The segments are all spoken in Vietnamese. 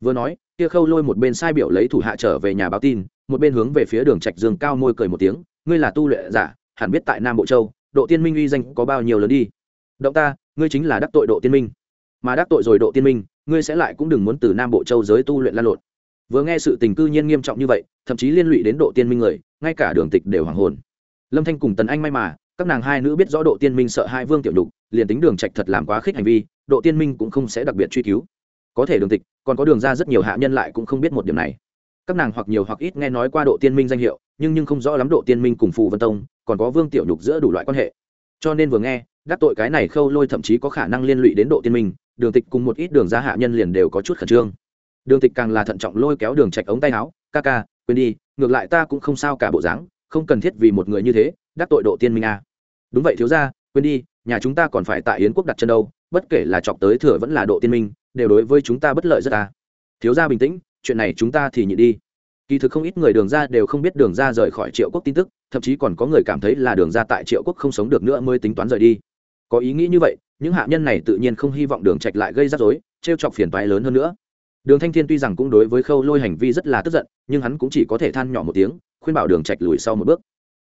vừa nói, kia khâu lôi một bên sai biểu lấy thủ hạ trở về nhà báo tin, một bên hướng về phía đường trạch dương cao môi cười một tiếng, ngươi là tu luyện giả, hẳn biết tại nam bộ châu, độ tiên minh uy danh có bao nhiêu lớn đi? Động ta, ngươi chính là đắc tội độ tiên minh. Mà đắc tội rồi độ tiên minh, ngươi sẽ lại cũng đừng muốn từ nam bộ châu giới tu luyện lan lộn. Vừa nghe sự tình cư nhiên nghiêm trọng như vậy, thậm chí liên lụy đến độ tiên minh người, ngay cả đường tịch đều hoàng hồn. Lâm thanh cùng tần anh may mà, các nàng hai nữ biết rõ độ tiên minh sợ hai vương tiểu đục liền tính đường trạch thật làm quá khích hành vi, độ tiên minh cũng không sẽ đặc biệt truy cứu có thể đường tịch, còn có đường ra rất nhiều hạ nhân lại cũng không biết một điểm này. Các nàng hoặc nhiều hoặc ít nghe nói qua độ tiên minh danh hiệu, nhưng nhưng không rõ lắm độ tiên minh cùng phù vân tông, còn có vương tiểu nhục giữa đủ loại quan hệ. Cho nên vừa nghe, đắc tội cái này khâu lôi thậm chí có khả năng liên lụy đến độ tiên minh, đường tịch cùng một ít đường ra hạ nhân liền đều có chút khẩn trương. Đường tịch càng là thận trọng lôi kéo đường trạch ống tay áo, ca ca, quên đi, ngược lại ta cũng không sao cả bộ dáng, không cần thiết vì một người như thế, đắc tội độ tiên minh a. À. đúng vậy thiếu gia, quên đi, nhà chúng ta còn phải tại yến quốc đặt chân đâu, bất kể là chọc tới thừa vẫn là độ tiên minh đều đối với chúng ta bất lợi rất à. thiếu gia bình tĩnh, chuyện này chúng ta thì nhịn đi. Kỳ thực không ít người đường ra đều không biết đường ra rời khỏi triệu quốc tin tức, thậm chí còn có người cảm thấy là đường ra tại triệu quốc không sống được nữa mới tính toán rời đi. Có ý nghĩ như vậy, những hạ nhân này tự nhiên không hy vọng đường trạch lại gây rắc rối, trêu chọc phiền toái lớn hơn nữa. Đường thanh thiên tuy rằng cũng đối với khâu lôi hành vi rất là tức giận, nhưng hắn cũng chỉ có thể than nhỏ một tiếng, khuyên bảo đường trạch lùi sau một bước.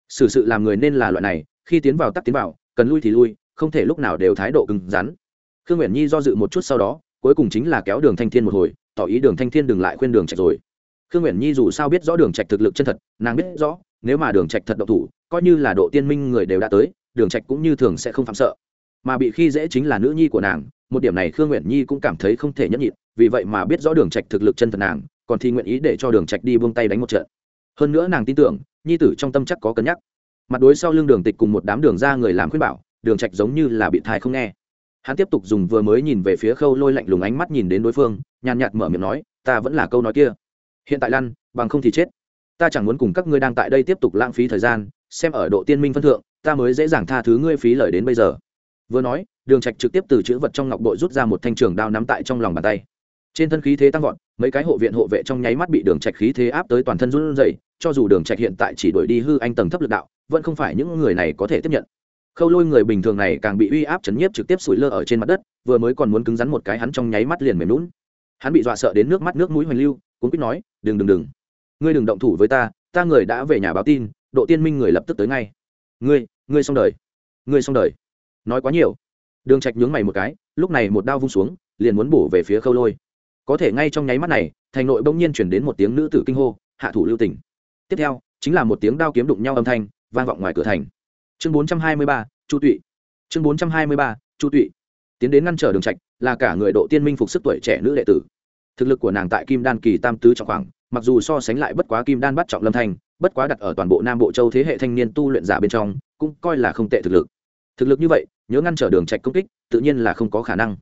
Xử sự làm người nên là loại này, khi tiến vào tắt tiến vào, cần lui thì lui, không thể lúc nào đều thái độ cứng rắn. Khương nguyện nhi do dự một chút sau đó cuối cùng chính là kéo đường thanh thiên một hồi, tỏ ý đường thanh thiên đừng lại khuyên đường trạch rồi. Khương nguyện nhi dù sao biết rõ đường trạch thực lực chân thật, nàng biết rõ, nếu mà đường trạch thật độc thủ, coi như là độ tiên minh người đều đã tới, đường trạch cũng như thường sẽ không phạm sợ. Mà bị khi dễ chính là nữ nhi của nàng, một điểm này khương nguyện nhi cũng cảm thấy không thể nhẫn nhịn, vì vậy mà biết rõ đường trạch thực lực chân thật nàng, còn thì nguyện ý để cho đường trạch đi buông tay đánh một trận. Hơn nữa nàng tin tưởng, nhi tử trong tâm chắc có cân nhắc. Mặt đối sau lưng đường tịch cùng một đám đường ra người làm khuyên bảo, đường trạch giống như là bị thai không nghe hắn tiếp tục dùng vừa mới nhìn về phía khâu lôi lạnh lùng ánh mắt nhìn đến đối phương, nhàn nhạt mở miệng nói, ta vẫn là câu nói kia. Hiện tại lăn bằng không thì chết. Ta chẳng muốn cùng các ngươi đang tại đây tiếp tục lãng phí thời gian, xem ở độ tiên minh phân thượng, ta mới dễ dàng tha thứ ngươi phí lời đến bây giờ. Vừa nói, đường trạch trực tiếp từ chữ vật trong ngọc bội rút ra một thanh trường đao nắm tại trong lòng bàn tay. Trên thân khí thế tăng vọt, mấy cái hộ viện hộ vệ trong nháy mắt bị đường trạch khí thế áp tới toàn thân run rẩy, cho dù đường trạch hiện tại chỉ đuổi đi hư anh tầng thấp lực đạo, vẫn không phải những người này có thể tiếp nhận khâu lôi người bình thường này càng bị uy áp chấn nhiếp trực tiếp sủi lơ ở trên mặt đất, vừa mới còn muốn cứng rắn một cái hắn trong nháy mắt liền mềm lún hắn bị dọa sợ đến nước mắt nước mũi hoành lưu cũng biết nói, đừng đừng đừng. Ngươi đừng động thủ với ta ta người đã về nhà báo tin, độ tiên minh người lập tức tới ngay. Ngươi ngươi xong đời. Ngươi xong đời. Nói quá nhiều. Đường trạch nhướng mày một cái, lúc này một đao vung xuống, liền muốn bổ về phía khâu lôi. Có thể ngay trong nháy mắt này, thành nội bỗng nhiên chuyển đến một tiếng nữ tử kinh hô, hạ thủ lưu tình. Tiếp theo, chính là một tiếng đao kiếm đụng nhau âm thanh, vang vọng ngoài cửa thành chương 423, chu tụy. Chương 423, chu tụy. Tiến đến ngăn trở đường trạch là cả người độ tiên minh phục sức tuổi trẻ nữ đệ tử. Thực lực của nàng tại kim đan kỳ tam tứ trọng khoảng mặc dù so sánh lại bất quá kim đan bắt trọng lâm thanh bất quá đặt ở toàn bộ nam bộ châu thế hệ thanh niên tu luyện giả bên trong cũng coi là không tệ thực lực. Thực lực như vậy nhớ ngăn trở đường trạch công kích tự nhiên là không có khả năng.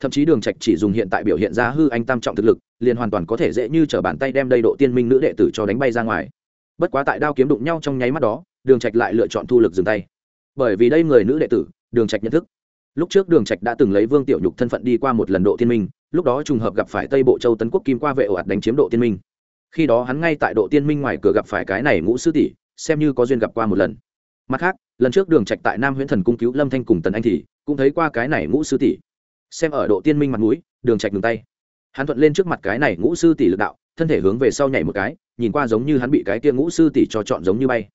Thậm chí đường trạch chỉ dùng hiện tại biểu hiện ra hư anh tam trọng thực lực liền hoàn toàn có thể dễ như trở bàn tay đem đây độ tiên minh nữ đệ tử cho đánh bay ra ngoài. Bất quá tại đao kiếm đụng nhau trong nháy mắt đó đường trạch lại lựa chọn thu lực dừng tay. Bởi vì đây người nữ đệ tử, đường trạch nhận thức. Lúc trước đường trạch đã từng lấy vương tiểu nhục thân phận đi qua một lần độ thiên minh, lúc đó trùng hợp gặp phải tây bộ châu tấn quốc kim qua vệ ổ ạt đánh chiếm độ tiên minh. Khi đó hắn ngay tại độ tiên minh ngoài cửa gặp phải cái này ngũ sư tỷ, xem như có duyên gặp qua một lần. Mặt khác, lần trước đường trạch tại nam huyễn thần cung cứu lâm thanh cùng tần anh thì, cũng thấy qua cái này ngũ sư tỷ. Xem ở độ tiên minh mặt mũi, đường trạch ngừng tay. Hắn thuận lên trước mặt cái này ngũ sư tỷ lực đạo, thân thể hướng về sau nhảy một cái, nhìn qua giống như hắn bị cái kia ngũ sư tỷ cho chọn giống như bay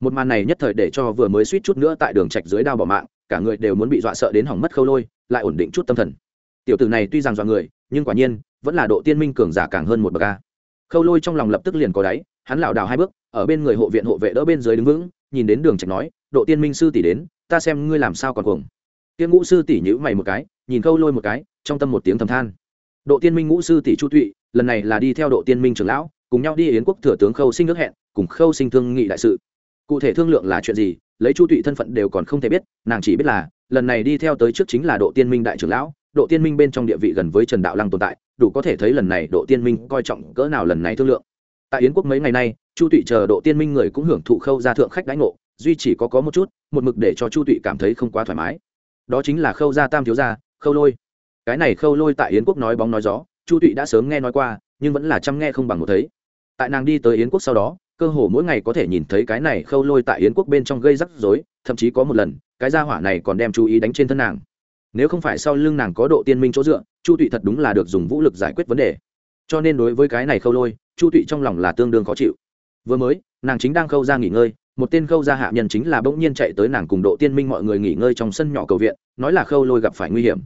một màn này nhất thời để cho vừa mới suýt chút nữa tại đường trạch dưới đao bỏ mạng, cả người đều muốn bị dọa sợ đến hỏng mất khâu lôi, lại ổn định chút tâm thần. Tiểu tử này tuy rằng dọa người, nhưng quả nhiên, vẫn là độ tiên minh cường giả càng hơn một bậc a. Khâu lôi trong lòng lập tức liền có đáy, hắn lảo đảo hai bước, ở bên người hộ viện hộ vệ đỡ bên dưới đứng vững, nhìn đến đường trạch nói, độ tiên minh sư tỷ đến, ta xem ngươi làm sao còn cuồng. Tiên ngũ sư tỷ nhíu mày một cái, nhìn khâu lôi một cái, trong tâm một tiếng thầm than. Độ tiên minh ngũ sư tỷ chu thụy lần này là đi theo độ tiên minh trưởng lão, cùng nhau đi yến quốc thừa tướng khâu sinh nước hẹn, cùng khâu sinh thương nghị đại sự cụ thể thương lượng là chuyện gì, lấy chu tụy thân phận đều còn không thể biết, nàng chỉ biết là, lần này đi theo tới trước chính là độ tiên minh đại trưởng lão, độ tiên minh bên trong địa vị gần với trần đạo lăng tồn tại, đủ có thể thấy lần này độ tiên minh coi trọng cỡ nào lần này thương lượng. Tại yến quốc mấy ngày nay, chu tụy chờ độ tiên minh người cũng hưởng thụ khâu ra thượng khách đánh ngộ, duy chỉ có có một chút, một mực để cho chu tụy cảm thấy không quá thoải mái. Đó chính là khâu gia tam thiếu gia, khâu lôi. Cái này khâu lôi tại yến quốc nói bóng nói gió, chu tụy đã sớm nghe nói qua, nhưng vẫn là chăm nghe không bằng một thấy. Tại nàng đi tới yến quốc sau đó cơ hồ mỗi ngày có thể nhìn thấy cái này khâu lôi tại yến quốc bên trong gây rắc rối thậm chí có một lần cái gia hỏa này còn đem chú ý đánh trên thân nàng. Nếu không phải sau lưng nàng có độ tiên minh chỗ dựa chu tụy thật đúng là được dùng vũ lực giải quyết vấn đề. Cho nên đối với cái này khâu lôi chu tụy trong lòng là tương đương khó chịu. Vừa mới nàng chính đang khâu ra nghỉ ngơi một tên khâu gia hạ nhân chính là bỗng nhiên chạy tới nàng cùng độ tiên minh mọi người nghỉ ngơi trong sân nhỏ cầu viện nói là khâu lôi gặp phải nguy hiểm.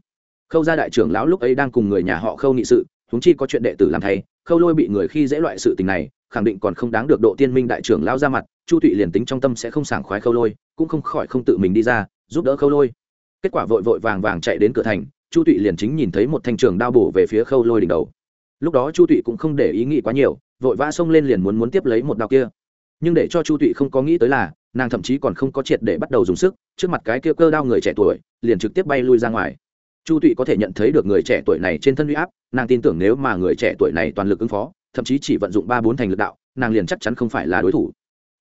Khâu gia đại trưởng lão lúc ấy đang cùng người nhà họ khâu nghị sự húng chi có chuyện đệ tử làm thầy, khâu lôi bị người khi dễ loại sự tình này khẳng định còn không đáng được độ tiên minh đại trưởng lão ra mặt, chu thụy liền tính trong tâm sẽ không sảng khoái khâu lôi, cũng không khỏi không tự mình đi ra, giúp đỡ khâu lôi. Kết quả vội vội vàng vàng chạy đến cửa thành, chu thụy liền chính nhìn thấy một thanh trường đao bổ về phía khâu lôi đỉnh đầu. Lúc đó chu thụy cũng không để ý nghĩ quá nhiều, vội vã xông lên liền muốn muốn tiếp lấy một đao kia. Nhưng để cho chu thụy không có nghĩ tới là, nàng thậm chí còn không có triệt để bắt đầu dùng sức, trước mặt cái kia cơ đao người trẻ tuổi, liền trực tiếp bay lui ra ngoài. Chu thụy có thể nhận thấy được người trẻ tuổi này trên thân huy áp, nàng tin tưởng nếu mà người trẻ tuổi này toàn lực ứng phó thậm chí chỉ vận dụng ba bốn thành lực đạo, nàng liền chắc chắn không phải là đối thủ.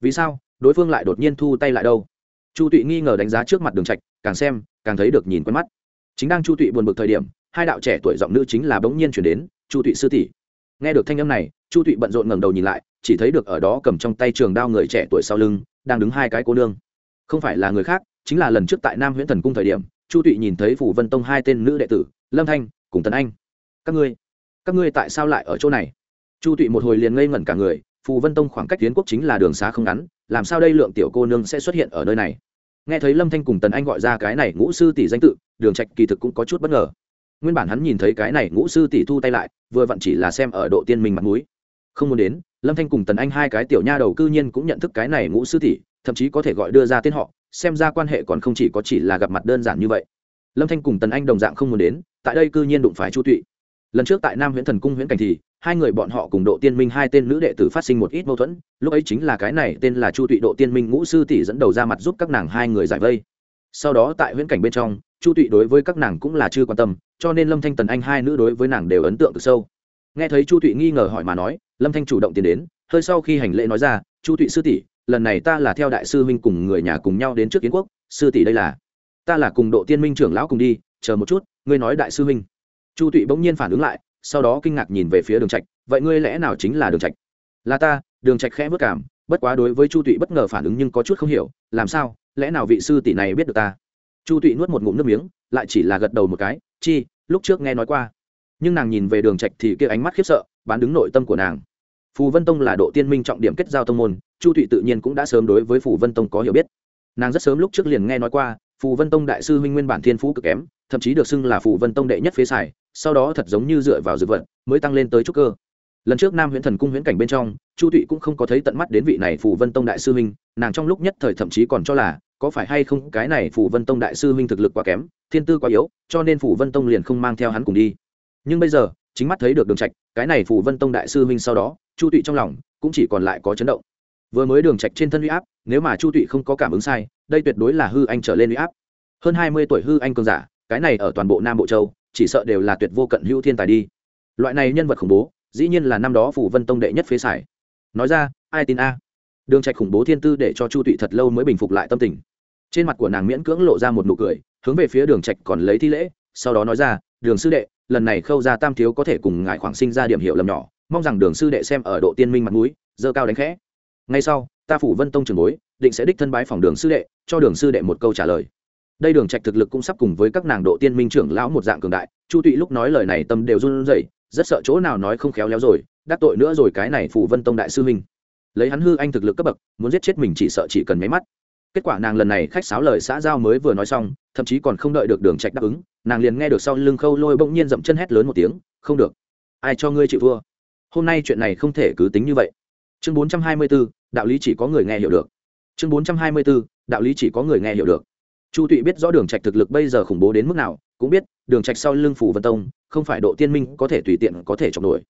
Vì sao? Đối phương lại đột nhiên thu tay lại đâu? Chu tụy nghi ngờ đánh giá trước mặt đường trạch, càng xem, càng thấy được nhìn quen mắt. Chính đang chu tụy buồn bực thời điểm, hai đạo trẻ tuổi giọng nữ chính là bỗng nhiên chuyển đến, chu tụy sư tỷ. Nghe được thanh âm này, chu tụy bận rộn ngẩng đầu nhìn lại, chỉ thấy được ở đó cầm trong tay trường đao người trẻ tuổi sau lưng, đang đứng hai cái cô nương. Không phải là người khác, chính là lần trước tại nam huyễn thần cung thời điểm, chu tụy nhìn thấy phủ vân tông hai tên nữ đệ tử, lâm thanh, cùng tần anh. Các ngươi các ngươi tại sao lại ở chỗ này? Chu tụy một hồi liền ngây ngẩn cả người, phù vân tông khoảng cách tiến quốc chính là đường xá không ngắn, làm sao đây lượng tiểu cô nương sẽ xuất hiện ở nơi này? Nghe thấy lâm thanh cùng tần anh gọi ra cái này ngũ sư tỷ danh tự, đường trạch kỳ thực cũng có chút bất ngờ. Nguyên bản hắn nhìn thấy cái này ngũ sư tỷ thu tay lại, vừa vặn chỉ là xem ở độ tiên mình mặt mũi. Không muốn đến, lâm thanh cùng tần anh hai cái tiểu nha đầu cư nhiên cũng nhận thức cái này ngũ sư tỷ, thậm chí có thể gọi đưa ra tên họ, xem ra quan hệ còn không chỉ có chỉ là gặp mặt đơn giản như vậy. Lâm thanh cùng tần anh đồng dạng không muốn đến, tại đây cư nhiên đụng phải chu tụy. Lần trước tại nam huyện thần cung huyện cảnh thì hai người bọn họ cùng độ tiên minh hai tên nữ đệ tử phát sinh một ít mâu thuẫn, lúc ấy chính là cái này tên là chu tụy độ tiên minh ngũ sư tỷ dẫn đầu ra mặt giúp các nàng hai người giải vây. Sau đó tại huyễn cảnh bên trong, chu tụy đối với các nàng cũng là chưa quan tâm, cho nên lâm thanh tần anh hai nữ đối với nàng đều ấn tượng từ sâu. Nghe thấy chu tụy nghi ngờ hỏi mà nói, lâm thanh chủ động tiến đến, hơi sau khi hành lễ nói ra, chu tụy sư tỷ, lần này ta là theo đại sư huynh cùng người nhà cùng nhau đến trước kiến quốc, sư tỷ đây là, ta là cùng độ tiên minh trưởng lão cùng đi, chờ một chút, ngươi nói đại sư huynh. Chu tụy bỗng nhiên phản ứng lại sau đó kinh ngạc nhìn về phía đường trạch, vậy ngươi lẽ nào chính là đường trạch? Là ta, đường trạch khẽ vất cảm, bất quá đối với chu tụy bất ngờ phản ứng nhưng có chút không hiểu, làm sao, lẽ nào vị sư tỷ này biết được ta? Chu tụy nuốt một ngụm nước miếng, lại chỉ là gật đầu một cái, chi, lúc trước nghe nói qua. Nhưng nàng nhìn về đường trạch thì kia ánh mắt khiếp sợ, bán đứng nội tâm của nàng. Phù vân tông là độ tiên minh trọng điểm kết giao tông môn, chu thụy tự nhiên cũng đã sớm đối với phù vân tông có hiểu biết. Nàng rất sớm lúc trước liền nghe nói qua, phù vân tông đại sư huynh nguyên bản thiên phú cực kém, thậm chí được xưng là phù vân tông đệ nhất phế xài sau đó thật giống như dựa vào dược vật, mới tăng lên tới trúc cơ. Lần trước nam huyễn thần cung huyễn cảnh bên trong, chu thụy cũng không có thấy tận mắt đến vị này phù vân tông đại sư huynh, nàng trong lúc nhất thời thậm chí còn cho là, có phải hay không cái này phù vân tông đại sư huynh thực lực quá kém, thiên tư quá yếu, cho nên phù vân tông liền không mang theo hắn cùng đi. Nhưng bây giờ, chính mắt thấy được đường trạch, cái này phù vân tông đại sư huynh sau đó, chu tụy trong lòng cũng chỉ còn lại có chấn động. Vừa mới đường trạch trên thân uy áp, nếu mà chu tụy không có cảm ứng sai, đây tuyệt đối là hư anh trở lên uy áp. Hơn hai mươi tuổi hư anh cường giả, cái này ở toàn bộ nam bộ châu chỉ sợ đều là tuyệt vô cận hữu thiên tài đi. Loại này nhân vật khủng bố, dĩ nhiên là năm đó phủ vân tông đệ nhất phế sải nói ra, ai tin a? Đường trạch khủng bố thiên tư để cho chu tụy thật lâu mới bình phục lại tâm tình. Trên mặt của nàng miễn cưỡng lộ ra một nụ cười, hướng về phía đường trạch còn lấy thi lễ, sau đó nói ra, đường sư đệ, lần này khâu ra tam thiếu có thể cùng ngài khoảng sinh ra điểm hiệu lầm nhỏ, mong rằng đường sư đệ xem ở độ tiên minh mặt mũi, dơ cao đánh khẽ. Ngay sau, ta phủ vân tông trường bối, định sẽ đích thân bái phòng đường sư đệ, cho đường sư đệ một câu trả lời đây đường trạch thực lực cũng sắp cùng với các nàng độ tiên minh trưởng lão một dạng cường đại chu tụy lúc nói lời này tâm đều run rẩy rất sợ chỗ nào nói không khéo léo rồi đắc tội nữa rồi cái này phủ vân tông đại sư minh lấy hắn hư anh thực lực cấp bậc muốn giết chết mình chỉ sợ chỉ cần mấy mắt. Kết quả nàng lần này khách sáo lời xã giao mới vừa nói xong thậm chí còn không đợi được đường trạch đáp ứng nàng liền nghe được sau lưng khâu lôi bỗng nhiên dậm chân hét lớn một tiếng không được ai cho ngươi chịu vua? hôm nay chuyện này không thể cứ tính như vậy. Chương 424, đạo lý chỉ có người nghe hiểu được. Chương 424, đạo lý chỉ có người nghe hiểu được chu tụy biết rõ đường trạch thực lực bây giờ khủng bố đến mức nào, cũng biết đường trạch sau lưng phủ vân tông, không phải độ tiên minh có thể tùy tiện có thể chọc nổi.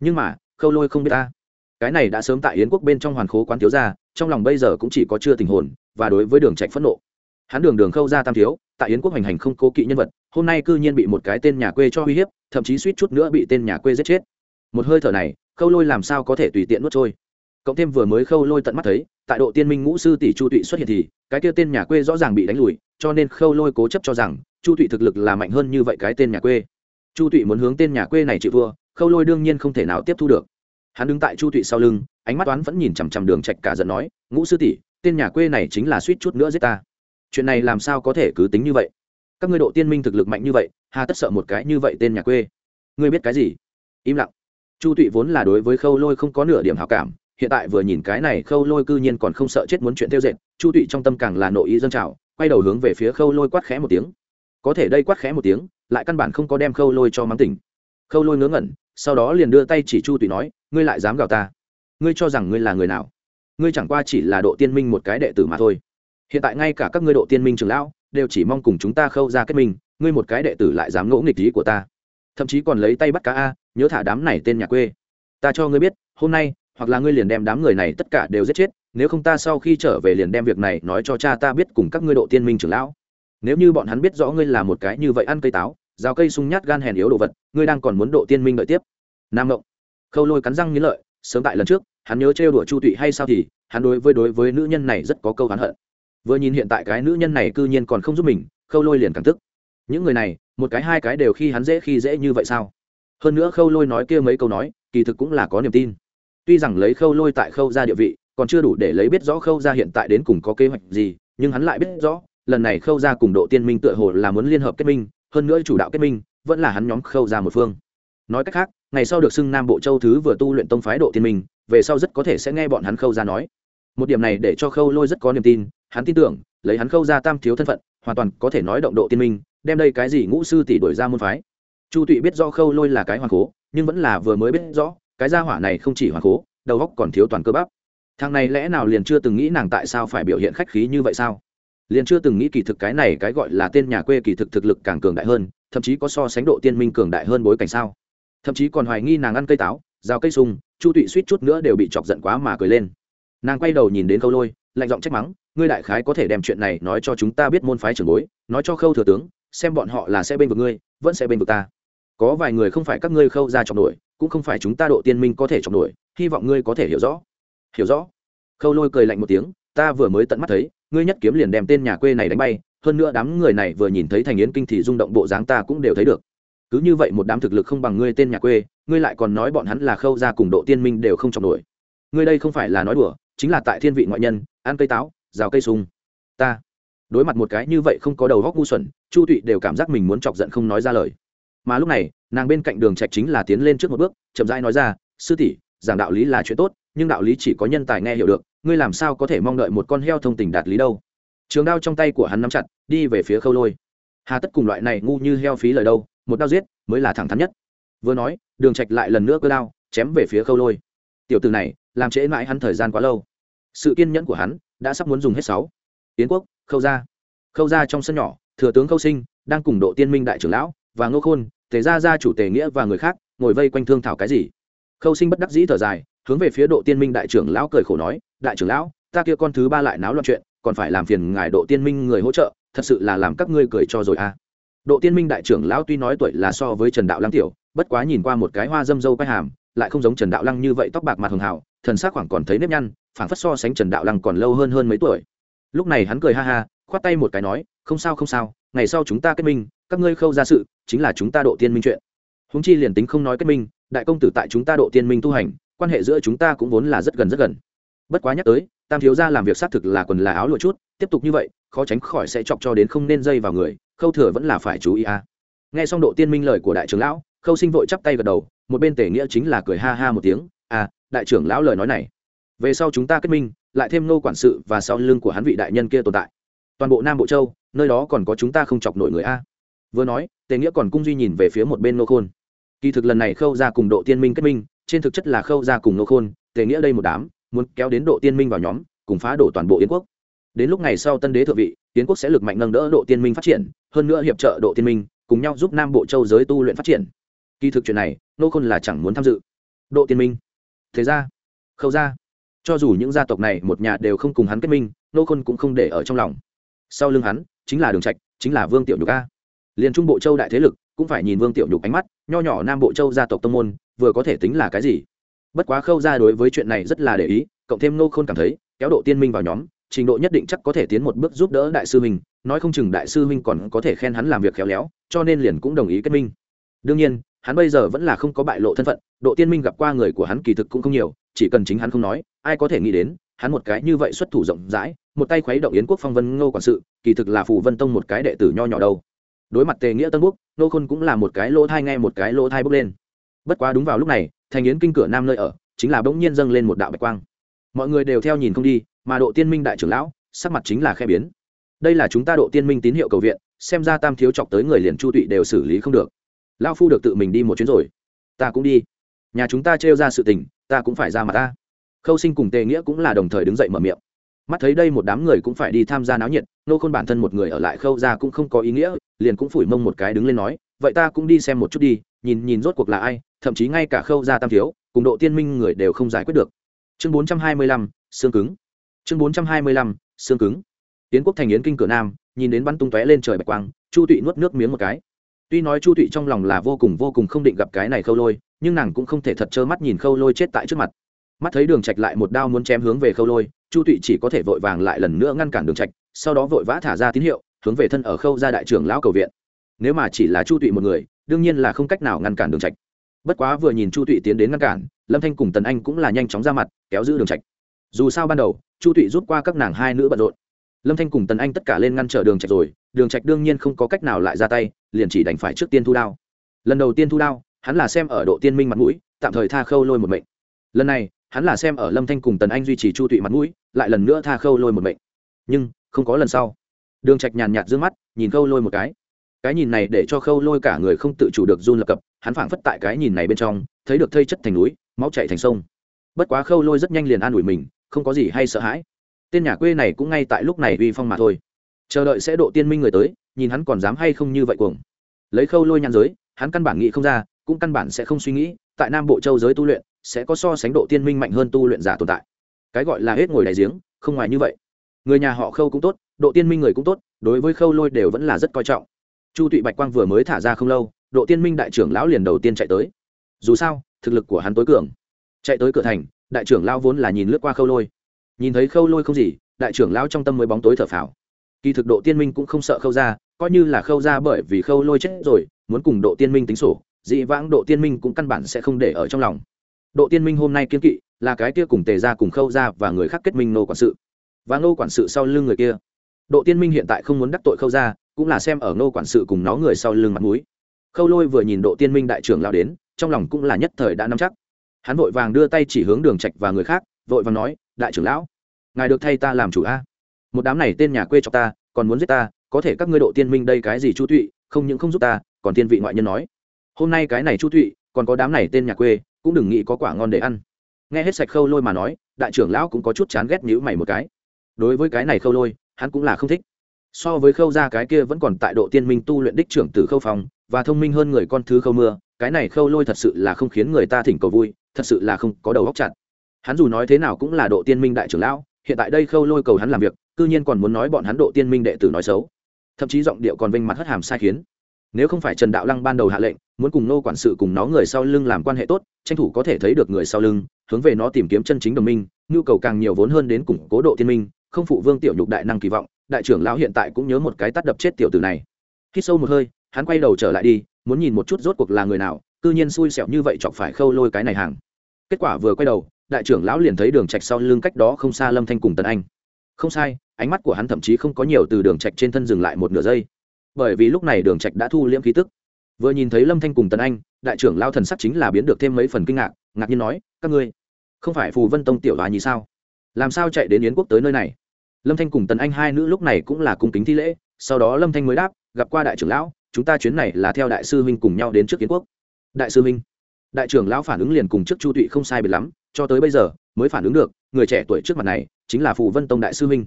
Nhưng mà, khâu lôi không biết ta. Cái này đã sớm tại yến quốc bên trong hoàn khố quán thiếu gia, trong lòng bây giờ cũng chỉ có chưa tình hồn, và đối với đường trạch phẫn nộ. Hắn đường đường khâu ra tam thiếu, tại yến quốc hành hành không cố kỵ nhân vật, hôm nay cư nhiên bị một cái tên nhà quê cho uy hiếp, thậm chí suýt chút nữa bị tên nhà quê giết chết. Một hơi thở này, khâu lôi làm sao có thể tùy tiện nuốt trôi? Cộng thêm vừa mới khâu lôi tận mắt thấy, tại độ tiên minh ngũ sư tỷ chu tụy xuất hiện thì, cái kia tên nhà quê rõ ràng bị đánh lùi, cho nên khâu lôi cố chấp cho rằng, chu tụy thực lực là mạnh hơn như vậy cái tên nhà quê. Chu tụy muốn hướng tên nhà quê này chịu vua khâu lôi đương nhiên không thể nào tiếp thu được. Hắn đứng tại chu tụy sau lưng, ánh mắt toán vẫn nhìn chằm chằm đường trạch cả giận nói, ngũ sư tỷ, tên nhà quê này chính là suýt chút nữa giết ta. Chuyện này làm sao có thể cứ tính như vậy? Các ngươi độ tiên minh thực lực mạnh như vậy, hà tất sợ một cái như vậy tên nhà quê. Ngươi biết cái gì? Im lặng. Chu tụy vốn là đối với khâu lôi không có nửa điểm hảo cảm hiện tại vừa nhìn cái này khâu lôi cư nhiên còn không sợ chết muốn chuyện tiêu dệt, chu tụy trong tâm càng là nội ý dân trào, quay đầu hướng về phía khâu lôi quát khẽ một tiếng. Có thể đây quát khẽ một tiếng, lại căn bản không có đem khâu lôi cho mắng tỉnh. Khâu lôi ngớ ngẩn, sau đó liền đưa tay chỉ chu tụy nói, ngươi lại dám gào ta? Ngươi cho rằng ngươi là người nào? Ngươi chẳng qua chỉ là độ tiên minh một cái đệ tử mà thôi. Hiện tại ngay cả các ngươi độ tiên minh trường lão đều chỉ mong cùng chúng ta khâu ra kết minh, ngươi một cái đệ tử lại dám ngỗ nghịch ý của ta. Thậm chí còn lấy tay bắt cá a, nhớ thả đám này tên nhà quê. Ta cho ngươi biết, hôm nay hoặc là ngươi liền đem đám người này tất cả đều giết chết, nếu không ta sau khi trở về liền đem việc này nói cho cha ta biết cùng các ngươi độ tiên minh trưởng lão. Nếu như bọn hắn biết rõ ngươi là một cái như vậy ăn cây táo, rào cây sung nhát gan hèn yếu đồ vật, ngươi đang còn muốn độ tiên minh đợi tiếp. Nam ngộng. Khâu lôi cắn răng nghĩ lợi, sớm tại lần trước, hắn nhớ trêu đùa chu tụy hay sao thì, hắn đối với đối với nữ nhân này rất có câu hắn hận. Vừa nhìn hiện tại cái nữ nhân này cư nhiên còn không giúp mình, khâu lôi liền càng tức. Những người này, một cái hai cái đều khi hắn dễ khi dễ như vậy sao? Hơn nữa khâu lôi nói kia mấy câu nói, kỳ thực cũng là có niềm tin tuy rằng lấy khâu lôi tại khâu ra địa vị, còn chưa đủ để lấy biết rõ khâu ra hiện tại đến cùng có kế hoạch gì, nhưng hắn lại biết rõ, lần này khâu ra cùng độ tiên minh tựa hồ là muốn liên hợp kết minh, hơn nữa chủ đạo kết minh, vẫn là hắn nhóm khâu ra một phương. Nói cách khác, ngày sau được xưng nam bộ châu thứ vừa tu luyện tông phái độ tiên minh, về sau rất có thể sẽ nghe bọn hắn khâu ra nói. Một điểm này để cho khâu lôi rất có niềm tin, hắn tin tưởng, lấy hắn khâu ra tam thiếu thân phận, hoàn toàn có thể nói động độ tiên minh, đem đây cái gì ngũ sư tỷ đổi ra môn phái. Chu tụy biết do khâu lôi là cái hoàng cố, nhưng vẫn là vừa mới biết rõ cái gia hỏa này không chỉ hoàn cố đầu óc còn thiếu toàn cơ bắp. Thằng này lẽ nào liền chưa từng nghĩ nàng tại sao phải biểu hiện khách khí như vậy sao? Liền chưa từng nghĩ kỳ thực cái này cái gọi là tên nhà quê kỳ thực thực lực càng cường đại hơn, thậm chí có so sánh độ tiên minh cường đại hơn bối cảnh sao? Thậm chí còn hoài nghi nàng ăn cây táo, rào cây sung, chu tụy suýt chút nữa đều bị chọc giận quá mà cười lên. Nàng quay đầu nhìn đến khâu lôi, lạnh giọng trách mắng, ngươi đại khái có thể đem chuyện này nói cho chúng ta biết môn phái trưởng bối, nói cho khâu thừa tướng, xem bọn họ là sẽ bên vực ngươi, vẫn sẽ bên vực ta. Có vài người không phải các ngươi khâu ra chọc nổi cũng không phải chúng ta độ tiên minh có thể chọc nổi, hy vọng ngươi có thể hiểu rõ. Hiểu rõ? Khâu lôi cười lạnh một tiếng, ta vừa mới tận mắt thấy, ngươi nhất kiếm liền đem tên nhà quê này đánh bay, hơn nữa đám người này vừa nhìn thấy thành yến kinh thì rung động bộ dáng ta cũng đều thấy được. Cứ như vậy một đám thực lực không bằng ngươi tên nhà quê, ngươi lại còn nói bọn hắn là khâu ra cùng độ tiên minh đều không chọc nổi. Ngươi đây không phải là nói đùa, chính là tại thiên vị ngoại nhân, ăn cây táo, rào cây sung. Ta. Đối mặt một cái như vậy không có đầu góc ngu xuẩn, chu tụy đều cảm giác mình muốn chọc giận không nói ra lời. Mà lúc này nàng bên cạnh đường trạch chính là tiến lên trước một bước, chậm rãi nói ra, sư tỷ, giảng đạo lý là chuyện tốt, nhưng đạo lý chỉ có nhân tài nghe hiểu được, ngươi làm sao có thể mong đợi một con heo thông tình đạt lý đâu? Trường đao trong tay của hắn nắm chặt, đi về phía khâu lôi. Hà tất cùng loại này ngu như heo phí lời đâu, một đao giết mới là thẳng thắn nhất. Vừa nói, đường trạch lại lần nữa cơ đao, chém về phía khâu lôi. Tiểu tử này, làm trễ mãi hắn thời gian quá lâu. Sự kiên nhẫn của hắn đã sắp muốn dùng hết sáu. Tiến quốc, khâu ra khâu ra trong sân nhỏ, thừa tướng khâu sinh, đang cùng độ tiên minh đại trưởng lão và ngô khôn tề gia gia chủ tề nghĩa và người khác, ngồi vây quanh thương thảo cái gì? Khâu sinh bất đắc dĩ thở dài, hướng về phía độ tiên minh đại trưởng lão cười khổ nói, đại trưởng lão, ta kia con thứ ba lại náo loạn chuyện, còn phải làm phiền ngài độ tiên minh người hỗ trợ, thật sự là làm các ngươi cười cho rồi à. Độ tiên minh đại trưởng lão tuy nói tuổi là so với trần đạo lăng tiểu, bất quá nhìn qua một cái hoa dâm dâu quay hàm, lại không giống trần đạo lăng như vậy tóc bạc mặt hường hào thần sắc khoảng còn thấy nếp nhăn, phảng phất so sánh trần đạo lăng còn lâu hơn hơn mấy tuổi. Lúc này hắn cười ha ha, khoát tay một cái nói, không sao không sao, ngày sau chúng ta kết minh các ngươi khâu ra sự, chính là chúng ta độ tiên minh chuyện. Húng chi liền tính không nói kết minh, đại công tử tại chúng ta độ tiên minh tu hành, quan hệ giữa chúng ta cũng vốn là rất gần rất gần. Bất quá nhắc tới, tam thiếu gia làm việc xác thực là quần là áo lụa chút, tiếp tục như vậy, khó tránh khỏi sẽ chọc cho đến không nên dây vào người, khâu thừa vẫn là phải chú ý a. À. nghe xong độ tiên minh lời của đại trưởng lão, khâu sinh vội chắp tay gật đầu, một bên tể nghĩa chính là cười ha ha một tiếng à đại trưởng lão lời nói này, về sau chúng ta kết minh, lại thêm nô quản sự và sau lưng của hắn vị đại nhân kia tồn tại. Toàn bộ nam bộ châu, nơi đó còn có chúng ta không chọc nổi người a vừa nói, tề nghĩa còn cung duy nhìn về phía một bên nô khôn. Kỳ thực lần này khâu ra cùng độ tiên minh kết minh, trên thực chất là khâu ra cùng nô khôn, tề nghĩa đây một đám, muốn kéo đến độ tiên minh vào nhóm, cùng phá đổ toàn bộ yến quốc. Đến lúc ngày sau tân đế thượng vị, yến quốc sẽ lực mạnh nâng đỡ độ tiên minh phát triển, hơn nữa hiệp trợ độ tiên minh, cùng nhau giúp nam bộ châu giới tu luyện phát triển. Kỳ thực chuyện này, nô khôn là chẳng muốn tham dự. Độ tiên minh. Thế ra, khâu ra cho dù những gia tộc này một nhà đều không cùng hắn kết minh, nô khôn cũng không để ở trong lòng. Sau lưng hắn, chính là đường trạch, chính là vương tiểu nhục a liền trung bộ châu đại thế lực cũng phải nhìn vương tiểu nhục ánh mắt, nho nhỏ nam bộ châu gia tộc tông môn, vừa có thể tính là cái gì? Bất quá khâu ra đối với chuyện này rất là để ý, cộng thêm nô khôn cảm thấy, kéo độ tiên minh vào nhóm, trình độ nhất định chắc có thể tiến một bước giúp đỡ đại sư huynh, nói không chừng đại sư huynh còn có thể khen hắn làm việc khéo léo, cho nên liền cũng đồng ý kết minh. Đương nhiên, hắn bây giờ vẫn là không có bại lộ thân phận, độ tiên minh gặp qua người của hắn kỳ thực cũng không nhiều, chỉ cần chính hắn không nói, ai có thể nghĩ đến, hắn một cái như vậy xuất thủ rộng rãi, một tay khuấy động yến quốc phong vân ngô quản sự, kỳ thực là phù vân tông một cái đệ tử nho nhỏ đâu đối mặt tề nghĩa tân quốc nô khôn cũng là một cái lỗ thai nghe một cái lỗ thai bốc lên. Bất quá đúng vào lúc này, thành yến kinh cửa nam nơi ở, chính là bỗng nhiên dâng lên một đạo bạch quang. Mọi người đều theo nhìn không đi, mà độ tiên minh đại trưởng lão, sắc mặt chính là khe biến. Đây là chúng ta độ tiên minh tín hiệu cầu viện, xem ra tam thiếu chọc tới người liền chu tụy đều xử lý không được. Lao phu được tự mình đi một chuyến rồi. Ta cũng đi. Nhà chúng ta trêu ra sự tình, ta cũng phải ra mặt ta. Khâu sinh cùng tề nghĩa cũng là đồng thời đứng dậy mở miệng mắt thấy đây một đám người cũng phải đi tham gia náo nhiệt, nô khôn bản thân một người ở lại khâu ra cũng không có ý nghĩa, liền cũng phủi mông một cái đứng lên nói, vậy ta cũng đi xem một chút đi, nhìn nhìn rốt cuộc là ai, thậm chí ngay cả khâu ra tam thiếu, cùng độ tiên minh người đều không giải quyết được. Chương bốn trăm hai mươi lăm xương cứng. Chương bốn trăm hai mươi lăm xương cứng. Tiến quốc thành yến kinh cửa nam, nhìn đến bắn tung tóe lên trời bạch quang, chu tụy nuốt nước miếng một cái. Tuy nói chu tụy trong lòng là vô cùng vô cùng không định gặp cái này khâu lôi, nhưng nàng cũng không thể thật trơ mắt nhìn khâu lôi chết tại trước mặt mắt thấy đường trạch lại một đao muốn chém hướng về khâu lôi, chu tụy chỉ có thể vội vàng lại lần nữa ngăn cản đường trạch, sau đó vội vã thả ra tín hiệu, hướng về thân ở khâu ra đại trưởng lão cầu viện. Nếu mà chỉ là chu tụy một người, đương nhiên là không cách nào ngăn cản đường trạch. Bất quá vừa nhìn chu tụy tiến đến ngăn cản, lâm thanh cùng tần anh cũng là nhanh chóng ra mặt, kéo giữ đường trạch. Dù sao ban đầu, chu tụy rút qua các nàng hai nữ bận rộn. Lâm thanh cùng tần anh tất cả lên ngăn trở đường trạch rồi, đường trạch đương nhiên không có cách nào lại ra tay, liền chỉ đành phải trước tiên thu đao. Lần đầu tiên thu đao, hắn là xem ở độ tiên minh mặt mũi, tạm thời tha khâu lôi một mệnh. Lần này hắn là xem ở lâm thanh cùng tần anh duy trì chu tụy mặt mũi, lại lần nữa tha khâu lôi một mệnh. Nhưng, không có lần sau. Đường trạch nhàn nhạt d mắt, nhìn khâu lôi một cái. Cái nhìn này để cho khâu lôi cả người không tự chủ được run lập cập, hắn phảng phất tại cái nhìn này bên trong, thấy được thây chất thành núi, máu chảy thành sông. Bất quá khâu lôi rất nhanh liền an ủi mình, không có gì hay sợ hãi. Tên nhà quê này cũng ngay tại lúc này uy phong mà thôi. Chờ đợi sẽ độ tiên minh người tới, nhìn hắn còn dám hay không như vậy cuồng. Lấy khâu lôi nhăn giới, hắn căn bản nghĩ không ra, cũng căn bản sẽ không suy nghĩ, tại nam bộ châu giới tu luyện sẽ có so sánh độ tiên minh mạnh hơn tu luyện giả tồn tại. Cái gọi là hết ngồi đại giếng, không ngoài như vậy. Người nhà họ khâu cũng tốt, độ tiên minh người cũng tốt, đối với khâu lôi đều vẫn là rất coi trọng. Chu tụy bạch quang vừa mới thả ra không lâu, độ tiên minh đại trưởng lão liền đầu tiên chạy tới. Dù sao, thực lực của hắn tối cường. Chạy tới cửa thành, đại trưởng lão vốn là nhìn lướt qua khâu lôi. Nhìn thấy khâu lôi không gì, đại trưởng lão trong tâm mới bóng tối thở phào. Kỳ thực độ tiên minh cũng không sợ khâu ra coi như là khâu ra bởi vì khâu lôi chết rồi, muốn cùng độ tiên minh tính sổ, dị vãng độ tiên minh cũng căn bản sẽ không để ở trong lòng độ tiên minh hôm nay kiên kỵ là cái kia cùng tề ra cùng khâu ra và người khác kết minh nô quản sự. Và nô quản sự sau lưng người kia. Độ tiên minh hiện tại không muốn đắc tội khâu ra cũng là xem ở nô quản sự cùng nó người sau lưng mặt mũi. Khâu lôi vừa nhìn độ tiên minh đại trưởng lao đến trong lòng cũng là nhất thời đã nắm chắc. Hắn vội vàng đưa tay chỉ hướng đường trạch và người khác vội vàng nói đại trưởng lão ngài được thay ta làm chủ a. Một đám này tên nhà quê cho ta còn muốn giết ta có thể các ngươi độ tiên minh đây cái gì chu tụy, không những không giúp ta còn tiên vị ngoại nhân nói. Hôm nay cái này chu tụy, còn có đám này tên nhà quê cũng đừng nghĩ có quả ngon để ăn. Nghe hết sạch khâu lôi mà nói, đại trưởng lão cũng có chút chán ghét nhữ mày một cái. Đối với cái này khâu lôi, hắn cũng là không thích. So với khâu ra cái kia vẫn còn tại độ tiên minh tu luyện đích trưởng từ khâu phòng và thông minh hơn người con thứ khâu mưa, cái này khâu lôi thật sự là không khiến người ta thỉnh cầu vui, thật sự là không có đầu góc chặt. Hắn dù nói thế nào cũng là độ tiên minh đại trưởng lão, hiện tại đây khâu lôi cầu hắn làm việc, cư nhiên còn muốn nói bọn hắn độ tiên minh đệ tử nói xấu. Thậm chí giọng điệu còn vinh mặt hất hàm sai khiến nếu không phải trần đạo lăng ban đầu hạ lệnh, muốn cùng nô quản sự cùng nó người sau lưng làm quan hệ tốt, tranh thủ có thể thấy được người sau lưng, hướng về nó tìm kiếm chân chính đồng minh, nhu cầu càng nhiều vốn hơn đến củng cố độ thiên minh, không phụ vương tiểu nhục đại năng kỳ vọng, đại trưởng lão hiện tại cũng nhớ một cái tắt đập chết tiểu tử này. Khi sâu một hơi, hắn quay đầu trở lại đi, muốn nhìn một chút rốt cuộc là người nào, cư nhiên xui xẻo như vậy chọc phải khâu lôi cái này hàng. Kết quả vừa quay đầu, đại trưởng lão liền thấy đường trạch sau lưng cách đó không xa lâm thanh cùng tần anh. Không sai, ánh mắt của hắn thậm chí không có nhiều từ đường trạch trên thân dừng lại một nửa giây bởi vì lúc này đường trạch đã thu liễm khí tức. Vừa nhìn thấy lâm thanh cùng tần anh, đại trưởng lao thần sắc chính là biến được thêm mấy phần kinh ngạc ngạc nhiên nói, các ngươi không phải phù vân tông tiểu hòa nhì sao? Làm sao chạy đến yến quốc tới nơi này? Lâm thanh cùng tần anh hai nữ lúc này cũng là cung kính thi lễ, sau đó lâm thanh mới đáp, gặp qua đại trưởng lão, chúng ta chuyến này là theo đại sư huynh cùng nhau đến trước yến quốc. Đại sư huynh? Đại trưởng lão phản ứng liền cùng trước chu tụy không sai biệt lắm, cho tới bây giờ mới phản ứng được, người trẻ tuổi trước mặt này chính là phù vân tông đại sư huynh.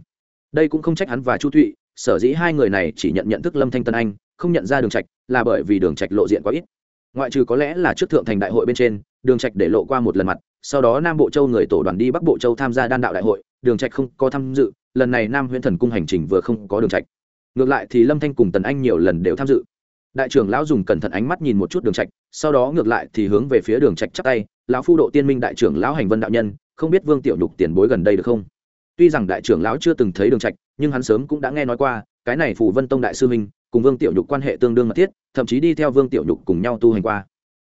Đây cũng không trách hắn và chu thụy sở dĩ hai người này chỉ nhận nhận thức lâm thanh tân anh, không nhận ra đường trạch, là bởi vì đường trạch lộ diện quá ít. Ngoại trừ có lẽ là trước thượng thành đại hội bên trên, đường trạch để lộ qua một lần mặt, sau đó nam bộ châu người tổ đoàn đi bắc bộ châu tham gia đan đạo đại hội, đường trạch không có tham dự, lần này nam huyện thần cung hành trình vừa không có đường trạch. Ngược lại thì lâm thanh cùng tần anh nhiều lần đều tham dự. Đại trưởng lão dùng cẩn thận ánh mắt nhìn một chút đường trạch, sau đó ngược lại thì hướng về phía đường trạch chắp tay, lão phu độ tiên minh đại trưởng lão hành vân đạo nhân, không biết vương tiểu nhục tiền bối gần đây được không? Tuy rằng đại trưởng lão chưa từng thấy đường trạch nhưng hắn sớm cũng đã nghe nói qua, cái này phù vân tông đại sư minh cùng vương tiểu nhục quan hệ tương đương mật thiết, thậm chí đi theo vương tiểu nhục cùng nhau tu hành qua.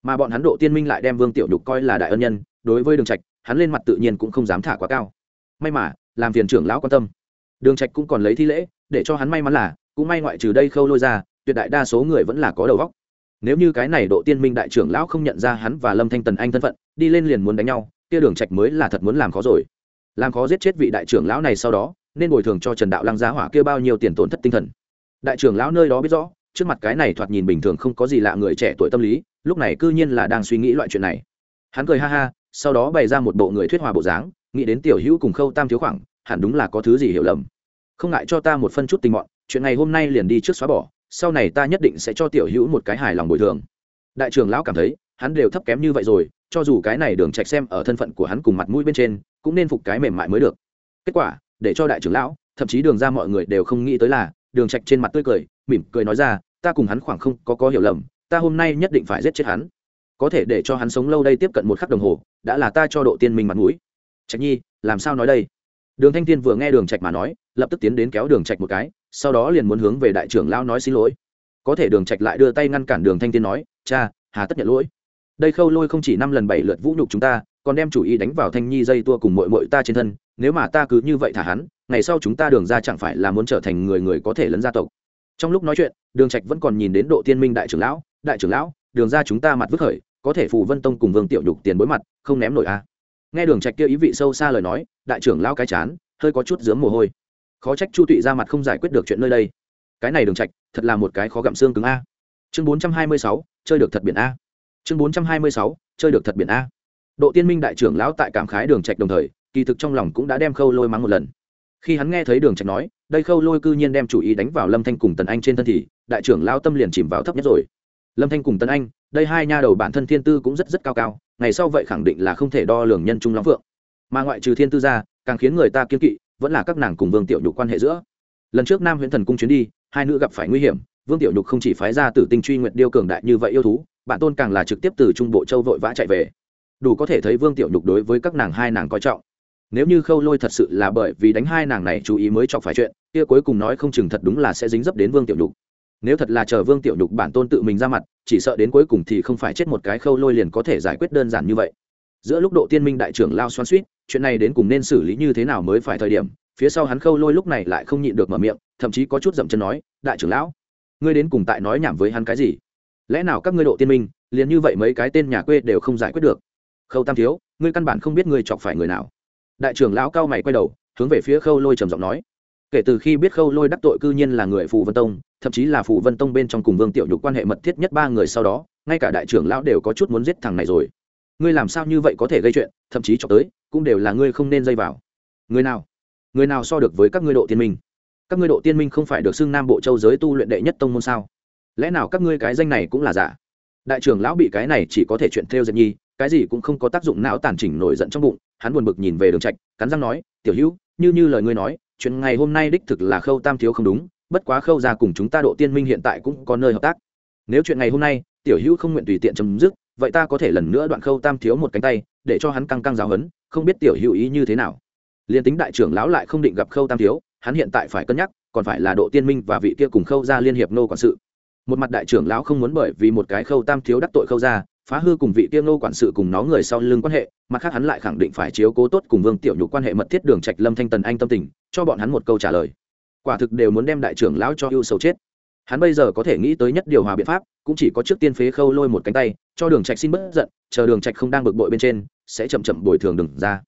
Mà bọn hắn độ tiên minh lại đem vương tiểu nhục coi là đại ân nhân, đối với đường trạch, hắn lên mặt tự nhiên cũng không dám thả quá cao. May mà, làm phiền trưởng lão quan tâm. Đường trạch cũng còn lấy thi lễ, để cho hắn may mắn là, cũng may ngoại trừ đây khâu lôi ra, tuyệt đại đa số người vẫn là có đầu óc. Nếu như cái này độ tiên minh đại trưởng lão không nhận ra hắn và lâm thanh tần anh thân phận, đi lên liền muốn đánh nhau, kia đường trạch mới là thật muốn làm khó rồi. Làm khó giết chết vị đại trưởng lão này sau đó nên bồi thường cho trần đạo lăng giá hỏa kia bao nhiêu tiền tổn thất tinh thần. Đại trưởng lão nơi đó biết rõ, trước mặt cái này thoạt nhìn bình thường không có gì lạ người trẻ tuổi tâm lý, lúc này cư nhiên là đang suy nghĩ loại chuyện này. Hắn cười ha ha, sau đó bày ra một bộ người thuyết hòa bộ dáng, nghĩ đến tiểu hữu cùng khâu tam thiếu khoảng, hẳn đúng là có thứ gì hiểu lầm. Không ngại cho ta một phân chút tình mọn, chuyện này hôm nay liền đi trước xóa bỏ, sau này ta nhất định sẽ cho tiểu hữu một cái hài lòng bồi thường. Đại trưởng lão cảm thấy, hắn đều thấp kém như vậy rồi, cho dù cái này đường trạch xem ở thân phận của hắn cùng mặt mũi bên trên, cũng nên phục cái mềm mại mới được. Kết quả để cho đại trưởng lão, thậm chí đường ra mọi người đều không nghĩ tới là, đường trạch trên mặt tươi cười, mỉm cười nói ra, ta cùng hắn khoảng không có có hiểu lầm, ta hôm nay nhất định phải giết chết hắn. Có thể để cho hắn sống lâu đây tiếp cận một khắc đồng hồ, đã là ta cho độ tiên minh mặt mũi. Trạch nhi, làm sao nói đây? Đường thanh tiên vừa nghe đường trạch mà nói, lập tức tiến đến kéo đường trạch một cái, sau đó liền muốn hướng về đại trưởng lão nói xin lỗi. Có thể đường trạch lại đưa tay ngăn cản đường thanh tiên nói, cha, hà tất nhận lỗi đây khâu lôi không chỉ năm lần bảy lượt vũ nhục chúng ta còn đem chủ ý đánh vào thanh nhi dây tua cùng mội mội ta trên thân nếu mà ta cứ như vậy thả hắn ngày sau chúng ta đường ra chẳng phải là muốn trở thành người người có thể lấn gia tộc. Trong lúc nói chuyện đường trạch vẫn còn nhìn đến độ tiên minh đại trưởng lão đại trưởng lão đường ra chúng ta mặt vứt khởi có thể phù vân tông cùng vương tiểu nhục tiền bối mặt không ném nổi a à. nghe đường trạch kia ý vị sâu xa lời nói đại trưởng lão cái chán hơi có chút dướng mồ hôi. Khó trách chu tụy ra mặt không giải quyết được chuyện nơi đây. Cái này đường trạch thật là một cái khó gặm xương cứng a. Chương 426, chơi được thật biển a chương 426, chơi được thật biển a. Độ tiên minh đại trưởng lão tại cảm khái đường trạch đồng thời kỳ thực trong lòng cũng đã đem khâu lôi mắng một lần. Khi hắn nghe thấy đường trạch nói đây khâu lôi cư nhiên đem chủ ý đánh vào lâm thanh cùng tần anh trên thân thì đại trưởng lão tâm liền chìm vào thấp nhất rồi. Lâm thanh cùng tần anh đây hai nha đầu bản thân thiên tư cũng rất rất cao cao ngày sau vậy khẳng định là không thể đo lường nhân trung lắm vượng mà ngoại trừ thiên tư ra càng khiến người ta kiên kỵ vẫn là các nàng cùng vương tiểu nhục quan hệ giữa. Lần trước nam huyện thần cung chuyến đi hai nữ gặp phải nguy hiểm vương tiểu nhục không chỉ phái ra tử tinh truy nguyện điêu cường đại như vậy yêu thú bản tôn càng là trực tiếp từ trung bộ châu vội vã chạy về. Đủ có thể thấy vương tiểu nhục đối với các nàng hai nàng coi trọng. Nếu như khâu lôi thật sự là bởi vì đánh hai nàng này chú ý mới chọc phải chuyện, kia cuối cùng nói không chừng thật đúng là sẽ dính dấp đến vương tiểu nhục. Nếu thật là chờ vương tiểu nhục bản tôn tự mình ra mặt, chỉ sợ đến cuối cùng thì không phải chết một cái khâu lôi liền có thể giải quyết đơn giản như vậy. Giữa lúc độ tiên minh đại trưởng lao xoan suýt chuyện này đến cùng nên xử lý như thế nào mới phải thời điểm, phía sau hắn khâu lôi lúc này lại không nhịn được mở miệng, thậm chí có chút dậm chân nói, đại trưởng lão, ngươi đến cùng tại nói nhảm với hắn cái gì? Lẽ nào các ngươi độ tiên minh, liền như vậy mấy cái tên nhà quê đều không giải quyết được? Khâu tam thiếu, ngươi căn bản không biết ngươi chọc phải người nào. Đại trưởng lão cao mày quay đầu, hướng về phía khâu lôi trầm giọng nói. Kể từ khi biết khâu lôi đắc tội cư nhiên là người phù vân tông, thậm chí là phù vân tông bên trong cùng vương tiểu nhục quan hệ mật thiết nhất ba người sau đó, ngay cả đại trưởng lão đều có chút muốn giết thằng này rồi. Ngươi làm sao như vậy có thể gây chuyện, thậm chí cho tới, cũng đều là ngươi không nên dây vào. Người nào? Người nào so được với các ngươi độ tiên minh? Các ngươi độ tiên minh không phải được xưng nam bộ châu giới tu luyện đệ nhất tông môn sao? Lẽ nào các ngươi cái danh này cũng là giả? Đại trưởng lão bị cái này chỉ có thể chuyện theo dệt nhi, cái gì cũng không có tác dụng não tàn chỉnh nổi giận trong bụng, hắn buồn bực nhìn về đường trạch, cắn răng nói, tiểu hữu, như như lời ngươi nói, chuyện ngày hôm nay đích thực là khâu tam thiếu không đúng, bất quá khâu ra cùng chúng ta độ tiên minh hiện tại cũng có nơi hợp tác. Nếu chuyện ngày hôm nay, tiểu hữu không nguyện tùy tiện chấm dứt, vậy ta có thể lần nữa đoạn khâu tam thiếu một cánh tay, để cho hắn căng căng giáo hấn không biết tiểu hữu ý như thế nào. Liền tính đại trưởng lão lại không định gặp khâu tam thiếu, hắn hiện tại phải cân nhắc, còn phải là độ tiên minh và vị kia cùng khâu ra liên hiệp nô quản sự một mặt đại trưởng lão không muốn bởi vì một cái khâu tam thiếu đắc tội khâu ra phá hư cùng vị tiêu nô quản sự cùng nó người sau lưng quan hệ, mặt khác hắn lại khẳng định phải chiếu cố tốt cùng vương tiểu nhục quan hệ mật thiết đường trạch lâm thanh tần anh tâm tình, cho bọn hắn một câu trả lời. Quả thực đều muốn đem đại trưởng lão cho yêu sầu chết. Hắn bây giờ có thể nghĩ tới nhất điều hòa biện pháp, cũng chỉ có trước tiên phế khâu lôi một cánh tay, cho đường trạch xin bớt giận, chờ đường trạch không đang bực bội bên trên, sẽ chậm chậm bồi thường đừng ra.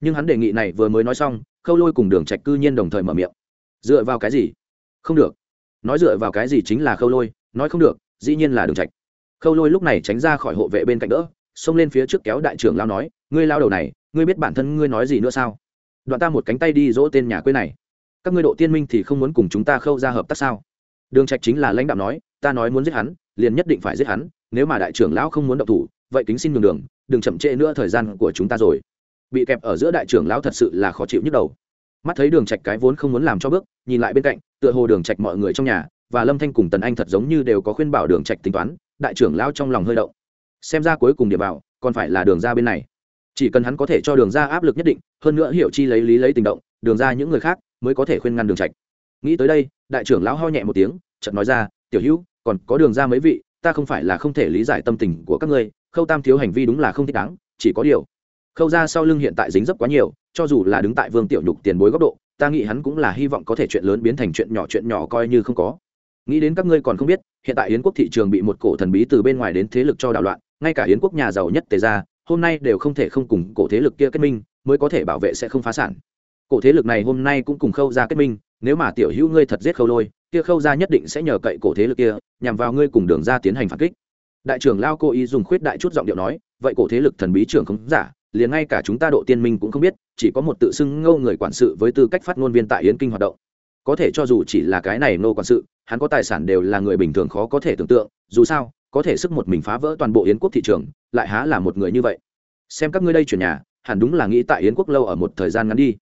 Nhưng hắn đề nghị này vừa mới nói xong, khâu lôi cùng đường trạch cư nhiên đồng thời mở miệng. Dựa vào cái gì? Không được. Nói dựa vào cái gì chính là khâu lôi? Nói không được, dĩ nhiên là đường trạch. Khâu lôi lúc này tránh ra khỏi hộ vệ bên cạnh đỡ, xông lên phía trước kéo đại trưởng lao nói, ngươi lao đầu này, ngươi biết bản thân ngươi nói gì nữa sao? Đoạn ta một cánh tay đi dỗ tên nhà quê này. Các ngươi độ tiên minh thì không muốn cùng chúng ta khâu ra hợp tác sao? Đường trạch chính là lãnh đạo nói, ta nói muốn giết hắn, liền nhất định phải giết hắn, nếu mà đại trưởng lão không muốn động thủ, vậy kính xin nhường đường, đừng chậm trễ nữa thời gian của chúng ta rồi. Bị kẹp ở giữa đại trưởng lão thật sự là khó chịu nhức đầu. Mắt thấy đường trạch cái vốn không muốn làm cho bước, nhìn lại bên cạnh, tựa hồ đường trạch mọi người trong nhà và lâm thanh cùng tần anh thật giống như đều có khuyên bảo đường trạch tính toán, đại trưởng lão trong lòng hơi động. Xem ra cuối cùng địa bảo còn phải là đường ra bên này. Chỉ cần hắn có thể cho đường ra áp lực nhất định, hơn nữa hiểu chi lấy lý lấy tình động, đường ra những người khác mới có thể khuyên ngăn đường trạch. Nghĩ tới đây, đại trưởng lão ho nhẹ một tiếng, chợt nói ra, tiểu hữu, còn có đường ra mấy vị, ta không phải là không thể lý giải tâm tình của các ngươi, khâu tam thiếu hành vi đúng là không thích đáng, chỉ có điều, khâu ra sau lưng hiện tại dính dấp quá nhiều, cho dù là đứng tại vương tiểu nhục tiền bối góc độ, ta nghĩ hắn cũng là hy vọng có thể chuyện lớn biến thành chuyện nhỏ chuyện nhỏ coi như không có nghĩ đến các ngươi còn không biết, hiện tại yến quốc thị trường bị một cổ thần bí từ bên ngoài đến thế lực cho đảo loạn, ngay cả yến quốc nhà giàu nhất tề ra hôm nay đều không thể không cùng cổ thế lực kia kết minh, mới có thể bảo vệ sẽ không phá sản. Cổ thế lực này hôm nay cũng cùng khâu ra kết minh, nếu mà tiểu hữu ngươi thật giết khâu lôi, kia khâu ra nhất định sẽ nhờ cậy cổ thế lực kia, nhằm vào ngươi cùng đường ra tiến hành phản kích. Đại trưởng lao cô ý dùng khuyết đại chút giọng điệu nói, vậy cổ thế lực thần bí trưởng không giả, liền ngay cả chúng ta độ tiên minh cũng không biết, chỉ có một tự xưng ngâu người quản sự với tư cách phát ngôn viên tại yến kinh hoạt động có thể cho dù chỉ là cái này nô quản sự, hắn có tài sản đều là người bình thường khó có thể tưởng tượng, dù sao, có thể sức một mình phá vỡ toàn bộ yến quốc thị trường, lại há là một người như vậy. Xem các ngươi đây chuyển nhà, hẳn đúng là nghĩ tại yến quốc lâu ở một thời gian ngắn đi.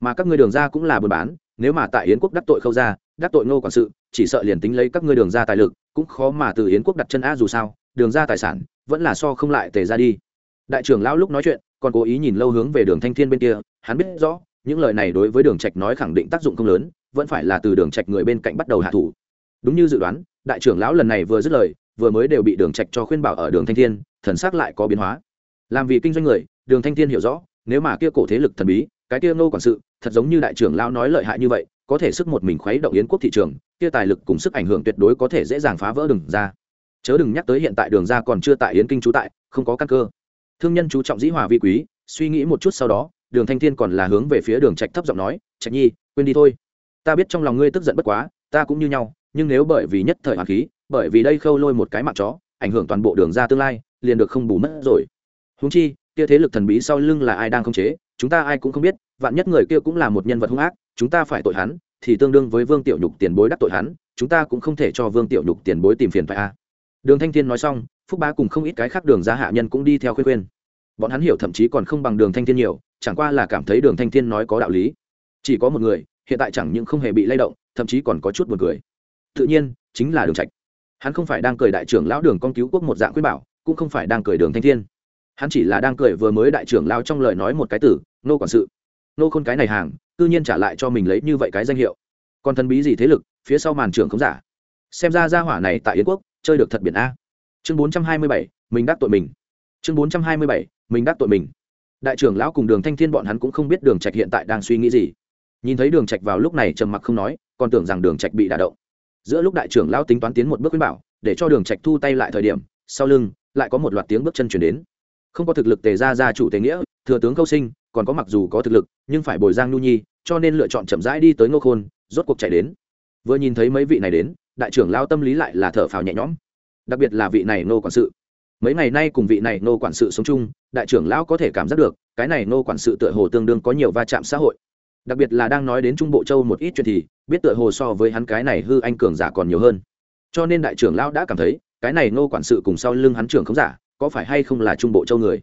Mà các ngươi đường ra cũng là buôn bán, nếu mà tại yến quốc đắc tội khâu ra đắc tội nô quản sự, chỉ sợ liền tính lấy các ngươi đường ra tài lực, cũng khó mà từ yến quốc đặt chân á dù sao, đường ra tài sản, vẫn là so không lại tề ra đi. Đại trưởng lão lúc nói chuyện, còn cố ý nhìn lâu hướng về đường thanh thiên bên kia, hắn biết rõ, những lời này đối với đường trạch nói khẳng định tác dụng không lớn vẫn phải là từ đường trạch người bên cạnh bắt đầu hạ thủ. Đúng như dự đoán, đại trưởng lão lần này vừa dứt lời, vừa mới đều bị đường trạch cho khuyên bảo ở đường thanh thiên, thần sắc lại có biến hóa. Làm vì kinh doanh người, đường thanh thiên hiểu rõ, nếu mà kia cổ thế lực thần bí, cái kia ngô quản sự, thật giống như đại trưởng lão nói lợi hại như vậy, có thể sức một mình khuấy động yến quốc thị trường, kia tài lực cùng sức ảnh hưởng tuyệt đối có thể dễ dàng phá vỡ đường ra. Chớ đừng nhắc tới hiện tại đường ra còn chưa tại yến kinh trú tại, không có căn cơ. Thương nhân chú trọng dĩ hòa vi quý, suy nghĩ một chút sau đó, đường thanh thiên còn là hướng về phía đường trạch thấp giọng nói, trạch nhi, quên đi thôi ta biết trong lòng ngươi tức giận bất quá, ta cũng như nhau, nhưng nếu bởi vì nhất thời hoàng khí, bởi vì đây khâu lôi một cái mạng chó, ảnh hưởng toàn bộ đường ra tương lai, liền được không bù mất rồi. Húng chi, kia thế lực thần bí sau lưng là ai đang khống chế, chúng ta ai cũng không biết, vạn nhất người kia cũng là một nhân vật hung ác, chúng ta phải tội hắn, thì tương đương với vương tiểu nhục tiền bối đắc tội hắn, chúng ta cũng không thể cho vương tiểu nhục tiền bối tìm phiền phải a. Đường thanh thiên nói xong, phúc bá cùng không ít cái khác đường ra hạ nhân cũng đi theo khuyên khuyên. Bọn hắn hiểu thậm chí còn không bằng đường thanh thiên nhiều, chẳng qua là cảm thấy đường thanh thiên nói có đạo lý. Chỉ có một người hiện tại chẳng những không hề bị lay động, thậm chí còn có chút buồn cười. Tự nhiên, chính là đường trạch. Hắn không phải đang cười đại trưởng lão đường con cứu quốc một dạng quyết bảo, cũng không phải đang cười đường thanh thiên. Hắn chỉ là đang cười vừa mới đại trưởng lão trong lời nói một cái từ nô quản sự. Nô khôn cái này hàng tự nhiên trả lại cho mình lấy như vậy cái danh hiệu. Còn thần bí gì thế lực, phía sau màn trưởng không giả. Xem ra gia hỏa này tại yến quốc, chơi được thật biển a. Chương bốn trăm hai mươi bảy, mình đắc tội mình. Chương bốn trăm hai mươi bảy, mình đắc tội mình. Đại trưởng lão cùng đường thanh thiên bọn hắn cũng không biết đường trạch hiện tại đang suy nghĩ gì nhìn thấy đường trạch vào lúc này trầm mặc không nói, còn tưởng rằng đường trạch bị đả động. Giữa lúc đại trưởng lão tính toán tiến một bước khuyên bảo, để cho đường trạch thu tay lại thời điểm, sau lưng, lại có một loạt tiếng bước chân chuyển đến. Không có thực lực tề ra gia chủ tề nghĩa, thừa tướng câu sinh, còn có mặc dù có thực lực, nhưng phải bồi giang nhu nhi, cho nên lựa chọn chậm rãi đi tới ngô khôn, rốt cuộc chạy đến. Vừa nhìn thấy mấy vị này đến, đại trưởng lao tâm lý lại là thở phào nhẹ nhõm. Đặc biệt là vị này nô quản sự. Mấy ngày nay cùng vị này nô quản sự sống chung, đại trưởng lão có thể cảm giác được, cái này nô quản sự tựa hồ tương đương có nhiều va chạm xã hội đặc biệt là đang nói đến trung bộ châu một ít chuyện thì, biết tựa hồ so với hắn cái này hư anh cường giả còn nhiều hơn. Cho nên đại trưởng lão đã cảm thấy, cái này Ngô quản sự cùng sau lưng hắn trưởng không giả, có phải hay không là trung bộ châu người?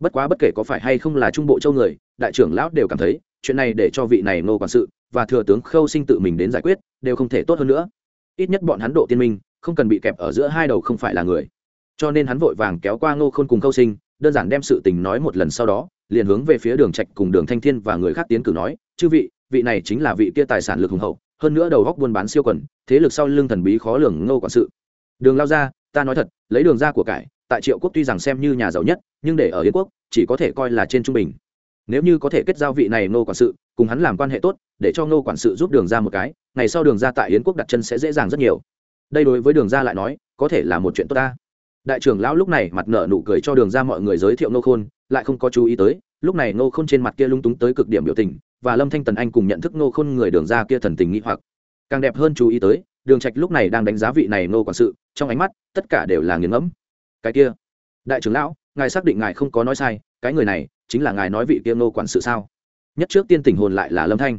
Bất quá bất kể có phải hay không là trung bộ châu người, đại trưởng lão đều cảm thấy, chuyện này để cho vị này Ngô quản sự và thừa tướng khâu sinh tự mình đến giải quyết, đều không thể tốt hơn nữa. Ít nhất bọn hắn độ tiên minh, không cần bị kẹp ở giữa hai đầu không phải là người. Cho nên hắn vội vàng kéo qua ngô khôn cùng khâu sinh, đơn giản đem sự tình nói một lần sau đó liền hướng về phía đường trạch cùng đường thanh thiên và người khác tiến cử nói, chư vị vị này chính là vị kia tài sản lực hùng hậu, hơn nữa đầu góc buôn bán siêu quần, thế lực sau lưng thần bí khó lường ngô quản sự. Đường lao ra ta nói thật, lấy đường ra của cải, tại triệu quốc tuy rằng xem như nhà giàu nhất, nhưng để ở yến quốc, chỉ có thể coi là trên trung bình. Nếu như có thể kết giao vị này ngô quản sự, cùng hắn làm quan hệ tốt, để cho ngô quản sự giúp đường ra một cái, ngày sau đường ra tại yến quốc đặt chân sẽ dễ dàng rất nhiều. Đây đối với đường ra lại nói, có thể là một chuyện tốt ta đại trưởng lão lúc này mặt nợ nụ cười cho đường ra mọi người giới thiệu nô khôn, lại không có chú ý tới, lúc này nô khôn trên mặt kia lung túng tới cực điểm biểu tình, và lâm thanh tần anh cùng nhận thức nô khôn người đường ra kia thần tình nghĩ hoặc. Càng đẹp hơn chú ý tới, đường trạch lúc này đang đánh giá vị này nô quản sự, trong ánh mắt, tất cả đều là nghiền ngẫm. Cái kia, đại trưởng lão, ngài xác định ngài không có nói sai, cái người này, chính là ngài nói vị kia nô quản sự sao? Nhất trước tiên tỉnh hồn lại là lâm thanh.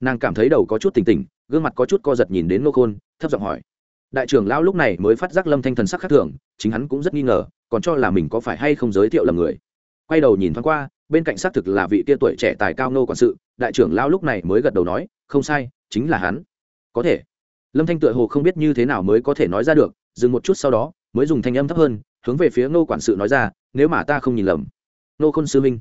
Nàng cảm thấy đầu có chút tỉnh tỉnh, gương mặt có chút co giật nhìn đến nô khôn, thấp giọng hỏi đại trưởng lão lúc này mới phát giác lâm thanh thần sắc khác thường, chính hắn cũng rất nghi ngờ, còn cho là mình có phải hay không giới thiệu lầm người. Quay đầu nhìn thoáng qua, bên cạnh xác thực là vị tia tuổi trẻ tài cao nô quản sự, đại trưởng lão lúc này mới gật đầu nói, không sai, chính là hắn. Có thể. Lâm thanh tựa hồ không biết như thế nào mới có thể nói ra được, dừng một chút sau đó, mới dùng thanh âm thấp hơn, hướng về phía nô quản sự nói ra, nếu mà ta không nhìn lầm. Nô khôn sư minh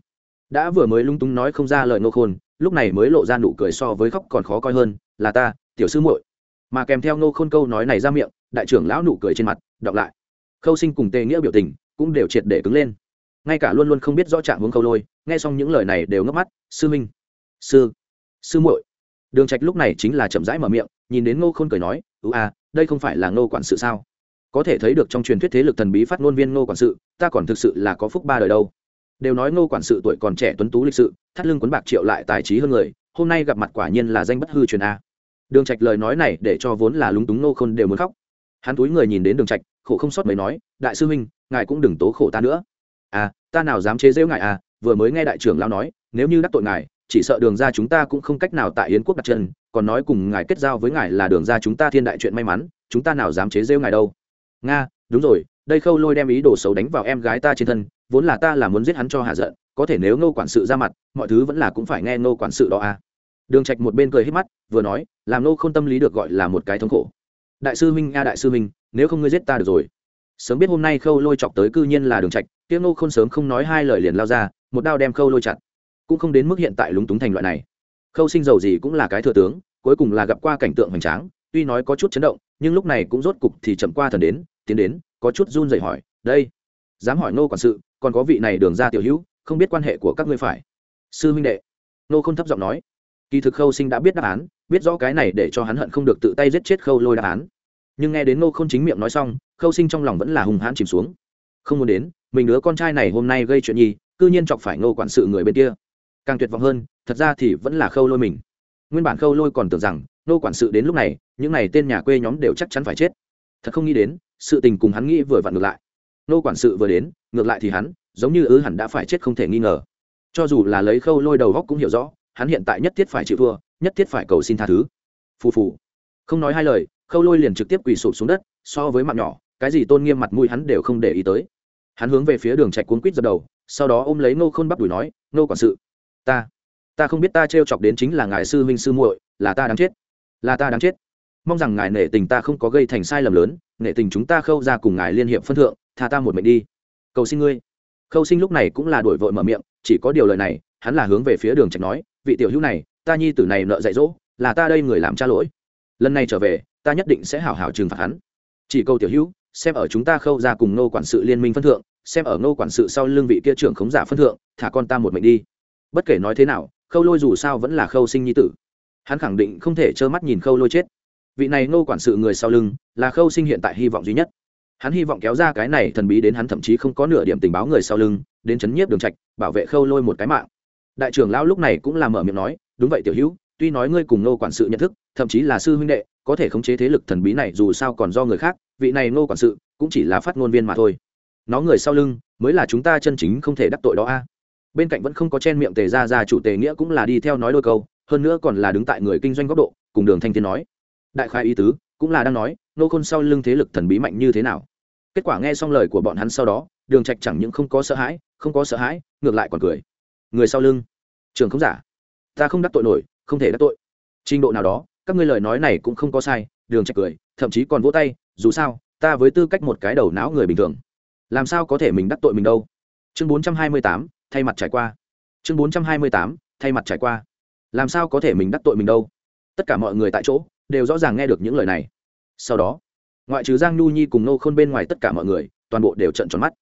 đã vừa mới lung túng nói không ra lời nô khôn, lúc này mới lộ ra nụ cười so với khóc còn khó coi hơn, là ta, tiểu sư muội mà kèm theo ngô khôn câu nói này ra miệng, đại trưởng lão nụ cười trên mặt, đọc lại. Khâu sinh cùng tề nghĩa biểu tình cũng đều triệt để cứng lên. Ngay cả luôn luôn không biết rõ trạng hướng khâu lôi, nghe xong những lời này đều ngấp mắt, sư minh, sư sư muội. Đường trạch lúc này chính là chậm rãi mở miệng, nhìn đến ngô khôn cười nói ưu a, đây không phải là ngô quản sự sao? Có thể thấy được trong truyền thuyết thế lực thần bí phát ngôn viên ngô quản sự, ta còn thực sự là có phúc ba đời đâu. Đều nói ngô quản sự tuổi còn trẻ tuấn tú lịch sự, thắt lưng quấn bạc triệu lại tài trí hơn người, hôm nay gặp mặt quả nhiên là danh bất hư truyền a đường trạch lời nói này để cho vốn là lúng túng nô khôn đều muốn khóc. Hắn túi người nhìn đến đường trạch, khổ không sót mới nói, đại sư huynh, ngài cũng đừng tố khổ ta nữa. À ta nào dám chế giễu ngài à vừa mới nghe đại trưởng lão nói, nếu như đắc tội ngài, chỉ sợ đường ra chúng ta cũng không cách nào tại yến quốc đặt chân, còn nói cùng ngài kết giao với ngài là đường ra chúng ta thiên đại chuyện may mắn, chúng ta nào dám chế rêu ngài đâu. Nga, đúng rồi, đây khâu lôi đem ý đồ xấu đánh vào em gái ta trên thân, vốn là ta là muốn giết hắn cho hạ giận, có thể nếu ngô quản sự ra mặt, mọi thứ vẫn là cũng phải nghe ngô quản sự đó à đường trạch một bên cười hết mắt, vừa nói, làm nô không tâm lý được gọi là một cái thống khổ. Đại sư minh a đại sư minh nếu không ngươi giết ta được rồi. Sớm biết hôm nay khâu lôi chọc tới cư nhiên là đường trạch tiếng nô không sớm không nói hai lời liền lao ra, một đao đem khâu lôi chặt. Cũng không đến mức hiện tại lúng túng thành loại này. Khâu sinh giàu gì cũng là cái thừa tướng, cuối cùng là gặp qua cảnh tượng hoành tráng, tuy nói có chút chấn động, nhưng lúc này cũng rốt cục thì chậm qua thần đến, tiến đến, có chút run rẩy hỏi, đây, dám hỏi nô quản sự, còn có vị này đường ra tiểu hữu, không biết quan hệ của các ngươi phải? Sư huynh đệ. Nô không thấp giọng nói kỳ thực khâu sinh đã biết đáp án, biết rõ cái này để cho hắn hận không được tự tay giết chết khâu lôi đáp án. Nhưng nghe đến nô không chính miệng nói xong, khâu sinh trong lòng vẫn là hùng hãn chìm xuống. Không muốn đến, mình đứa con trai này hôm nay gây chuyện nhi cư nhiên chọc phải ngô quản sự người bên kia. Càng tuyệt vọng hơn, thật ra thì vẫn là khâu lôi mình. Nguyên bản khâu lôi còn tưởng rằng, Ngô quản sự đến lúc này, những n à y tên nhà quê nhóm đều chắc chắn phải chết. Thật không nghĩ đến, sự tình cùng hắn nghĩ vừa vặn ngược lại. Ngô quản sự vừa đến, ngược lại thì hắn, giống như ứ hẳn đã phải chết không thể nghi ngờ. Cho dù là lấy khâu lôi đầu góc cũng hiểu rõ hắn hiện tại nhất thiết phải chịu thua, nhất thiết phải cầu xin tha thứ. Phù phù. Không nói hai lời, khâu lôi liền trực tiếp quỳ sụp xuống đất, so với mạng nhỏ, cái gì tôn nghiêm mặt mũi hắn đều không để ý tới. Hắn hướng về phía đường trạch cuốn quýt dập đầu, sau đó ôm lấy nô khôn bắp đùi nói nô quản sự, ta ta không biết ta t chọc đến chính là ngài sư huynh sư muội, là ta đáng chết, là ta đáng chết. Mong rằng ngài nể tình ta không có gây thành sai lầm lớn, nể tình chúng ta khâu ra cùng ngài liên hiệp phân thượng, tha ta một mệnh đi. Cầu xin ngươi. Khâu sinh lúc này cũng là đổi vội mở miệng, chỉ có điều lời này, hắn là hướng về phía đường trạch nói vị tiểu hữu này, ta nhi tử này nợ dạy dỗ, là ta đây người làm cha lỗi. Lần này trở về, ta nhất định sẽ hảo hảo trừng phạt hắn. Chỉ câu tiểu hữu, xem ở chúng ta khâu ra cùng nô quản sự liên minh phân thượng, xem ở nô quản sự sau lưng vị kia trưởng khống giả phân thượng, thả con ta một mệnh đi. Bất kể nói thế nào, khâu lôi dù sao vẫn là khâu sinh nhi tử. Hắn khẳng định không thể trơ mắt nhìn khâu lôi chết. Vị này nô quản sự người sau lưng, là khâu sinh hiện tại hy vọng duy nhất. Hắn hy vọng kéo ra cái này thần bí đến hắn thậm chí không có nửa điểm tình báo người sau lưng, đến chấn nhiếp đường trạch, bảo vệ khâu lôi một cái mạng đại trưởng lão lúc này cũng làm mở miệng nói, đúng vậy tiểu hữu, tuy nói ngươi cùng nô quản sự nhận thức, thậm chí là sư huynh đệ, có thể khống chế thế lực thần bí này dù sao còn do người khác, vị này nô quản sự cũng chỉ là phát ngôn viên mà thôi. Nó người sau lưng mới là chúng ta chân chính không thể đắc tội đó a. Bên cạnh vẫn không có chen miệng tề ra ra chủ tề nghĩa cũng là đi theo nói đôi câu, hơn nữa còn là đứng tại người kinh doanh góc độ, cùng đường thanh thiên nói. Đại khai ý tứ cũng là đang nói nô khôn sau lưng thế lực thần bí mạnh như thế nào. Kết quả nghe xong lời của bọn hắn sau đó, đường trạch chẳng những không có sợ hãi, không có sợ hãi, ngược lại còn cười. Người sau lưng trường không giả. Ta không đắc tội nổi không thể đắc tội. Trình độ nào đó các ngươi lời nói này cũng không có sai đường trạch cười thậm chí còn vỗ tay dù sao ta với tư cách một cái đầu não người bình thường. Làm sao có thể mình đắc tội mình đâu? Chương 428, thay mặt trải qua. Chương 428, thay mặt trải qua. Làm sao có thể mình đắc tội mình đâu? Tất cả mọi người tại chỗ đều rõ ràng nghe được những lời này. Sau đó ngoại trừ giang nhu nhi cùng nô khôn bên ngoài tất cả mọi người toàn bộ đều trận tròn mắt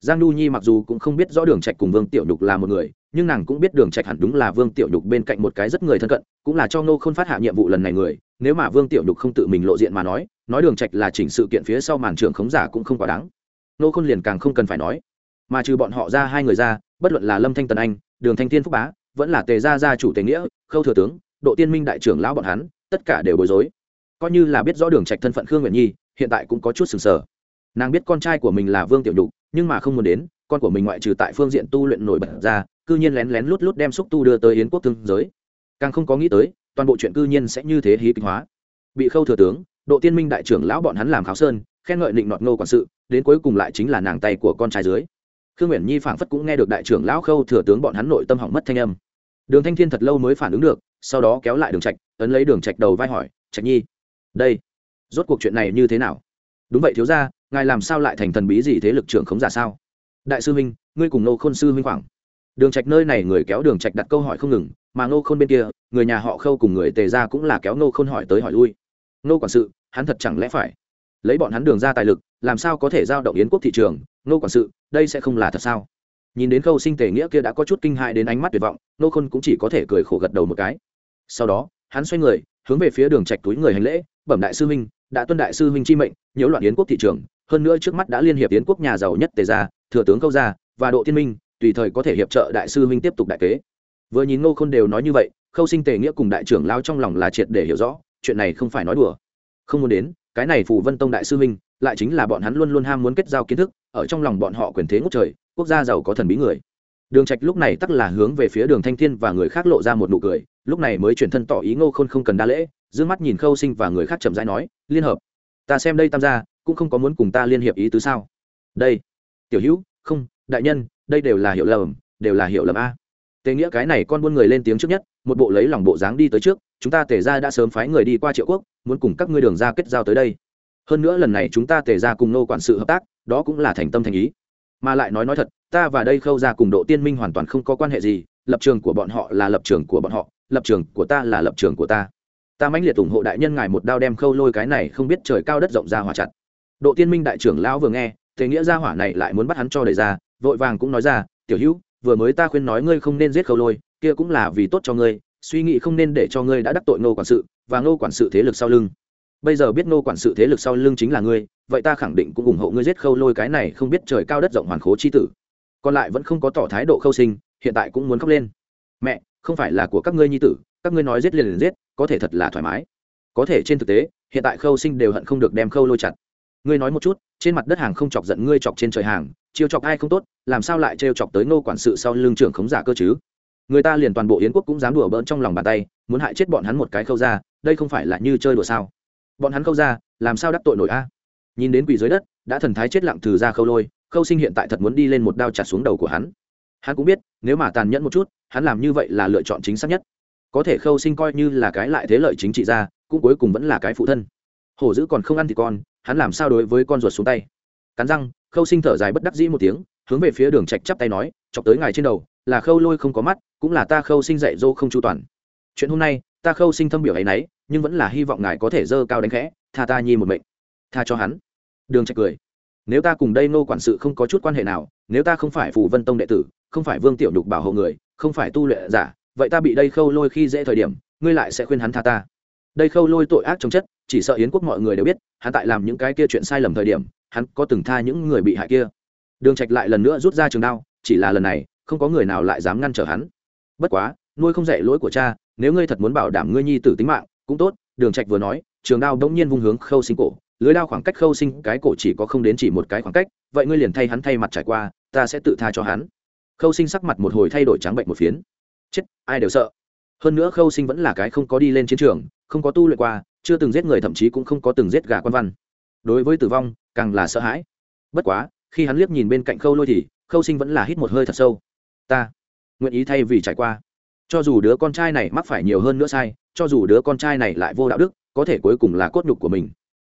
giang nhu nhi mặc dù cũng không biết rõ đường trạch cùng vương tiểu nhục là một người, nhưng nàng cũng biết đường trạch hẳn đúng là vương tiểu nhục bên cạnh một cái rất người thân cận, cũng là cho nô khôn phát hạ nhiệm vụ lần này người, nếu mà vương tiểu nhục không tự mình lộ diện mà nói nói đường trạch là chỉnh sự kiện phía sau màn trưởng khống giả cũng không quá đáng. Nô khôn liền càng không cần phải nói. Mà trừ bọn họ ra hai người ra, bất luận là lâm thanh tần anh, đường thanh thiên phúc bá, vẫn là tề gia gia chủ tề nghĩa, khâu thừa tướng, độ tiên minh đại trưởng lão bọn hắn, tất cả đều bối rối. Coi như là biết rõ đường trạch thân phận khương nguyện nhi, hiện tại cũng có chút sừng sờ. Nàng biết con trai của mình là vương tiểu nhục nhưng mà không muốn đến, con của mình ngoại trừ tại phương diện tu luyện nổi bật ra, cư nhiên lén lén lút lút đem xúc tu đưa tới yến quốc thương giới. Càng không có nghĩ tới, toàn bộ chuyện cư nhiên sẽ như thế hí kịch hóa. Bị khâu thừa tướng, độ tiên minh đại trưởng lão bọn hắn làm kháo sơn, khen ngợi định nọt ngô quản sự, đến cuối cùng lại chính là nàng tay của con trai dưới. Khương nguyện nhi phảng phất cũng nghe được đại trưởng lão khâu thừa tướng bọn hắn nội tâm hỏng mất thanh âm. Đường thanh thiên thật lâu mới phản ứng được, sau đó kéo lại đường trạch, ấn lấy đường trạch đầu vai hỏi, trạch nhi, đây, rốt cuộc chuyện này như thế nào? Đúng vậy thiếu gia ngài làm sao lại thành thần bí gì thế lực trưởng khống giả sao? Đại sư huynh, ngươi cùng nô khôn sư huynh khoảng. Đường trạch nơi này người kéo đường trạch đặt câu hỏi không ngừng, mà nô khôn bên kia, người nhà họ khâu cùng người tề ra cũng là kéo nô khôn hỏi tới hỏi lui. Nô quản sự, hắn thật chẳng lẽ phải lấy bọn hắn đường ra tài lực, làm sao có thể giao động yến quốc thị trường? Nô quản sự, đây sẽ không là thật sao? Nhìn đến khâu sinh tề nghĩa kia đã có chút kinh hại đến ánh mắt tuyệt vọng nô khôn cũng chỉ có thể cười khổ gật đầu một cái. Sau đó, hắn xoay người, hướng về phía đường trạch túi người hành lễ, bẩm đại sư huynh, đã tuân đại sư huynh chi mệnh, nhiễu loạn yến quốc thị trường hơn nữa trước mắt đã liên hiệp yến quốc nhà giàu nhất tề gia, thừa tướng câu gia và độ thiên minh, tùy thời có thể hiệp trợ đại sư huynh tiếp tục đại kế. Vừa nhìn ngô khôn đều nói như vậy, khâu sinh tề nghĩa cùng đại trưởng lao trong lòng là triệt để hiểu rõ, chuyện này không phải nói đùa. Không muốn đến, cái này phù vân tông đại sư huynh, lại chính là bọn hắn luôn luôn ham muốn kết giao kiến thức, ở trong lòng bọn họ quyền thế ngút trời, quốc gia giàu có thần bí người. Đường trạch lúc này tắc là hướng về phía đường thanh thiên và người khác lộ ra một nụ cười, lúc này mới chuyển thân tỏ ý ngô khôn không cần đa lễ, dương mắt nhìn khâu sinh và người khác chậm rãi nói, liên hợp, ta xem đây tam gia cũng không có muốn cùng ta liên hiệp ý tứ sao? Đây, tiểu hữu, không, đại nhân, đây đều là hiểu lầm, đều là hiểu lầm a. Tề nghĩa cái này con buôn người lên tiếng trước nhất, một bộ lấy lòng bộ dáng đi tới trước, chúng ta tề ra đã sớm phái người đi qua triệu quốc, muốn cùng các ngươi đường ra kết giao tới đây. Hơn nữa lần này chúng ta tề ra cùng nô quản sự hợp tác, đó cũng là thành tâm thành ý. Mà lại nói nói thật, ta và đây khâu ra cùng độ tiên minh hoàn toàn không có quan hệ gì, lập trường của bọn họ là lập trường của bọn họ, lập trường của ta là lập trường của ta. Ta mãnh liệt ủng hộ đại nhân ngài một đao đem khâu lôi cái này không biết trời cao đất rộng ra hỏa chặt độ tiên minh đại trưởng lão vừa nghe, thế nghĩa gia hỏa này lại muốn bắt hắn cho đầy ra, vội vàng cũng nói ra, tiểu hữu, vừa mới ta khuyên nói ngươi không nên giết khâu lôi, kia cũng là vì tốt cho ngươi, suy nghĩ không nên để cho ngươi đã đắc tội ngô quản sự, và ngô quản sự thế lực sau lưng. Bây giờ biết ngô quản sự thế lực sau lưng chính là ngươi, vậy ta khẳng định cũng ủng hộ ngươi giết khâu lôi cái này không biết trời cao đất rộng hoàn khố chi tử. Còn lại vẫn không có tỏ thái độ khâu sinh, hiện tại cũng muốn khóc lên. Mẹ, không phải là của các ngươi nhi tử, các ngươi nói giết liền liền giết, có thể thật là thoải mái. Có thể trên thực tế, hiện tại khâu sinh đều hận không được đem khâu lôi chặt ngươi nói một chút, trên mặt đất hàng không chọc giận ngươi chọc trên trời hàng, chiêu chọc ai không tốt, làm sao lại trêu chọc tới nô quản sự sau lưng trưởng khống giả cơ chứ? Người ta liền toàn bộ yến quốc cũng dám đùa bỡn trong lòng bàn tay, muốn hại chết bọn hắn một cái khâu ra, đây không phải là như chơi đùa sao? Bọn hắn khâu ra, làm sao đắc tội nổi a? Nhìn đến quỷ dưới đất, đã thần thái chết lặng từ ra khâu lôi, khâu sinh hiện tại thật muốn đi lên một đao chặt xuống đầu của hắn. Hắn cũng biết, nếu mà tàn nhẫn một chút, hắn làm như vậy là lựa chọn chính xác nhất. Có thể khâu sinh coi như là cái lại thế lợi chính trị ra cũng cuối cùng vẫn là cái phụ thân. Hổ dữ còn không ăn thì con hắn làm sao đối với con ruột xuống tay? Cắn răng, khâu sinh thở dài bất đắc dĩ một tiếng, hướng về phía đường trạch chắp tay nói, chọc tới ngài trên đầu, là khâu lôi không có mắt, cũng là ta khâu sinh dạy dỗ không chu toàn. Chuyện hôm nay, ta khâu sinh thâm biểu ấy nấy, nhưng vẫn là hy vọng ngài có thể dơ cao đánh khẽ, tha ta nhi một mệnh. Tha cho hắn. Đường trạch cười. Nếu ta cùng đây nô quản sự không có chút quan hệ nào, nếu ta không phải phù vân tông đệ tử, không phải vương tiểu nhục bảo hộ người, không phải tu luyện giả, vậy ta bị đây khâu lôi khi dễ thời điểm, ngươi lại sẽ khuyên hắn tha ta đây khâu lôi tội ác trong chất, chỉ sợ yến quốc mọi người đều biết, hắn tại làm những cái kia chuyện sai lầm thời điểm, hắn có từng tha những người bị hại kia. Đường trạch lại lần nữa rút ra trường đao, chỉ là lần này, không có người nào lại dám ngăn trở hắn. Bất quá, nuôi không dạy lỗi của cha, nếu ngươi thật muốn bảo đảm ngươi nhi tử tính mạng, cũng tốt, đường trạch vừa nói, trường đao đống nhiên vung hướng khâu sinh cổ, lưới đao khoảng cách khâu sinh cái cổ chỉ có không đến chỉ một cái khoảng cách, vậy ngươi liền thay hắn thay mặt trải qua, ta sẽ tự tha cho hắn. Khâu sinh sắc mặt một hồi thay đổi trắng bệnh một phiến. Chết, ai đều sợ. Hơn nữa khâu sinh vẫn là cái không có đi lên chiến trường không có tu luyện qua, chưa từng giết người, thậm chí cũng không có từng giết gà quan văn. Đối với tử vong, càng là sợ hãi. Bất quá, khi hắn liếc nhìn bên cạnh khâu lôi thì, khâu sinh vẫn là hít một hơi thật sâu. Ta nguyện ý thay vì trải qua. Cho dù đứa con trai này mắc phải nhiều hơn nữa sai, cho dù đứa con trai này lại vô đạo đức, có thể cuối cùng là cốt nhục của mình.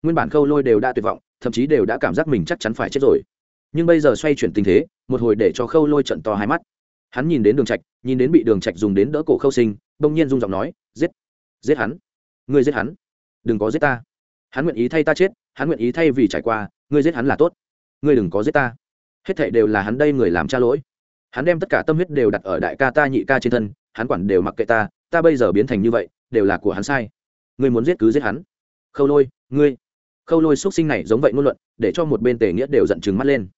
Nguyên bản khâu lôi đều đã tuyệt vọng, thậm chí đều đã cảm giác mình chắc chắn phải chết rồi. Nhưng bây giờ xoay chuyển tình thế, một hồi để cho khâu lôi trận to hai mắt. Hắn nhìn đến đường trạch, nhìn đến bị đường trạch dùng đến đỡ cổ khâu sinh, bỗng nhiên rung giọng nói, giết giết hắn ngươi giết hắn. Đừng có giết ta. Hắn nguyện ý thay ta chết, hắn nguyện ý thay vì trải qua, ngươi giết hắn là tốt. Ngươi đừng có giết ta. Hết thệ đều là hắn đây người làm cha lỗi. Hắn đem tất cả tâm huyết đều đặt ở đại ca ta nhị ca trên thân, hắn quản đều mặc kệ ta ta bây giờ biến thành như vậy, đều là của hắn sai. Ngươi muốn giết cứ giết hắn. Khâu lôi, ngươi. Khâu lôi x sinh này giống vậy ngôn luận, để cho một bên tề nghĩa đều giận chừng mắt lên.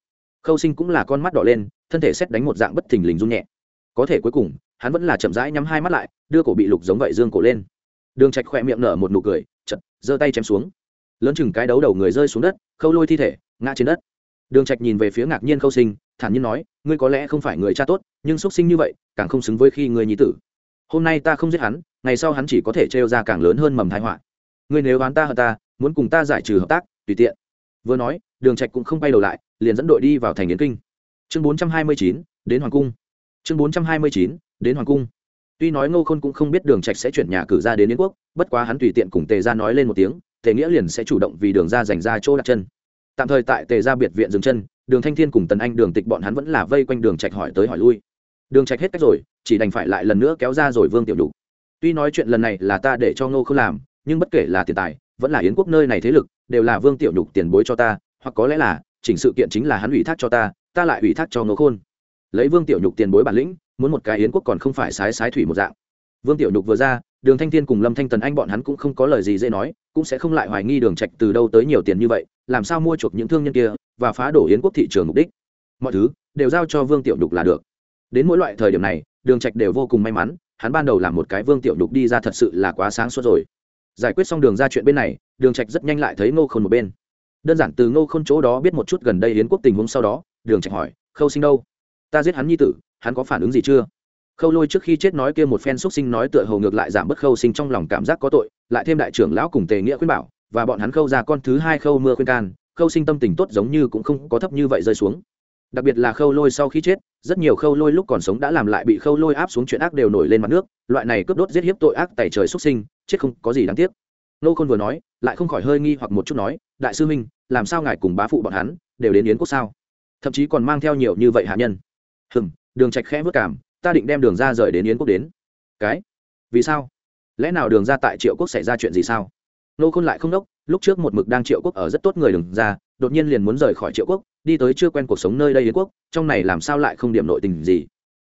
Khâu sinh cũng là con mắt đỏ lên, thân thể xét đánh một dạng bất thình lình rung nhẹ. Có thể cuối cùng, hắn vẫn là chậm rãi nhắm hai mắt lại, đưa cổ bị lục giống vậy dương cổ lên đường trạch khỏe miệng nở một nụ cười chật giơ tay chém xuống. Lớn chừng cái đấu đầu người rơi xuống đất khâu lôi thi thể ngã trên đất. Đường trạch nhìn về phía ngạc nhiên khâu sinh thản nhiên nói ngươi có lẽ không phải người cha tốt nhưng xuất sinh như vậy càng không xứng với khi ngươi nhi tử. Hôm nay ta không giết hắn ngày sau hắn chỉ có thể trêu ra càng lớn hơn mầm tai họa. Ngươi nếu đoán ta hơn ta muốn cùng ta giải trừ hợp tác tùy tiện. Vừa nói đường trạch cũng không bay đầu lại liền dẫn đội đi vào thành yến kinh. Chương 429, đến hoàng cung. Chương 429, đến hoàng cung tuy nói ngô khôn cũng không biết đường trạch sẽ chuyển nhà cử ra đến yến quốc, bất quá hắn tùy tiện cùng tề gia nói lên một tiếng, tề nghĩa liền sẽ chủ động vì đường ra dành ra chỗ đặt chân. Tạm thời tại tề gia biệt viện dừng chân, đường thanh thiên cùng tần anh, đường tịch bọn hắn vẫn là vây quanh đường trạch hỏi tới hỏi lui. Đường trạch hết cách rồi, chỉ đành phải lại lần nữa kéo ra rồi vương tiểu đủ tuy nói chuyện lần này là ta để cho ngô không làm, nhưng bất kể là tiền tài, vẫn là yến quốc nơi này thế lực, đều là vương tiểu nhục tiền bối cho ta, hoặc có lẽ là, chỉnh sự kiện chính là hắn ủy thác cho ta ta lại ủy thác cho ngô khôn. Lấy vương tiểu nhục tiền bối bản lĩnh muốn một cái yến quốc còn không phải sái sái thủy một dạng. Vương tiểu nhục vừa ra, đường thanh thiên cùng lâm thanh tần anh bọn hắn cũng không có lời gì dễ nói, cũng sẽ không lại hoài nghi đường trạch từ đâu tới nhiều tiền như vậy, làm sao mua chuộc những thương nhân kia và phá đổ yến quốc thị trường mục đích. Mọi thứ đều giao cho vương tiểu nhục là được. Đến mỗi loại thời điểm này, đường trạch đều vô cùng may mắn, hắn ban đầu làm một cái vương tiểu nhục đi ra thật sự là quá sáng suốt rồi. Giải quyết xong đường ra chuyện bên này, đường trạch rất nhanh lại thấy ngô khôn một bên. Đơn giản từ ngô khôn chỗ đó biết một chút gần đây yến quốc tình huống sau đó, đường trạch hỏi, khâu sinh đâu? Ta giết hắn nhi tử hắn có phản ứng gì chưa? Khâu lôi trước khi chết nói kia một phen xúc sinh nói tựa hồ ngược lại giảm bớt khâu sinh trong lòng cảm giác có tội, lại thêm đại trưởng lão cùng tề nghĩa khuyên bảo, và bọn hắn khâu ra con thứ hai khâu mưa khuyên can, khâu sinh tâm tình tốt giống như cũng không có thấp như vậy rơi xuống. Đặc biệt là khâu lôi sau khi chết, rất nhiều khâu lôi lúc còn sống đã làm lại bị khâu lôi áp xuống chuyện ác đều nổi lên mặt nước, loại này cướp đốt giết hiếp tội ác tẩy trời xuất sinh, chết không có gì đáng tiếc. Nô khôn vừa nói, lại không khỏi hơi nghi hoặc một chút nói, đại sư minh làm sao ngài cùng bá phụ bọn hắn đều đến yến quốc sao? Thậm chí còn mang theo nhiều như vậy hạ nhân. Hừm đường trạch khẽ vất cảm, ta định đem đường ra rời đến yến quốc đến. Cái? Vì sao? Lẽ nào đường ra tại triệu quốc xảy ra chuyện gì sao? Nô khôn lại không đốc, lúc trước một mực đang triệu quốc ở rất tốt người đường ra, đột nhiên liền muốn rời khỏi triệu quốc, đi tới chưa quen cuộc sống nơi đây yến quốc, trong này làm sao lại không điểm nội tình gì?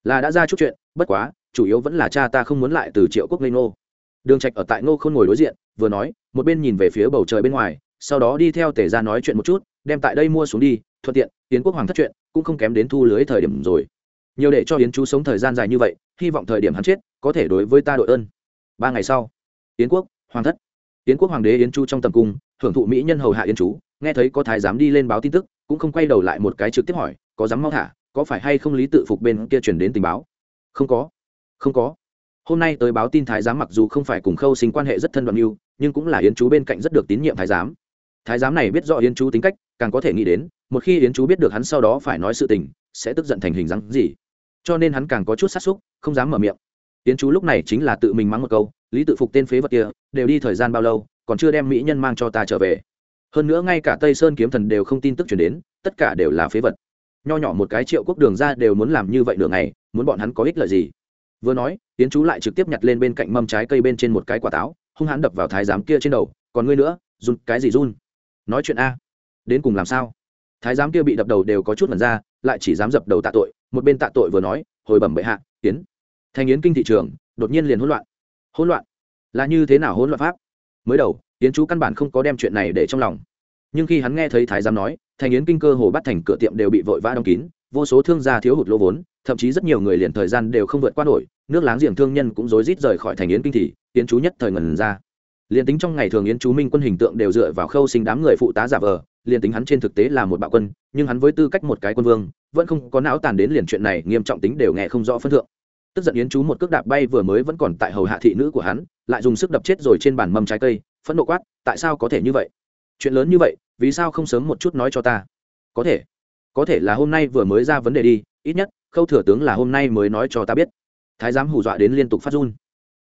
Là đã ra chút chuyện, bất quá, chủ yếu vẫn là cha ta không muốn lại từ triệu quốc lên ngô. Đường trạch ở tại ngô khôn ngồi đối diện, vừa nói, một bên nhìn về phía bầu trời bên ngoài, sau đó đi theo tề ra nói chuyện một chút, đem tại đây mua xuống đi, thuận tiện, yến quốc hoàng thất chuyện, cũng không kém đến thu lưới thời điểm rồi nhiều để cho yến chú sống thời gian dài như vậy, hy vọng thời điểm hắn chết, có thể đối với ta đội ơn. Ba ngày sau, yến quốc, hoàng thất. Yến quốc hoàng đế yến chú trong tầm cung, hưởng thụ mỹ nhân hầu hạ yến chú, nghe thấy có thái giám đi lên báo tin tức, cũng không quay đầu lại một cái trực tiếp hỏi, có dám mau thả, có phải hay không lý tự phục bên kia chuyển đến tình báo? Không có không có. Hôm nay tới báo tin thái giám mặc dù không phải cùng khâu sinh quan hệ rất thân đoạn yêu nhưng cũng là yến chú bên cạnh rất được tín nhiệm thái giám. Thái giám này biết rõ yến chú tính cách, càng có thể nghĩ đến, một khi yến chú biết được hắn sau đó phải nói sự tình, sẽ tức giận thành hình dáng gì cho nên hắn càng có chút sát xúc không dám mở miệng. Yến chú lúc này chính là tự mình mắng một câu, lý tự phục tên phế vật kia, đều đi thời gian bao lâu, còn chưa đem mỹ nhân mang cho ta trở về. Hơn nữa ngay cả tây sơn kiếm thần đều không tin tức chuyển đến, tất cả đều là phế vật. Nho nhỏ một cái triệu quốc đường ra đều muốn làm như vậy nửa ngày, muốn bọn hắn có ích lợi gì? Vừa nói tiến chú lại trực tiếp nhặt lên bên cạnh mâm trái cây bên trên một cái quả táo, hung hãn đập vào thái giám kia trên đầu, còn ngươi nữa, run, cái gì run? Nói chuyện a, đến cùng làm sao? Thái giám kia bị đập đầu đều có chút mẩn ra, lại chỉ dám dập đầu tạ tội. Một bên tạ tội vừa nói, hồi bẩm bệ hạ, tiến. Thành yến kinh thị trường, đột nhiên liền hỗn loạn. Hỗn loạn? Là như thế nào hỗn loạn pháp? Mới đầu, yến chú căn bản không có đem chuyện này để trong lòng. Nhưng khi hắn nghe thấy thái giám nói thành yến kinh cơ hồ bắt thành cửa tiệm đều bị vội vã đóng kín, vô số thương gia thiếu hụt lỗ vốn, thậm chí rất nhiều người liền thời gian đều không vượt qua nổi, nước láng giềng thương nhân cũng rối rít rời khỏi thành yến kinh thì yến chú nhất thời ngần ra liền tính trong ngày thường yến chú minh quân hình tượng đều dựa vào khâu sinh đám người phụ tá giả vờ liền tính hắn trên thực tế là một bạo quân, nhưng hắn với tư cách một cái quân vương, vẫn không có não tàn đến liền chuyện này nghiêm trọng tính đều nghe không rõ phân thượng. Tức giận yến chú một cước đạp bay vừa mới vẫn còn tại hầu hạ thị nữ của hắn, lại dùng sức đập chết rồi trên bàn mâm trái cây, phẫn nộ quát, tại sao có thể như vậy? Chuyện lớn như vậy, vì sao không sớm một chút nói cho ta? Có thể có thể là hôm nay vừa mới ra vấn đề đi, ít nhất, khâu thừa tướng là hôm nay mới nói cho ta biết. Thái giám hù dọa đến liên tục phát run.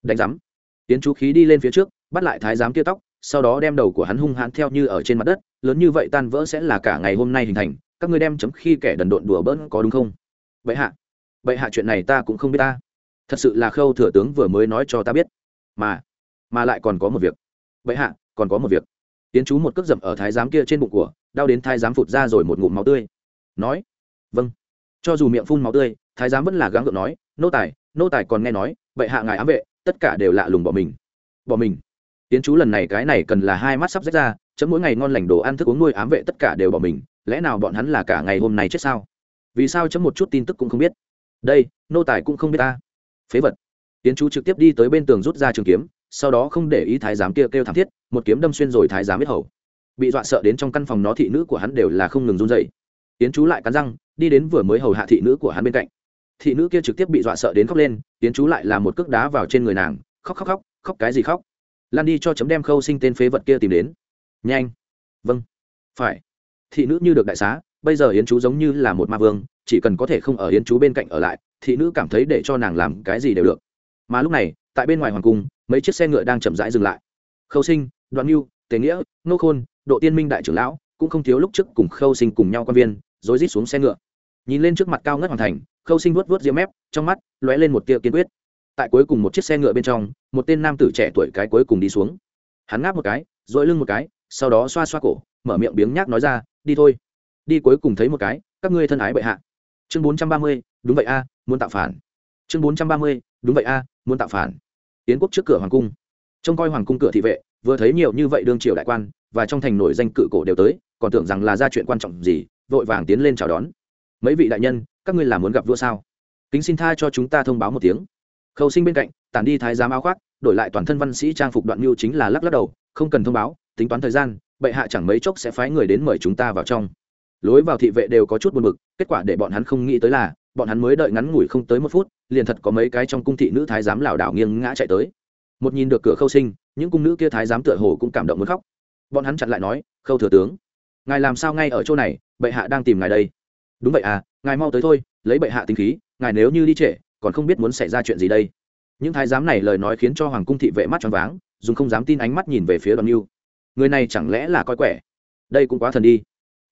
Đánh giám. Tiến chú khí đi lên phía trước bắt lại thái giám kia tóc, sau đó đem đầu của hắn hung hãn theo như ở trên mặt đất, lớn như vậy tan vỡ sẽ là cả ngày hôm nay hình thành, các ngươi đem chấm khi kẻ đần độn đùa bỡn có đúng không? Vậy hạ vậy hạ chuyện này ta cũng không biết ta. Thật sự là khâu thừa tướng vừa mới nói cho ta biết. Mà mà lại còn có một việc. Vậy hạ, còn có một việc. Tiến chú một cước dậm ở thái giám kia trên bụng của, đau đến thái giám phụt ra rồi một ngụm máu tươi. Nói vâng. Cho dù miệng phun máu tươi, thái giám vẫn là gắng gượng nói, nô tài nô tài còn nghe nói vậy hạ ngài ám vệ, tất cả đều lạ lùng bỏ mình. Bỏ mình? Tiến chú lần này cái này cần là hai mắt sắp rách ra, chấm mỗi ngày ngon lành đồ ăn thức uống nuôi ám vệ tất cả đều bỏ mình, lẽ nào bọn hắn là cả ngày hôm nay chết sao? Vì sao chấm một chút tin tức cũng không biết? Đây, nô tài cũng không biết ta. Phế vật. Tiến chú trực tiếp đi tới bên tường rút ra trường kiếm, sau đó không để ý thái giám kia kêu thảm thiết, một kiếm đâm xuyên rồi thái giám biết hầu. Bị dọa sợ đến trong căn phòng nó thị nữ của hắn đều là không ngừng run dậy tiến chú lại cắn răng, đi đến vừa mới hầu hạ thị nữ của hắn bên cạnh. Thị nữ kia trực tiếp bị dọa sợ đến khóc lên tiến chú lại là một cước đá vào trên người nàng, khóc khóc khóc khóc cái gì khóc? Lan đi cho chấm đem khâu sinh tên phế vật kia tìm đến. Nhanh. Vâng. Phải. Thị nữ như được đại xá, bây giờ yến chú giống như là một ma vương, chỉ cần có thể không ở yến chú bên cạnh ở lại, thị nữ cảm thấy để cho nàng làm cái gì đều được. Mà lúc này, tại bên ngoài hoàng cung, mấy chiếc xe ngựa đang chậm rãi dừng lại. Khâu sinh, đoạn mưu tề nghĩa, nô khôn, độ tiên minh đại trưởng lão, cũng không thiếu lúc trước cùng khâu sinh cùng nhau quan viên, rồi rít xuống xe ngựa. Nhìn lên trước mặt cao ngất hoàng thành, khâu sinh vuốt vuốt diêm mép, trong mắt lóe lên một tia kiên quyết tại cuối cùng một chiếc xe ngựa bên trong, một tên nam tử trẻ tuổi cái cuối cùng đi xuống. Hắn ngáp một cái dội lưng một cái, sau đó xoa xoa cổ, mở miệng biếng nhác nói ra, đi thôi. Đi cuối cùng thấy một cái, các ngươi thân ái bệ hạ. Chương bốn trăm ba mươi, đúng vậy a, muốn tạo phản. Chương bốn trăm ba mươi, đúng vậy a, muốn tạo phản. Yến quốc trước cửa hoàng cung. Trông coi hoàng cung cửa thị vệ, vừa thấy nhiều như vậy đương triều đại quan, và trong thành nổi danh cự cổ đều tới, còn tưởng rằng là ra chuyện quan trọng gì, vội vàng tiến lên chào đón. Mấy vị đại nhân, các ngươi là muốn gặp vua sao? Kính xin tha cho chúng ta thông báo một tiếng khâu sinh bên cạnh, tản đi thái giám áo khoác, đổi lại toàn thân văn sĩ trang phục đoạn mưu chính là lắc lắc đầu, không cần thông báo, tính toán thời gian, bệ hạ chẳng mấy chốc sẽ phái người đến mời chúng ta vào trong. Lối vào thị vệ đều có chút buồn bực, kết quả để bọn hắn không nghĩ tới là, bọn hắn mới đợi ngắn ngủi không tới một phút, liền thật có mấy cái trong cung thị nữ thái giám lảo đảo nghiêng ngã chạy tới. Một nhìn được cửa khâu sinh, những cung nữ kia thái giám tựa hồ cũng cảm động muốn khóc. Bọn hắn chặn lại nói, khâu thừa tướng, ngài làm sao ngay ở chỗ này, bệ hạ đang tìm ngài đây. Đúng vậy à ngài mau tới thôi, lấy bệ hạ tính khí, ngài nếu như đi trễ còn không biết muốn xảy ra chuyện gì đây. Những thái giám này lời nói khiến cho hoàng cung thị vệ mắt choáng váng, dùng không dám tin ánh mắt nhìn về phía đoàn mưu người này chẳng lẽ là coi quẻ? Đây cũng quá thần đi.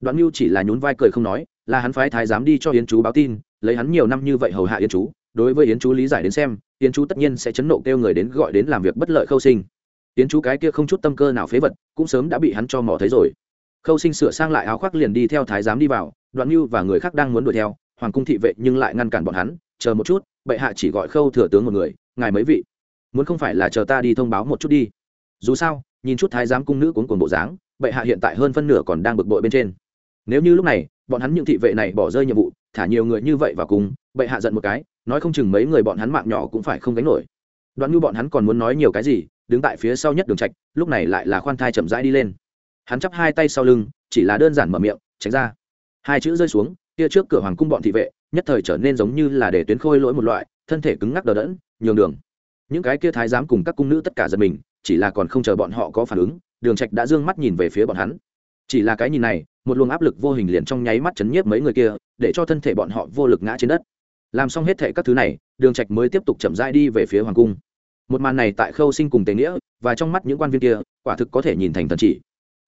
Đoàn mưu chỉ là nhún vai cười không nói, là hắn phái thái giám đi cho yến chú báo tin, lấy hắn nhiều năm như vậy hầu hạ yến chú. Đối với yến chú lý giải đến xem, yến chú tất nhiên sẽ chấn nộ kêu người đến gọi đến làm việc bất lợi khâu sinh. Yến chú cái kia không chút tâm cơ nào phế vật, cũng sớm đã bị hắn cho mỏ thấy rồi. Khâu sinh sửa sang lại áo khoác liền đi theo thái giám đi vào, đoạn mưu và người khác đang muốn đuổi theo, hoàng cung thị vệ nhưng lại ngăn cản bọn hắn, chờ một chút bệ hạ chỉ gọi khâu thừa tướng một người, ngài mấy vị, muốn không phải là chờ ta đi thông báo một chút đi. Dù sao, nhìn chút thái giám cung nữ cuốn cuồng bộ dáng, bệ hạ hiện tại hơn phân nửa còn đang bực bội bên trên. Nếu như lúc này, bọn hắn những thị vệ này bỏ rơi nhiệm vụ, thả nhiều người như vậy vào cùng, bệ hạ giận một cái, nói không chừng mấy người bọn hắn mạng nhỏ cũng phải không gánh nổi. Đoạn như bọn hắn còn muốn nói nhiều cái gì, đứng tại phía sau nhất đường trạch, lúc này lại là khoan thai chậm rãi đi lên. Hắn chắp hai tay sau lưng, chỉ là đơn giản mở miệng, tránh ra. Hai chữ rơi xuống, kia trước cửa hoàng cung bọn thị vệ nhất thời trở nên giống như là để tuyến khôi lỗi một loại, thân thể cứng ngắc đờ đẫn, nhường đường. Những cái kia thái giám cùng các cung nữ tất cả giật mình, chỉ là còn không chờ bọn họ có phản ứng, đường trạch đã dương mắt nhìn về phía bọn hắn. Chỉ là cái nhìn này, một luồng áp lực vô hình liền trong nháy mắt chấn nhiếp mấy người kia, để cho thân thể bọn họ vô lực ngã trên đất. Làm xong hết thệ các thứ này, đường trạch mới tiếp tục chậm rãi đi về phía hoàng cung. Một màn này tại khâu sinh cùng tề nghĩa, và trong mắt những quan viên kia, quả thực có thể nhìn thành thần chỉ.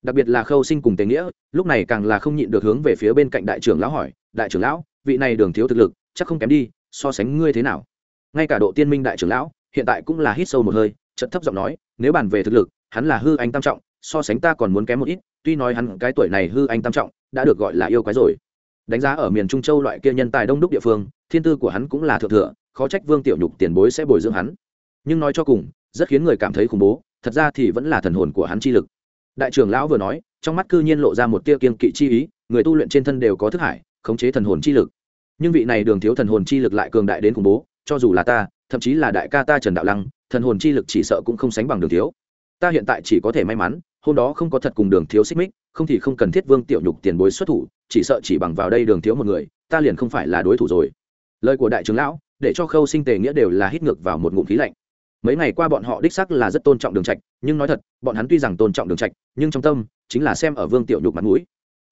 Đặc biệt là khâu sinh cùng tề nghĩa, lúc này càng là không nhịn được hướng về phía bên cạnh đại trưởng lão hỏi, đại trưởng lão vị này đường thiếu thực lực, chắc không kém đi, so sánh ngươi thế nào. Ngay cả độ tiên minh đại trưởng lão, hiện tại cũng là hít sâu một hơi chật thấp giọng nói, nếu bàn về thực lực, hắn là hư anh tam trọng, so sánh ta còn muốn kém một ít, tuy nói hắn cái tuổi này hư anh tam trọng, đã được gọi là yêu quái rồi. Đánh giá ở miền trung châu loại kia nhân tài đông đúc địa phương, thiên tư của hắn cũng là thượng thừa, khó trách vương tiểu nhục tiền bối sẽ bồi dưỡng hắn. Nhưng nói cho cùng, rất khiến người cảm thấy khủng bố, thật ra thì vẫn là thần hồn của hắn chi lực. Đại trưởng lão vừa nói, trong mắt cư nhiên lộ ra một tia kiên kỵ chi ý, người tu luyện trên thân đều có thức hải, khống chế thần hồn chi lực nhưng vị này đường thiếu thần hồn chi lực lại cường đại đến khủng bố, cho dù là ta, thậm chí là đại ca ta trần đạo lăng, thần hồn chi lực chỉ sợ cũng không sánh bằng đường thiếu. Ta hiện tại chỉ có thể may mắn, hôm đó không có thật cùng đường thiếu xích mích, không thì không cần thiết vương tiểu nhục tiền bối xuất thủ, chỉ sợ chỉ bằng vào đây đường thiếu một người, ta liền không phải là đối thủ rồi. Lời của đại trưởng lão, để cho khâu sinh tề nghĩa đều là hít ngược vào một ngụm khí lạnh. Mấy ngày qua bọn họ đích sắc là rất tôn trọng đường trạch, nhưng nói thật, bọn hắn tuy rằng tôn trọng đường trạch, nhưng trong tâm, chính là xem ở vương tiểu nhục mặt mũi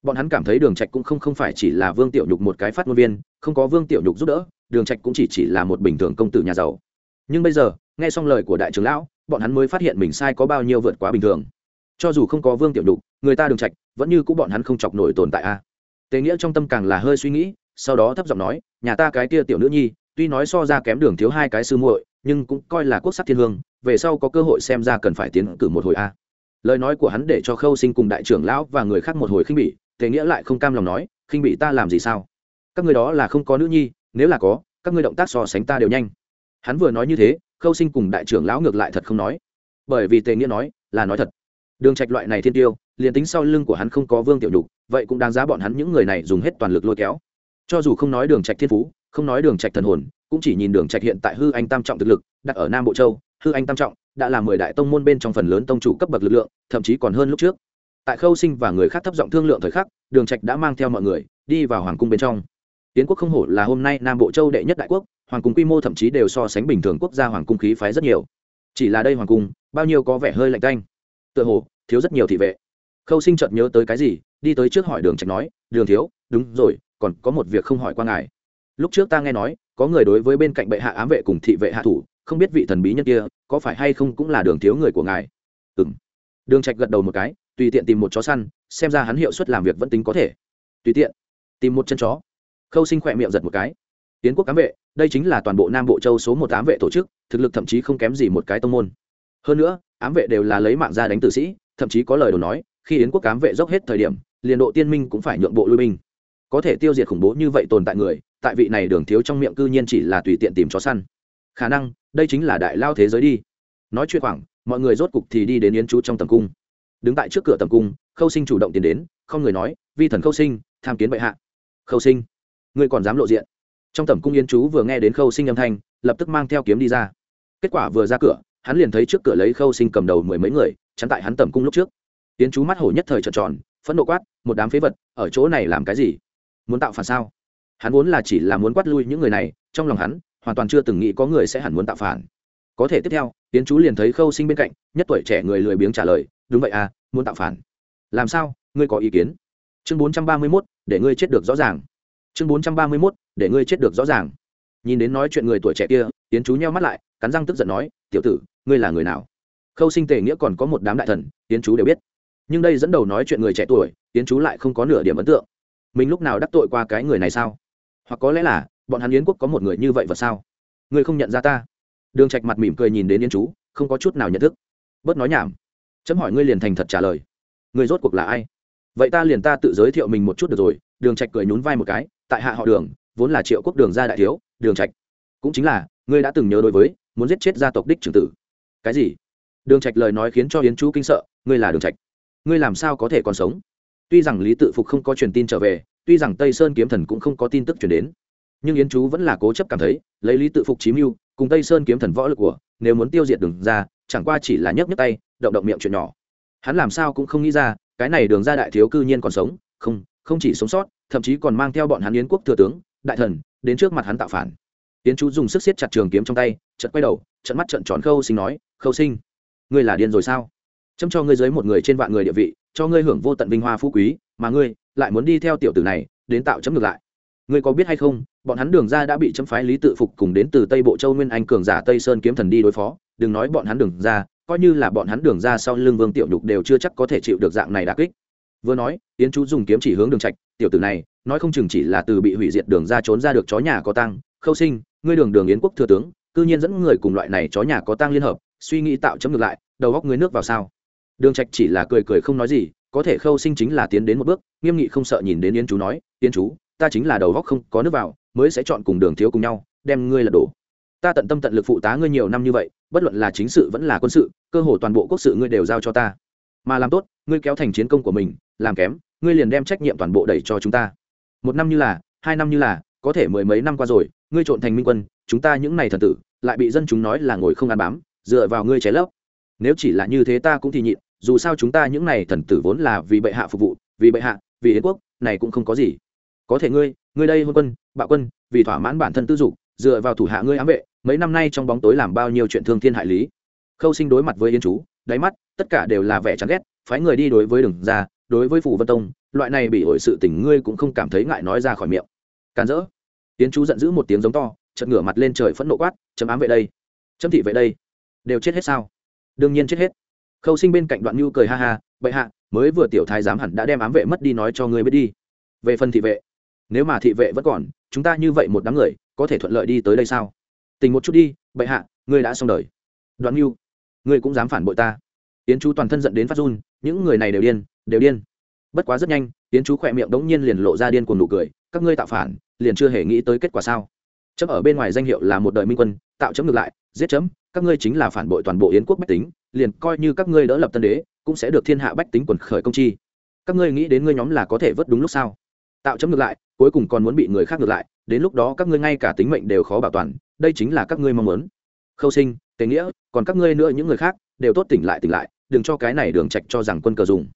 bọn hắn cảm thấy đường trạch cũng không không phải chỉ là vương tiểu nhục một cái phát ngôn viên, không có vương tiểu nhục giúp đỡ, đường trạch cũng chỉ chỉ là một bình thường công tử nhà giàu. Nhưng bây giờ, nghe xong lời của đại trưởng lão, bọn hắn mới phát hiện mình sai có bao nhiêu vượt quá bình thường. Cho dù không có vương tiểu nhục, người ta đường trạch, vẫn như cũng bọn hắn không chọc nổi tồn tại a. À. nghĩa trong tâm càng là hơi suy nghĩ, sau đó thấp giọng nói, nhà ta cái kia tiểu nữ nhi, tuy nói so ra kém đường thiếu hai cái sư muội, nhưng cũng coi là quốc sắc thiên hương, về sau có cơ hội xem ra cần phải tiến cử một hồi a. Lời nói của hắn để cho khâu sinh cùng đại trưởng lão và người khác một hồi khinh bỉ tề nghĩa lại không cam lòng nói, khinh bị ta làm gì sao? Các người đó là không có nữ nhi, nếu là có, các ngươi động tác so sánh ta đều nhanh. Hắn vừa nói như thế, khâu sinh cùng đại trưởng lão ngược lại thật không nói. Bởi vì tề nghĩa nói là nói thật. Đường trạch loại này thiên tiêu, liền tính sau lưng của hắn không có vương tiểu nhục, vậy cũng đáng giá bọn hắn những người này dùng hết toàn lực lôi kéo. Cho dù không nói đường trạch thiên phú, không nói đường trạch thần hồn, cũng chỉ nhìn đường trạch hiện tại hư anh tam trọng thực lực, đặt ở nam bộ châu, hư anh tam trọng, đã là mười đại tông môn bên trong phần lớn tông chủ cấp bậc lực lượng, thậm chí còn hơn lúc trước tại khâu sinh và người khác thấp giọng thương lượng thời khắc, đường trạch đã mang theo mọi người đi vào hoàng cung bên trong. Tiến quốc không hổ là hôm nay nam bộ châu đệ nhất đại quốc, hoàng cung quy mô thậm chí đều so sánh bình thường quốc gia hoàng cung khí phái rất nhiều. Chỉ là đây hoàng cung, bao nhiêu có vẻ hơi lạnh tanh. Tựa hồ, thiếu rất nhiều thị vệ. Khâu sinh chợt nhớ tới cái gì, đi tới trước hỏi đường trạch nói, đường thiếu, đúng rồi, còn có một việc không hỏi qua ngài. Lúc trước ta nghe nói, có người đối với bên cạnh bệ hạ ám vệ cùng thị vệ hạ thủ, không biết vị thần bí nhân kia có phải hay không cũng là đường thiếu người của ngài. Ừm. Đường trạch gật đầu một cái tùy tiện tìm một chó săn, xem ra hắn hiệu suất làm việc vẫn tính có thể. Tùy tiện, tìm một chân chó. Khâu sinh khỏe miệng giật một cái. Tiến quốc cám vệ, đây chính là toàn bộ nam bộ châu số một ám vệ tổ chức, thực lực thậm chí không kém gì một cái tông môn. Hơn nữa, ám vệ đều là lấy mạng ra đánh tử sĩ, thậm chí có lời đồn nói, khi yến quốc cám vệ dốc hết thời điểm, liền độ tiên minh cũng phải nhượng bộ lui binh. Có thể tiêu diệt khủng bố như vậy tồn tại người, tại vị này đường thiếu trong miệng cư nhiên chỉ là tùy tiện tìm chó săn. Khả năng, đây chính là đại lao thế giới đi. Nói chuyện khoảng, mọi người rốt cục thì đi đến yến chú trong tầm cung đứng tại trước cửa tầm cung, khâu sinh chủ động tiến đến, không người nói, vi thần khâu sinh, tham kiến bệ hạ. Khâu sinh, ngươi còn dám lộ diện? Trong tầm cung yên chú vừa nghe đến khâu sinh âm thanh, lập tức mang theo kiếm đi ra. Kết quả vừa ra cửa, hắn liền thấy trước cửa lấy khâu sinh cầm đầu mười mấy người, chắn tại hắn tầm cung lúc trước. Yến chú mắt hổ nhất thời trợn tròn, phẫn nộ quát, một đám phế vật, ở chỗ này làm cái gì? Muốn tạo phản sao? Hắn vốn là chỉ là muốn quát lui những người này, trong lòng hắn, hoàn toàn chưa từng nghĩ có người sẽ hẳn muốn tạo phản. Có thể tiếp theo, yến chú liền thấy khâu sinh bên cạnh, nhất tuổi trẻ người lười biếng trả lời đúng vậy à muốn tạo phản. Làm sao? Ngươi có ý kiến? Chương bốn trăm ba mươi mốt, để ngươi chết được rõ ràng. Chương bốn trăm ba mươi mốt, để ngươi chết được rõ ràng. Nhìn đến nói chuyện người tuổi trẻ kia tiến chú nheo mắt lại, cắn răng tức giận nói, tiểu tử, ngươi là người nào? Khâu sinh tề nghĩa còn có một đám đại thần tiến chú đều biết. Nhưng đây dẫn đầu nói chuyện người trẻ tuổi tiến chú lại không có nửa điểm ấn tượng. Mình lúc nào đắc tội qua cái người này sao? Hoặc có lẽ là, bọn hắn yến quốc có một người như vậy vật sao? Ngươi không nhận ra ta? Đường trạch mặt mỉm cười nhìn đến yến chú, không có chút nào nhận thức. Bớt nói nhảm chấm hỏi ngươi liền thành thật trả lời. Ngươi rốt cuộc là ai? Vậy ta liền ta tự giới thiệu mình một chút được rồi. Đường trạch cười nhún vai một cái, tại hạ họ đường, vốn là triệu quốc đường gia đại thiếu, đường trạch. Cũng chính là, ngươi đã từng nhớ đối với, muốn giết chết gia tộc đích trưởng tử. Cái gì? Đường trạch lời nói khiến cho yến chú kinh sợ, ngươi là đường trạch. Ngươi làm sao có thể còn sống? Tuy rằng lý tự phục không có truyền tin trở về, tuy rằng tây sơn kiếm thần cũng không có tin tức truyền đến, nhưng yến chú vẫn là cố chấp cảm thấy, lấy lý tự phục chí mưu, cùng tây sơn kiếm thần võ lực của, nếu muốn tiêu diệt đường ra chẳng qua chỉ là nhấc nhấc tay động động miệng chuyện nhỏ. Hắn làm sao cũng không nghĩ ra, cái này đường ra đại thiếu cư nhiên còn sống, không không chỉ sống sót, thậm chí còn mang theo bọn hắn yến quốc thừa tướng, đại thần, đến trước mặt hắn tạo phản. Yến chú dùng sức siết chặt trường kiếm trong tay, chợt quay đầu, trận mắt trận tròn khâu sinh nói, khâu sinh, ngươi là điên rồi sao? Chấm cho ngươi dưới một người trên vạn người địa vị, cho ngươi hưởng vô tận vinh hoa phú quý, mà ngươi lại muốn đi theo tiểu tử này, đến tạo chấm ngược lại. Ngươi có biết hay không, bọn hắn đường ra đã bị chấm phái lý tự phục cùng đến từ tây bộ châu nguyên anh cường giả tây sơn kiếm thần đi đối phó, đừng nói bọn hắn đường ra coi như là bọn hắn đường ra sau lưng vương tiểu nhục đều chưa chắc có thể chịu được dạng này đà kích. Vừa nói, yến chú dùng kiếm chỉ hướng đường trạch, tiểu tử này, nói không chừng chỉ là từ bị hủy diệt đường ra trốn ra được chó nhà có tăng khâu sinh, ngươi đường đường yến quốc thừa tướng, cư nhiên dẫn người cùng loại này chó nhà có tăng liên hợp, suy nghĩ tạo chấm ngược lại, đầu góc ngươi nước vào sao? Đường trạch chỉ là cười cười không nói gì, có thể khâu sinh chính là tiến đến một bước, nghiêm nghị không sợ nhìn đến yến chú nói, yến chú, ta chính là đầu góc không có nước vào, mới sẽ chọn cùng đường thiếu cùng nhau, đem ngươi là đổ. Ta tận tâm tận lực phụ tá ngươi nhiều năm như vậy bất luận là chính sự vẫn là quân sự, cơ hồ toàn bộ quốc sự ngươi đều giao cho ta. Mà làm tốt, ngươi kéo thành chiến công của mình, làm kém, ngươi liền đem trách nhiệm toàn bộ đẩy cho chúng ta. Một năm như là, hai năm như là, có thể mười mấy năm qua rồi, ngươi trộn thành minh quân, chúng ta những này thần tử, lại bị dân chúng nói là ngồi không ăn bám, dựa vào ngươi cháy lấp nếu chỉ là như thế ta cũng thì nhịn, dù sao chúng ta những này thần tử vốn là vì bệ hạ phục vụ, vì bệ hạ, vì yến quốc, này cũng không có gì. Có thể ngươi ngươi đây hôn quân, bạo quân, vì thỏa mãn bản thân tư dục, dựa vào thủ hạ ngươi ám vệ mấy năm nay trong bóng tối làm bao nhiêu chuyện thương thiên hại lý. Khâu sinh đối mặt với yên chú, đáy mắt, tất cả đều là vẻ chán ghét, phái người đi đối với đường ra đối với phủ vân tông, loại này bị ổi sự tình ngươi cũng không cảm thấy ngại nói ra khỏi miệng. Càn rỡ. Yến chú giận dữ một tiếng giống to chật ngửa mặt lên trời phẫn nộ quát, chấm ám vệ đây. Chấm thị vệ đây. Đều chết hết sao? Đương nhiên chết hết. Khâu sinh bên cạnh đoạn nhu cười ha ha, bệ hạ, mới vừa tiểu thái giám hẳn đã đem ám vệ mất đi nói cho ngươi biết đi. Về phần thị vệ, nếu mà thị vệ vẫn còn, chúng ta như vậy một đám người, có thể thuận lợi đi tới đây sao? Tình một chút đi, bệ hạ, ngươi đã xong đời. Đoạn mưu ngươi cũng dám phản bội ta. Yến chú toàn thân giận đến phát run, những người này đều điên đều điên. Bất quá rất nhanh, yến chú khỏe miệng đống nhiên liền lộ ra điên cuồng nụ cười, các ngươi tạo phản, liền chưa hề nghĩ tới kết quả sao? Chấm ở bên ngoài danh hiệu là một đời minh quân, tạo chấm ngược lại, giết chấm, các ngươi chính là phản bội toàn bộ yến quốc bách tính, liền coi như các ngươi đỡ lập tân đế, cũng sẽ được thiên hạ bách tính quần khởi công chi. Các ngươi nghĩ đến ngươi nhóm là có thể vớt đúng lúc sao? Tạo chấm ngược lại, cuối cùng còn muốn bị người khác ngược lại, đến lúc đó các ngươi ngay cả tính mệnh đều khó bảo toàn đây chính là các ngươi mong muốn. Khâu sinh, Tề nghĩa, còn các ngươi nữa, những người khác, đều tốt tỉnh lại tỉnh lại, đừng cho cái này đường trạch cho rằng quân cờ dùng.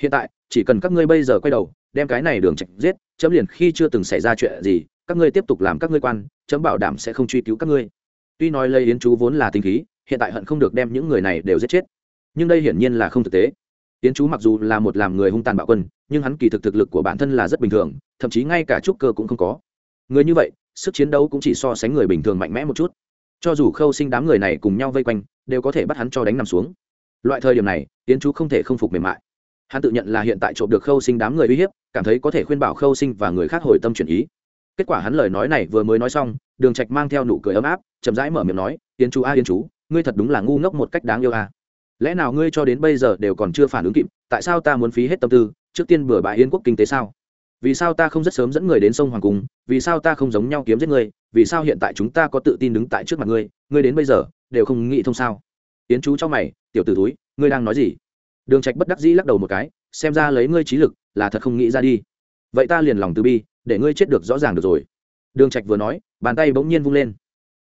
Hiện tại, chỉ cần các ngươi bây giờ quay đầu, đem cái này đường trạch giết, chấm liền khi chưa từng xảy ra chuyện gì, các ngươi tiếp tục làm các ngươi quan, chấm bảo đảm sẽ không truy cứu các ngươi. Tuy nói lây yến chú vốn là tinh khí, hiện tại hận không được đem những người này đều giết chết. Nhưng đây hiển nhiên là không thực tế. Yến chú mặc dù là một làm người hung tàn bạo quân, nhưng hắn kỳ thực thực lực của bản thân là rất bình thường, thậm chí ngay cả trúc cơ cũng không có. Người như vậy sức chiến đấu cũng chỉ so sánh người bình thường mạnh mẽ một chút. Cho dù khâu sinh đám người này cùng nhau vây quanh, đều có thể bắt hắn cho đánh nằm xuống. Loại thời điểm này, yến chú không thể không phục mềm mại. Hắn tự nhận là hiện tại trộm được khâu sinh đám người uy hiếp, cảm thấy có thể khuyên bảo khâu sinh và người khác hồi tâm chuyển ý. Kết quả hắn lời nói này vừa mới nói xong, đường trạch mang theo nụ cười ấm áp, chậm rãi mở miệng nói, yến chú a, yến chú, ngươi thật đúng là ngu ngốc một cách đáng yêu a. Lẽ nào ngươi cho đến bây giờ đều còn chưa phản ứng kịp, tại sao ta muốn phí hết tâm tư, trước tiên bừa bãi yến quốc kinh tế sao? Vì sao ta không rất sớm dẫn người đến sông hoàng cung, vì sao ta không giống nhau kiếm giết ngươi vì sao hiện tại chúng ta có tự tin đứng tại trước mặt ngươi ngươi đến bây giờ đều không nghĩ thông sao? Yến chú cho mày, tiểu t ử túi ngươi đang nói gì? Đường trạch bất đắc dĩ lắc đầu một cái, xem ra lấy ngươi trí lực là thật không nghĩ ra đi. Vậy ta liền lòng từ bi, để ngươi chết được rõ ràng được rồi. Đường trạch vừa nói, bàn tay bỗng nhiên vung lên.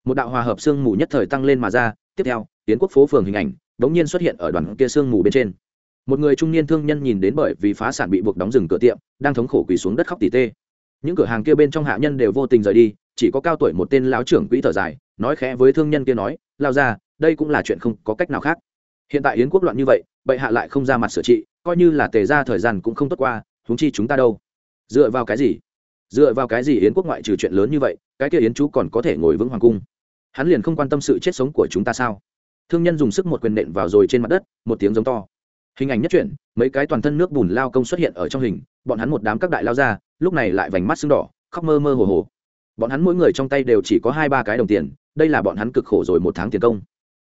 Một đạo hòa hợp xương mù nhất thời tăng lên mà ra, tiếp theo, yến quốc phố phường hình ảnh bỗng nhiên xuất hiện ở đoàn kia xương mù bên trên một người trung niên thương nhân nhìn đến bởi vì phá sản bị buộc đóng rừng cửa tiệm, đang thống khổ quỳ xuống đất khóc tỉ tê. Những cửa hàng kia bên trong hạ nhân đều vô tình rời đi, chỉ có cao tuổi một tên lão trưởng quỹ thở dài, nói khẽ với thương nhân kia nói, lao ra, đây cũng là chuyện không có cách nào khác. Hiện tại yến quốc loạn như vậy, bệ hạ lại không ra mặt sửa trị, coi như là tề ra thời gian cũng không tốt qua, huống chi chúng ta đâu? Dựa vào cái gì? Dựa vào cái gì yến quốc ngoại trừ chuyện lớn như vậy, cái kia yến chú còn có thể ngồi vững hoàng cung? Hắn liền không quan tâm sự chết sống của chúng ta sao? Thương nhân dùng sức một quyền nện vào rồi trên mặt đất, một tiếng giống to hình ảnh nhất truyện mấy cái toàn thân nước bùn lao công xuất hiện ở trong hình, bọn hắn một đám các đại lao ra, lúc này lại vành mắt sưng đỏ, khóc mơ mơ hồ hồ. Bọn hắn mỗi người trong tay đều chỉ có hai ba cái đồng tiền, đây là bọn hắn cực khổ rồi một tháng tiền công.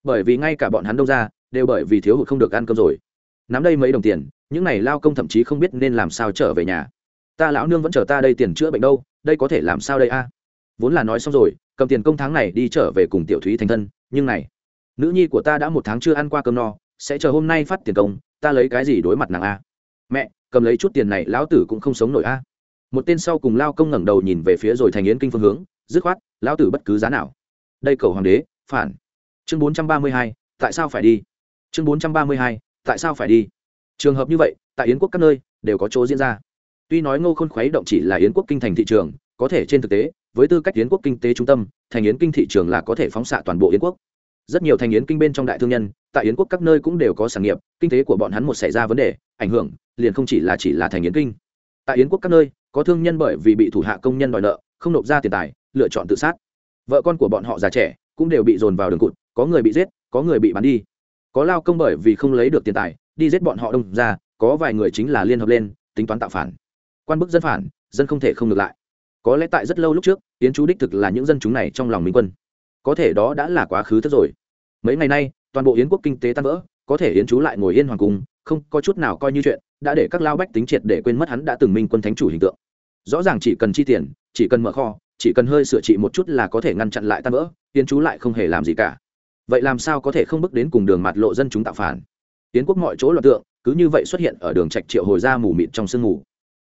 Bởi vì ngay cả bọn hắn đông ra, đều bởi vì thiếu hụt không được ăn cơm rồi. Nắm đây mấy đồng tiền, những này lao công thậm chí không biết nên làm sao trở về nhà. Ta lão nương vẫn chờ ta đây tiền chữa bệnh đâu, đây có thể làm sao đây a? Vốn là nói xong rồi, cầm tiền công tháng này đi trở về cùng tiểu thúy thành thân, nhưng này, nữ nhi của ta đã một tháng chưa ăn qua cơm no, sẽ chờ hôm nay phát tiền công ta lấy cái gì đối mặt nàng a? Mẹ, cầm lấy chút tiền này, lão tử cũng không sống nổi a. Một tên sau cùng lao công ngẩng đầu nhìn về phía rồi thành yến kinh phương hướng, dứt khoát, lão tử bất cứ giá nào. Đây cầu hoàng đế, phản. Chương bốn trăm ba mươi hai, tại sao phải đi? Chương bốn trăm ba mươi hai, tại sao phải đi? Trường hợp như vậy, tại yến quốc các nơi, đều có chỗ diễn ra. Tuy nói ngô khôn khuấy động chỉ là yến quốc kinh thành thị trường, có thể trên thực tế, với tư cách yến quốc kinh tế trung tâm, thành yến kinh thị trường là có thể phóng xạ toàn bộ yến quốc rất nhiều thành yến kinh bên trong đại thương nhân, tại yến quốc các nơi cũng đều có sản nghiệp, kinh tế của bọn hắn một xảy ra vấn đề, ảnh hưởng, liền không chỉ là chỉ là thành yến kinh. Tại yến quốc các nơi, có thương nhân bởi vì bị thủ hạ công nhân đòi nợ, không nộp ra tiền tài, lựa chọn tự sát. Vợ con của bọn họ già trẻ cũng đều bị dồn vào đường cụt, có người bị giết, có người bị bắn đi. Có lao công bởi vì không lấy được tiền tài, đi giết bọn họ đông ra, có vài người chính là liên hợp lên, tính toán tạo phản. Quan bức dân phản, dân không thể không ngược lại. Có lẽ tại rất lâu lúc trước tiến chú đích thực là những dân chúng này trong lòng minh quân có thể đó đã là quá khứ thất rồi. Mấy ngày nay, toàn bộ yến quốc kinh tế tan vỡ, có thể yến chú lại ngồi yên hoàng cung, không có chút nào coi như chuyện, đã để các lao bách tính triệt để quên mất hắn đã từng minh quân thánh chủ hình tượng. Rõ ràng chỉ cần chi tiền, chỉ cần mở kho, chỉ cần hơi sửa trị một chút là có thể ngăn chặn lại tan vỡ, yến chú lại không hề làm gì cả. Vậy làm sao có thể không bước đến cùng đường mặt lộ dân chúng tạo phản? Yến quốc mọi chỗ loạn tượng, cứ như vậy xuất hiện ở đường trạch triệu hồi ra mù mịt trong sương mù.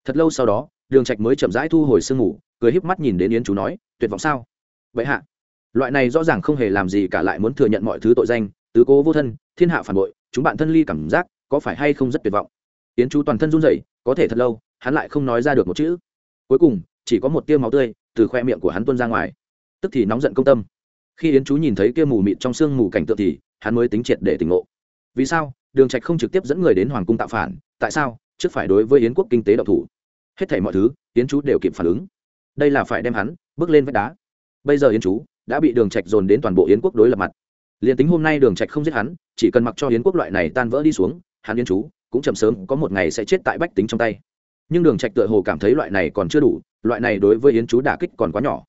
Thật lâu sau đó, đường trạch mới chậm rãi thu hồi sương mù, cười híp mắt nhìn đến yến chú nói, tuyệt vọng sao? Vậy hạ loại này rõ ràng không hề làm gì cả lại muốn thừa nhận mọi thứ tội danh, tứ cố vô thân, thiên hạ phản bội, chúng bạn thân ly cảm giác có phải hay không rất tuyệt vọng. Yến chú toàn thân run rẩy, có thể thật lâu, hắn lại không nói ra được một chữ. Cuối cùng, chỉ có một tia máu tươi từ khoe miệng của hắn tuôn ra ngoài. Tức thì nóng giận công tâm. Khi yến chú nhìn thấy kia mù mịt trong sương mù cảnh tượng thì, hắn mới tính triệt để tỉnh ngộ. Vì sao? Đường trạch không trực tiếp dẫn người đến hoàng cung tạo phản. Tại sao? Trước phải đối với yến quốc kinh tế độc thủ. Hết thảy mọi thứ, yến chú đều kịp phản ứng. Đây là phải đem hắn bước lên vách đá. Bây giờ yến chú đã bị đường trạch dồn đến toàn bộ yến quốc đối lập mặt. Liền tính hôm nay đường trạch không giết hắn, chỉ cần mặc cho yến quốc loại này tan vỡ đi xuống, hắn yến chú cũng chậm sớm, có một ngày sẽ chết tại bách tính trong tay. Nhưng đường trạch tựa hồ cảm thấy loại này còn chưa đủ, loại này đối với yến chú đả kích còn quá nhỏ.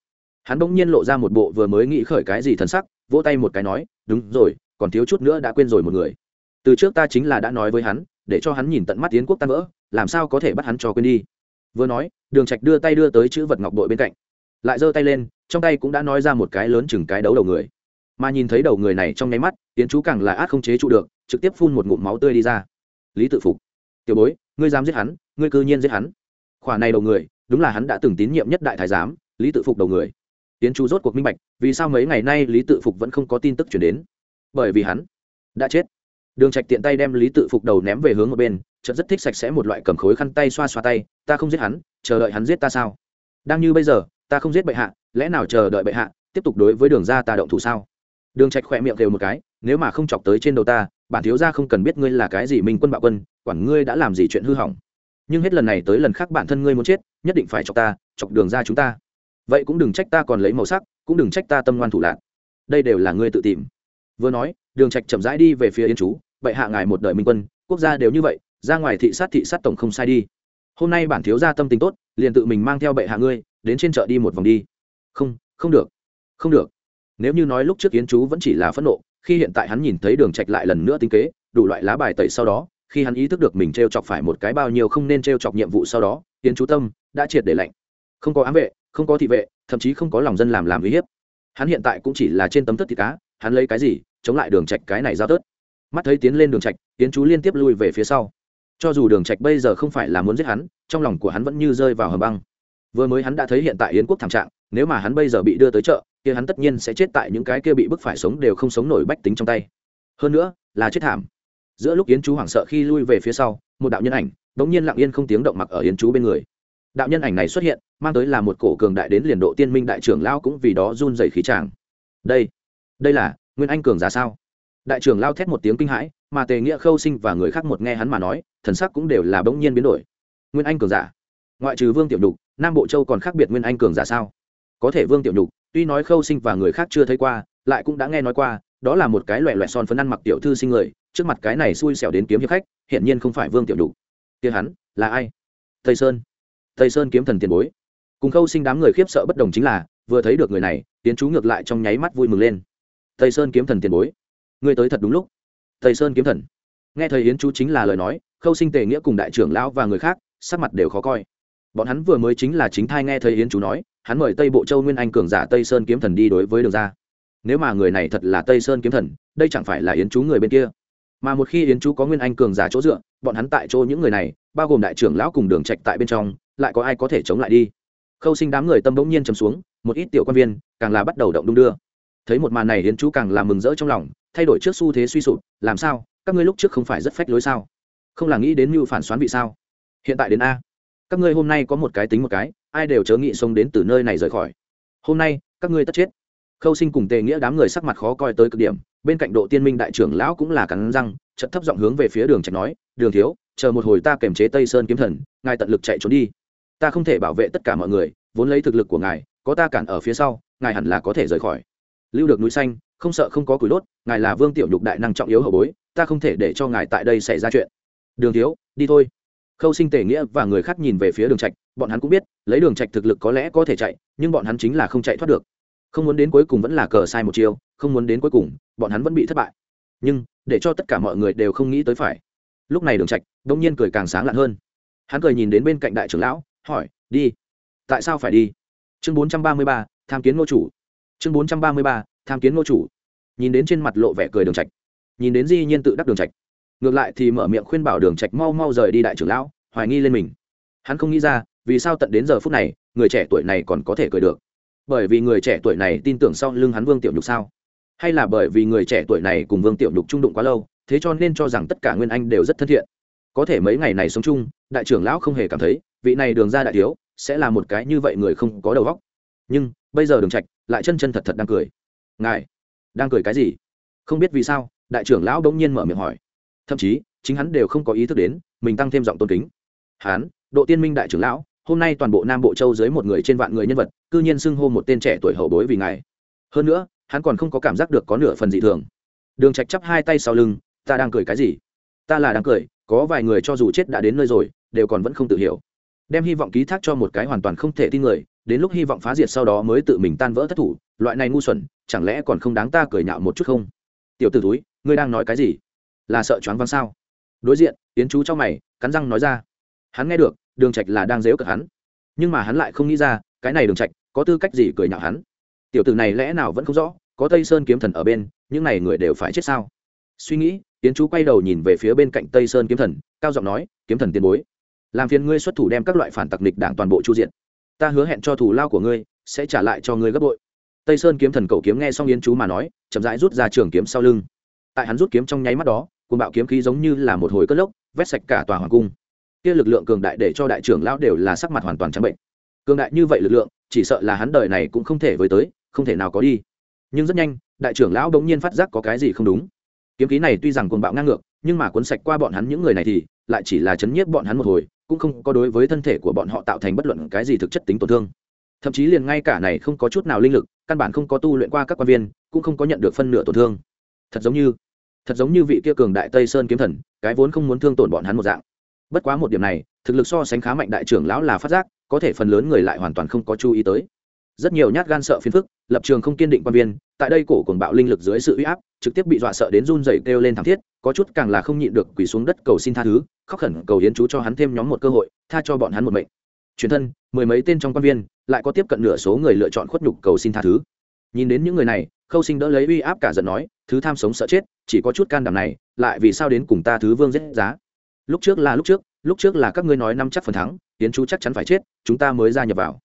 Hắn bỗng nhiên lộ ra một bộ vừa mới nghĩ khởi cái gì thần sắc, vỗ tay một cái nói, đúng rồi, còn thiếu chút nữa đã quên rồi một người. Từ trước ta chính là đã nói với hắn, để cho hắn nhìn tận mắt yến quốc tan vỡ, làm sao có thể bắt hắn cho quên đi? Vừa nói, đường trạch đưa tay đưa tới chữ vật ngọc bội bên cạnh lại giơ tay lên, trong tay cũng đã nói ra một cái lớn chừng cái đấu đầu người. Mà nhìn thấy đầu người này trong nháy mắt tiến chú càng là át không chế trụ được, trực tiếp phun một ngụm máu tươi đi ra. Lý tự phục, tiểu bối, ngươi dám giết hắn, ngươi cư nhiên giết hắn. Khỏa này đầu người, đúng là hắn đã từng tín nhiệm nhất đại thái giám, lý tự phục đầu người. Tiến chú rốt cuộc minh bạch, vì sao mấy ngày nay lý tự phục vẫn không có tin tức chuyển đến? Bởi vì hắn đã chết. Đường trạch tiện tay đem lý tự phục đầu ném về hướng một bên, chợt rất thích sạch sẽ một loại cầm khối khăn tay xoa xoa tay, ta không giết hắn, chờ đợi hắn giết ta sao? Đang như bây giờ ta không giết bệ hạ, lẽ nào chờ đợi bệ hạ, tiếp tục đối với đường ra ta động thủ sao? Đường trạch khỏe miệng đều một cái, nếu mà không chọc tới trên đầu ta, bản thiếu gia không cần biết ngươi là cái gì minh quân bạo quân, quản ngươi đã làm gì chuyện hư hỏng. Nhưng hết lần này tới lần khác bản thân ngươi muốn chết, nhất định phải chọc ta, chọc đường ra chúng ta. Vậy cũng đừng trách ta còn lấy màu sắc, cũng đừng trách ta tâm ngoan thủ lạc đây đều là ngươi tự tìm. Vừa nói, đường trạch chậm rãi đi về phía yên chú, bệ hạ ngài một đời minh quân, quốc gia đều như vậy, ra ngoài thị sát thị sát tổng không sai đi. Hôm nay bản thiếu gia tâm tình tốt, liền tự mình mang theo bệ hạ ngươi đến trên chợ đi một vòng đi. Không không được không được. Nếu như nói lúc trước yến chú vẫn chỉ là phẫn nộ, khi hiện tại hắn nhìn thấy đường trạch lại lần nữa tính kế, đủ loại lá bài tẩy sau đó, khi hắn ý thức được mình treo chọc phải một cái bao nhiêu không nên treo chọc nhiệm vụ sau đó yến chú tâm đã triệt để lạnh. Không có ám vệ, không có thị vệ, thậm chí không có lòng dân làm làm uy hiếp. Hắn hiện tại cũng chỉ là trên tấm tất thịt cá, hắn lấy cái gì, chống lại đường trạch cái này giao tớt. Mắt thấy tiến lên đường trạch yến chú liên tiếp lui về phía sau. Cho dù đường trạch bây giờ không phải là muốn giết hắn, trong lòng của hắn vẫn như rơi vào hầm băng vừa mới hắn đã thấy hiện tại yến quốc thảm trạng, nếu mà hắn bây giờ bị đưa tới chợ, kia hắn tất nhiên sẽ chết tại những cái kia bị bức phải sống đều không sống nổi bách tính trong tay. Hơn nữa, là chết thảm. Giữa lúc yến chú hoảng sợ khi lui về phía sau, một đạo nhân ảnh, đống nhiên lặng yên không tiếng động mặc ở yến chú bên người. Đạo nhân ảnh này xuất hiện, mang tới là một cổ cường đại đến liền độ tiên minh đại trưởng lao cũng vì đó run dày khí tràng. Đây đây là nguyên anh cường giả sao? Đại trưởng lao thét một tiếng kinh hãi, mà tề nghĩa khâu sinh và người khác một nghe hắn mà nói, thần sắc cũng đều là bỗng nhiên biến đổi. Nguyên anh cường giả, ngoại trừ vương tiểu đục nam bộ châu còn khác biệt nguyên anh cường giả sao? Có thể vương tiểu nhục, tuy nói khâu sinh và người khác chưa thấy qua, lại cũng đã nghe nói qua, đó là một cái loẹ loẹ son phấn ăn mặc tiểu thư sinh người, trước mặt cái này xui xẻo đến kiếm hiệp khách hiện nhiên không phải vương tiểu nhục. Kia hắn, là ai? Tây sơn. Tây sơn kiếm thần tiền bối. Cùng khâu sinh đám người khiếp sợ bất đồng chính là, vừa thấy được người này, tiến chú ngược lại trong nháy mắt vui mừng lên. Tây sơn kiếm thần tiền bối. Người tới thật đúng lúc. Tây sơn kiếm thần. Nghe thầy yến chú chính là lời nói, khâu sinh tề nghĩa cùng đại trưởng lão và người khác, sắc mặt đều khó coi bọn hắn vừa mới chính là chính thai nghe thầy yến chú nói, hắn mời tây bộ châu nguyên anh cường giả tây sơn kiếm thần đi đối với đường ra. Nếu mà người này thật là tây sơn kiếm thần, đây chẳng phải là yến chú người bên kia. Mà một khi yến chú có nguyên anh cường giả chỗ dựa, bọn hắn tại chỗ những người này, bao gồm đại trưởng lão cùng đường trạch tại bên trong, lại có ai có thể chống lại đi? Khâu sinh đám người tâm bỗng nhiên trầm xuống, một ít tiểu quan viên càng là bắt đầu động đung đưa. Thấy một màn này yến chú càng là mừng rỡ trong lòng, thay đổi trước xu thế suy sụp, làm sao? Các ngươi lúc trước không phải rất phách lối sao? Không là nghĩ đến mưu phản xoán vị sao? Hiện tại đến a các ngươi hôm nay có một cái tính một cái, ai đều chớ nghĩ sống đến từ nơi này rời khỏi. Hôm nay, các ngươi tất chết. Khâu sinh cùng tề nghĩa đám người sắc mặt khó coi tới cực điểm, bên cạnh độ tiên minh đại trưởng lão cũng là cắn răng chật thấp giọng hướng về phía đường trạch nói, đường thiếu, chờ một hồi ta kềm chế tây sơn kiếm thần, ngài tận lực chạy trốn đi. Ta không thể bảo vệ tất cả mọi người, vốn lấy thực lực của ngài, có ta cản ở phía sau, ngài hẳn là có thể rời khỏi. Lưu được núi xanh, không sợ không có củi đốt, ngài là vương tiểu nhục đại năng trọng yếu hậu bối, ta không thể để cho ngài tại đây xảy ra chuyện. Đường thiếu, đi thôi khâu sinh tề nghĩa và người khác nhìn về phía đường trạch bọn hắn cũng biết lấy đường trạch thực lực có lẽ có thể chạy nhưng bọn hắn chính là không chạy thoát được. Không muốn đến cuối cùng vẫn là cờ sai một chiêu không muốn đến cuối cùng bọn hắn vẫn bị thất bại. Nhưng để cho tất cả mọi người đều không nghĩ tới phải. Lúc này đường trạch đông nhiên cười càng sáng lạn hơn. Hắn cười nhìn đến bên cạnh đại trưởng lão hỏi đi. Tại sao phải đi? Chương 433, tham kiến ngô chủ. Chương 433, tham kiến ngô chủ. Nhìn đến trên mặt lộ vẻ cười đường trạch. Nhìn đến di nhiên tự đắc đường trạch ngược lại thì mở miệng khuyên bảo đường trạch mau mau rời đi đại trưởng lão, hoài nghi lên mình. Hắn không nghĩ ra, vì sao tận đến giờ phút này, người trẻ tuổi này còn có thể cười được? Bởi vì người trẻ tuổi này tin tưởng sau lưng hắn vương tiểu nhục sao? Hay là bởi vì người trẻ tuổi này cùng vương tiểu nhục trung đụng quá lâu, thế cho nên cho rằng tất cả nguyên anh đều rất thân thiện? Có thể mấy ngày này sống chung, đại trưởng lão không hề cảm thấy, vị này đường ra đại thiếu, sẽ là một cái như vậy người không có đầu óc. Nhưng, bây giờ đường trạch lại chân chân thật thật đang cười. Ngài, đang cười cái gì? Không biết vì sao, đại trưởng lão bỗng nhiên mở miệng hỏi thậm chí, chính hắn đều không có ý thức đến, mình tăng thêm giọng tôn kính. Hắn, độ tiên minh đại trưởng lão, hôm nay toàn bộ nam bộ châu dưới một người trên vạn người nhân vật, cư nhiên xưng hô một tên trẻ tuổi hậu bối vì ngài. Hơn nữa, hắn còn không có cảm giác được có nửa phần dị thường. Đường trạch chắp hai tay sau lưng, ta đang cười cái gì? Ta là đang cười, có vài người cho dù chết đã đến nơi rồi, đều còn vẫn không tự hiểu. Đem hy vọng ký thác cho một cái hoàn toàn không thể tin người, đến lúc hy vọng phá diệt sau đó mới tự mình tan vỡ thất thủ, loại này ngu xuẩn, chẳng lẽ còn không đáng ta cười nhạo một chút không? Tiểu t ử túi ngươi đang nói cái gì? Là sợ choáng văng sao? Đối diện tiến chú cho mày, cắn răng nói ra. Hắn nghe được, đường trạch là đang dếu cợt hắn. Nhưng mà hắn lại không nghĩ ra, cái này đường trạch có tư cách gì cười nhạo hắn? Tiểu tử này lẽ nào vẫn không rõ, có tây sơn kiếm thần ở bên, những này người đều phải chết sao? Suy nghĩ tiến chú quay đầu nhìn về phía bên cạnh tây sơn kiếm thần, cao giọng nói, kiếm thần tiền bối, làm phiền ngươi xuất thủ đem các loại phản tặc địch đảng toàn bộ chu diện. Ta hứa hẹn cho thủ lao của ngươi, sẽ trả lại cho ngươi gấp bội. Tây sơn kiếm thần cầu kiếm nghe xong yến chú mà nói, chậm rãi rút ra trường kiếm sau lưng. Tại hắn rút kiếm trong nháy mắt đó cuồng bạo kiếm khí giống như là một hồi cất lốc, vét sạch cả tòa hoàng cung. Kia lực lượng cường đại để cho đại trưởng lão đều là sắc mặt hoàn toàn trắng bệnh. Cường đại như vậy lực lượng, chỉ sợ là hắn đời này cũng không thể với tới, không thể nào có đi. Nhưng rất nhanh, đại trưởng lão bỗng nhiên phát giác có cái gì không đúng. Kiếm khí này tuy rằng cuồng bạo ngang ngược, nhưng mà cuốn sạch qua bọn hắn những người này thì lại chỉ là chấn nhiếp bọn hắn một hồi, cũng không có đối với thân thể của bọn họ tạo thành bất luận cái gì thực chất tính tổn thương. Thậm chí liền ngay cả này không có chút nào linh lực, căn bản không có tu luyện qua các quan viên, cũng không có nhận được phân nửa tổn thương. Thật giống như thật giống như vị kia cường đại tây sơn kiếm thần, cái vốn không muốn thương tổn bọn hắn một dạng. Bất quá một điểm này, thực lực so sánh khá mạnh đại trưởng lão là phát giác, có thể phần lớn người lại hoàn toàn không có chú ý tới. Rất nhiều nhát gan sợ phiền phức, lập trường không kiên định quan viên, tại đây cổ cuồng bạo linh lực dưới sự uy áp, trực tiếp bị dọa sợ đến run rẩy kêu lên thảm thiết, có chút càng là không nhịn được quỳ xuống đất cầu xin tha thứ, khóc khẩn cầu hiến chú cho hắn thêm nhóm một cơ hội, tha cho bọn hắn một mệnh. Truyền thân, mười mấy tên trong quan viên lại có tiếp cận nửa số người lựa chọn khuất nhục cầu xin tha thứ. Nhìn đến những người này, khâu sinh đỡ lấy uy áp cả giận nói thứ tham sống sợ chết, chỉ có chút can đảm này, lại vì sao đến cùng ta thứ vương giết giá? Lúc trước là lúc trước lúc trước là các ngươi nói năm chắc phần thắng, tiến chú chắc chắn phải chết, chúng ta mới gia nhập vào.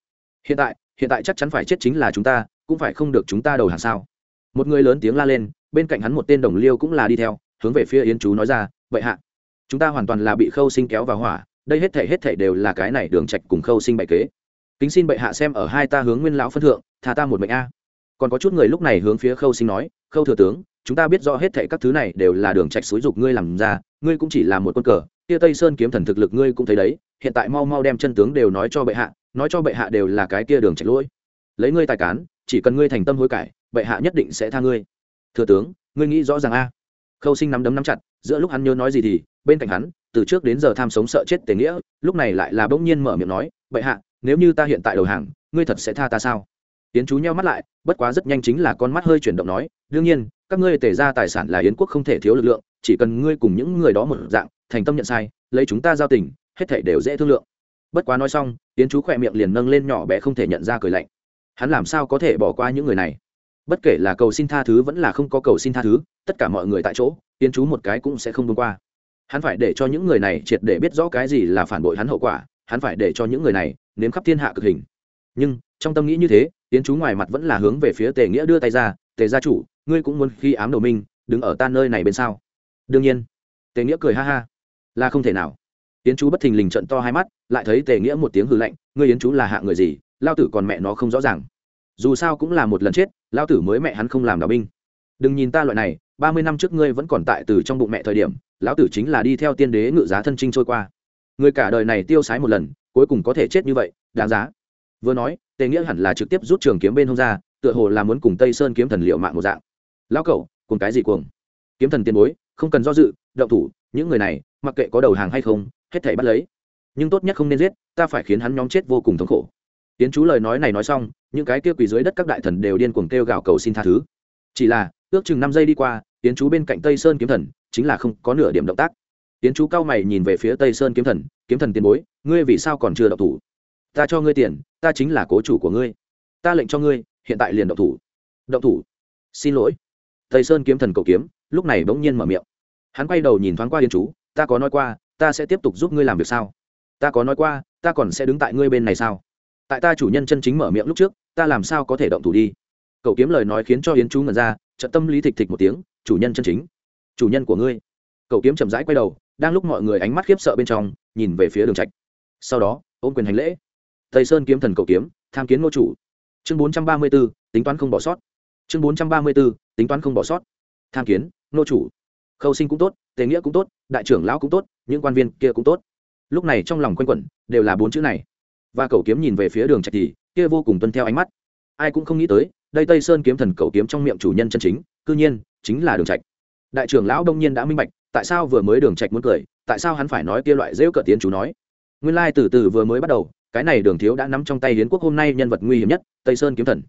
Hiện tại hiện tại chắc chắn phải chết chính là chúng ta, cũng phải không được chúng ta đầu hàng sao? Một người lớn tiếng la lên, bên cạnh hắn một tên đồng liêu cũng là đi theo, hướng về phía yến chú nói ra, vậy hạ, chúng ta hoàn toàn là bị khâu sinh kéo vào hỏa, đây hết thể hết thể đều là cái này đường trạch cùng khâu sinh bại kế. Kính xin bệ hạ xem ở hai ta hướng nguyên lão phân thượng, tha ta một mệnh a. Còn có chút người lúc này hướng phía khâu sinh nói, khâu thừa tướng chúng ta biết rõ hết thệ các thứ này đều là đường trạch xúi dục ngươi làm ra, ngươi cũng chỉ là một quân cờ, kia tây sơn kiếm thần thực lực ngươi cũng thấy đấy, hiện tại mau mau đem chân tướng đều nói cho bệ hạ, nói cho bệ hạ đều là cái kia đường trạch lỗi. Lấy ngươi tài cán, chỉ cần ngươi thành tâm hối cải, bệ hạ nhất định sẽ tha ngươi. Thừa tướng, ngươi nghĩ rõ ràng a? Khâu sinh nắm đấm nắm chặt, giữa lúc hắn nhớ nói gì thì, bên cạnh hắn, từ trước đến giờ tham sống sợ chết tề nghĩa, lúc này lại là bỗng nhiên mở miệng nói, bệ hạ, nếu như ta hiện tại đầu hàng, ngươi thật sẽ tha ta sao? Tiến chú nheo mắt lại, bất quá rất nhanh chính là con mắt hơi chuyển động nói đương nhiên, các ngươi tề ra tài sản là yến quốc không thể thiếu lực lượng, chỉ cần ngươi cùng những người đó một dạng, thành tâm nhận sai, lấy chúng ta giao tình, hết thể đều dễ thương lượng. Bất quá nói xong, yến chú khỏe miệng liền nâng lên nhỏ bé không thể nhận ra cười lạnh. Hắn làm sao có thể bỏ qua những người này? Bất kể là cầu xin tha thứ vẫn là không có cầu xin tha thứ, tất cả mọi người tại chỗ, yến chú một cái cũng sẽ không buông qua. Hắn phải để cho những người này triệt để biết rõ cái gì là phản bội hắn hậu quả, hắn phải để cho những người này nếm khắp thiên hạ cực hình. Nhưng, trong tâm nghĩ như thế, yến chú ngoài mặt vẫn là hướng về phía tề nghĩa đưa tay ra, tề gia chủ ngươi cũng muốn khi ám đầu minh đứng ở ta nơi này bên sao? đương nhiên. Tề nghĩa cười ha ha. Là không thể nào. Yến chú bất thình lình trận to hai mắt, lại thấy tề nghĩa một tiếng hư lạnh, ngươi yến chú là hạ người gì? Lao tử còn mẹ nó không rõ ràng. Dù sao cũng là một lần chết, lao tử mới mẹ hắn không làm đào binh. Đừng nhìn ta loại này, ba mươi năm trước ngươi vẫn còn tại từ trong bụng mẹ thời điểm, lão tử chính là đi theo tiên đế ngự giá thân trinh trôi qua. Người cả đời này tiêu sái một lần, cuối cùng có thể chết như vậy, đáng giá. Vừa nói, tề nghĩa hẳn là trực tiếp rút trường kiếm bên hông ra, tựa hồ là muốn cùng tây sơn kiếm thần liệu mạng một dạng lão cậu cùng cái gì cuồng? Kiếm thần tiền bối, không cần do dự, động thủ, những người này, mặc kệ có đầu hàng hay không, hết thảy bắt lấy. Nhưng tốt nhất không nên giết, ta phải khiến hắn nhóm chết vô cùng thống khổ. Tiến chú lời nói này nói xong, những cái kia quỳ dưới đất các đại thần đều điên cuồng kêu gào cầu xin tha thứ. Chỉ là, ước chừng năm giây đi qua tiến chú bên cạnh tây sơn kiếm thần, chính là không có nửa điểm động tác. Tiến chú cao mày nhìn về phía tây sơn kiếm thần kiếm thần tiền bối, ngươi vì sao còn chưa động thủ? Ta cho ngươi tiền, ta chính là cố chủ của ngươi. Ta lệnh cho ngươi, hiện tại liền động thủ. Động thủ? Xin lỗi tây sơn kiếm thần cầu kiếm lúc này bỗng nhiên mở miệng. Hắn quay đầu nhìn thoáng qua yên chú ta có nói qua ta sẽ tiếp tục giúp ngươi làm việc sao? Ta có nói qua ta còn sẽ đứng tại ngươi bên này sao? Tại ta chủ nhân chân chính mở miệng lúc trước ta làm sao có thể động thủ đi? Cậu kiếm lời nói khiến cho yến chú ngẩn ra trận tâm lý thịch thịch một tiếng chủ nhân chân chính chủ nhân của ngươi. Cậu kiếm chậm rãi quay đầu đang lúc mọi người ánh mắt khiếp sợ bên trong nhìn về phía đường trạch. Sau đó ôm quyền hành lễ. Tây sơn kiếm thần cầu kiếm tham kiến ngô chủ. Chương bốn trăm ba mươi 434, tính toán không bỏ sót chương bốn trăm ba mươi 434, tính toán không bỏ sót. Tham kiến nô chủ. Khâu sinh cũng tốt tề nghĩa cũng tốt đại trưởng lão cũng tốt những quan viên kia cũng tốt. Lúc này trong lòng quanh quẩn đều là bốn chữ này. Và cầu kiếm nhìn về phía đường trạch thì kia vô cùng tuân theo ánh mắt. Ai cũng không nghĩ tới đây tây sơn kiếm thần cầu kiếm trong miệng chủ nhân chân chính cư nhiên chính là đường trạch. Đại trưởng lão đông nhiên đã minh bạch tại sao vừa mới đường trạch muốn cười tại sao hắn phải nói kia loại dễ cợt tiến chú nói. Nguyên lai từ từ vừa mới bắt đầu cái này đường thiếu đã nắm trong tay hiến quốc hôm nay nhân vật nguy hiểm nhất tây sơn kiếm thần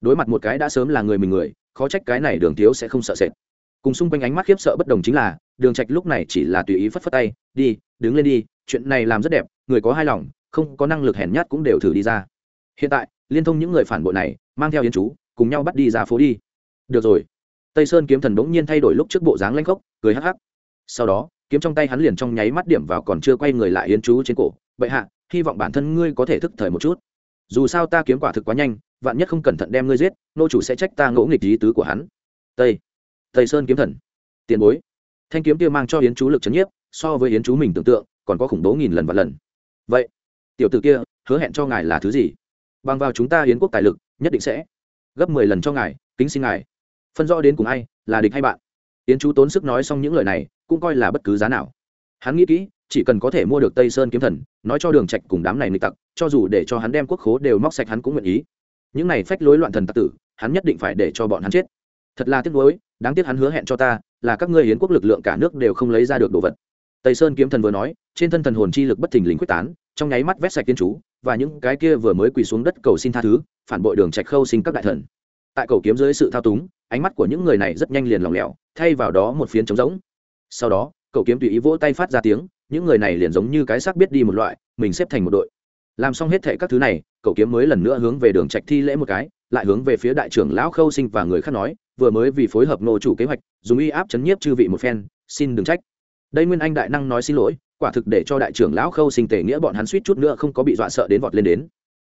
đối mặt một cái đã sớm là người mình người, khó trách cái này đường thiếu sẽ không sợ sệt. Cùng xung quanh ánh mắt khiếp sợ bất đồng chính là, đường trạch lúc này chỉ là tùy ý phất phất tay, đi, đứng lên đi, chuyện này làm rất đẹp, người có hai lòng, không có năng lực hèn nhát cũng đều thử đi ra. Hiện tại, liên thông những người phản bội này, mang theo yến chú, cùng nhau bắt đi ra phố đi. Được rồi. Tây sơn kiếm thần bỗng nhiên thay đổi lúc trước bộ dáng lanh khốc, cười hắc hắc. Sau đó, kiếm trong tay hắn liền trong nháy mắt điểm vào còn chưa quay người lại yến chú trên cổ. Bệ hạ, hy vọng bản thân ngươi có thể thức thời một chút. Dù sao ta kiếm quả thực quá nhanh vạn nhất không cẩn thận đem ngươi giết, nô chủ sẽ trách ta ngỗ nghịch lý tứ của hắn. Tây tây sơn kiếm thần, tiền bối. Thanh kiếm kia mang cho yến chú lực chấn nhiếp, so với yến chú mình tưởng tượng, còn có khủng bố nghìn lần và lần. Vậy, tiểu t ử kia, hứa hẹn cho ngài là thứ gì? Bằng vào chúng ta yến quốc tài lực, nhất định sẽ gấp mười lần cho ngài, kính xin ngài. Phân rõ đến cùng ai là địch hay bạn. Yến chú tốn sức nói xong những lời này, cũng coi là bất cứ giá nào. Hắn nghĩ kỹ, chỉ cần có thể mua được tây sơn kiếm thần, nói cho đường trạch cùng đám này nịch tặc, cho dù để cho hắn đem quốc khố đều móc sạch hắn cũng nguyện ý những này phách lối loạn thần tặc tử, hắn nhất định phải để cho bọn hắn chết. Thật là tiếc nuối, đáng tiếc hắn hứa hẹn cho ta, là các ngươi hiến quốc lực lượng cả nước đều không lấy ra được đồ vật. Tây sơn kiếm thần vừa nói, trên thân thần hồn chi lực bất thình lình quyết tán, trong nháy mắt vét sạch tiên chú, và những cái kia vừa mới quỳ xuống đất cầu xin tha thứ, phản bội đường trạch khâu sinh các đại thần. Tại cầu kiếm dưới sự thao túng, ánh mắt của những người này rất nhanh liền lỏng lẻo, thay vào đó một phiến trống rỗng. Sau đó cậu kiếm tùy ý vỗ tay phát ra tiếng, những người này liền giống như cái xác biết đi một loại, mình xếp thành một đội làm xong hết thệ các thứ này, cậu kiếm mới lần nữa hướng về đường trạch thi lễ một cái, lại hướng về phía đại trưởng lão khâu sinh và người khác nói, vừa mới vì phối hợp nô chủ kế hoạch, dùng uy áp chấn nhiếp chư vị một phen, xin đừng trách. Đây nguyên anh đại năng nói xin lỗi, quả thực để cho đại trưởng lão khâu sinh tề nghĩa bọn hắn suýt chút nữa không có bị dọa sợ đến vọt lên đến.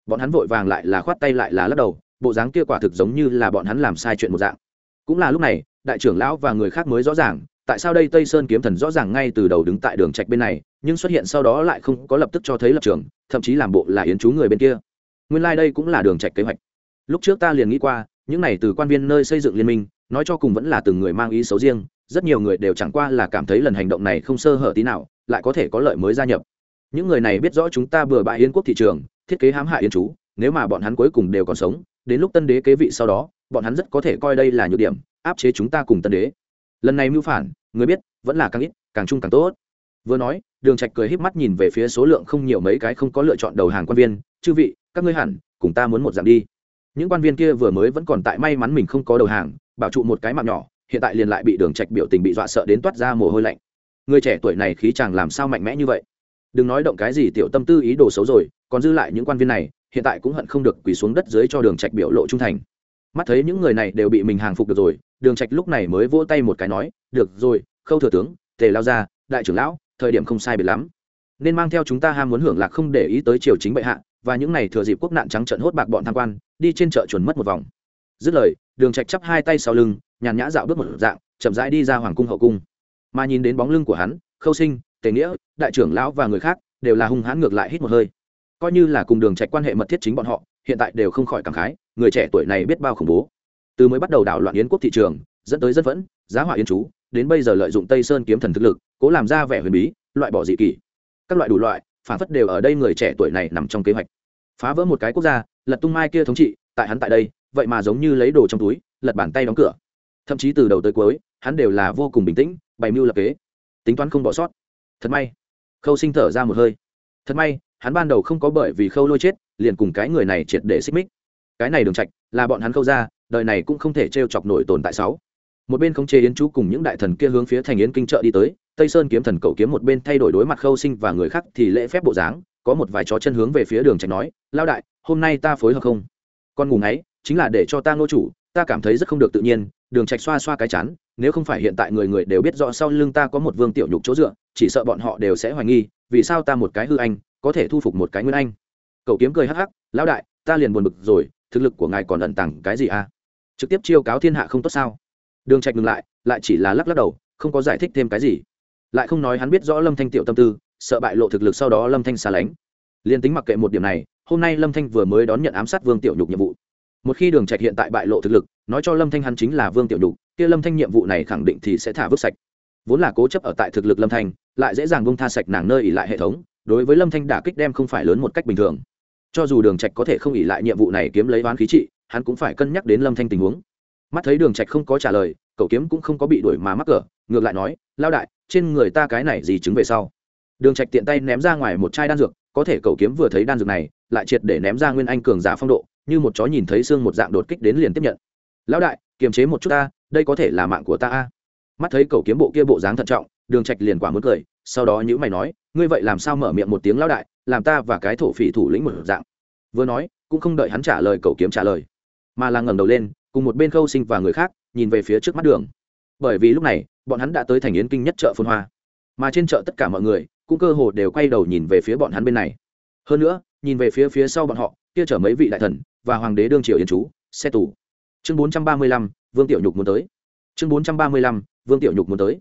Bọn hắn vội vàng lại là khoát tay lại là lắc đầu, bộ dáng kia quả thực giống như là bọn hắn làm sai chuyện một dạng. Cũng là lúc này, đại trưởng lão và người khác mới rõ ràng, tại sao đây tây sơn kiếm thần rõ ràng ngay từ đầu đứng tại đường trạch bên này nhưng xuất hiện sau đó lại không có lập tức cho thấy lập trường, thậm chí làm bộ là yến chú người bên kia. Nguyên lai đây cũng là đường trạch kế hoạch. Lúc trước ta liền nghĩ qua, những này từ quan viên nơi xây dựng liên minh, nói cho cùng vẫn là từng người mang ý xấu riêng, rất nhiều người đều chẳng qua là cảm thấy lần hành động này không sơ hở tí nào, lại có thể có lợi mới gia nhập. Những người này biết rõ chúng ta vừa bại yến quốc thị trường, thiết kế hãm hại yến chú, nếu mà bọn hắn cuối cùng đều còn sống, đến lúc tân đế kế vị sau đó, bọn hắn rất có thể coi đây là nhược điểm, áp chế chúng ta cùng tân đế. Lần này mưu phản, người biết, vẫn là càng ít, càng chung càng tốt vừa nói, đường trạch cười híp mắt nhìn về phía số lượng không nhiều mấy cái không có lựa chọn đầu hàng quan viên, chư vị, các ngươi hẳn cùng ta muốn một dạng đi. Những quan viên kia vừa mới vẫn còn tại may mắn mình không có đầu hàng, bảo trụ một cái mạng nhỏ, hiện tại liền lại bị đường trạch biểu tình bị dọa sợ đến toát ra mồ hôi lạnh. Người trẻ tuổi này khí chàng làm sao mạnh mẽ như vậy? Đừng nói động cái gì tiểu tâm tư ý đồ xấu rồi, còn dư lại những quan viên này, hiện tại cũng hận không được quỳ xuống đất dưới cho đường trạch biểu lộ trung thành. Mắt thấy những người này đều bị mình hàng phục được rồi, đường trạch lúc này mới vỗ tay một cái nói, được rồi, khâu thừa tướng, tề lao ra đại trưởng lão thời điểm không sai biệt lắm. Nên mang theo chúng ta ham muốn hưởng lạc không để ý tới triều chính bệ hạ, và những này thừa dịp quốc nạn trắng trợn hốt bạc bọn tham quan, đi trên chợ chuẩn mất một vòng. Dứt lời, đường trạch chắp hai tay sau lưng, nhàn nhã dạo bước một dạng, chậm rãi đi ra hoàng cung hậu cung. Mà nhìn đến bóng lưng của hắn, khâu sinh, tề nghĩa, đại trưởng lão và người khác, đều là hung hãn ngược lại hít một hơi. Coi như là cùng đường trạch quan hệ mật thiết chính bọn họ, hiện tại đều không khỏi cảm khái, người trẻ tuổi này biết bao khủng bố. Từ mới bắt đầu đảo loạn yến quốc thị trường, dẫn tới dân vẫn giá hỏa yến chú đến bây giờ lợi dụng tây sơn kiếm thần thực lực, cố làm ra vẻ huyền bí, loại bỏ dị kỷ. Các loại đủ loại, phản phất đều ở đây người trẻ tuổi này nằm trong kế hoạch. Phá vỡ một cái quốc gia, lật tung mai kia thống trị, tại hắn tại đây, vậy mà giống như lấy đồ trong túi, lật bàn tay đóng cửa. Thậm chí từ đầu tới cuối, hắn đều là vô cùng bình tĩnh, bày mưu lập kế. Tính toán không bỏ sót. Thật may, khâu sinh thở ra một hơi. Thật may, hắn ban đầu không có bởi vì khâu lôi chết, liền cùng cái người này triệt để xích mích. Cái này đường trạch là bọn hắn khâu ra đời này cũng không thể trêu chọc nổi tồn tại sáu một bên khống chế yến chú cùng những đại thần kia hướng phía thành yến kinh chợ đi tới, tây sơn kiếm thần cậu kiếm một bên thay đổi đối mặt khâu sinh và người khác thì lễ phép bộ dáng, có một vài chó chân hướng về phía đường trạch nói lao đại, hôm nay ta phối hợp không? Con ngủ ngáy, chính là để cho ta ngô chủ, ta cảm thấy rất không được tự nhiên, đường trạch xoa xoa cái chán, nếu không phải hiện tại người người đều biết rõ sau lưng ta có một vương tiểu nhục chỗ dựa, chỉ sợ bọn họ đều sẽ hoài nghi, vì sao ta một cái hư anh, có thể thu phục một cái nguyên anh? Cậu kiếm cười hắc hắc, lão đại, ta liền buồn bực rồi, thực lực của ngài còn ẩn tàng cái gì a à? trực tiếp chiêu cáo thiên hạ không tốt sao? Đường trạch ngừng lại lại chỉ là lắc lắc đầu, không có giải thích thêm cái gì. Lại không nói hắn biết rõ lâm thanh tiểu tâm tư, sợ bại lộ thực lực sau đó lâm thanh xa lánh. Liền tính mặc kệ một điểm này, hôm nay lâm thanh vừa mới đón nhận ám sát vương tiểu nhục nhiệm vụ. Một khi đường trạch hiện tại bại lộ thực lực, nói cho lâm thanh hắn chính là vương tiểu nhục, kia lâm thanh nhiệm vụ này khẳng định thì sẽ thả vứt sạch. Vốn là cố chấp ở tại thực lực lâm thanh, lại dễ dàng bông tha sạch nàng nơi ỉ lại hệ thống, đối với lâm thanh đả kích đem không phải lớn một cách bình thường. Cho dù đường trạch có thể không ỉ lại nhiệm vụ này kiếm lấy ván khí trị, hắn cũng phải cân nhắc đến lâm thanh tình huống mắt thấy đường trạch không có trả lời, cậu kiếm cũng không có bị đuổi mà mắc cỡ ngược lại nói, lao đại, trên người ta cái này gì chứng về sau? Đường trạch tiện tay ném ra ngoài một chai đan dược, có thể cậu kiếm vừa thấy đan dược này, lại triệt để ném ra nguyên anh cường giả phong độ, như một chó nhìn thấy xương một dạng đột kích đến liền tiếp nhận. Lão đại, kiềm chế một chút ta, đây có thể là mạng của ta a. Mắt thấy cậu kiếm bộ kia bộ dáng thận trọng, đường trạch liền quả muốn cười, sau đó nhữ mày nói, ngươi vậy làm sao mở miệng một tiếng lão đại, làm ta và cái thổ phỉ thủ lĩnh một dạng? Vừa nói, cũng không đợi hắn trả lời, cậu kiếm trả lời, mà là ngẩng đầu lên cùng một bên khâu sinh và người khác nhìn về phía trước mắt đường. Bởi vì lúc này, bọn hắn đã tới thành yến kinh nhất chợ phồn hoa. Mà trên chợ tất cả mọi người cũng cơ hồ đều quay đầu nhìn về phía bọn hắn bên này. Hơn nữa, nhìn về phía phía sau bọn họ, kia chở mấy vị đại thần và hoàng đế đương triều yến chú, xe tù. Chương bốn trăm ba mươi lăm, vương tiểu nhục muốn tới. Chương bốn trăm ba mươi lăm, vương tiểu nhục muốn tới.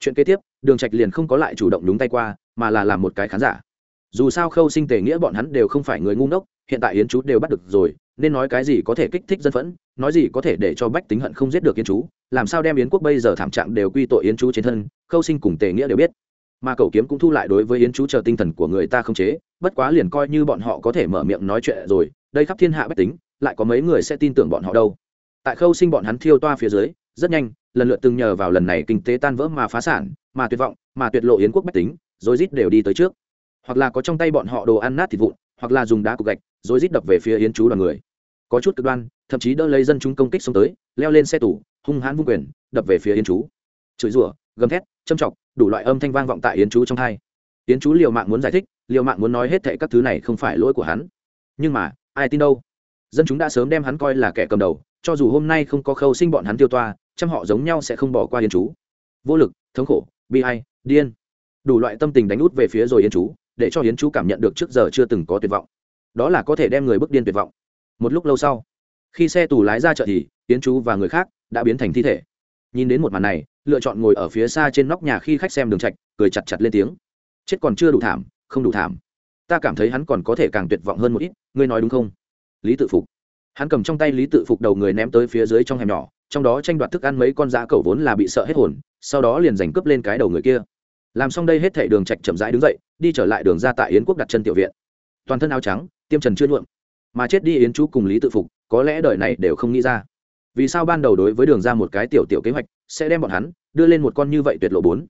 Chuyện kế tiếp, đường trạch liền không có lại chủ động đúng tay qua, mà là làm một cái khán giả. Dù sao khâu sinh tề nghĩa bọn hắn đều không phải người ngu ngốc, hiện tại yến chú đều bắt được rồi, nên nói cái gì có thể kích thích dân phẫn nói gì có thể để cho bách tính hận không giết được yến chú? Làm sao đem yến quốc bây giờ thảm trạng đều quy tội yến chú trên thân? Khâu sinh cùng tề nghĩa đều biết. Mà cầu kiếm cũng thu lại đối với yến chú chờ tinh thần của người ta không chế, bất quá liền coi như bọn họ có thể mở miệng nói chuyện rồi, đây khắp thiên hạ bách tính, lại có mấy người sẽ tin tưởng bọn họ đâu. Tại khâu sinh bọn hắn thiêu toa phía dưới, rất nhanh, lần lượt từng nhờ vào lần này kinh tế tan vỡ mà phá sản, mà tuyệt vọng, mà tuyệt lộ yến quốc bách tính, rồi rít đều đi tới trước. Hoặc là có trong tay bọn họ đồ ăn nát thịt vụn, hoặc là dùng đá cục gạch, rồi rít đập về phía yến chú đoàn người. Có chút cực đoan thậm chí đỡ lấy dân chúng công kích xông tới, leo lên xe tủ hung hãn vung quyền, đập về phía yến chú. Chửi rủa, gầm thét, châm chọc, đủ loại âm thanh vang vọng tại yến chú trong hai yến chú liều mạng muốn giải thích, liều mạng muốn nói hết thệ các thứ này không phải lỗi của hắn. Nhưng mà, ai tin đâu? Dân chúng đã sớm đem hắn coi là kẻ cầm đầu, cho dù hôm nay không có khâu sinh bọn hắn tiêu toa chăm họ giống nhau sẽ không bỏ qua yến chú. Vô lực, thống khổ, bi hay điên. Đủ loại tâm tình đánh út về phía rồi yến chú, để cho yến chú cảm nhận được trước giờ chưa từng có tuyệt vọng. Đó là có thể đem người bước điên tuyệt vọng. Một lúc lâu sau khi xe tù lái ra chợ thì, yến chú và người khác đã biến thành thi thể. Nhìn đến một màn này, lựa chọn ngồi ở phía xa trên nóc nhà khi khách xem đường trạch, cười chặt chặt lên tiếng. Chết còn chưa đủ thảm, không đủ thảm. Ta cảm thấy hắn còn có thể càng tuyệt vọng hơn một ít, ngươi nói đúng không? Lý tự phục. Hắn cầm trong tay lý tự phục đầu người ném tới phía dưới trong hẻm nhỏ, trong đó tranh đoạt thức ăn mấy con dã cẩu vốn là bị sợ hết hồn, sau đó liền giành cướp lên cái đầu người kia. Làm xong đây hết thảy đường trạch chậm rãi đứng dậy, đi trở lại đường ra tại yến quốc đặt chân tiểu viện. Toàn thân áo trắng, tiêm trần chưa nhuộm. Mà chết đi yến chú cùng lý tự phục có lẽ đời này đều không nghĩ ra. Vì sao ban đầu đối với đường ra một cái tiểu tiểu kế hoạch sẽ đem bọn hắn đưa lên một con như vậy tuyệt lộ bốn?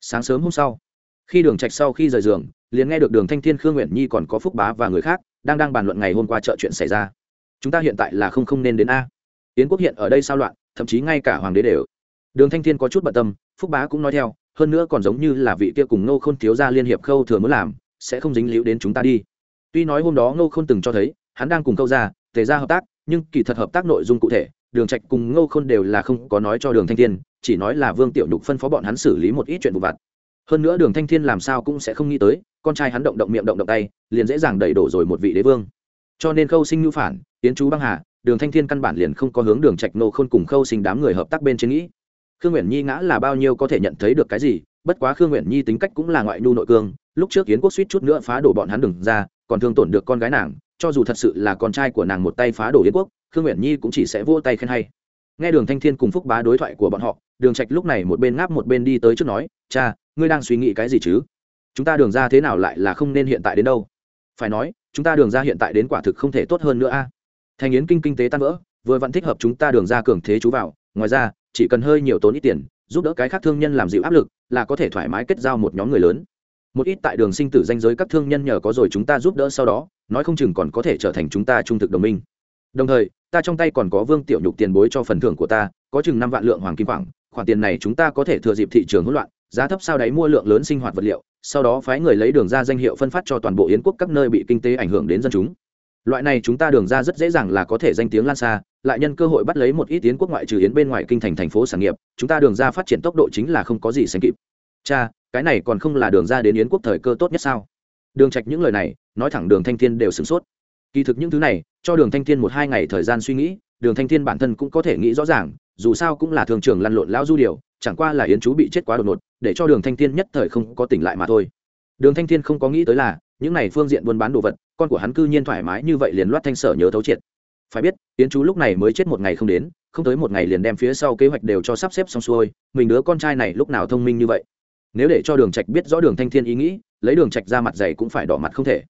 Sáng sớm hôm sau, khi đường trạch sau khi rời giường, liền nghe được đường thanh thiên, khương nguyện nhi còn có phúc bá và người khác đang đang bàn luận ngày hôm qua chợ chuyện xảy ra. Chúng ta hiện tại là không không nên đến a. Yến quốc hiện ở đây sao loạn, thậm chí ngay cả hoàng đế đều. Đường thanh thiên có chút bận tâm, phúc bá cũng nói theo, hơn nữa còn giống như là vị kia cùng nô khôn thiếu gia liên hiệp khâu thừa muốn làm, sẽ không dính líu đến chúng ta đi. Tuy nói hôm đó nô khôn từng cho thấy, hắn đang cùng câu gia, tề gia hợp tác nhưng kỳ thật hợp tác nội dung cụ thể, đường trạch cùng ngô khôn đều là không có nói cho đường thanh thiên, chỉ nói là vương tiểu nhục phân phó bọn hắn xử lý một ít chuyện vụ vặt. Hơn nữa đường thanh thiên làm sao cũng sẽ không nghĩ tới, con trai hắn động động miệng động động tay, liền dễ dàng đẩy đổ rồi một vị đế vương. Cho nên khâu sinh nhu phản tiến chú băng hà, đường thanh thiên căn bản liền không có hướng đường trạch nô khôn cùng khâu sinh đám người hợp tác bên trên nghĩ. Khương nguyện nhi ngã là bao nhiêu có thể nhận thấy được cái gì, bất quá khương nguyện nhi tính cách cũng là ngoại nhu nội cương lúc trước kiến quốc suýt chút nữa phá đổ bọn hắn đừng ra, còn thương tổn được con gái nàng cho dù thật sự là con trai của nàng một tay phá đổ yến quốc, khương nguyện nhi cũng chỉ sẽ vỗ tay khen hay. Nghe đường thanh thiên cùng phúc bá đối thoại của bọn họ, đường trạch lúc này một bên ngáp một bên đi tới trước nói, cha, ngươi đang suy nghĩ cái gì chứ? Chúng ta đường ra thế nào lại là không nên hiện tại đến đâu? Phải nói, chúng ta đường ra hiện tại đến quả thực không thể tốt hơn nữa a. Thành yến kinh kinh tế tan vỡ, vừa vẫn thích hợp chúng ta đường ra cường thế chú vào, ngoài ra, chỉ cần hơi nhiều tốn ít tiền, giúp đỡ cái khác thương nhân làm dịu áp lực, là có thể thoải mái kết giao một nhóm người lớn một ít tại đường sinh tử danh giới các thương nhân nhờ có rồi chúng ta giúp đỡ sau đó, nói không chừng còn có thể trở thành chúng ta trung thực đồng minh. Đồng thời, ta trong tay còn có vương tiểu nhục tiền bối cho phần thưởng của ta, có chừng năm vạn lượng hoàng kim khoảng, khoản tiền này chúng ta có thể thừa dịp thị trường hỗn loạn, giá thấp sao đáy mua lượng lớn sinh hoạt vật liệu, sau đó phái người lấy đường ra danh hiệu phân phát cho toàn bộ yến quốc các nơi bị kinh tế ảnh hưởng đến dân chúng. Loại này chúng ta đường ra rất dễ dàng là có thể danh tiếng lan xa, lại nhân cơ hội bắt lấy một ít yến quốc ngoại trừ yến bên ngoài kinh thành thành phố sản nghiệp, chúng ta đường ra phát triển tốc độ chính là không có gì sánh kịp. Cha cái này còn không là đường ra đến yến quốc thời cơ tốt nhất sao? Đường trạch những lời này, nói thẳng đường thanh thiên đều sửng sốt. Kỳ thực những thứ này, cho đường thanh thiên một hai ngày thời gian suy nghĩ, đường thanh thiên bản thân cũng có thể nghĩ rõ ràng, dù sao cũng là thường trường lăn lộn lão du điều, chẳng qua là yến chú bị chết quá đột ngột, để cho đường thanh thiên nhất thời không có tỉnh lại mà thôi. Đường thanh thiên không có nghĩ tới là, những này phương diện buôn bán đồ vật, con của hắn cư nhiên thoải mái như vậy liền loát thanh sở nhớ thấu triệt. Phải biết, yến chú lúc này mới chết một ngày không đến, không tới một ngày liền đem phía sau kế hoạch đều cho sắp xếp xong xuôi, mình đứa con trai này lúc nào thông minh như vậy? Nếu để cho đường trạch biết rõ đường thanh thiên ý nghĩ, lấy đường trạch ra mặt dày cũng phải đỏ mặt không thể.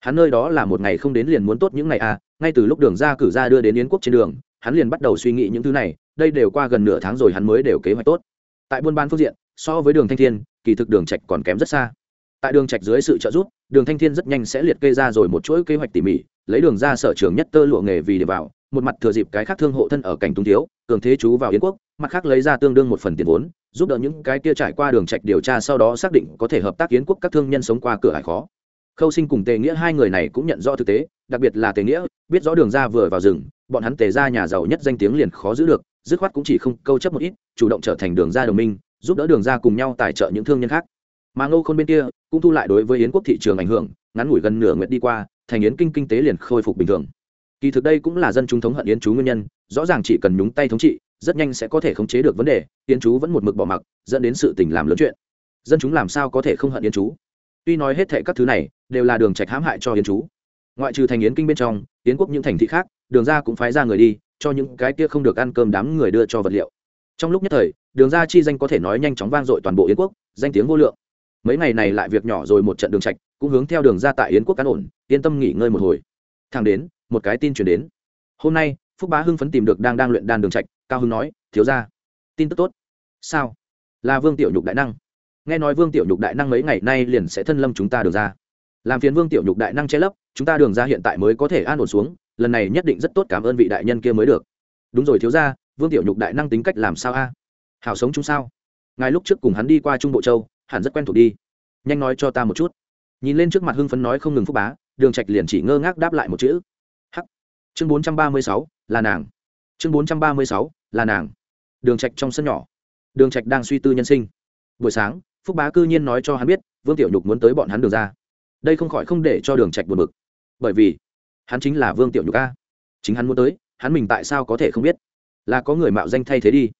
Hắn nơi đó là một ngày không đến liền muốn tốt những ngày à ngay từ lúc đường ra cử ra đưa đến yến quốc trên đường, hắn liền bắt đầu suy nghĩ những thứ này, đây đều qua gần nửa tháng rồi hắn mới đều kế hoạch tốt. Tại buôn bán phương diện, so với đường thanh thiên, kỳ thực đường trạch còn kém rất xa. Tại đường trạch dưới sự trợ giúp, đường thanh thiên rất nhanh sẽ liệt kê ra rồi một chuỗi kế hoạch tỉ mỉ, lấy đường ra sở trường nhất tơ lụa nghề vì để vào, một mặt thừa dịp cái khác thương hộ thân ở cảnh tung thiếu, cường thế chú vào yến quốc, mặt khác lấy ra tương đương một phần tiền vốn giúp đỡ những cái kia trải qua đường trạch điều tra sau đó xác định có thể hợp tác yến quốc các thương nhân sống qua cửa hải khó. Khâu sinh cùng tề nghĩa hai người này cũng nhận rõ thực tế, đặc biệt là tề nghĩa, biết rõ đường ra vừa vào rừng, bọn hắn tề ra nhà giàu nhất danh tiếng liền khó giữ được, dứt khoát cũng chỉ không câu chấp một ít, chủ động trở thành đường ra đồng minh, giúp đỡ đường ra cùng nhau tài trợ những thương nhân khác. Mà ngô khôn bên kia cũng thu lại đối với yến quốc thị trường ảnh hưởng, ngắn ngủi gần nửa nguyện đi qua, thành yến kinh kinh tế liền khôi phục bình thường. Kỳ thực đây cũng là dân chúng thống hận yến chú nguyên nhân, rõ ràng chỉ cần nhúng tay thống trị rất nhanh sẽ có thể khống chế được vấn đề, yến chú vẫn một mực bỏ mặc, dẫn đến sự tình làm lớn chuyện. Dân chúng làm sao có thể không hận yến chú? Tuy nói hết thệ các thứ này đều là đường trạch hãm hại cho yến chú. Ngoại trừ thành yến kinh bên trong, yến quốc những thành thị khác, đường ra cũng phái ra người đi, cho những cái kia không được ăn cơm đám người đưa cho vật liệu. Trong lúc nhất thời, đường ra chi danh có thể nói nhanh chóng vang dội toàn bộ yến quốc, danh tiếng vô lượng. Mấy ngày này lại việc nhỏ rồi một trận đường trạch, cũng hướng theo đường ra tại yến quốc cán ổn, yên tâm nghỉ ngơi một hồi. Thang đến, một cái tin truyền đến. Hôm nay phúc bá hưng phấn tìm được đang đang luyện đan đường trạch, cao hưng nói, thiếu ra tin tức tốt. Sao? Là vương tiểu nhục đại năng. Nghe nói vương tiểu nhục đại năng mấy ngày nay liền sẽ thân lâm chúng ta đường ra. Làm phiền vương tiểu nhục đại năng che lấp, chúng ta đường ra hiện tại mới có thể an ổn xuống, lần này nhất định rất tốt cảm ơn vị đại nhân kia mới được. Đúng rồi thiếu ra vương tiểu nhục đại năng tính cách làm sao a? Hảo sống chúng sao? Ngài lúc trước cùng hắn đi qua trung bộ châu, hẳn rất quen thuộc đi. Nhanh nói cho ta một chút. Nhìn lên trước mặt hưng phấn nói không ngừng phúc bá, đường trạch liền chỉ ngơ ngác đáp lại một chữ. Hắc. Chương bốn trăm ba mươi sáu là nàng. Chương bốn trăm ba mươi sáu, là nàng. Đường trạch trong sân nhỏ. Đường trạch đang suy tư nhân sinh. Buổi sáng, phúc bá cư nhiên nói cho hắn biết, vương tiểu nhục muốn tới bọn hắn đường ra. Đây không khỏi không để cho đường trạch buồn bực. Bởi vì, hắn chính là vương tiểu nhục a. Chính hắn muốn tới, hắn mình tại sao có thể không biết? Là có người mạo danh thay thế đi.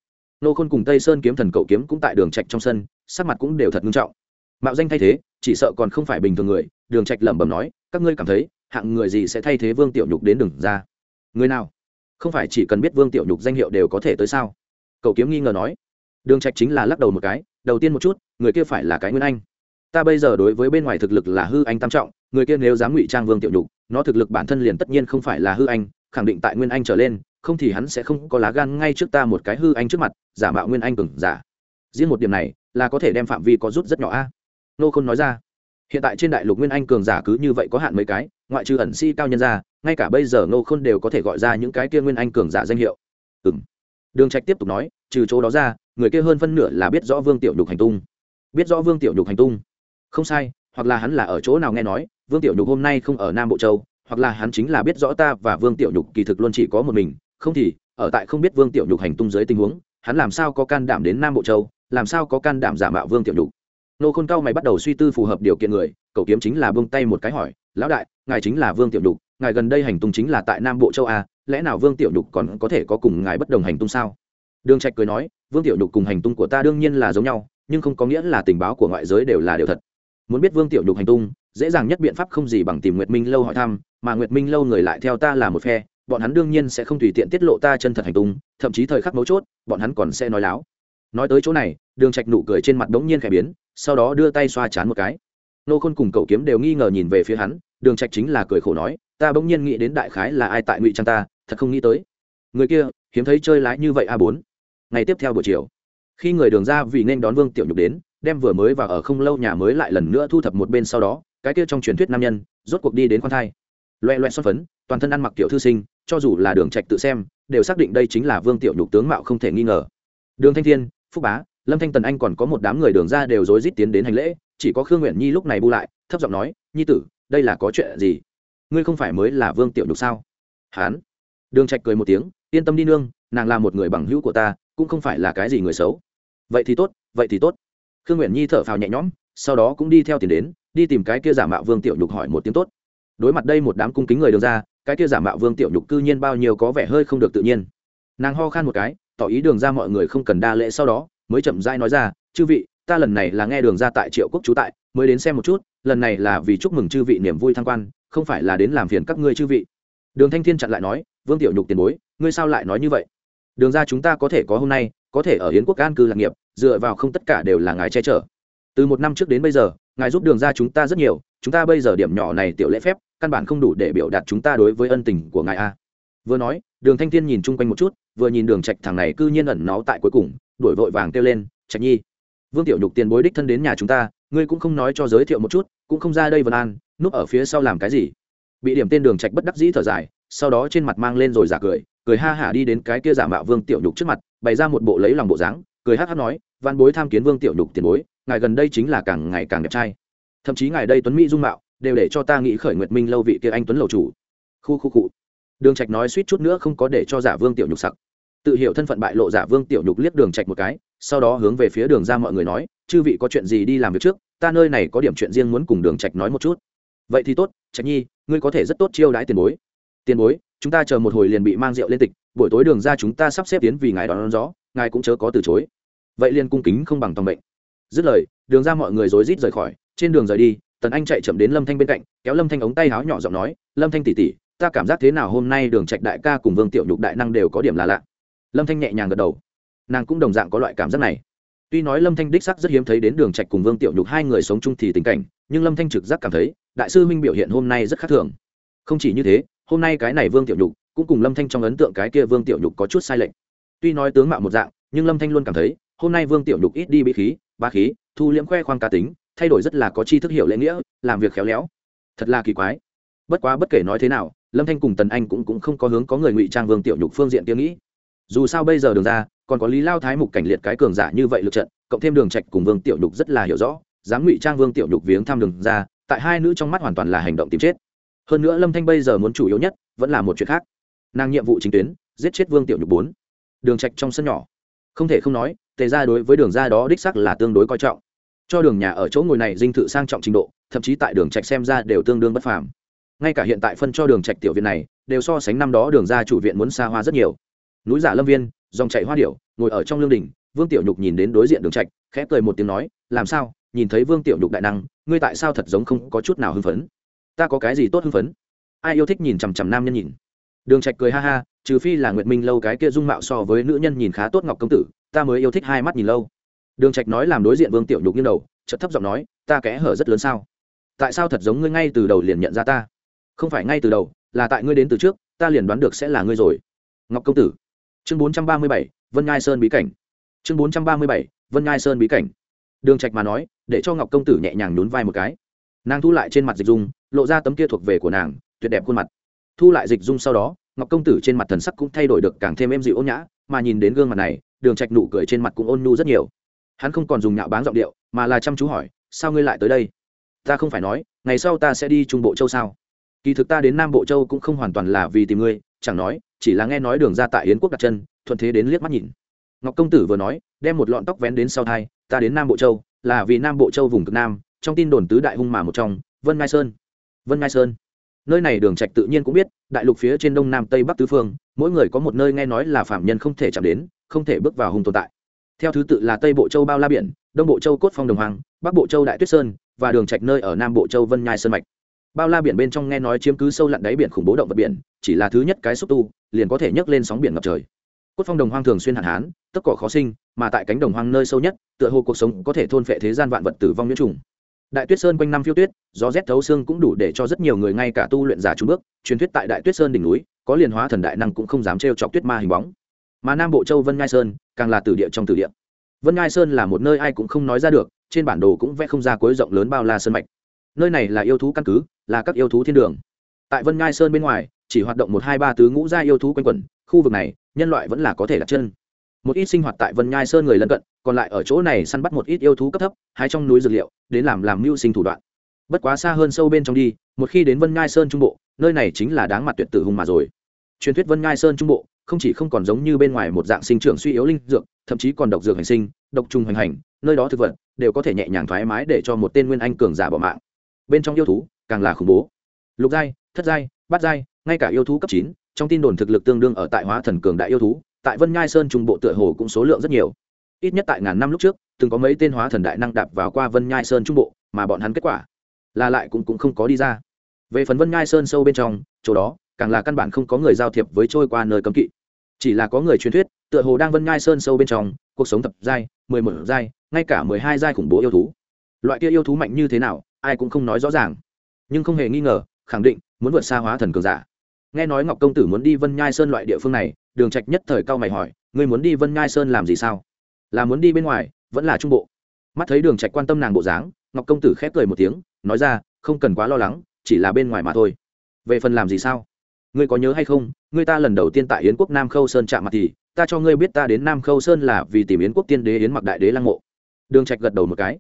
Nô khôn cùng tây sơn kiếm thần cậu kiếm cũng tại đường trạch trong sân, sắc mặt cũng đều thật nghiêm trọng. Mạo danh thay thế, chỉ sợ còn không phải bình thường người, đường trạch lẩm bẩm nói, các ngươi cảm thấy, hạng người gì sẽ thay thế vương tiểu nhục đến đường ra? Người nào? Không phải chỉ cần biết vương tiểu nhục danh hiệu đều có thể tới sao? Cậu kiếm nghi ngờ nói. Đường trạch chính là lắc đầu một cái, đầu tiên một chút, người kia phải là cái nguyên anh. Ta bây giờ đối với bên ngoài thực lực là hư anh tam trọng, người kia nếu dám ngụy trang vương tiểu nhục, nó thực lực bản thân liền tất nhiên không phải là hư anh, khẳng định tại nguyên anh trở lên, không thì hắn sẽ không có lá gan ngay trước ta một cái hư anh trước mặt, giả mạo nguyên anh cường giả. Riêng một điểm này, là có thể đem phạm vi có rút rất nhỏ a. Nô khôn nói ra. Hiện tại trên đại lục nguyên anh cường giả cứ như vậy có hạn mấy cái ngoại trừ ẩn si cao nhân ra, ngay cả bây giờ nô khôn đều có thể gọi ra những cái kia nguyên anh cường giả danh hiệu. Ừ m đường trạch tiếp tục nói, trừ chỗ đó ra, người kia hơn phân nửa là biết rõ vương tiểu nhục hành tung. Biết rõ vương tiểu nhục hành tung. Không sai, hoặc là hắn là ở chỗ nào nghe nói, vương tiểu nhục hôm nay không ở nam bộ châu, hoặc là hắn chính là biết rõ ta và vương tiểu nhục kỳ thực luôn chỉ có một mình, không thì, ở tại không biết vương tiểu nhục hành tung dưới tình huống, hắn làm sao có can đảm đến nam bộ châu, làm sao có can đảm giả mạo vương tiểu nhục? Nô khôn cao mày bắt đầu suy tư phù hợp điều kiện người, cậu kiếm chính là buông tay một cái hỏi lão đại, ngài chính là vương tiểu nhục, ngài gần đây hành tung chính là tại nam bộ châu a, lẽ nào vương tiểu nhục còn có thể có cùng ngài bất đồng hành tung sao? Đường trạch cười nói, vương tiểu nhục cùng hành tung của ta đương nhiên là giống nhau, nhưng không có nghĩa là tình báo của ngoại giới đều là điều thật. Muốn biết vương tiểu nhục hành tung, dễ dàng nhất biện pháp không gì bằng tìm nguyệt minh lâu hỏi thăm, mà nguyệt minh lâu người lại theo ta là một phe, bọn hắn đương nhiên sẽ không tùy tiện tiết lộ ta chân thật hành tung, thậm chí thời khắc mấu chốt, bọn hắn còn sẽ nói láo. Nói tới chỗ này, đường trạch nụ cười trên mặt đống nhiên khẽ biến, sau đó đưa tay xoa chán một cái nô khôn cùng cậu kiếm đều nghi ngờ nhìn về phía hắn, đường trạch chính là cười khổ nói, ta bỗng nhiên nghĩ đến đại khái là ai tại ngụy trang ta, thật không nghĩ tới. Người kia, hiếm thấy chơi lái như vậy a bốn. Ngày tiếp theo buổi chiều, khi người đường ra vì nên đón vương tiểu nhục đến, đem vừa mới vào ở không lâu nhà mới lại lần nữa thu thập một bên sau đó, cái kia trong truyền thuyết nam nhân, rốt cuộc đi đến khoan thai. Loẹ loẹ son phấn, toàn thân ăn mặc tiểu thư sinh, cho dù là đường trạch tự xem, đều xác định đây chính là vương tiểu nhục tướng mạo không thể nghi ngờ. Đường thanh thiên, phúc bá, lâm thanh tần anh còn có một đám người đường ra đều rối rít tiến đến hành lễ chỉ có khương nguyện nhi lúc này bu lại, thấp giọng nói, nhi tử, đây là có chuyện gì? Ngươi không phải mới là vương tiểu nhục sao? Hán. Đường trạch cười một tiếng, yên tâm đi nương, nàng là một người bằng hữu của ta, cũng không phải là cái gì người xấu. Vậy thì tốt, vậy thì tốt. Khương nguyện nhi thở phào nhẹ nhõm, sau đó cũng đi theo tiền đến, đi tìm cái kia giả mạo vương tiểu nhục hỏi một tiếng tốt. Đối mặt đây một đám cung kính người đường ra, cái kia giả mạo vương tiểu nhục cư nhiên bao nhiêu có vẻ hơi không được tự nhiên. Nàng ho khan một cái, tỏ ý đường ra mọi người không cần đa lễ sau đó, mới chậm rãi nói ra, chư vị ta lần này là nghe đường ra tại triệu quốc trú tại, mới đến xem một chút, lần này là vì chúc mừng chư vị niềm vui thăng quan, không phải là đến làm phiền các ngươi chư vị. Đường thanh thiên chặn lại nói, vương tiểu nhục tiền bối, ngươi sao lại nói như vậy? Đường ra chúng ta có thể có hôm nay, có thể ở hiến quốc an cư lạc nghiệp, dựa vào không tất cả đều là ngài che chở. Từ một năm trước đến bây giờ, ngài giúp đường ra chúng ta rất nhiều, chúng ta bây giờ điểm nhỏ này tiểu lễ phép, căn bản không đủ để biểu đạt chúng ta đối với ân tình của ngài a. Vừa nói, đường thanh thiên nhìn chung quanh một chút, vừa nhìn đường trạch thằng này cư nhiên ẩn náu tại cuối cùng đuổi vội vàng kêu lên, trạch nhi vương tiểu nhục tiền bối đích thân đến nhà chúng ta, ngươi cũng không nói cho giới thiệu một chút, cũng không ra đây vân an, núp ở phía sau làm cái gì? Bị điểm tên đường trạch bất đắc dĩ thở dài, sau đó trên mặt mang lên rồi giả cười cười ha hả đi đến cái kia giả mạo vương tiểu nhục trước mặt, bày ra một bộ lấy lòng bộ dáng, cười hát hát nói văn bối tham kiến vương tiểu nhục tiền bối, ngài gần đây chính là càng ngày càng đẹp trai. Thậm chí ngài đây tuấn mỹ dung mạo, đều để cho ta nghĩ khởi nguyệt minh lâu vị kia anh tuấn lầu chủ. Khu khu cụ đường trạch nói suýt chút nữa không có để cho giả vương tiểu nhục sặc tự hiểu thân phận bại lộ giả vương tiểu nhục liếc đường trạch một cái sau đó hướng về phía đường ra mọi người nói chư vị có chuyện gì đi làm việc trước ta nơi này có điểm chuyện riêng muốn cùng đường trạch nói một chút. Vậy thì tốt trạch nhi ngươi có thể rất tốt chiêu đãi tiền bối. Tiền bối chúng ta chờ một hồi liền bị mang rượu lên tịch buổi tối đường ra chúng ta sắp xếp tiến vì ngài đón, đón gió ngài cũng chớ có từ chối. Vậy liền cung kính không bằng tòng mệnh. Dứt lời đường ra mọi người rối rít rời khỏi trên đường rời đi tần anh chạy chậm đến lâm thanh bên cạnh kéo lâm thanh ống tay háo nhỏ giọng nói lâm thanh tỉ tỉ ta cảm giác thế nào hôm nay đường trạch đại ca cùng vương tiểu nhục đại năng đều có điểm là lạ lâm thanh nhẹ nhàng gật đầu. Nàng cũng đồng dạng có loại cảm giác này. Tuy nói lâm thanh đích sắc rất hiếm thấy đến đường trạch cùng vương tiểu nhục hai người sống chung thì tình cảnh nhưng lâm thanh trực giác cảm thấy đại sư minh biểu hiện hôm nay rất khác thường. Không chỉ như thế hôm nay cái này vương tiểu nhục cũng cùng lâm thanh trong ấn tượng cái kia vương tiểu nhục có chút sai lệch. Tuy nói tướng mạo một dạng nhưng lâm thanh luôn cảm thấy hôm nay vương tiểu nhục ít đi bí khí ba khí thu liễm khoe khoang cá tính thay đổi rất là có chi thức hiểu lễ nghĩa làm việc khéo léo. Thật là kỳ quái. Bất quá bất kể nói thế nào lâm thanh cùng tần anh cũng, cũng không có hướng có người ngụy trang vương tiểu nhục phương diện tiếng nghĩ dù sao bây giờ đường ra, còn có lý lao thái mục cảnh liệt cái cường giả như vậy lực trận, cộng thêm đường trạch cùng vương tiểu nhục rất là hiểu rõ, dám ngụy trang vương tiểu nhục viếng thăm đường ra, tại hai nữ trong mắt hoàn toàn là hành động tìm chết. Hơn nữa lâm thanh bây giờ muốn chủ yếu nhất, vẫn là một chuyện khác. Nàng nhiệm vụ chính tuyến, giết chết vương tiểu nhục bốn. Đường trạch trong sân nhỏ. Không thể không nói, tề ra đối với đường ra đó đích sắc là tương đối coi trọng. Cho đường nhà ở chỗ ngồi này dinh thự sang trọng trình độ, thậm chí tại đường trạch xem ra đều tương đương bất phàm. Ngay cả hiện tại phân cho đường trạch tiểu viện này, đều so sánh năm đó đường ra chủ viện muốn xa hoa rất nhiều núi giả lâm viên, dòng chảy hoa điểu, ngồi ở trong lương đình vương tiểu nhục nhìn đến đối diện đường trạch, khẽ cười một tiếng nói, làm sao? Nhìn thấy vương tiểu nhục đại năng, ngươi tại sao thật giống không có chút nào hưng phấn? Ta có cái gì tốt hưng phấn? Ai yêu thích nhìn chằm chằm nam nhân nhìn. Đường trạch cười ha ha, trừ phi là nguyệt minh lâu cái kia dung mạo so với nữ nhân nhìn khá tốt ngọc công tử, ta mới yêu thích hai mắt nhìn lâu. Đường trạch nói làm đối diện vương tiểu nhục như đầu, chợt thấp giọng nói, ta kẽ hở rất lớn sao? Tại sao thật giống ngươi ngay từ đầu liền nhận ra ta? Không phải ngay từ đầu, là tại ngươi đến từ trước, ta liền đoán được sẽ là ngươi rồi. Ngọc công tử chương 437, vân ngai sơn bí cảnh. Chương 437, vân ngai sơn bí cảnh. Đường trạch mà nói để cho ngọc công tử nhẹ nhàng nhún vai một cái. Nàng thu lại trên mặt dịch dung lộ ra tấm kia thuộc về của nàng tuyệt đẹp khuôn mặt. Thu lại dịch dung sau đó ngọc công tử trên mặt thần sắc cũng thay đổi được càng thêm êm dịu ôn nhã mà nhìn đến gương mặt này đường trạch nụ cười trên mặt cũng ôn nhu rất nhiều. Hắn không còn dùng nhạo báng giọng điệu mà là chăm chú hỏi sao ngươi lại tới đây? Ta không phải nói ngày sau ta sẽ đi trung bộ châu sao? Kỳ thực ta đến nam bộ châu cũng không hoàn toàn là vì tìm ngươi chẳng nói chỉ là nghe nói đường ra tại yến quốc đặt chân, thuận thế đến liếc mắt nhìn. Ngọc công tử vừa nói, đem một lọn tóc vén đến sau thai, ta đến nam bộ châu, là vì nam bộ châu vùng cực nam, trong tin đồn tứ đại hung mà một trong, vân ngai sơn. Vân ngai sơn. Nơi này đường trạch tự nhiên cũng biết, đại lục phía trên đông nam tây bắc tứ phương, mỗi người có một nơi nghe nói là phạm nhân không thể chạm đến, không thể bước vào hung tồn tại. Theo thứ tự là tây bộ châu bao la biển, đông bộ châu cốt phong đồng hoàng bắc bộ châu đại tuyết sơn, và đường trạch nơi ở nam bộ châu vân nhai sơn mạch bao la biển bên trong nghe nói chiếm cứ sâu lặn đáy biển khủng bố động vật biển, chỉ là thứ nhất cái xúc tu, liền có thể nhấc lên sóng biển ngập trời. Cốt phong đồng hoang thường xuyên hạn hán tất cỏ khó sinh, mà tại cánh đồng hoang nơi sâu nhất, tựa hồ cuộc sống có thể thôn phệ thế gian vạn vật tử vong nhiễm trùng. Đại tuyết sơn quanh năm phiêu tuyết, gió rét thấu xương cũng đủ để cho rất nhiều người ngay cả tu luyện giả trung bước, truyền thuyết tại đại tuyết sơn đỉnh núi, có liền hóa thần đại năng cũng không dám trêu chọc tuyết ma hình bóng. Mà nam bộ châu vân ngai sơn, càng là tử địa trong tử địa. Vân ngai sơn là một nơi ai cũng không nói ra được, trên bản đồ cũng vẽ không ra cuối rộng lớn bao la sơn mạch. Nơi này là yêu thú căn cứ là các yêu thú thiên đường. Tại vân ngai sơn bên ngoài, chỉ hoạt động một hai ba tứ ngũ gia yêu thú quanh quẩn, khu vực này, nhân loại vẫn là có thể đặt chân. Một ít sinh hoạt tại vân nhai sơn người lân cận, còn lại ở chỗ này săn bắt một ít yêu thú cấp thấp hay trong núi dược liệu, đến làm làm mưu sinh thủ đoạn. Bất quá xa hơn sâu bên trong đi, một khi đến vân nhai sơn trung bộ, nơi này chính là đáng mặt tuyệt tử hùng mà rồi. Truyền thuyết vân nhai sơn trung bộ, không chỉ không còn giống như bên ngoài một dạng sinh trưởng suy yếu linh dược, thậm chí còn độc dược hành sinh, độc trùng hành hành, nơi đó thực vật đều có thể nhẹ nhàng thoải mái để cho một tên nguyên anh cường giả bỏ mạng. Bên trong yêu thú càng là khủng bố. Lục giai thất giai bát giai ngay cả yêu thú cấp chín trong tin đồn thực lực tương đương ở tại hóa thần cường đại yêu thú tại vân nhai sơn trung bộ tựa hồ cũng số lượng rất nhiều. Ít nhất tại ngàn năm lúc trước từng có mấy tên hóa thần đại năng đạp vào qua vân nhai sơn trung bộ mà bọn hắn kết quả là lại cũng, cũng không có đi ra. Về phần vân nhai sơn sâu bên trong chỗ đó càng là căn bản không có người giao thiệp với trôi qua nơi cấm kỵ. Chỉ là có người truyền thuyết tựa hồ đang vân nhai sơn sâu bên trong cuộc sống tập giai mười một giai ngay cả mười hai giai khủng bố yêu thú. Loại kia yêu thú mạnh như thế nào ai cũng không nói rõ ràng nhưng không hề nghi ngờ, khẳng định muốn vượt xa hóa thần cường giả. Nghe nói ngọc công tử muốn đi vân nhai sơn loại địa phương này, đường trạch nhất thời cao mày hỏi, ngươi muốn đi vân nhai sơn làm gì sao? Là muốn đi bên ngoài, vẫn là trung bộ. Mắt thấy đường trạch quan tâm nàng bộ dáng, ngọc công tử khép cười một tiếng, nói ra, không cần quá lo lắng, chỉ là bên ngoài mà thôi. Về phần làm gì sao? Ngươi có nhớ hay không, ngươi ta lần đầu tiên tại yến quốc nam khâu sơn chạm mặt thì, ta cho ngươi biết ta đến nam khâu sơn là vì tìm yến quốc tiên đế yến mặc đại đế lăng mộ. Đường trạch gật đầu một cái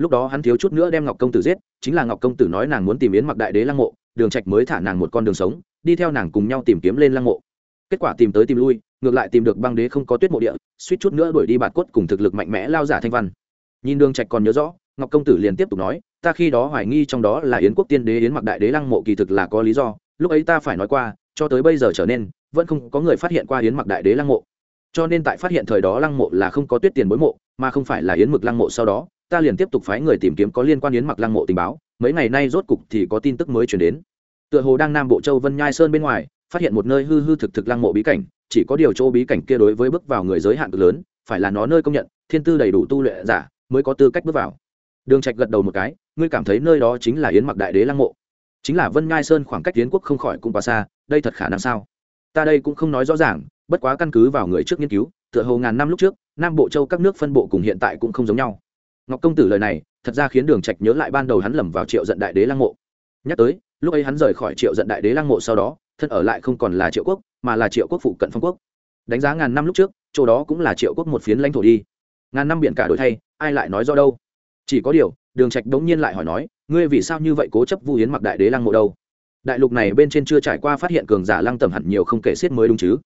lúc đó hắn thiếu chút nữa đem ngọc công tử giết, chính là ngọc công tử nói nàng muốn tìm yến mặc đại đế lăng mộ, đường trạch mới thả nàng một con đường sống, đi theo nàng cùng nhau tìm kiếm lên lăng mộ. Kết quả tìm tới tìm lui, ngược lại tìm được băng đế không có tuyết mộ địa, suýt chút nữa đuổi đi bạt cốt cùng thực lực mạnh mẽ lao giả thanh văn. Nhìn đường trạch còn nhớ rõ, ngọc công tử liền tiếp tục nói, ta khi đó hoài nghi trong đó là yến quốc tiên đế yến mặc đại đế lăng mộ kỳ thực là có lý do, lúc ấy ta phải nói qua, cho tới bây giờ trở nên, vẫn không có người phát hiện qua yến mặc đại đế lăng mộ. Cho nên tại phát hiện thời đó lăng mộ là không có tuyết tiền bối mộ mà không phải là yến mực lăng mộ sau đó, ta liền tiếp tục phái người tìm kiếm có liên quan yến mặc lăng mộ tình báo, mấy ngày nay rốt cục thì có tin tức mới chuyển đến. Tựa hồ đang nam bộ châu vân nhai sơn bên ngoài, phát hiện một nơi hư hư thực thực lăng mộ bí cảnh, chỉ có điều chỗ bí cảnh kia đối với bước vào người giới hạn cực lớn, phải là nó nơi công nhận, thiên tư đầy đủ tu luyện giả, mới có tư cách bước vào. Đường trạch gật đầu một cái, ngươi cảm thấy nơi đó chính là yến mặc đại đế lăng mộ. Chính là vân nhai sơn khoảng cách yến quốc không khỏi cũng quá xa, đây thật khả năng sao? Ta đây cũng không nói rõ ràng, bất quá căn cứ vào người trước nghiên cứu tựa hồ ngàn năm lúc trước, nam bộ châu các nước phân bộ cùng hiện tại cũng không giống nhau. Ngọc công tử lời này, thật ra khiến đường trạch nhớ lại ban đầu hắn lầm vào triệu giận đại đế lăng mộ. Nhắc tới, lúc ấy hắn rời khỏi triệu giận đại đế lăng mộ sau đó, thân ở lại không còn là triệu quốc, mà là triệu quốc phụ cận phong quốc. Đánh giá ngàn năm lúc trước, chỗ đó cũng là triệu quốc một phiến lãnh thổ đi. Ngàn năm biển cả đổi thay, ai lại nói do đâu? Chỉ có điều, đường trạch đống nhiên lại hỏi nói, ngươi vì sao như vậy cố chấp vu hiến mặc đại đế lăng mộ đâu? Đại lục này bên trên chưa trải qua phát hiện cường giả lăng tầm hẳn nhiều không kể xiết mới đúng chứ?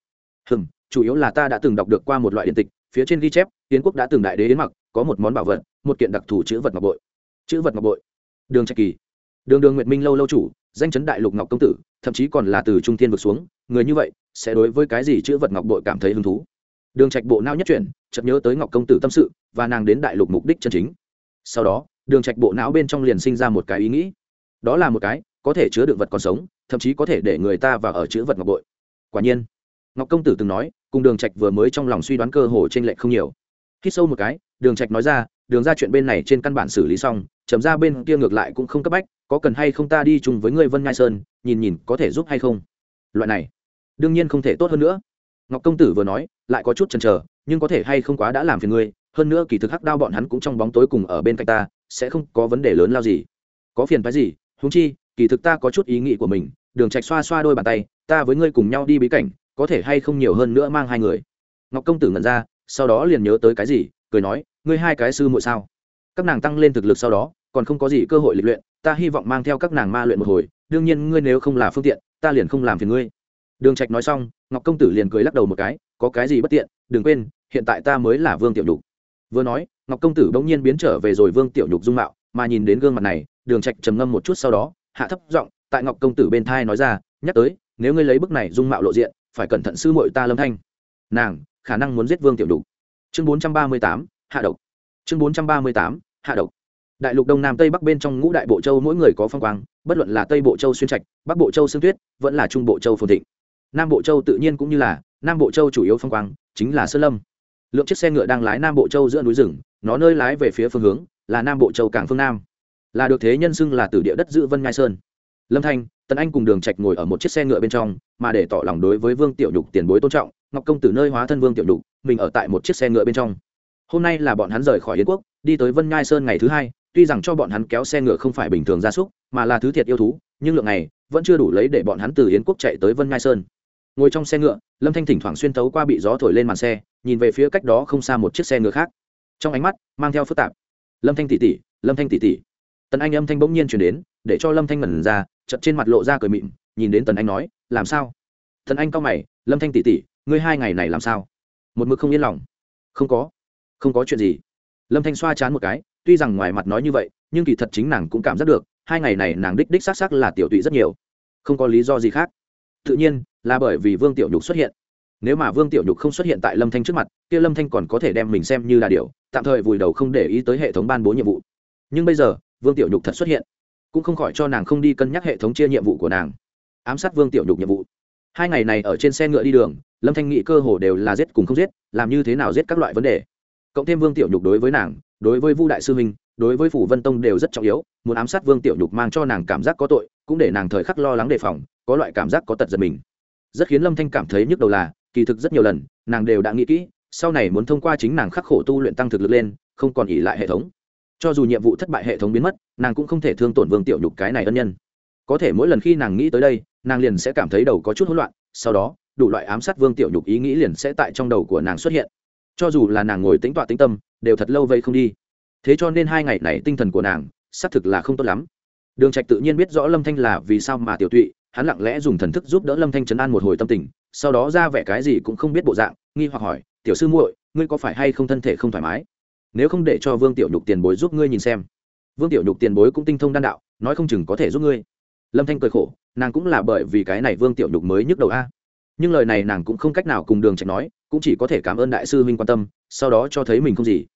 Hừm chủ yếu là ta đã từng đọc được qua một loại điện tịch, phía trên ghi chép, yến quốc đã từng đại đế yến mặc, có một món bảo vật, một kiện đặc thù chữ vật ngọc bội. Chữ vật ngọc bội? Đường trạch kỳ. Đường đường nguyệt minh lâu lâu chủ, danh chấn đại lục ngọc công tử, thậm chí còn là từ trung thiên vực xuống, người như vậy, sẽ đối với cái gì chữ vật ngọc bội cảm thấy hứng thú? Đường trạch bộ não nhất chuyển, chợt nhớ tới ngọc công tử tâm sự, và nàng đến đại lục mục đích chân chính. Sau đó, đường trạch bộ não bên trong liền sinh ra một cái ý nghĩ. Đó là một cái, có thể chứa đựng vật còn sống, thậm chí có thể để người ta vào ở chữ vật ngọc bội. Quả nhiên, ngọc công tử từng nói cùng đường trạch vừa mới trong lòng suy đoán cơ hồ trên lệch không nhiều. Khi sâu một cái, đường trạch nói ra, đường ra chuyện bên này trên căn bản xử lý xong chấm ra bên kia ngược lại cũng không cấp bách, có cần hay không ta đi chung với ngươi vân ngai sơn, nhìn nhìn có thể giúp hay không? Loại này, đương nhiên không thể tốt hơn nữa. Ngọc công tử vừa nói, lại có chút chần chờ, nhưng có thể hay không quá đã làm phiền ngươi, hơn nữa kỳ thực hắc đao bọn hắn cũng trong bóng tối cùng ở bên cạnh ta, sẽ không có vấn đề lớn lao gì. Có phiền phái gì? Huống chi, kỳ thực ta có chút ý nghĩ của mình, đường trạch xoa xoa đôi bàn tay, ta với ngươi cùng nhau đi bí cảnh có thể hay không nhiều hơn nữa mang hai người? Ngọc công tử ngẩn ra, sau đó liền nhớ tới cái gì, cười nói, ngươi hai cái sư muội sao? Các nàng tăng lên thực lực sau đó, còn không có gì cơ hội lịch luyện, ta hy vọng mang theo các nàng ma luyện một hồi, đương nhiên ngươi nếu không là phương tiện, ta liền không làm phiền ngươi. Đường trạch nói xong, ngọc công tử liền cười lắc đầu một cái, có cái gì bất tiện, đừng quên, hiện tại ta mới là vương tiểu nhục. Vừa nói, ngọc công tử đống nhiên biến trở về rồi vương tiểu nhục dung mạo, mà nhìn đến gương mặt này, đường trạch trầm ngâm một chút sau đó, hạ thấp giọng, tại ngọc công tử bên thai nói ra, nhắc tới, nếu ngươi lấy bức này dung mạo lộ diện phải cẩn thận sư muội ta lâm thanh. Nàng khả năng muốn giết vương tiểu đục chương 438, hạ độc. Chương 438, hạ độc. Đại lục đông nam tây bắc bên trong ngũ đại bộ châu mỗi người có phong quang bất luận là tây bộ châu xuyên trạch bắc bộ châu sương tuyết vẫn là trung bộ châu phồn thịnh. Nam bộ châu tự nhiên cũng như là nam bộ châu chủ yếu phong quang chính là sơn lâm. Lượng chiếc xe ngựa đang lái nam bộ châu giữa núi rừng nó nơi lái về phía phương hướng là nam bộ châu cảng phương nam. Là được thế nhân xưng là từ địa đất giữ vân ngai sơn lâm thanh, tần anh cùng đường trạch ngồi ở một chiếc xe ngựa bên trong, mà để tỏ lòng đối với vương tiểu nhục tiền bối tôn trọng, ngọc công tử nơi hóa thân vương tiểu nhục, mình ở tại một chiếc xe ngựa bên trong. Hôm nay là bọn hắn rời khỏi yến quốc, đi tới vân Nhai sơn ngày thứ hai, tuy rằng cho bọn hắn kéo xe ngựa không phải bình thường gia súc, mà là thứ thiệt yêu thú, nhưng lượng này vẫn chưa đủ lấy để bọn hắn từ yến quốc chạy tới vân Nhai sơn. Ngồi trong xe ngựa, lâm thanh thỉnh thoảng xuyên tấu qua bị gió thổi lên màn xe, nhìn về phía cách đó không xa một chiếc xe ngựa khác. Trong ánh mắt, mang theo phức tạp. Lâm thanh tỉ tỉ, lâm thanh tỉ tỉ. Tần anh âm thanh bỗng nhiên chuyển đến, để cho lâm thanh ngẩn ra chật trên mặt lộ ra cười mịn, nhìn đến tần anh nói, làm sao? Thần anh cao mày, lâm thanh tỉ tỉ ngươi hai ngày này làm sao? Một mực không yên lòng. Không có. Không có chuyện gì. Lâm thanh xoa chán một cái, tuy rằng ngoài mặt nói như vậy, nhưng kỳ thật chính nàng cũng cảm giác được, hai ngày này nàng đích đích xác xác là tiểu tụy rất nhiều. Không có lý do gì khác. Tự nhiên, là bởi vì vương tiểu nhục xuất hiện. Nếu mà vương tiểu nhục không xuất hiện tại lâm thanh trước mặt, kia lâm thanh còn có thể đem mình xem như là điều, tạm thời vùi đầu không để ý tới hệ thống ban bố nhiệm vụ. Nhưng bây giờ, vương tiểu nhục thật xuất hiện cũng không khỏi cho nàng không đi cân nhắc hệ thống chia nhiệm vụ của nàng. Ám sát vương tiểu nhục nhiệm vụ. Hai ngày này ở trên xe ngựa đi đường, lâm thanh nghị cơ hồ đều là giết cùng không giết, làm như thế nào giết các loại vấn đề. Cộng thêm vương tiểu nhục đối với nàng, đối với vu đại sư minh, đối với phủ vân tông đều rất trọng yếu, muốn ám sát vương tiểu nhục mang cho nàng cảm giác có tội, cũng để nàng thời khắc lo lắng đề phòng, có loại cảm giác có tật giật mình. Rất khiến lâm thanh cảm thấy nhức đầu là, kỳ thực rất nhiều lần, nàng đều đã nghĩ kỹ, sau này muốn thông qua chính nàng khắc khổ tu luyện tăng thực lực lên, không còn ỉ lại hệ thống cho dù nhiệm vụ thất bại hệ thống biến mất, nàng cũng không thể thương tổn vương tiểu nhục cái này ân nhân. Có thể mỗi lần khi nàng nghĩ tới đây, nàng liền sẽ cảm thấy đầu có chút hỗn loạn, sau đó, đủ loại ám sát vương tiểu nhục ý nghĩ liền sẽ tại trong đầu của nàng xuất hiện. Cho dù là nàng ngồi tính tọa tính tâm, đều thật lâu vây không đi. Thế cho nên hai ngày này tinh thần của nàng, xác thực là không tốt lắm. Đường trạch tự nhiên biết rõ lâm thanh là vì sao mà tiểu tụy, hắn lặng lẽ dùng thần thức giúp đỡ lâm thanh chấn an một hồi tâm tình, sau đó ra vẻ cái gì cũng không biết bộ dạng, nghi hoặc hỏi, tiểu sư muội, ngươi có phải hay không thân thể không thoải mái? Nếu không để cho vương tiểu nhục tiền bối giúp ngươi nhìn xem. Vương tiểu nhục tiền bối cũng tinh thông đan đạo, nói không chừng có thể giúp ngươi. Lâm thanh cười khổ, nàng cũng là bởi vì cái này vương tiểu nhục mới nhức đầu a. Nhưng lời này nàng cũng không cách nào cùng đường trạch nói, cũng chỉ có thể cảm ơn đại sư huynh quan tâm, sau đó cho thấy mình không gì.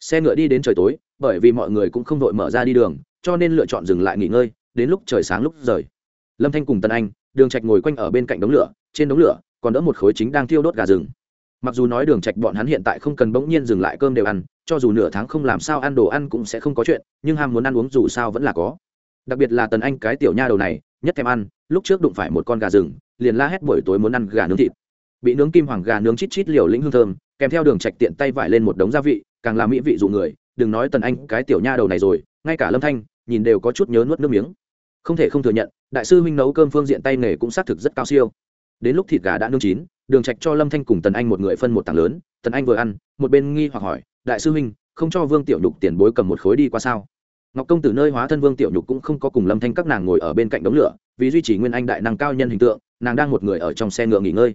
Xe ngựa đi đến trời tối, bởi vì mọi người cũng không vội mở ra đi đường, cho nên lựa chọn dừng lại nghỉ ngơi, đến lúc trời sáng lúc rời. Lâm thanh cùng tân anh, đường trạch ngồi quanh ở bên cạnh đống lửa, trên đống lửa còn đỡ một khối chính đang thiêu đốt gà rừng mặc dù nói đường trạch bọn hắn hiện tại không cần bỗng nhiên dừng lại cơm đều ăn, cho dù nửa tháng không làm sao ăn đồ ăn cũng sẽ không có chuyện, nhưng ham muốn ăn uống dù sao vẫn là có. Đặc biệt là tần anh cái tiểu nha đầu này, nhất thèm ăn, lúc trước đụng phải một con gà rừng, liền la hét buổi tối muốn ăn gà nướng thịt. Bị nướng kim hoàng gà nướng chít chít liều lĩnh hương thơm, kèm theo đường trạch tiện tay vải lên một đống gia vị, càng làm mỹ vị dụ người, đừng nói tần anh cái tiểu nha đầu này rồi, ngay cả lâm thanh, nhìn đều có chút nhớ nuốt nước miếng. Không thể không thừa nhận, đại sư huynh nấu cơm phương diện tay nghề cũng xác thực rất cao siêu. Đến lúc thịt gà đã nướng chín đường trạch cho lâm thanh cùng tần anh một người phân một tảng lớn, tần anh vừa ăn, một bên nghi hoặc hỏi, đại sư huynh, không cho vương tiểu nhục tiền bối cầm một khối đi qua sao? Ngọc công tử nơi hóa thân vương tiểu nhục cũng không có cùng lâm thanh các nàng ngồi ở bên cạnh đống lửa, vì duy trì nguyên anh đại năng cao nhân hình tượng, nàng đang một người ở trong xe ngựa nghỉ ngơi.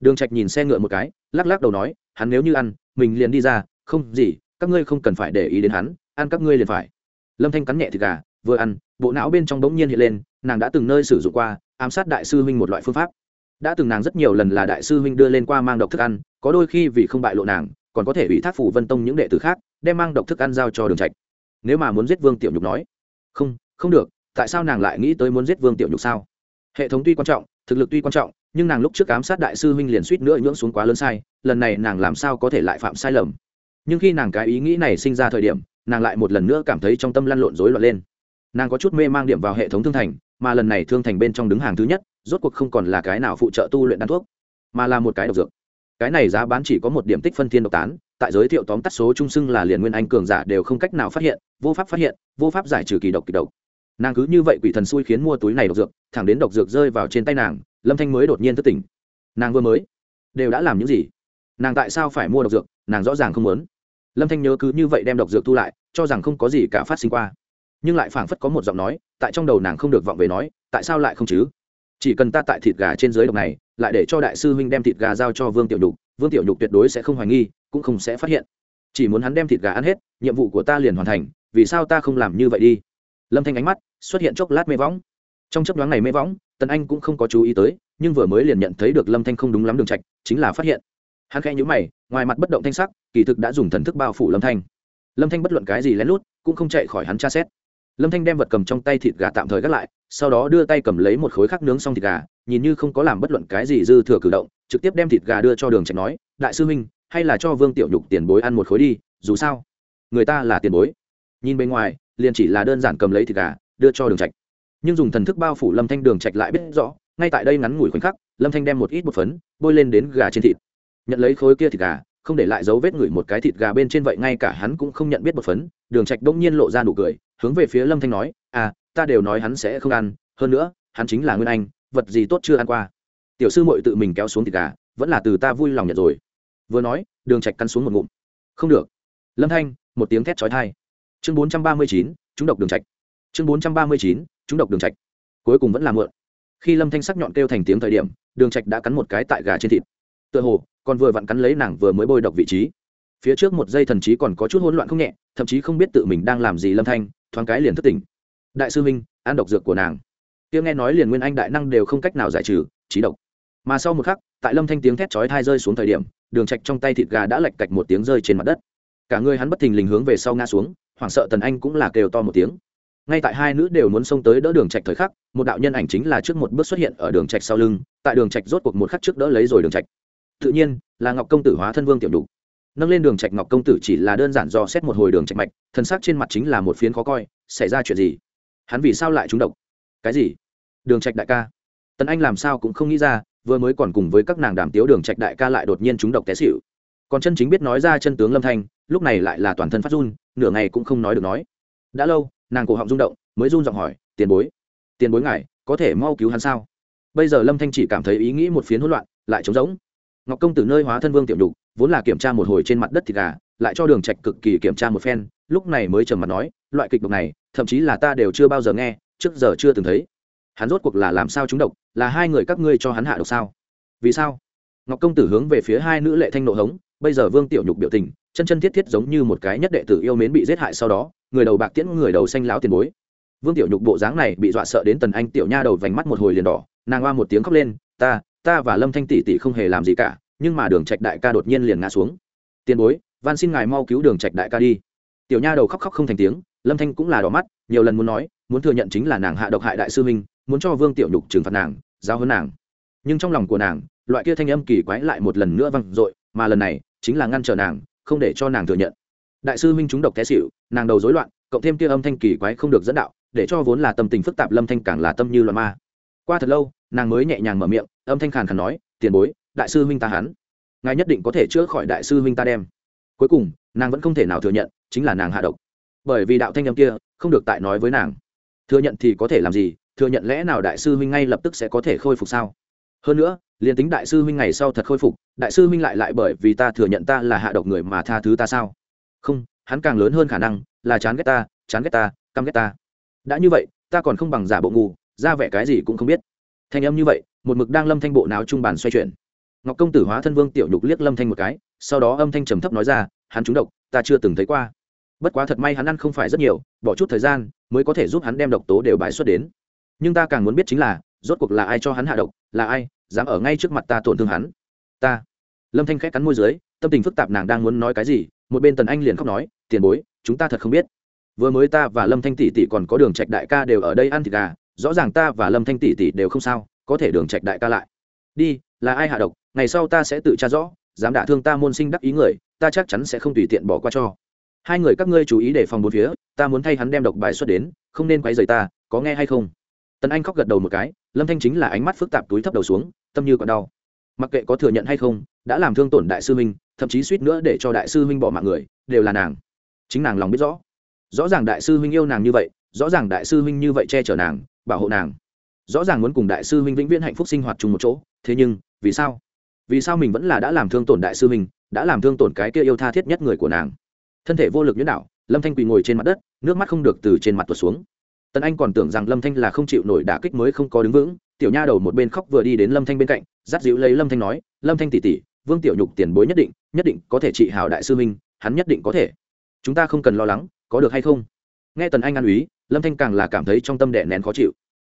Đường trạch nhìn xe ngựa một cái, lắc lắc đầu nói, hắn nếu như ăn, mình liền đi ra, không gì, các ngươi không cần phải để ý đến hắn, ăn các ngươi liền phải. Lâm thanh cắn nhẹ thịt gà, vừa ăn, bộ não bên trong đống nhiên hiện lên, nàng đã từng nơi sử dụng qua, ám sát đại sư huynh một loại phương pháp đã từng nàng rất nhiều lần là đại sư huynh đưa lên qua mang độc thức ăn, có đôi khi vì không bại lộ nàng, còn có thể ủy thác phủ vân tông những đệ tử khác, đem mang độc thức ăn giao cho đường trạch. Nếu mà muốn giết vương tiểu nhục nói, không không được, tại sao nàng lại nghĩ tới muốn giết vương tiểu nhục sao? Hệ thống tuy quan trọng, thực lực tuy quan trọng, nhưng nàng lúc trước ám sát đại sư huynh liền suýt nữa nhưỡng xuống quá lớn sai, lần này nàng làm sao có thể lại phạm sai lầm? Nhưng khi nàng cái ý nghĩ này sinh ra thời điểm, nàng lại một lần nữa cảm thấy trong tâm lăn lộn rối loạn lên. Nàng có chút mê mang điểm vào hệ thống thương thành mà lần này thương thành bên trong đứng hàng thứ nhất, rốt cuộc không còn là cái nào phụ trợ tu luyện đan thuốc, mà là một cái độc dược. Cái này giá bán chỉ có một điểm tích phân thiên độc tán, tại giới thiệu tóm tắt số trung sưng là liền nguyên anh cường giả đều không cách nào phát hiện, vô pháp phát hiện, vô pháp giải trừ kỳ độc kỳ độc. Nàng cứ như vậy quỷ thần xui khiến mua túi này độc dược, thẳng đến độc dược rơi vào trên tay nàng, lâm thanh mới đột nhiên thất tỉnh. Nàng vừa mới, đều đã làm những gì? Nàng tại sao phải mua độc dược? Nàng rõ ràng không muốn. Lâm thanh nhớ cứ như vậy đem độc dược thu lại, cho rằng không có gì cả phát sinh qua nhưng lại phảng phất có một giọng nói, tại trong đầu nàng không được vọng về nói, tại sao lại không chứ? Chỉ cần ta tại thịt gà trên dưới độc này, lại để cho đại sư huynh đem thịt gà giao cho vương tiểu nhục, vương tiểu nhục tuyệt đối sẽ không hoài nghi, cũng không sẽ phát hiện. Chỉ muốn hắn đem thịt gà ăn hết, nhiệm vụ của ta liền hoàn thành, vì sao ta không làm như vậy đi? Lâm thanh ánh mắt xuất hiện chốc lát mê võng. Trong chấp đoán này mê võng, tần anh cũng không có chú ý tới, nhưng vừa mới liền nhận thấy được lâm thanh không đúng lắm đường trạch, chính là phát hiện. Hắn khẽ nhíu mày, ngoài mặt bất động thanh sắc, kỳ thực đã dùng thần thức bao phủ lâm thanh. Lâm thanh bất luận cái gì lén lút, cũng không chạy khỏi hắn tra xét lâm thanh đem vật cầm trong tay thịt gà tạm thời gác lại, sau đó đưa tay cầm lấy một khối khắc nướng xong thịt gà, nhìn như không có làm bất luận cái gì dư thừa cử động, trực tiếp đem thịt gà đưa cho đường trạch nói, đại sư huynh, hay là cho vương tiểu nhục tiền bối ăn một khối đi, dù sao, người ta là tiền bối. Nhìn bên ngoài, liền chỉ là đơn giản cầm lấy thịt gà, đưa cho đường trạch. Nhưng dùng thần thức bao phủ lâm thanh, đường trạch lại biết rõ, ngay tại đây ngắn ngủi khoảnh khắc, lâm thanh đem một ít bột phấn, bôi lên đến gà trên thịt. Nhận lấy khối kia thịt gà, không để lại dấu vết ngửi một cái thịt gà bên trên vậy ngay cả hắn cũng không nhận biết bột phấn, đường trạch đông nhiên lộ ra nụ cười hướng về phía lâm thanh nói à ta đều nói hắn sẽ không ăn hơn nữa hắn chính là nguyên anh vật gì tốt chưa ăn qua. Tiểu sư muội tự mình kéo xuống thịt gà vẫn là từ ta vui lòng nhận rồi. Vừa nói đường trạch cắn xuống một ngụm. Không được. Lâm thanh một tiếng thét chói tai. Chương 439, chúng độc đường trạch. Chương 439, chúng độc đường trạch. Cuối cùng vẫn là muộn. Khi lâm thanh sắc nhọn kêu thành tiếng thời điểm đường trạch đã cắn một cái tại gà trên thịt. Tựa hồ còn vừa vặn cắn lấy nàng vừa mới bôi độc vị trí. Phía trước một giây thần trí còn có chút hỗn loạn không nhẹ thậm chí không biết tự mình đang làm gì lâm thanh thoáng cái liền thất tỉnh. Đại sư minh ăn độc dược của nàng. Tiếng nghe nói liền nguyên anh đại năng đều không cách nào giải trừ, trí độc. Mà sau một khắc, tại lâm thanh tiếng thét chói thai rơi xuống thời điểm, đường trạch trong tay thịt gà đã lệch cạch một tiếng rơi trên mặt đất. Cả người hắn bất thình lình hướng về sau ngã xuống, hoảng sợ tần anh cũng là kêu to một tiếng. Ngay tại hai nữ đều muốn xông tới đỡ đường trạch thời khắc, một đạo nhân ảnh chính là trước một bước xuất hiện ở đường trạch sau lưng, tại đường trạch rốt cuộc một khắc trước đỡ lấy rồi đường trạch. Tự nhiên, là ngọc công tử hóa thân vương tiểu đủ nâng lên đường trạch ngọc công tử chỉ là đơn giản do xét một hồi đường trạch mạch, thân xác trên mặt chính là một phiến khó coi, xảy ra chuyện gì? Hắn vì sao lại trúng độc? Cái gì? Đường trạch đại ca. Tần anh làm sao cũng không nghĩ ra, vừa mới còn cùng với các nàng đàm tiếu đường trạch đại ca lại đột nhiên trúng độc té xỉu. Còn chân chính biết nói ra chân tướng lâm thanh, lúc này lại là toàn thân phát run, nửa ngày cũng không nói được nói. Đã lâu, nàng cổ họng rung động, mới run giọng hỏi, tiền bối tiền bối ngài, có thể mau cứu hắn sao? Bây giờ lâm thanh chỉ cảm thấy ý nghĩ một phiến hỗn loạn, lại trống rỗng. Ngọc công tử nơi hóa thân vương tiểu đục vốn là kiểm tra một hồi trên mặt đất thịt gà, lại cho đường trạch cực kỳ kiểm tra một phen, lúc này mới trầm mặt nói, loại kịch độc này, thậm chí là ta đều chưa bao giờ nghe, trước giờ chưa từng thấy. Hắn rốt cuộc là làm sao chúng độc, là hai người các ngươi cho hắn hạ độc sao? Vì sao? Ngọc công tử hướng về phía hai nữ lệ thanh nộ hống, bây giờ vương tiểu nhục biểu tình, chân chân thiết thiết giống như một cái nhất đệ tử yêu mến bị giết hại sau đó, người đầu bạc tiễn, người đầu xanh láo tiền bối. Vương tiểu nhục bộ dáng này bị dọa sợ đến tần anh tiểu nha đầu vành mắt một hồi liền đỏ, nàng oa một tiếng khóc lên, ta ta và lâm thanh tỷ tỷ không hề làm gì cả nhưng mà đường trạch đại ca đột nhiên liền ngã xuống. Tiền bối, van xin ngài mau cứu đường trạch đại ca đi. Tiểu nha đầu khóc khóc không thành tiếng, lâm thanh cũng là đỏ mắt, nhiều lần muốn nói, muốn thừa nhận chính là nàng hạ độc hại đại sư minh muốn cho vương tiểu nhục trừng phạt nàng giao hơn nàng. Nhưng trong lòng của nàng, loại kia thanh âm kỳ quái lại một lần nữa vang dội, mà lần này chính là ngăn trở nàng, không để cho nàng thừa nhận. Đại sư minh chúng độc té xỉu, nàng đầu rối loạn, cộng thêm kia âm thanh kỳ quái không được dẫn đạo, để cho vốn là tâm tình phức tạp lâm thanh càng là tâm như loạn ma. Qua thật lâu, nàng mới nhẹ nhàng mở miệng, âm thanh khàn khàn nói, tiền bối đại sư huynh ta hắn. Ngài nhất định có thể chữa khỏi đại sư huynh ta đem. Cuối cùng, nàng vẫn không thể nào thừa nhận, chính là nàng hạ độc. Bởi vì đạo thanh âm kia, không được tại nói với nàng. Thừa nhận thì có thể làm gì? Thừa nhận lẽ nào đại sư huynh ngay lập tức sẽ có thể khôi phục sao? Hơn nữa, liền tính đại sư huynh ngày sau thật khôi phục, đại sư huynh lại lại bởi vì ta thừa nhận ta là hạ độc người mà tha thứ ta sao? Không, hắn càng lớn hơn khả năng là chán ghét ta, chán ghét ta, căm ghét ta. Đã như vậy, ta còn không bằng giả bộ ngu, ra vẻ cái gì cũng không biết. Thanh âm như vậy, một mực đang lâm thanh bộ nào trung bàn xoay chuyển ngọc công tử hóa thân vương tiểu nhục liếc lâm thanh một cái, sau đó âm thanh trầm thấp nói ra, hắn trúng độc, ta chưa từng thấy qua. Bất quá thật may hắn ăn không phải rất nhiều, bỏ chút thời gian mới có thể giúp hắn đem độc tố đều bài xuất đến. Nhưng ta càng muốn biết chính là, rốt cuộc là ai cho hắn hạ độc, là ai dám ở ngay trước mặt ta tổn thương hắn? Ta. Lâm thanh khét cắn môi dưới, tâm tình phức tạp nàng đang muốn nói cái gì, một bên tần anh liền khóc nói, tiền bối, chúng ta thật không biết. Vừa mới ta và lâm thanh tỷ tỷ còn có đường trạch đại ca đều ở đây ăn thịt gà, rõ ràng ta và lâm thanh tỷ tỷ đều không sao, có thể đường trạch đại ca lại. Đi, là ai hạ độc ngày sau ta sẽ tự tra rõ, dám đả thương ta môn sinh đắc ý người, ta chắc chắn sẽ không tùy tiện bỏ qua cho. Hai người các ngươi chú ý để phòng bốn phía, ta muốn thay hắn đem độc bài xuất đến, không nên quấy rầy ta, có nghe hay không? Tần anh khóc gật đầu một cái, lâm thanh chính là ánh mắt phức tạp túi thấp đầu xuống, tâm như còn đau. Mặc kệ có thừa nhận hay không, đã làm thương tổn đại sư huynh, thậm chí suýt nữa để cho đại sư huynh bỏ mạng người, đều là nàng. Chính nàng lòng biết rõ. Rõ ràng đại sư huynh yêu nàng như vậy, rõ ràng đại sư huynh như vậy che chở nàng, bảo hộ nàng. Rõ ràng muốn cùng đại sư huynh vĩnh viễn hạnh phúc sinh hoạt chung một chỗ, thế nhưng, vì sao? Vì sao mình vẫn là đã làm thương tổn đại sư mình, đã làm thương tổn cái kia yêu tha thiết nhất người của nàng. Thân thể vô lực nhuyễn đạo lâm thanh quỳ ngồi trên mặt đất, nước mắt không được từ trên mặt tuột xuống. Tần anh còn tưởng rằng lâm thanh là không chịu nổi đả kích mới không có đứng vững, tiểu nha đầu một bên khóc vừa đi đến lâm thanh bên cạnh, dắt dịu lấy lâm thanh nói, lâm thanh tỉ tỉ vương tiểu nhục tiền bối nhất định nhất định có thể trị hào đại sư minh hắn nhất định có thể. Chúng ta không cần lo lắng, có được hay không? Nghe tần anh an úy lâm thanh càng là cảm thấy trong tâm đệ nén khó chịu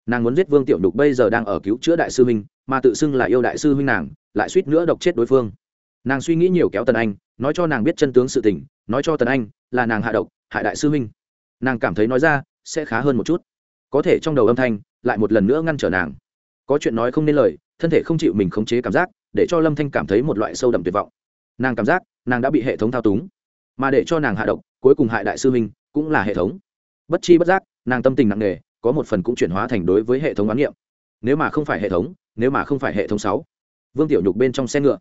nàng muốn giết vương tiểu nhục bây giờ đang ở cứu chữa đại sư minh mà tự xưng là yêu đại sư huynh nàng, lại suýt nữa độc chết đối phương. Nàng suy nghĩ nhiều kéo tần anh, nói cho nàng biết chân tướng sự tình, nói cho tần anh là nàng hạ độc, hại đại sư huynh. Nàng cảm thấy nói ra sẽ khá hơn một chút. Có thể trong đầu âm thanh lại một lần nữa ngăn trở nàng. Có chuyện nói không nên lời, thân thể không chịu mình khống chế cảm giác, để cho lâm thanh cảm thấy một loại sâu đậm tuyệt vọng. Nàng cảm giác nàng đã bị hệ thống thao túng, mà để cho nàng hạ độc, cuối cùng hại đại sư huynh cũng là hệ thống. Bất chi bất giác, nàng tâm tình nặng nề có một phần cũng chuyển hóa thành đối với hệ thống oán niệm nếu mà không phải hệ thống, nếu mà không phải hệ thống sáu, vương tiểu nhục bên trong xe ngựa.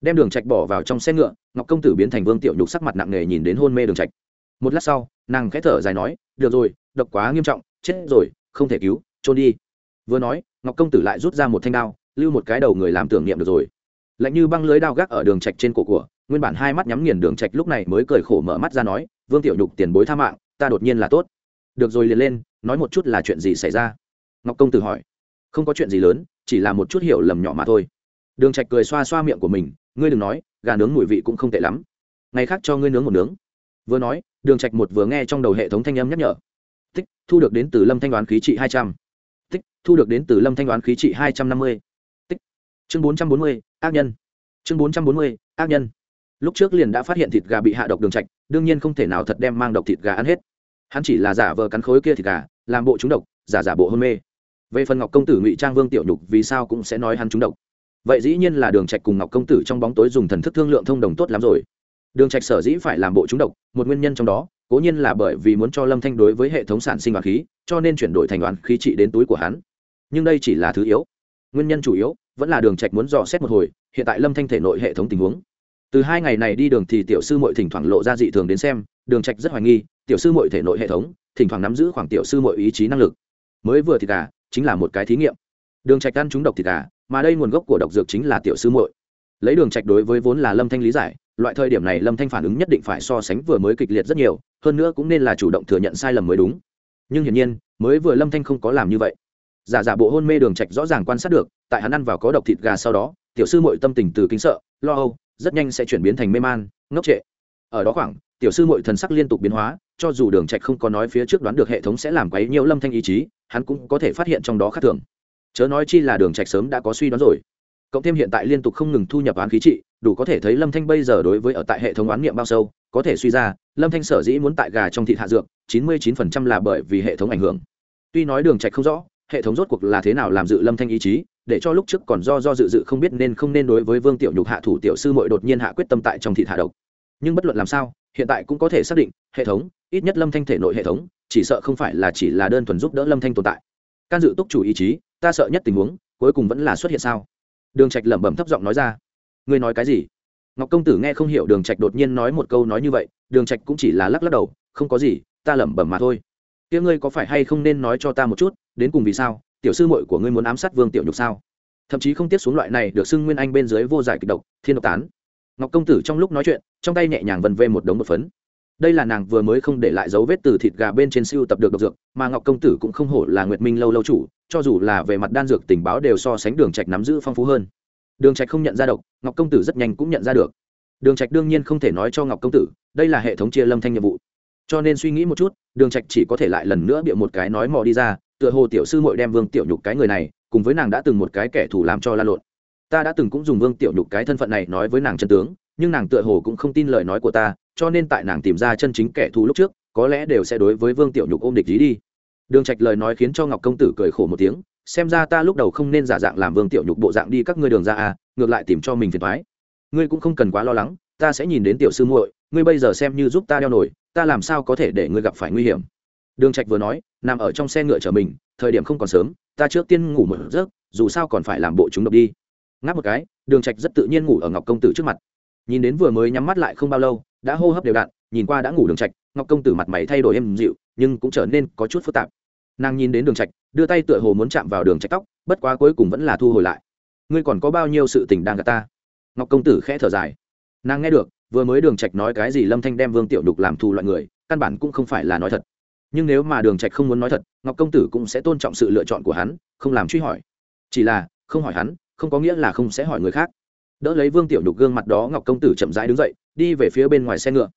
Đem đường trạch bỏ vào trong xe ngựa, ngọc công tử biến thành vương tiểu nhục sắc mặt nặng nề nhìn đến hôn mê đường trạch. Một lát sau, nàng khẽ thở dài nói, được rồi, độc quá nghiêm trọng, chết rồi, không thể cứu, trôn đi. Vừa nói, ngọc công tử lại rút ra một thanh đao, lưu một cái đầu người làm tưởng niệm được rồi. Lạnh như băng lưới đao gác ở đường trạch trên cổ của, nguyên bản hai mắt nhắm nghiền đường trạch lúc này mới cười khổ mở mắt ra nói, vương tiểu nhục tiền bối tha mạng, ta đột nhiên là tốt được rồi liền lên, nói một chút là chuyện gì xảy ra? Ngọc công tử hỏi. Không có chuyện gì lớn, chỉ là một chút hiểu lầm nhỏ mà thôi. Đường trạch cười xoa xoa miệng của mình, ngươi đừng nói, gà nướng mùi vị cũng không tệ lắm. Ngày khác cho ngươi nướng một nướng. Vừa nói, đường trạch một vừa nghe trong đầu hệ thống thanh âm nhắc nhở. Tích, thu được đến từ lâm thanh đoán khí trị hai trăm. Tích, thu được đến từ lâm thanh đoán khí trị hai trăm năm mươi. Tích. Chương bốn trăm bốn mươi, ác nhân. Chương bốn trăm bốn mươi, ác nhân. Lúc trước liền đã phát hiện thịt gà bị hạ độc đường trạch, đương nhiên không thể nào thật đem mang độc thịt gà ăn hết hắn chỉ là giả vờ cắn khối kia thì cả làm bộ trúng độc, giả giả bộ hôn mê. Về phần ngọc công tử ngụy trang vương tiểu nhục vì sao cũng sẽ nói hắn trúng độc. Vậy dĩ nhiên là đường trạch cùng ngọc công tử trong bóng tối dùng thần thức thương lượng thông đồng tốt lắm rồi. Đường trạch sở dĩ phải làm bộ trúng độc, một nguyên nhân trong đó, cố nhiên là bởi vì muốn cho lâm thanh đối với hệ thống sản sinh đoán khí, cho nên chuyển đổi thành đoán khí trị đến túi của hắn. Nhưng đây chỉ là thứ yếu. Nguyên nhân chủ yếu vẫn là đường trạch muốn dò xét một hồi, hiện tại lâm thanh thể nội hệ thống tình huống. Từ hai ngày này đi đường thì tiểu sư muội thỉnh thoảng lộ ra dị thường đến xem, đường trạch rất hoài nghi tiểu sư muội thể nội hệ thống thỉnh thoảng nắm giữ khoảng tiểu sư muội ý chí năng lực. Mới vừa thịt gà, chính là một cái thí nghiệm. Đường trạch ăn chúng độc thịt gà, mà đây nguồn gốc của độc dược chính là tiểu sư muội. Lấy đường trạch đối với vốn là lâm thanh lý giải loại thời điểm này lâm thanh phản ứng nhất định phải so sánh vừa mới kịch liệt rất nhiều hơn nữa cũng nên là chủ động thừa nhận sai lầm mới đúng. Nhưng hiển nhiên mới vừa lâm thanh không có làm như vậy. Giả giả bộ hôn mê đường trạch rõ ràng quan sát được tại hắn ăn vào có độc thịt gà sau đó tiểu sư muội tâm tình từ kính sợ lo âu rất nhanh sẽ chuyển biến thành mê man ngốc trệ. Ở đó khoảng tiểu sư muội thần sắc liên tục biến hóa, cho dù đường trạch không có nói phía trước đoán được hệ thống sẽ làm quấy nhiều lâm thanh ý chí, hắn cũng có thể phát hiện trong đó khác thường. Chớ nói chi là đường trạch sớm đã có suy đoán rồi. Cộng thêm hiện tại liên tục không ngừng thu nhập án khí trị, đủ có thể thấy lâm thanh bây giờ đối với ở tại hệ thống oán niệm bao sâu, có thể suy ra, lâm thanh sở dĩ muốn tại gà trong thịt hạ dược, chín mươi 99% là bởi vì hệ thống ảnh hưởng. Tuy nói đường trạch không rõ, hệ thống rốt cuộc là thế nào làm dự lâm thanh ý chí, để cho lúc trước còn do do dự dự không biết nên không nên đối với vương tiểu nhục hạ thủ tiểu sư muội đột nhiên hạ quyết tâm tại trong thịt hạ độc. Nhưng bất luận làm sao hiện tại cũng có thể xác định, hệ thống, ít nhất lâm thanh thể nội hệ thống, chỉ sợ không phải là chỉ là đơn thuần giúp đỡ lâm thanh tồn tại. Can dự túc chủ ý chí, ta sợ nhất tình huống, cuối cùng vẫn là xuất hiện sao? Đường trạch lẩm bẩm thấp giọng nói ra. Ngươi nói cái gì? Ngọc công tử nghe không hiểu, đường trạch đột nhiên nói một câu nói như vậy, đường trạch cũng chỉ là lắc lắc đầu, không có gì, ta lẩm bẩm mà thôi. Kia ngươi có phải hay không nên nói cho ta một chút, đến cùng vì sao? Tiểu sư muội của ngươi muốn ám sát vương tiểu nhục sao? Thậm chí không tiếp xuống loại này được xưng nguyên anh bên dưới vô giải kịch độc, thiên độc tán ngọc công tử trong lúc nói chuyện, trong tay nhẹ nhàng vần vê một đống một phấn. Đây là nàng vừa mới không để lại dấu vết từ thịt gà bên trên siêu tập được độc dược, mà ngọc công tử cũng không hổ là nguyệt minh lâu lâu chủ, cho dù là về mặt đan dược tình báo đều so sánh đường trạch nắm giữ phong phú hơn. Đường trạch không nhận ra độc, ngọc công tử rất nhanh cũng nhận ra được. Đường trạch đương nhiên không thể nói cho ngọc công tử, đây là hệ thống chia lâm thanh nhiệm vụ. Cho nên suy nghĩ một chút, đường trạch chỉ có thể lại lần nữa bịa một cái nói mò đi ra, tựa hồ tiểu sư muội đem vương tiểu nhục cái người này, cùng với nàng đã từng một cái kẻ thù làm cho la lộn ta đã từng cũng dùng vương tiểu nhục cái thân phận này nói với nàng chân tướng, nhưng nàng tựa hồ cũng không tin lời nói của ta, cho nên tại nàng tìm ra chân chính kẻ thù lúc trước, có lẽ đều sẽ đối với vương tiểu nhục ôm địch ý đi. Đường trạch lời nói khiến cho ngọc công tử cười khổ một tiếng, xem ra ta lúc đầu không nên giả dạng làm vương tiểu nhục bộ dạng đi các ngươi đường ra à ngược lại tìm cho mình phiền toái. Ngươi cũng không cần quá lo lắng, ta sẽ nhìn đến tiểu sư muội, ngươi bây giờ xem như giúp ta đeo nổi, ta làm sao có thể để ngươi gặp phải nguy hiểm? Đường trạch vừa nói, nằm ở trong xe ngựa chở mình, thời điểm không còn sớm, ta trước tiên ngủ một giấc, dù sao còn phải làm bộ chúng độc đi ngáp một cái, đường trạch rất tự nhiên ngủ ở ngọc công tử trước mặt. Nhìn đến vừa mới nhắm mắt lại không bao lâu, đã hô hấp đều đặn, nhìn qua đã ngủ đường trạch, ngọc công tử mặt mày thay đổi êm dịu, nhưng cũng trở nên có chút phức tạp. Nàng nhìn đến đường trạch, đưa tay tựa hồ muốn chạm vào đường trạch tóc, bất quá cuối cùng vẫn là thu hồi lại. Ngươi còn có bao nhiêu sự tình đang gặp ta? Ngọc công tử khẽ thở dài. Nàng nghe được, vừa mới đường trạch nói cái gì lâm thanh đem vương tiểu đục làm thù loại người, căn bản cũng không phải là nói thật. Nhưng nếu mà đường trạch không muốn nói thật, ngọc công tử cũng sẽ tôn trọng sự lựa chọn của hắn, không làm truy hỏi. Chỉ là, không hỏi hắn không có nghĩa là không sẽ hỏi người khác. Đỡ lấy vương tiểu nhục gương mặt đó ngọc công tử chậm rãi đứng dậy đi về phía bên ngoài xe ngựa.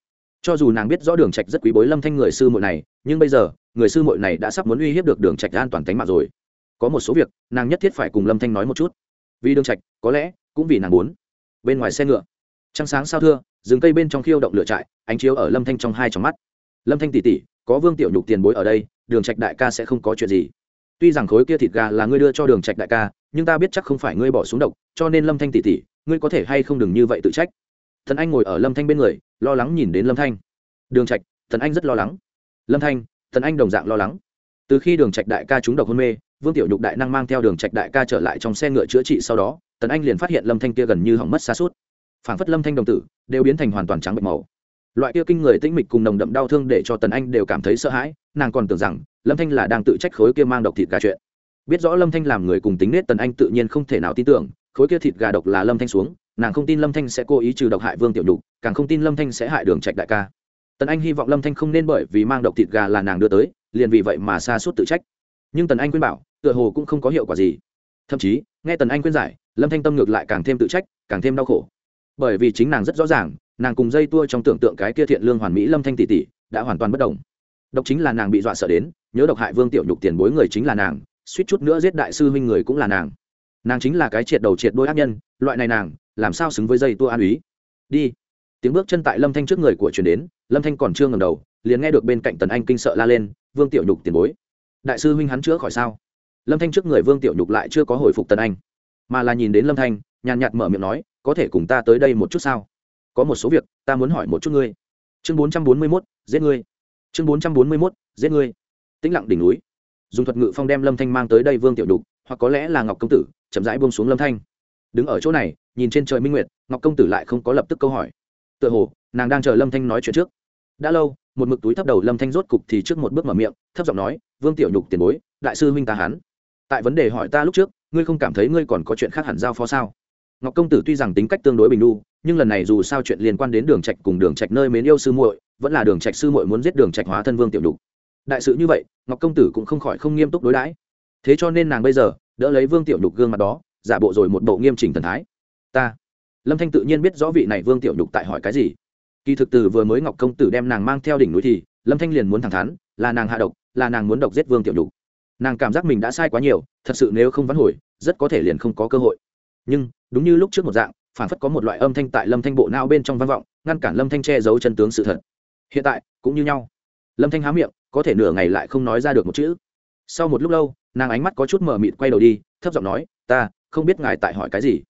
Cho dù nàng biết rõ đường trạch rất quý bối lâm thanh người sư muội này nhưng bây giờ người sư muội này đã sắp muốn uy hiếp được đường trạch an toàn tính mạng rồi. Có một số việc nàng nhất thiết phải cùng lâm thanh nói một chút. Vì đường trạch có lẽ cũng vì nàng muốn. Bên ngoài xe ngựa. Trăng sáng sao thưa rừng cây bên trong khiêu động lửa trại ánh chiếu ở lâm thanh trong hai trong mắt. Lâm thanh tỷ tỷ, có vương tiểu nhục tiền bối ở đây đường trạch đại ca sẽ không có chuyện gì. Tuy rằng khối kia thịt gà là ngươi đưa cho đường trạch đại ca nhưng ta biết chắc không phải ngươi bỏ xuống độc, cho nên lâm thanh tỉ tỉ ngươi có thể hay không đừng như vậy tự trách. Thần anh ngồi ở lâm thanh bên người, lo lắng nhìn đến lâm thanh. Đường trạch, thần anh rất lo lắng. Lâm thanh, thần anh đồng dạng lo lắng. Từ khi đường trạch đại ca trúng độc hôn mê, vương tiểu nhục đại năng mang theo đường trạch đại ca trở lại trong xe ngựa chữa trị sau đó tần anh liền phát hiện lâm thanh kia gần như hỏng mất xa suốt. Phản phất lâm thanh đồng tử, đều biến thành hoàn toàn trắng bệnh màu. Loại kia kinh người tĩnh mịch cùng nồng đậm đau thương để cho tần anh đều cảm thấy sợ hãi, nàng còn tưởng rằng lâm thanh là đang tự trách khối kia mang độc thịt gà chuyện biết rõ lâm thanh làm người cùng tính nết tần anh tự nhiên không thể nào tin tưởng, khối kia thịt gà độc là lâm thanh xuống, nàng không tin lâm thanh sẽ cố ý trừ độc hại vương tiểu nhục, càng không tin lâm thanh sẽ hại đường trạch đại ca. Tần anh hy vọng lâm thanh không nên bởi vì mang độc thịt gà là nàng đưa tới, liền vì vậy mà xa suốt tự trách. Nhưng tần anh khuyên bảo, tựa hồ cũng không có hiệu quả gì. Thậm chí, nghe tần anh khuyên giải, lâm thanh tâm ngược lại càng thêm tự trách, càng thêm đau khổ. Bởi vì chính nàng rất rõ ràng, nàng cùng dây tua trong tưởng tượng cái kia thiện lương hoàn mỹ lâm thanh tỷ tỷ đã hoàn toàn bất đồng. Độc chính là nàng bị dọa sợ đến, nhớ độc hại vương tiểu nhục tiền bối người chính là nàng suýt chút nữa giết đại sư huynh người cũng là nàng. Nàng chính là cái triệt đầu triệt đôi ác nhân, loại này nàng, làm sao xứng với dây tua an úy? Đi. Tiếng bước chân tại lâm thanh trước người của truyền đến, lâm thanh còn chưa ngầm đầu, liền nghe được bên cạnh tần anh kinh sợ la lên, vương tiểu nhục tiền bối, đại sư huynh hắn chữa khỏi sao? Lâm thanh trước người vương tiểu nhục lại chưa có hồi phục tần anh, mà là nhìn đến lâm thanh, nhàn nhạt mở miệng nói, có thể cùng ta tới đây một chút sao? Có một số việc, ta muốn hỏi một chút ngươi. Chương bốn trăm bốn mươi mốt, giết ngươi. Chương bốn trăm bốn mươi mốt, giết ngươi. Tĩnh lặng đỉnh núi dùng thuật ngự phong đem lâm thanh mang tới đây vương tiểu đục hoặc có lẽ là ngọc công tử, chậm rãi buông xuống lâm thanh. Đứng ở chỗ này, nhìn trên trời minh nguyệt, ngọc công tử lại không có lập tức câu hỏi. Tựa hồ, nàng đang chờ lâm thanh nói chuyện trước. Đã lâu, một mực túi thấp đầu lâm thanh rốt cục thì trước một bước mở miệng, thấp giọng nói, vương tiểu nhục tiền bối, đại sư huynh ta hán tại vấn đề hỏi ta lúc trước, ngươi không cảm thấy ngươi còn có chuyện khác hẳn giao phó sao? Ngọc công tử tuy rằng tính cách tương đối bình lu nhưng lần này dù sao chuyện liên quan đến đường trạch cùng đường trạch nơi mến yêu sư muội, vẫn là đường trạch sư muội muốn giết đường trạch hóa thân vương tiểu nhục đại sự như vậy, ngọc công tử cũng không khỏi không nghiêm túc đối đãi. Thế cho nên nàng bây giờ, đỡ lấy vương tiểu nhục gương mặt đó, giả bộ rồi một bộ nghiêm chỉnh thần thái. Ta, lâm thanh tự nhiên biết rõ vị này vương tiểu nhục tại hỏi cái gì. Kỳ thực từ vừa mới ngọc công tử đem nàng mang theo đỉnh núi thì, lâm thanh liền muốn thẳng thắn, là nàng hạ độc, là nàng muốn độc giết vương tiểu nhục. Nàng cảm giác mình đã sai quá nhiều, thật sự nếu không vãn hồi, rất có thể liền không có cơ hội. Nhưng, đúng như lúc trước một dạng, phản phất có một loại âm thanh tại lâm thanh bộ nao bên trong văn vọng, ngăn cản lâm thanh che giấu chân tướng sự thật. Hiện tại, cũng như nhau lâm thanh há miệng, có thể nửa ngày lại không nói ra được một chữ. Sau một lúc lâu, nàng ánh mắt có chút mờ mịt quay đầu đi, thấp giọng nói, ta, không biết ngài tại hỏi cái gì.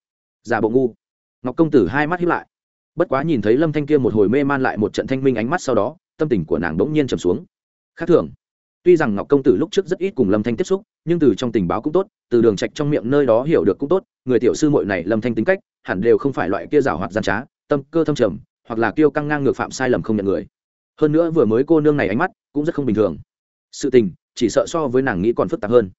Giả bộ ngu. Ngọc công tử hai mắt hiếp lại. Bất quá nhìn thấy lâm thanh kia một hồi mê man lại một trận thanh minh ánh mắt sau đó, tâm tình của nàng đ ỗ n g nhiên trầm xuống. Khác thường, tuy rằng ngọc công tử lúc trước rất ít cùng lâm thanh tiếp xúc, nhưng từ trong tình báo cũng tốt, từ đường trạch trong miệng nơi đó hiểu được cũng tốt, người tiểu sư muội này lâm thanh tính cách, hẳn đều không phải loại kia rào hoạt gian trá, tâm cơ thâm trầm, hoặc là kiêu căng ngang ngược phạm sai lầm không nhận người hơn nữa vừa mới cô nương này ánh mắt cũng rất không bình thường. Sự tình, chỉ sợ so với nàng nghĩ còn phức tạp hơn.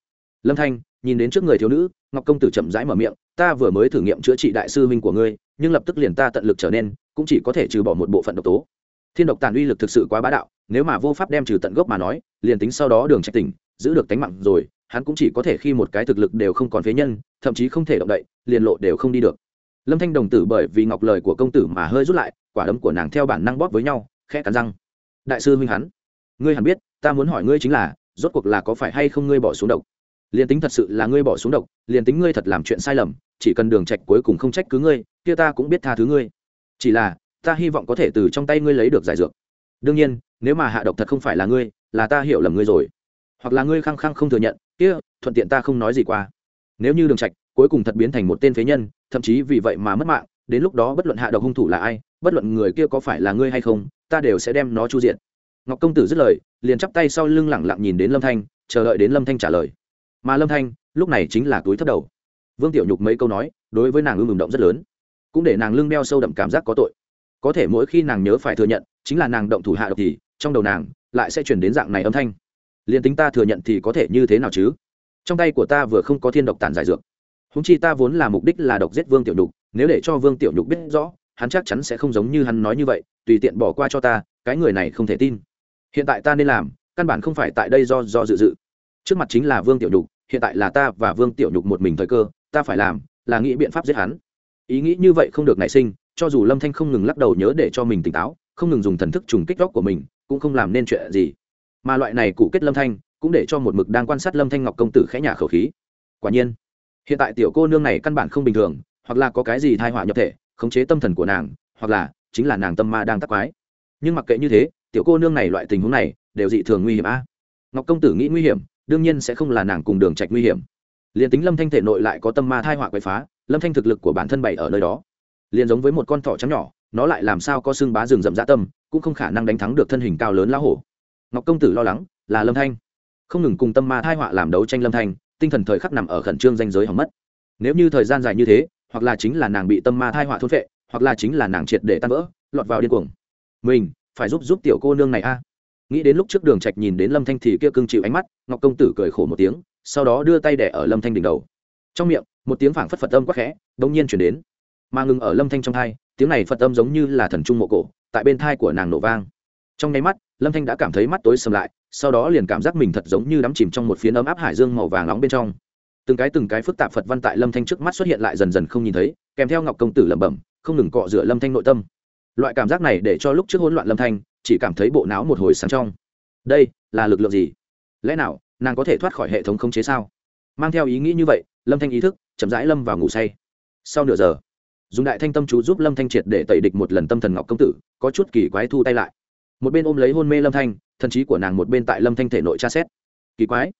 Lâm thanh, nhìn đến trước người thiếu nữ, ngọc công tử chậm rãi mở miệng, ta vừa mới thử nghiệm chữa trị đại sư huynh của ngươi, nhưng lập tức liền ta tận lực trở nên, cũng chỉ có thể trừ bỏ một bộ phận độc tố. Thiên độc tàn uy lực thực sự quá bá đạo, nếu mà vô pháp đem trừ tận gốc mà nói, liền tính sau đó đường trạch tỉnh, giữ được tánh mạng rồi, hắn cũng chỉ có thể khi một cái thực lực đều không còn phế nhân, thậm chí không thể động đậy, liền lộ đều không đi được. Lâm thanh đồng tử bởi vì ngọc lời của công tử mà hơi rút lại, quả đấm của nàng theo bản năng bóp với nhau, khẽ cắn răng đại sư huynh hắn. Ngươi hẳn biết, ta muốn hỏi ngươi chính là, rốt cuộc là có phải hay không ngươi bỏ xuống độc? Liền tính thật sự là ngươi bỏ xuống độc liền tính ngươi thật làm chuyện sai lầm, chỉ cần đường trạch cuối cùng không trách cứ ngươi, kia ta cũng biết tha thứ ngươi. Chỉ là, ta hy vọng có thể từ trong tay ngươi lấy được giải dược. Đương nhiên, nếu mà hạ độc thật không phải là ngươi, là ta hiểu lầm ngươi rồi. Hoặc là ngươi khăng khăng không thừa nhận, kia, thuận tiện ta không nói gì qua. Nếu như đường trạch cuối cùng thật biến thành một tên phế nhân, thậm chí vì vậy mà mất mạng đến lúc đó bất luận hạ độc hung thủ là ai, bất luận người kia có phải là ngươi hay không, ta đều sẽ đem nó chu diện ngọc công tử dứt lời, liền chắp tay sau lưng lẳng lặng nhìn đến lâm thanh, chờ đợi đến lâm thanh trả lời. Mà lâm thanh, lúc này chính là túi thấp đầu. Vương tiểu nhục mấy câu nói, đối với nàng ưng ừng động rất lớn, cũng để nàng lưng đeo sâu đậm cảm giác có tội. Có thể mỗi khi nàng nhớ phải thừa nhận, chính là nàng động thủ hạ độc thì, trong đầu nàng, lại sẽ chuyển đến dạng này âm thanh. Liền tính ta thừa nhận thì có thể như thế nào chứ? Trong tay của ta vừa không có thiên độc tàn giải dược. Húng chi ta vốn là mục đích là độc giết vương tiểu nhục nếu để cho vương tiểu nhục biết rõ, hắn chắc chắn sẽ không giống như hắn nói như vậy, tùy tiện bỏ qua cho ta, cái người này không thể tin. Hiện tại ta nên làm, căn bản không phải tại đây do do dự dự. Trước mặt chính là vương tiểu nhục, hiện tại là ta và vương tiểu nhục một mình thời cơ, ta phải làm là nghĩ biện pháp giết hắn. Ý nghĩ như vậy không được nảy sinh, cho dù lâm thanh không ngừng lắc đầu nhớ để cho mình tỉnh táo, không ngừng dùng thần thức trùng kích góc của mình, cũng không làm nên chuyện gì. Mà loại này cụ kết lâm thanh, cũng để cho một mực đang quan sát lâm thanh ngọc công tử khẽ nhà khẩu khí. Quả nhiên, hiện tại tiểu cô nương này căn bản không bình thường hoặc là có cái gì thai họa nhập thể, khống chế tâm thần của nàng, hoặc là chính là nàng tâm ma đang tắc quái. Nhưng mặc kệ như thế, tiểu cô nương này loại tình huống này đều dị thường nguy hiểm a. Ngọc công tử nghĩ nguy hiểm, đương nhiên sẽ không là nàng cùng đường trạch nguy hiểm. Liền tính lâm thanh thể nội lại có tâm ma thai họa quậy phá, lâm thanh thực lực của bản thân bày ở nơi đó. Liền giống với một con thỏ trắng nhỏ, nó lại làm sao có xương bá rừng rậm dạ tâm, cũng không khả năng đánh thắng được thân hình cao lớn lão hổ. Ngọc công tử lo lắng là lâm thanh. Không ngừng cùng tâm ma thai họa làm đấu tranh lâm thanh, tinh thần thời khắc nằm ở khẩn trương danh giới hỏng mất. Nếu như thời gian dài như thế hoặc là chính là nàng bị tâm ma thai họa thôn vệ hoặc là chính là nàng triệt để tan vỡ, lọt vào điên cuồng. Mình, phải giúp giúp tiểu cô nương này a. Nghĩ đến lúc trước đường trạch nhìn đến lâm thanh thì kia cưng chịu ánh mắt, ngọc công tử cười khổ một tiếng, sau đó đưa tay đẻ ở lâm thanh đỉnh đầu. Trong miệng, một tiếng phảng phất phật âm quắc khẽ đống nhiên chuyển đến. Mà ngừng ở lâm thanh trong thai, tiếng này phật âm giống như là thần trung mộ cổ, tại bên thai của nàng nổ vang. Trong nháy mắt, lâm thanh đã cảm thấy mắt tối sầm lại, sau đó liền cảm giác mình thật giống như đắm chìm trong một phiến ấm áp hải dương màu vàng nóng bên trong từng cái từng cái phức tạp phật văn tại lâm thanh trước mắt xuất hiện lại dần dần không nhìn thấy, kèm theo ngọc công tử lẩm bẩm, không ngừng cọ rửa lâm thanh nội tâm. Loại cảm giác này để cho lúc trước hỗn loạn lâm thanh, chỉ cảm thấy bộ não một hồi sáng trong. Đây, là lực lượng gì? Lẽ nào, nàng có thể thoát khỏi hệ thống khống chế sao? Mang theo ý nghĩ như vậy, lâm thanh ý thức, chậm rãi lâm vào ngủ say. Sau nửa giờ dùng đại thanh tâm chú giúp lâm thanh triệt để tẩy địch một lần tâm thần ngọc công tử, có chút kỳ quái thu tay lại. Một bên ôm lấy hôn mê lâm thanh, thần trí của nàng một bên tại lâm thanh thể nội tra xét. Kỳ quái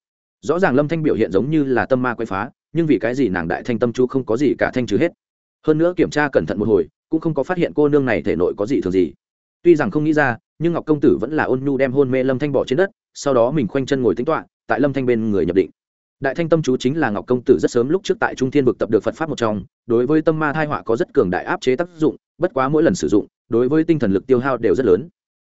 rõ ràng lâm thanh biểu hiện giống như là tâm ma quay phá, nhưng vì cái gì nàng đại thanh tâm chú không có gì cả thanh trừ hết? Hơn nữa kiểm tra cẩn thận một hồi, cũng không có phát hiện cô nương này thể nội có gì thường gì. Tuy rằng không nghĩ ra, nhưng ngọc công tử vẫn là ôn nhu đem hôn mê lâm thanh bỏ trên đất, sau đó mình khoanh chân ngồi tính toạ tại lâm thanh bên người nhập định. Đại thanh tâm chú chính là ngọc công tử rất sớm lúc trước tại trung thiên vực tập được phật pháp một trong, đối với tâm ma thai họa có rất cường đại áp chế tác dụng, bất quá mỗi lần sử dụng, đối với tinh thần lực tiêu hao đều rất lớn.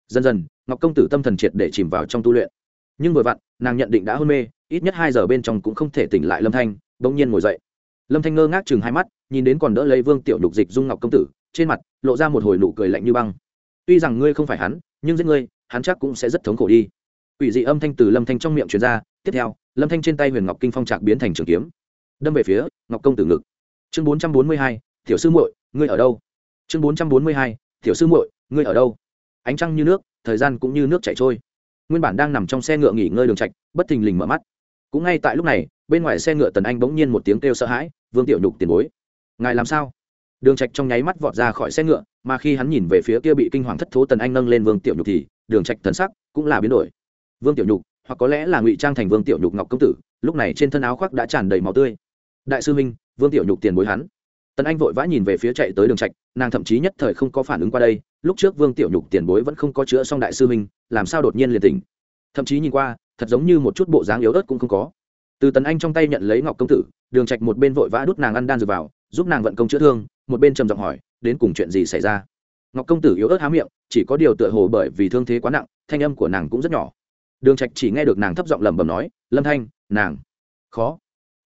Dần dần, ngọc công tử tâm thần triệt để chìm vào trong tu luyện. Nhưng vừa vặn, nàng nhận định đã hôn mê ít nhất hai giờ bên trong cũng không thể tỉnh lại lâm thanh, bỗng nhiên ngồi dậy. Lâm thanh ngơ ngác chừng hai mắt, nhìn đến còn đỡ lấy vương tiểu đục dịch dung ngọc công tử, trên mặt lộ ra một hồi nụ cười lạnh như băng. Tuy rằng ngươi không phải hắn, nhưng giết ngươi, hắn chắc cũng sẽ rất thống khổ đi. Ủy dị âm thanh từ lâm thanh trong miệng truyền ra, tiếp theo, lâm thanh trên tay huyền ngọc kinh phong trạc biến thành trường kiếm. Đâm về phía ngọc công tử ngực. Chương bốn trăm bốn mươi hai, tiểu sư muội, ngươi ở đâu? Chương bốn trăm bốn mươi hai, tiểu sư muội, ngươi ở đâu? Ánh trăng như nước, thời gian cũng như nước chảy trôi. Nguyên bản đang nằm trong xe ngựa nghỉ ngơi đường trạch, bất thình lình mở mắt cũng ngay tại lúc này, bên ngoài xe ngựa tần anh bỗng nhiên một tiếng kêu sợ hãi, vương tiểu nhục tiền bối, ngài làm sao? Đường trạch trong nháy mắt vọt ra khỏi xe ngựa, mà khi hắn nhìn về phía kia bị kinh hoàng thất thố tần anh nâng lên vương tiểu nhục thì, đường trạch thần sắc cũng là biến đổi. Vương tiểu nhục, hoặc có lẽ là ngụy trang thành vương tiểu nhục ngọc công tử, lúc này trên thân áo khoác đã tràn đầy máu tươi. Đại sư minh vương tiểu nhục tiền bối hắn. Tần anh vội vã nhìn về phía chạy tới đường trạch, nàng thậm chí nhất thời không có phản ứng qua đây, lúc trước vương tiểu nhục tiền bối vẫn không có chữa xong đại sư minh làm sao đột nhiên liền tỉnh? Thậm chí nhìn qua thật giống như một chút bộ dáng yếu ớt cũng không có. Từ tần anh trong tay nhận lấy ngọc công tử, đường trạch một bên vội vã đút nàng ăn đan dược vào, giúp nàng vận công chữa thương, một bên trầm giọng hỏi, đến cùng chuyện gì xảy ra? Ngọc công tử yếu ớt há miệng, chỉ có điều tựa hồ bởi vì thương thế quá nặng, thanh âm của nàng cũng rất nhỏ. Đường trạch chỉ nghe được nàng thấp giọng lẩm bẩm nói, lâm thanh, nàng. Khó.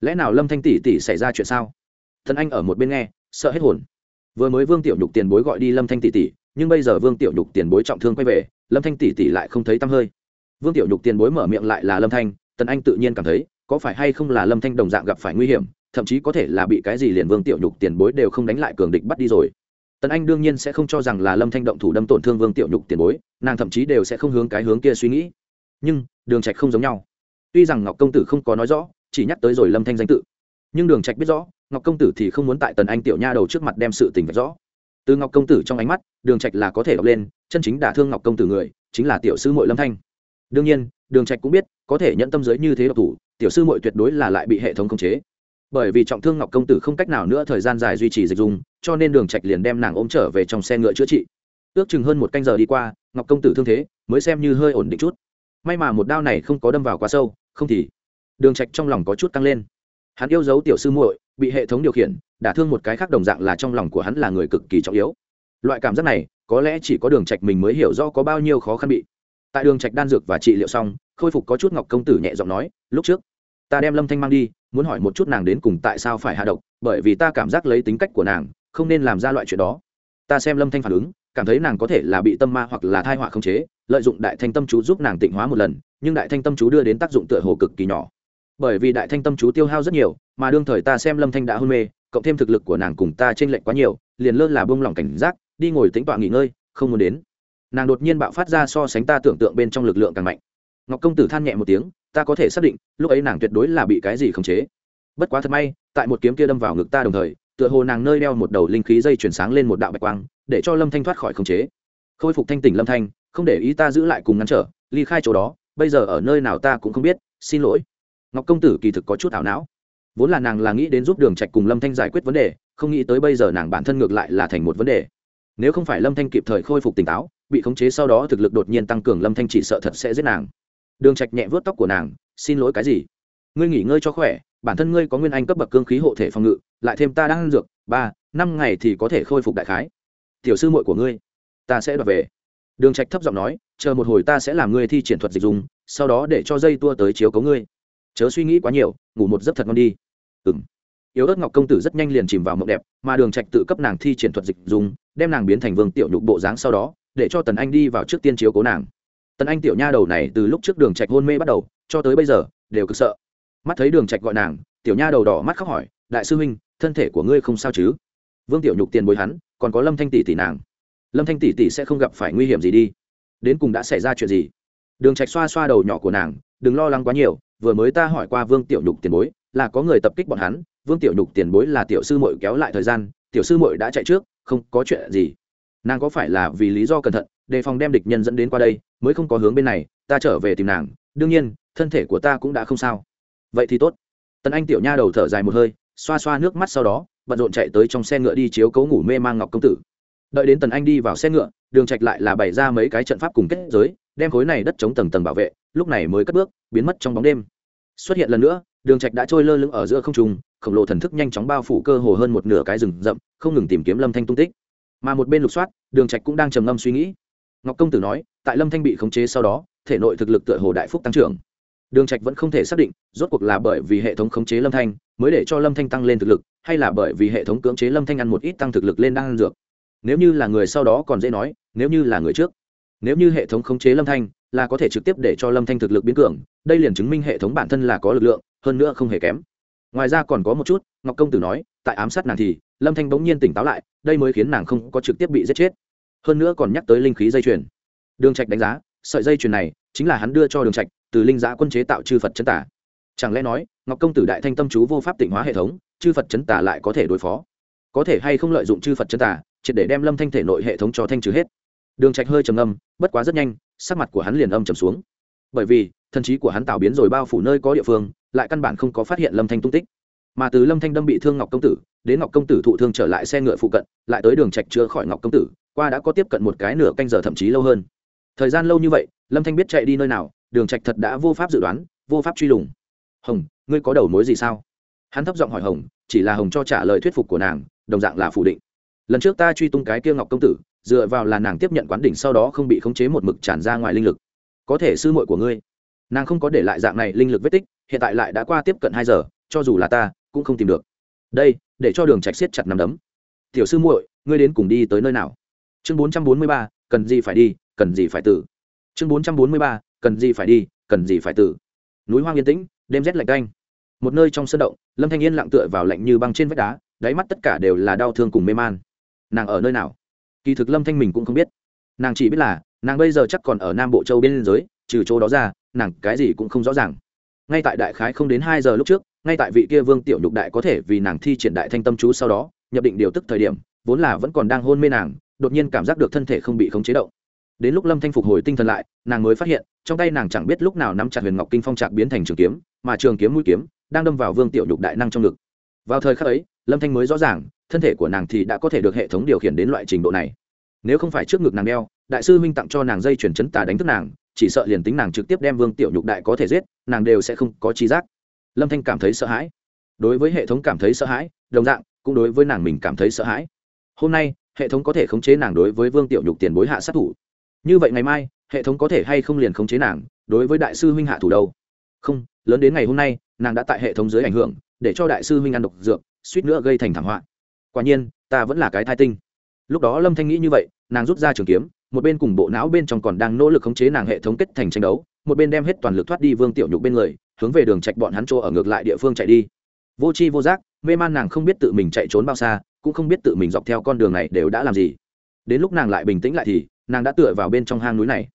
Lẽ nào lâm thanh tỷ tỷ xảy ra chuyện sao? Thần anh ở một bên nghe, sợ hết hồn. Vừa mới vương tiểu nhục tiền bối gọi đi lâm thanh tỷ tỷ, nhưng bây giờ vương tiểu nhục tiền bối trọng thương quay về, lâm thanh tỷ tỷ lại không thấy tăm hơi vương tiểu nhục tiền bối mở miệng lại là lâm thanh, tần anh tự nhiên cảm thấy, có phải hay không là lâm thanh đồng dạng gặp phải nguy hiểm, thậm chí có thể là bị cái gì liền vương tiểu nhục tiền bối đều không đánh lại cường địch bắt đi rồi. Tần anh đương nhiên sẽ không cho rằng là lâm thanh động thủ đâm tổn thương vương tiểu nhục tiền bối, nàng thậm chí đều sẽ không hướng cái hướng kia suy nghĩ. Nhưng, đường trạch không giống nhau. Tuy rằng ngọc công tử không có nói rõ, chỉ nhắc tới rồi lâm thanh danh tự. Nhưng đường trạch biết rõ, ngọc công tử thì không muốn tại tần anh tiểu nha đầu trước mặt đem sự tình rõ. Từ ngọc công tử trong ánh mắt, đường trạch là có thể đọc lên, chân chính đả thương ngọc công tử người, chính là tiểu sư muội lâm thanh đương nhiên, đường trạch cũng biết, có thể nhận tâm giới như thế độc thủ, tiểu sư muội tuyệt đối là lại bị hệ thống khống chế. Bởi vì trọng thương ngọc công tử không cách nào nữa thời gian dài duy trì dịch dùng cho nên đường trạch liền đem nàng ôm trở về trong xe ngựa chữa trị. Ước chừng hơn một canh giờ đi qua, ngọc công tử thương thế mới xem như hơi ổn định chút. May mà một đao này không có đâm vào quá sâu, không thì đường trạch trong lòng có chút tăng lên. Hắn yêu dấu tiểu sư muội, bị hệ thống điều khiển, đả thương một cái khác đồng dạng là trong lòng của hắn là người cực kỳ trọng yếu. Loại cảm giác này, có lẽ chỉ có đường trạch mình mới hiểu rõ có bao nhiêu khó khăn bị tại đường trạch đan dược và trị liệu xong, khôi phục có chút ngọc công tử nhẹ giọng nói, lúc trước, ta đem lâm thanh mang đi, muốn hỏi một chút nàng đến cùng tại sao phải hạ độc, bởi vì ta cảm giác lấy tính cách của nàng, không nên làm ra loại chuyện đó. Ta xem lâm thanh phản ứng, cảm thấy nàng có thể là bị tâm ma hoặc là thai họa không chế, lợi dụng đại thanh tâm chú giúp nàng tịnh hóa một lần, nhưng đại thanh tâm chú đưa đến tác dụng tựa hồ cực kỳ nhỏ. Bởi vì đại thanh tâm chú tiêu hao rất nhiều, mà đương thời ta xem lâm thanh đã hôn mê, cộng thêm thực lực của nàng cùng ta t r ê n lệch quá nhiều, liền lơ là bông lỏng cảnh giác, đi ngồi tính tọa nghỉ ngơi, không muốn đến nàng đột nhiên bạo phát ra so sánh ta tưởng tượng bên trong lực lượng càng mạnh. Ngọc công tử than nhẹ một tiếng, ta có thể xác định, lúc ấy nàng tuyệt đối là bị cái gì khống chế. Bất quá thật may, tại một kiếm kia đâm vào ngực ta đồng thời, tựa hồ nàng nơi đeo một đầu linh khí dây chuyển sáng lên một đạo bạch quang, để cho lâm thanh thoát khỏi khống chế. Khôi phục thanh tỉnh lâm thanh, không để ý ta giữ lại cùng ngăn trở, ly khai chỗ đó, bây giờ ở nơi nào ta cũng không biết, xin lỗi. Ngọc công tử kỳ thực có chút ảo não. Vốn là nàng là nghĩ đến giúp đường trạch cùng lâm thanh giải quyết vấn đề, không nghĩ tới bây giờ nàng bản thân ngược lại là thành một vấn đề. Nếu không phải lâm thanh kịp thời khôi phục tỉnh táo bị khống chế sau đó thực lực đột nhiên tăng cường, lâm thanh chỉ sợ thật sẽ giết nàng. Đường trạch nhẹ vớt tóc của nàng, xin lỗi cái gì? Ngươi nghỉ ngơi cho khỏe, bản thân ngươi có nguyên anh cấp bậc cương khí hộ thể phòng ngự, lại thêm ta đang ăn dược, ba, năm ngày thì có thể khôi phục đại khái. Tiểu sư muội của ngươi, ta sẽ đoạt về. Đường trạch thấp giọng nói, chờ một hồi ta sẽ làm ngươi thi triển thuật dịch dùng sau đó để cho dây tua tới chiếu cấu ngươi. Chớ suy nghĩ quá nhiều, ngủ một giấc thật ngon đi. Ừm. Yếu ớt ngọc công tử rất nhanh liền chìm vào mộng đẹp, mà đường trạch tự cấp nàng thi triển thuật dịch dùng đem nàng biến thành vương tiểu nhục bộ dáng sau đó để cho tần anh đi vào trước tiên chiếu cố nàng. Tần anh tiểu nha đầu này từ lúc trước đường trạch hôn mê bắt đầu, cho tới bây giờ, đều cực sợ. Mắt thấy đường trạch gọi nàng, tiểu nha đầu đỏ mắt khóc hỏi, đại sư huynh, thân thể của ngươi không sao chứ? Vương tiểu nhục tiền bối hắn, còn có lâm thanh tỷ tỷ nàng. Lâm thanh tỷ tỷ sẽ không gặp phải nguy hiểm gì đi. Đến cùng đã xảy ra chuyện gì? Đường trạch xoa xoa đầu nhỏ của nàng, đừng lo lắng quá nhiều, vừa mới ta hỏi qua vương tiểu nhục tiền bối, là có người tập kích bọn hắn. Vương tiểu nhục tiền bối là tiểu sư muội kéo lại thời gian, tiểu sư muội đã chạy trước, không có chuyện gì nàng có phải là vì lý do cẩn thận, đề phòng đem địch nhân dẫn đến qua đây, mới không có hướng bên này, ta trở về tìm nàng, đương nhiên, thân thể của ta cũng đã không sao. Vậy thì tốt. Tần anh tiểu nha đầu thở dài một hơi, xoa xoa nước mắt sau đó, bận rộn chạy tới trong xe ngựa đi chiếu cấu ngủ mê mang ngọc công tử. Đợi đến tần anh đi vào xe ngựa, đường trạch lại là bày ra mấy cái trận pháp cùng kết giới, đem khối này đất chống tầng tầng bảo vệ, lúc này mới cất bước, biến mất trong bóng đêm. Xuất hiện lần nữa, đường trạch đã trôi lơ lửng ở giữa không trung, khổng lồ thần thức nhanh chóng bao phủ cơ hồ hơn một nửa cái rừng rậm, không ngừng tìm kiếm lâm thanh tung tích mà một bên lục soát, đường trạch cũng đang trầm ngâm suy nghĩ. Ngọc công tử nói, tại lâm thanh bị khống chế sau đó, thể nội thực lực tựa hồ đại phúc tăng trưởng. Đường trạch vẫn không thể xác định, rốt cuộc là bởi vì hệ thống khống chế lâm thanh mới để cho lâm thanh tăng lên thực lực, hay là bởi vì hệ thống cưỡng chế lâm thanh ăn một ít tăng thực lực lên đang ăn dược. Nếu như là người sau đó còn dễ nói, nếu như là người trước. Nếu như hệ thống khống chế lâm thanh là có thể trực tiếp để cho lâm thanh thực lực biến cường, đây liền chứng minh hệ thống bản thân là có lực lượng, hơn nữa không hề kém. Ngoài ra còn có một chút, ngọc công tử nói, tại ám sát nàng thì lâm thanh bỗng nhiên tỉnh táo lại, đây mới khiến nàng không có trực tiếp bị giết chết. Hơn nữa còn nhắc tới linh khí dây chuyền. Đường trạch đánh giá, sợi dây chuyền này chính là hắn đưa cho đường trạch từ linh giá quân chế tạo chư phật chấn tả. Chẳng lẽ nói, ngọc công tử đại thanh tâm chú vô pháp tịnh hóa hệ thống, chư phật chấn tả lại có thể đối phó? Có thể hay không lợi dụng chư phật chấn tả, triệt để đem lâm thanh thể nội hệ thống cho thanh trừ hết? Đường trạch hơi trầm âm bất quá rất nhanh, sắc mặt của hắn liền âm trầm xuống. Bởi vì, thần trí của hắn tạo biến rồi bao phủ nơi có địa phương, lại căn bản không có phát hiện lâm thanh tung tích mà từ lâm thanh đâm bị thương ngọc công tử đến ngọc công tử thụ thương trở lại xe ngựa phụ cận lại tới đường trạch chữa khỏi ngọc công tử qua đã có tiếp cận một cái nửa canh giờ thậm chí lâu hơn thời gian lâu như vậy lâm thanh biết chạy đi nơi nào đường trạch thật đã vô pháp dự đoán vô pháp truy lùng hồng ngươi có đầu mối gì sao hắn thấp giọng hỏi hồng chỉ là hồng cho trả lời thuyết phục của nàng đồng dạng là phủ định lần trước ta truy tung cái kia ngọc công tử dựa vào là nàng tiếp nhận quán đỉnh sau đó không bị khống chế một mực tràn ra ngoài linh lực có thể sư muội của ngươi nàng không có để lại dạng này linh lực vết tích hiện tại lại đã qua tiếp cận hai giờ cho dù là ta cũng không tìm được. Đây, để cho đường trạch siết chặt nắm đấm. Tiểu sư muội, ngươi đến cùng đi tới nơi nào? Chương bốn trăm bốn mươi ba, cần gì phải đi, cần gì phải tử. Chương bốn trăm bốn mươi ba, cần gì phải đi, cần gì phải tử. Núi hoang yên tĩnh, đêm rét lạnh canh. Một nơi trong sân động, lâm thanh yên lặng tựa vào lạnh như băng trên vách đá, đáy mắt tất cả đều là đau thương cùng mê man. Nàng ở nơi nào? Kỳ thực lâm thanh mình cũng không biết. Nàng chỉ biết là, nàng bây giờ chắc còn ở nam bộ châu bên liên giới, trừ chỗ đó ra, nàng cái gì cũng không rõ ràng ngay tại đại khái không đến hai giờ lúc trước, ngay tại vị kia vương tiểu nhục đại có thể vì nàng thi triển đại thanh tâm chú sau đó, nhập định điều tức thời điểm, vốn là vẫn còn đang hôn mê nàng, đột nhiên cảm giác được thân thể không bị khống chế động. Đến lúc lâm thanh phục hồi tinh thần lại, nàng mới phát hiện, trong tay nàng chẳng biết lúc nào nắm chặt huyền ngọc kinh phong trạc biến thành trường kiếm, mà trường kiếm mũi kiếm đang đâm vào vương tiểu nhục đại năng trong ngực. Vào thời khắc ấy, lâm thanh mới rõ ràng, thân thể của nàng thì đã có thể được hệ thống điều khiển đến loại trình độ này. Nếu không phải trước ngực nàng đeo, đại sư minh tặng cho nàng dây chuyển chấn tà đánh thức nàng chỉ sợ liền tính nàng trực tiếp đem vương tiểu nhục đại có thể giết, nàng đều sẽ không có trí giác. Lâm thanh cảm thấy sợ hãi. Đối với hệ thống cảm thấy sợ hãi, đồng dạng, cũng đối với nàng mình cảm thấy sợ hãi. Hôm nay, hệ thống có thể khống chế nàng đối với vương tiểu nhục tiền bối hạ sát thủ. Như vậy ngày mai, hệ thống có thể hay không liền khống chế nàng, đối với đại sư huynh hạ thủ đâu? Không, lớn đến ngày hôm nay, nàng đã tại hệ thống dưới ảnh hưởng, để cho đại sư huynh ăn độc dược, suýt nữa gây thành thảm họa. Quả nhiên, ta vẫn là cái thai tinh. Lúc đó lâm thanh nghĩ như vậy, nàng rút ra trường kiếm một bên cùng bộ não bên trong còn đang nỗ lực khống chế nàng hệ thống kết thành tranh đấu, một bên đem hết toàn lực thoát đi vương tiểu nhục bên người, hướng về đường trạch bọn hắn chỗ ở ngược lại địa phương chạy đi. Vô chi vô giác, mê man nàng không biết tự mình chạy trốn bao xa, cũng không biết tự mình dọc theo con đường này đều đã làm gì. Đến lúc nàng lại bình tĩnh lại thì, nàng đã tựa vào bên trong hang núi này.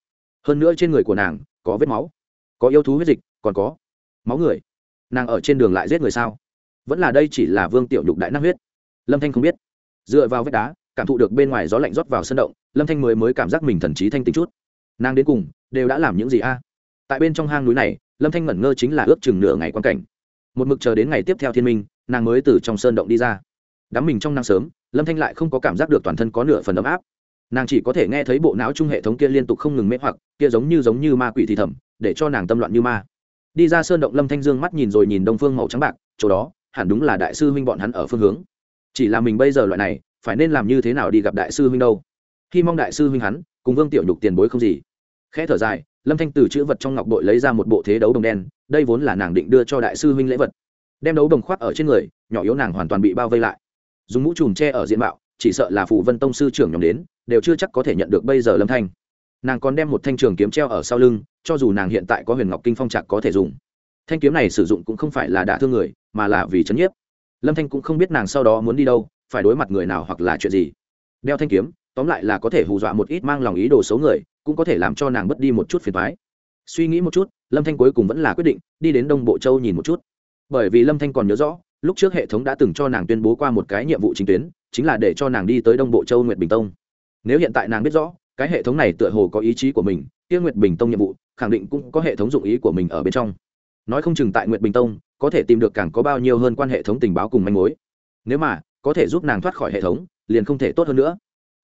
Hơn nữa trên người của nàng, có vết máu. Có yêu thú huyết dịch, còn có máu người. Nàng ở trên đường lại giết người sao? Vẫn là đây chỉ là vương tiểu nhục đại năng huyết. Lâm thanh không biết. Dựa vào vết đá cảm thụ được bên ngoài gió lạnh rót vào sân động, lâm thanh mới mới cảm giác mình thần trí thanh tính chút. Nàng đến cùng đều đã làm những gì a? À? Tại bên trong hang núi này, lâm thanh ngẩn ngơ chính là ước chừng nửa ngày quan cảnh. Một mực chờ đến ngày tiếp theo thiên minh, nàng mới từ trong sơn động đi ra. Đắm mình trong nắng sớm, lâm thanh lại không có cảm giác được toàn thân có nửa phần ấm áp. Nàng chỉ có thể nghe thấy bộ não trung hệ thống kia liên tục không ngừng mê hoặc, kia giống như giống như ma quỷ thì thầm, để cho nàng tâm loạn như ma. Đi ra sơn động, lâm thanh dương mắt nhìn rồi nhìn đông phương màu trắng bạc, chỗ đó, hẳn đúng là đại sư huynh bọn hắn ở phương hướng. Chỉ là mình bây giờ loại này phải nên làm như thế nào đi gặp đại sư huynh đâu? Hy mong đại sư huynh hắn cùng vương tiểu nhục tiền bối không gì. Khẽ thở dài, lâm thanh từ chữ vật trong ngọc bội lấy ra một bộ thế đấu đồng đen, đây vốn là nàng định đưa cho đại sư huynh lễ vật. Đem đấu đồng khoác ở trên người, nhỏ yếu nàng hoàn toàn bị bao vây lại. Dùng mũ trùm tre ở diện mạo, chỉ sợ là phụ vân tông sư trưởng nhóm đến, đều chưa chắc có thể nhận được bây giờ lâm thanh. Nàng còn đem một thanh trường kiếm treo ở sau lưng, cho dù nàng hiện tại có huyền ngọc kinh phong trạc có thể dùng. Thanh kiếm này sử dụng cũng không phải là đả thương người, mà là vì chấn nhiếp. Lâm thanh cũng không biết nàng sau đó muốn đi đâu phải đối mặt người nào hoặc là chuyện gì. Đeo thanh kiếm, tóm lại là có thể hù dọa một ít mang lòng ý đồ xấu người, cũng có thể làm cho nàng mất đi một chút phiền thoái suy nghĩ một chút, lâm thanh cuối cùng vẫn là quyết định, đi đến đông bộ châu nhìn một chút. Bởi vì lâm thanh còn nhớ rõ, lúc trước hệ thống đã từng cho nàng tuyên bố qua một cái nhiệm vụ chính tuyến, chính là để cho nàng đi tới đông bộ châu nguyệt bình tông. Nếu hiện tại nàng biết rõ, cái hệ thống này tựa hồ có ý chí của mình, kia nguyệt bình tông nhiệm vụ, khẳng định cũng có hệ thống dụng ý của mình ở bên trong. Nói không chừng tại nguyệt bình tông, có thể tìm được càng có bao nhiêu hơn quan hệ thống tình báo cùng manh mối. Nếu mà có thể giúp nàng thoát khỏi hệ thống, liền không thể tốt hơn nữa.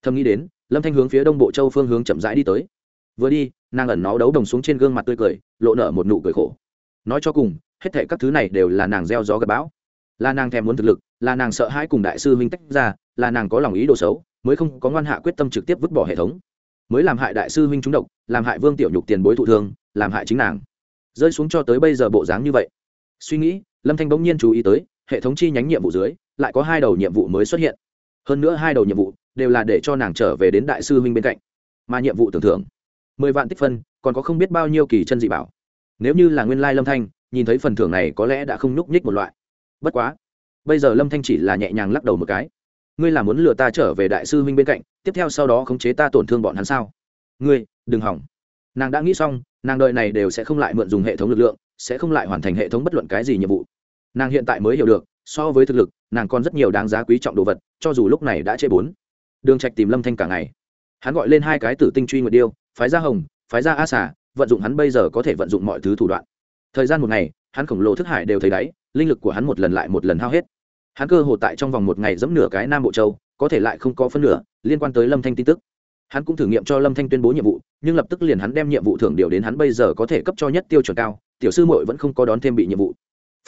Thầm nghĩ đến, lâm thanh hướng phía đông bộ châu phương hướng chậm rãi đi tới. Vừa đi, nàng ẩn nó đấu đồng xuống trên gương mặt tươi cười, lộ nở một nụ cười khổ. Nói cho cùng, hết thể các thứ này đều là nàng gieo gió gặp bão. Là nàng thèm muốn thực lực, là nàng sợ hãi cùng đại sư huynh tách ra, là nàng có lòng ý đồ xấu, mới không có ngoan hạ quyết tâm trực tiếp vứt bỏ hệ thống. Mới làm hại đại sư huynh trúng độc, làm hại vương tiểu nhục tiền bối thụ thương, làm hại chính nàng. Rơi xuống cho tới bây giờ bộ dáng như vậy. Suy nghĩ, lâm thanh bỗng nhiên chú ý tới, hệ thống chi nhánh nhiệm vụ dưới lại có hai đầu nhiệm vụ mới xuất hiện. Hơn nữa hai đầu nhiệm vụ đều là để cho nàng trở về đến đại sư huynh bên cạnh. Mà nhiệm vụ tưởng thưởng, mười vạn tích phân, còn có không biết bao nhiêu kỳ chân dị bảo. Nếu như là nguyên lai lâm thanh, nhìn thấy phần thưởng này có lẽ đã không nhúc nhích một loại. Bất quá, bây giờ lâm thanh chỉ là nhẹ nhàng lắc đầu một cái. Ngươi là muốn lừa ta trở về đại sư huynh bên cạnh, tiếp theo sau đó khống chế ta tổn thương bọn hắn sao? Ngươi, đừng hỏng. Nàng đã nghĩ xong, nàng đợi này đều sẽ không lại mượn dùng hệ thống lực lượng, sẽ không lại hoàn thành hệ thống bất luận cái gì nhiệm vụ. Nàng hiện tại mới hiểu được, so với thực lực nàng còn rất nhiều đáng giá quý trọng đồ vật, cho dù lúc này đã chê bốn. Đường trạch tìm lâm thanh cả ngày. Hắn gọi lên hai cái tử tinh truy nguyệt điêu, phái ra hồng, phái ra a xà, vận dụng hắn bây giờ có thể vận dụng mọi thứ thủ đoạn. Thời gian một ngày, hắn khổng lồ thức hải đều thấy đáy, linh lực của hắn một lần lại một lần hao hết. Hắn cơ hồ tại trong vòng một ngày dẫm nửa cái nam bộ châu, có thể lại không có phân nửa, liên quan tới lâm thanh tin tức. Hắn cũng thử nghiệm cho lâm thanh tuyên bố nhiệm vụ, nhưng lập tức liền hắn đem nhiệm vụ thưởng điều đến hắn bây giờ có thể cấp cho nhất tiêu chuẩn cao, tiểu sư muội vẫn không có đón thêm bị nhiệm vụ.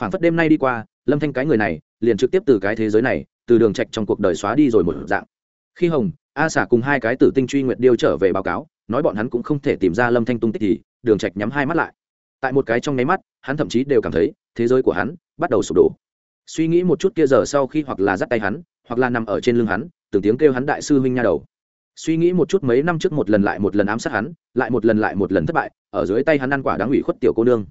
Phản phất đêm nay đi qua lâm thanh cái người này, liền trực tiếp từ cái thế giới này, từ đường trạch trong cuộc đời xóa đi rồi một dạng. Khi hồng, a xả cùng hai cái tử tinh truy nguyệt điêu trở về báo cáo, nói bọn hắn cũng không thể tìm ra lâm thanh tung tích thì, đường trạch nhắm hai mắt lại. Tại một cái trong nháy mắt, hắn thậm chí đều cảm thấy, thế giới của hắn bắt đầu sụp đổ. Suy nghĩ một chút kia giờ sau khi hoặc là dắt tay hắn, hoặc là nằm ở trên lưng hắn, từng tiếng kêu hắn đại sư huynh nha đầu. Suy nghĩ một chút mấy năm trước một lần lại một lần ám sát hắn, lại một lần lại một lần thất bại, ở dưới tay hắn ăn quả đáng ủy khuất tiểu cô nương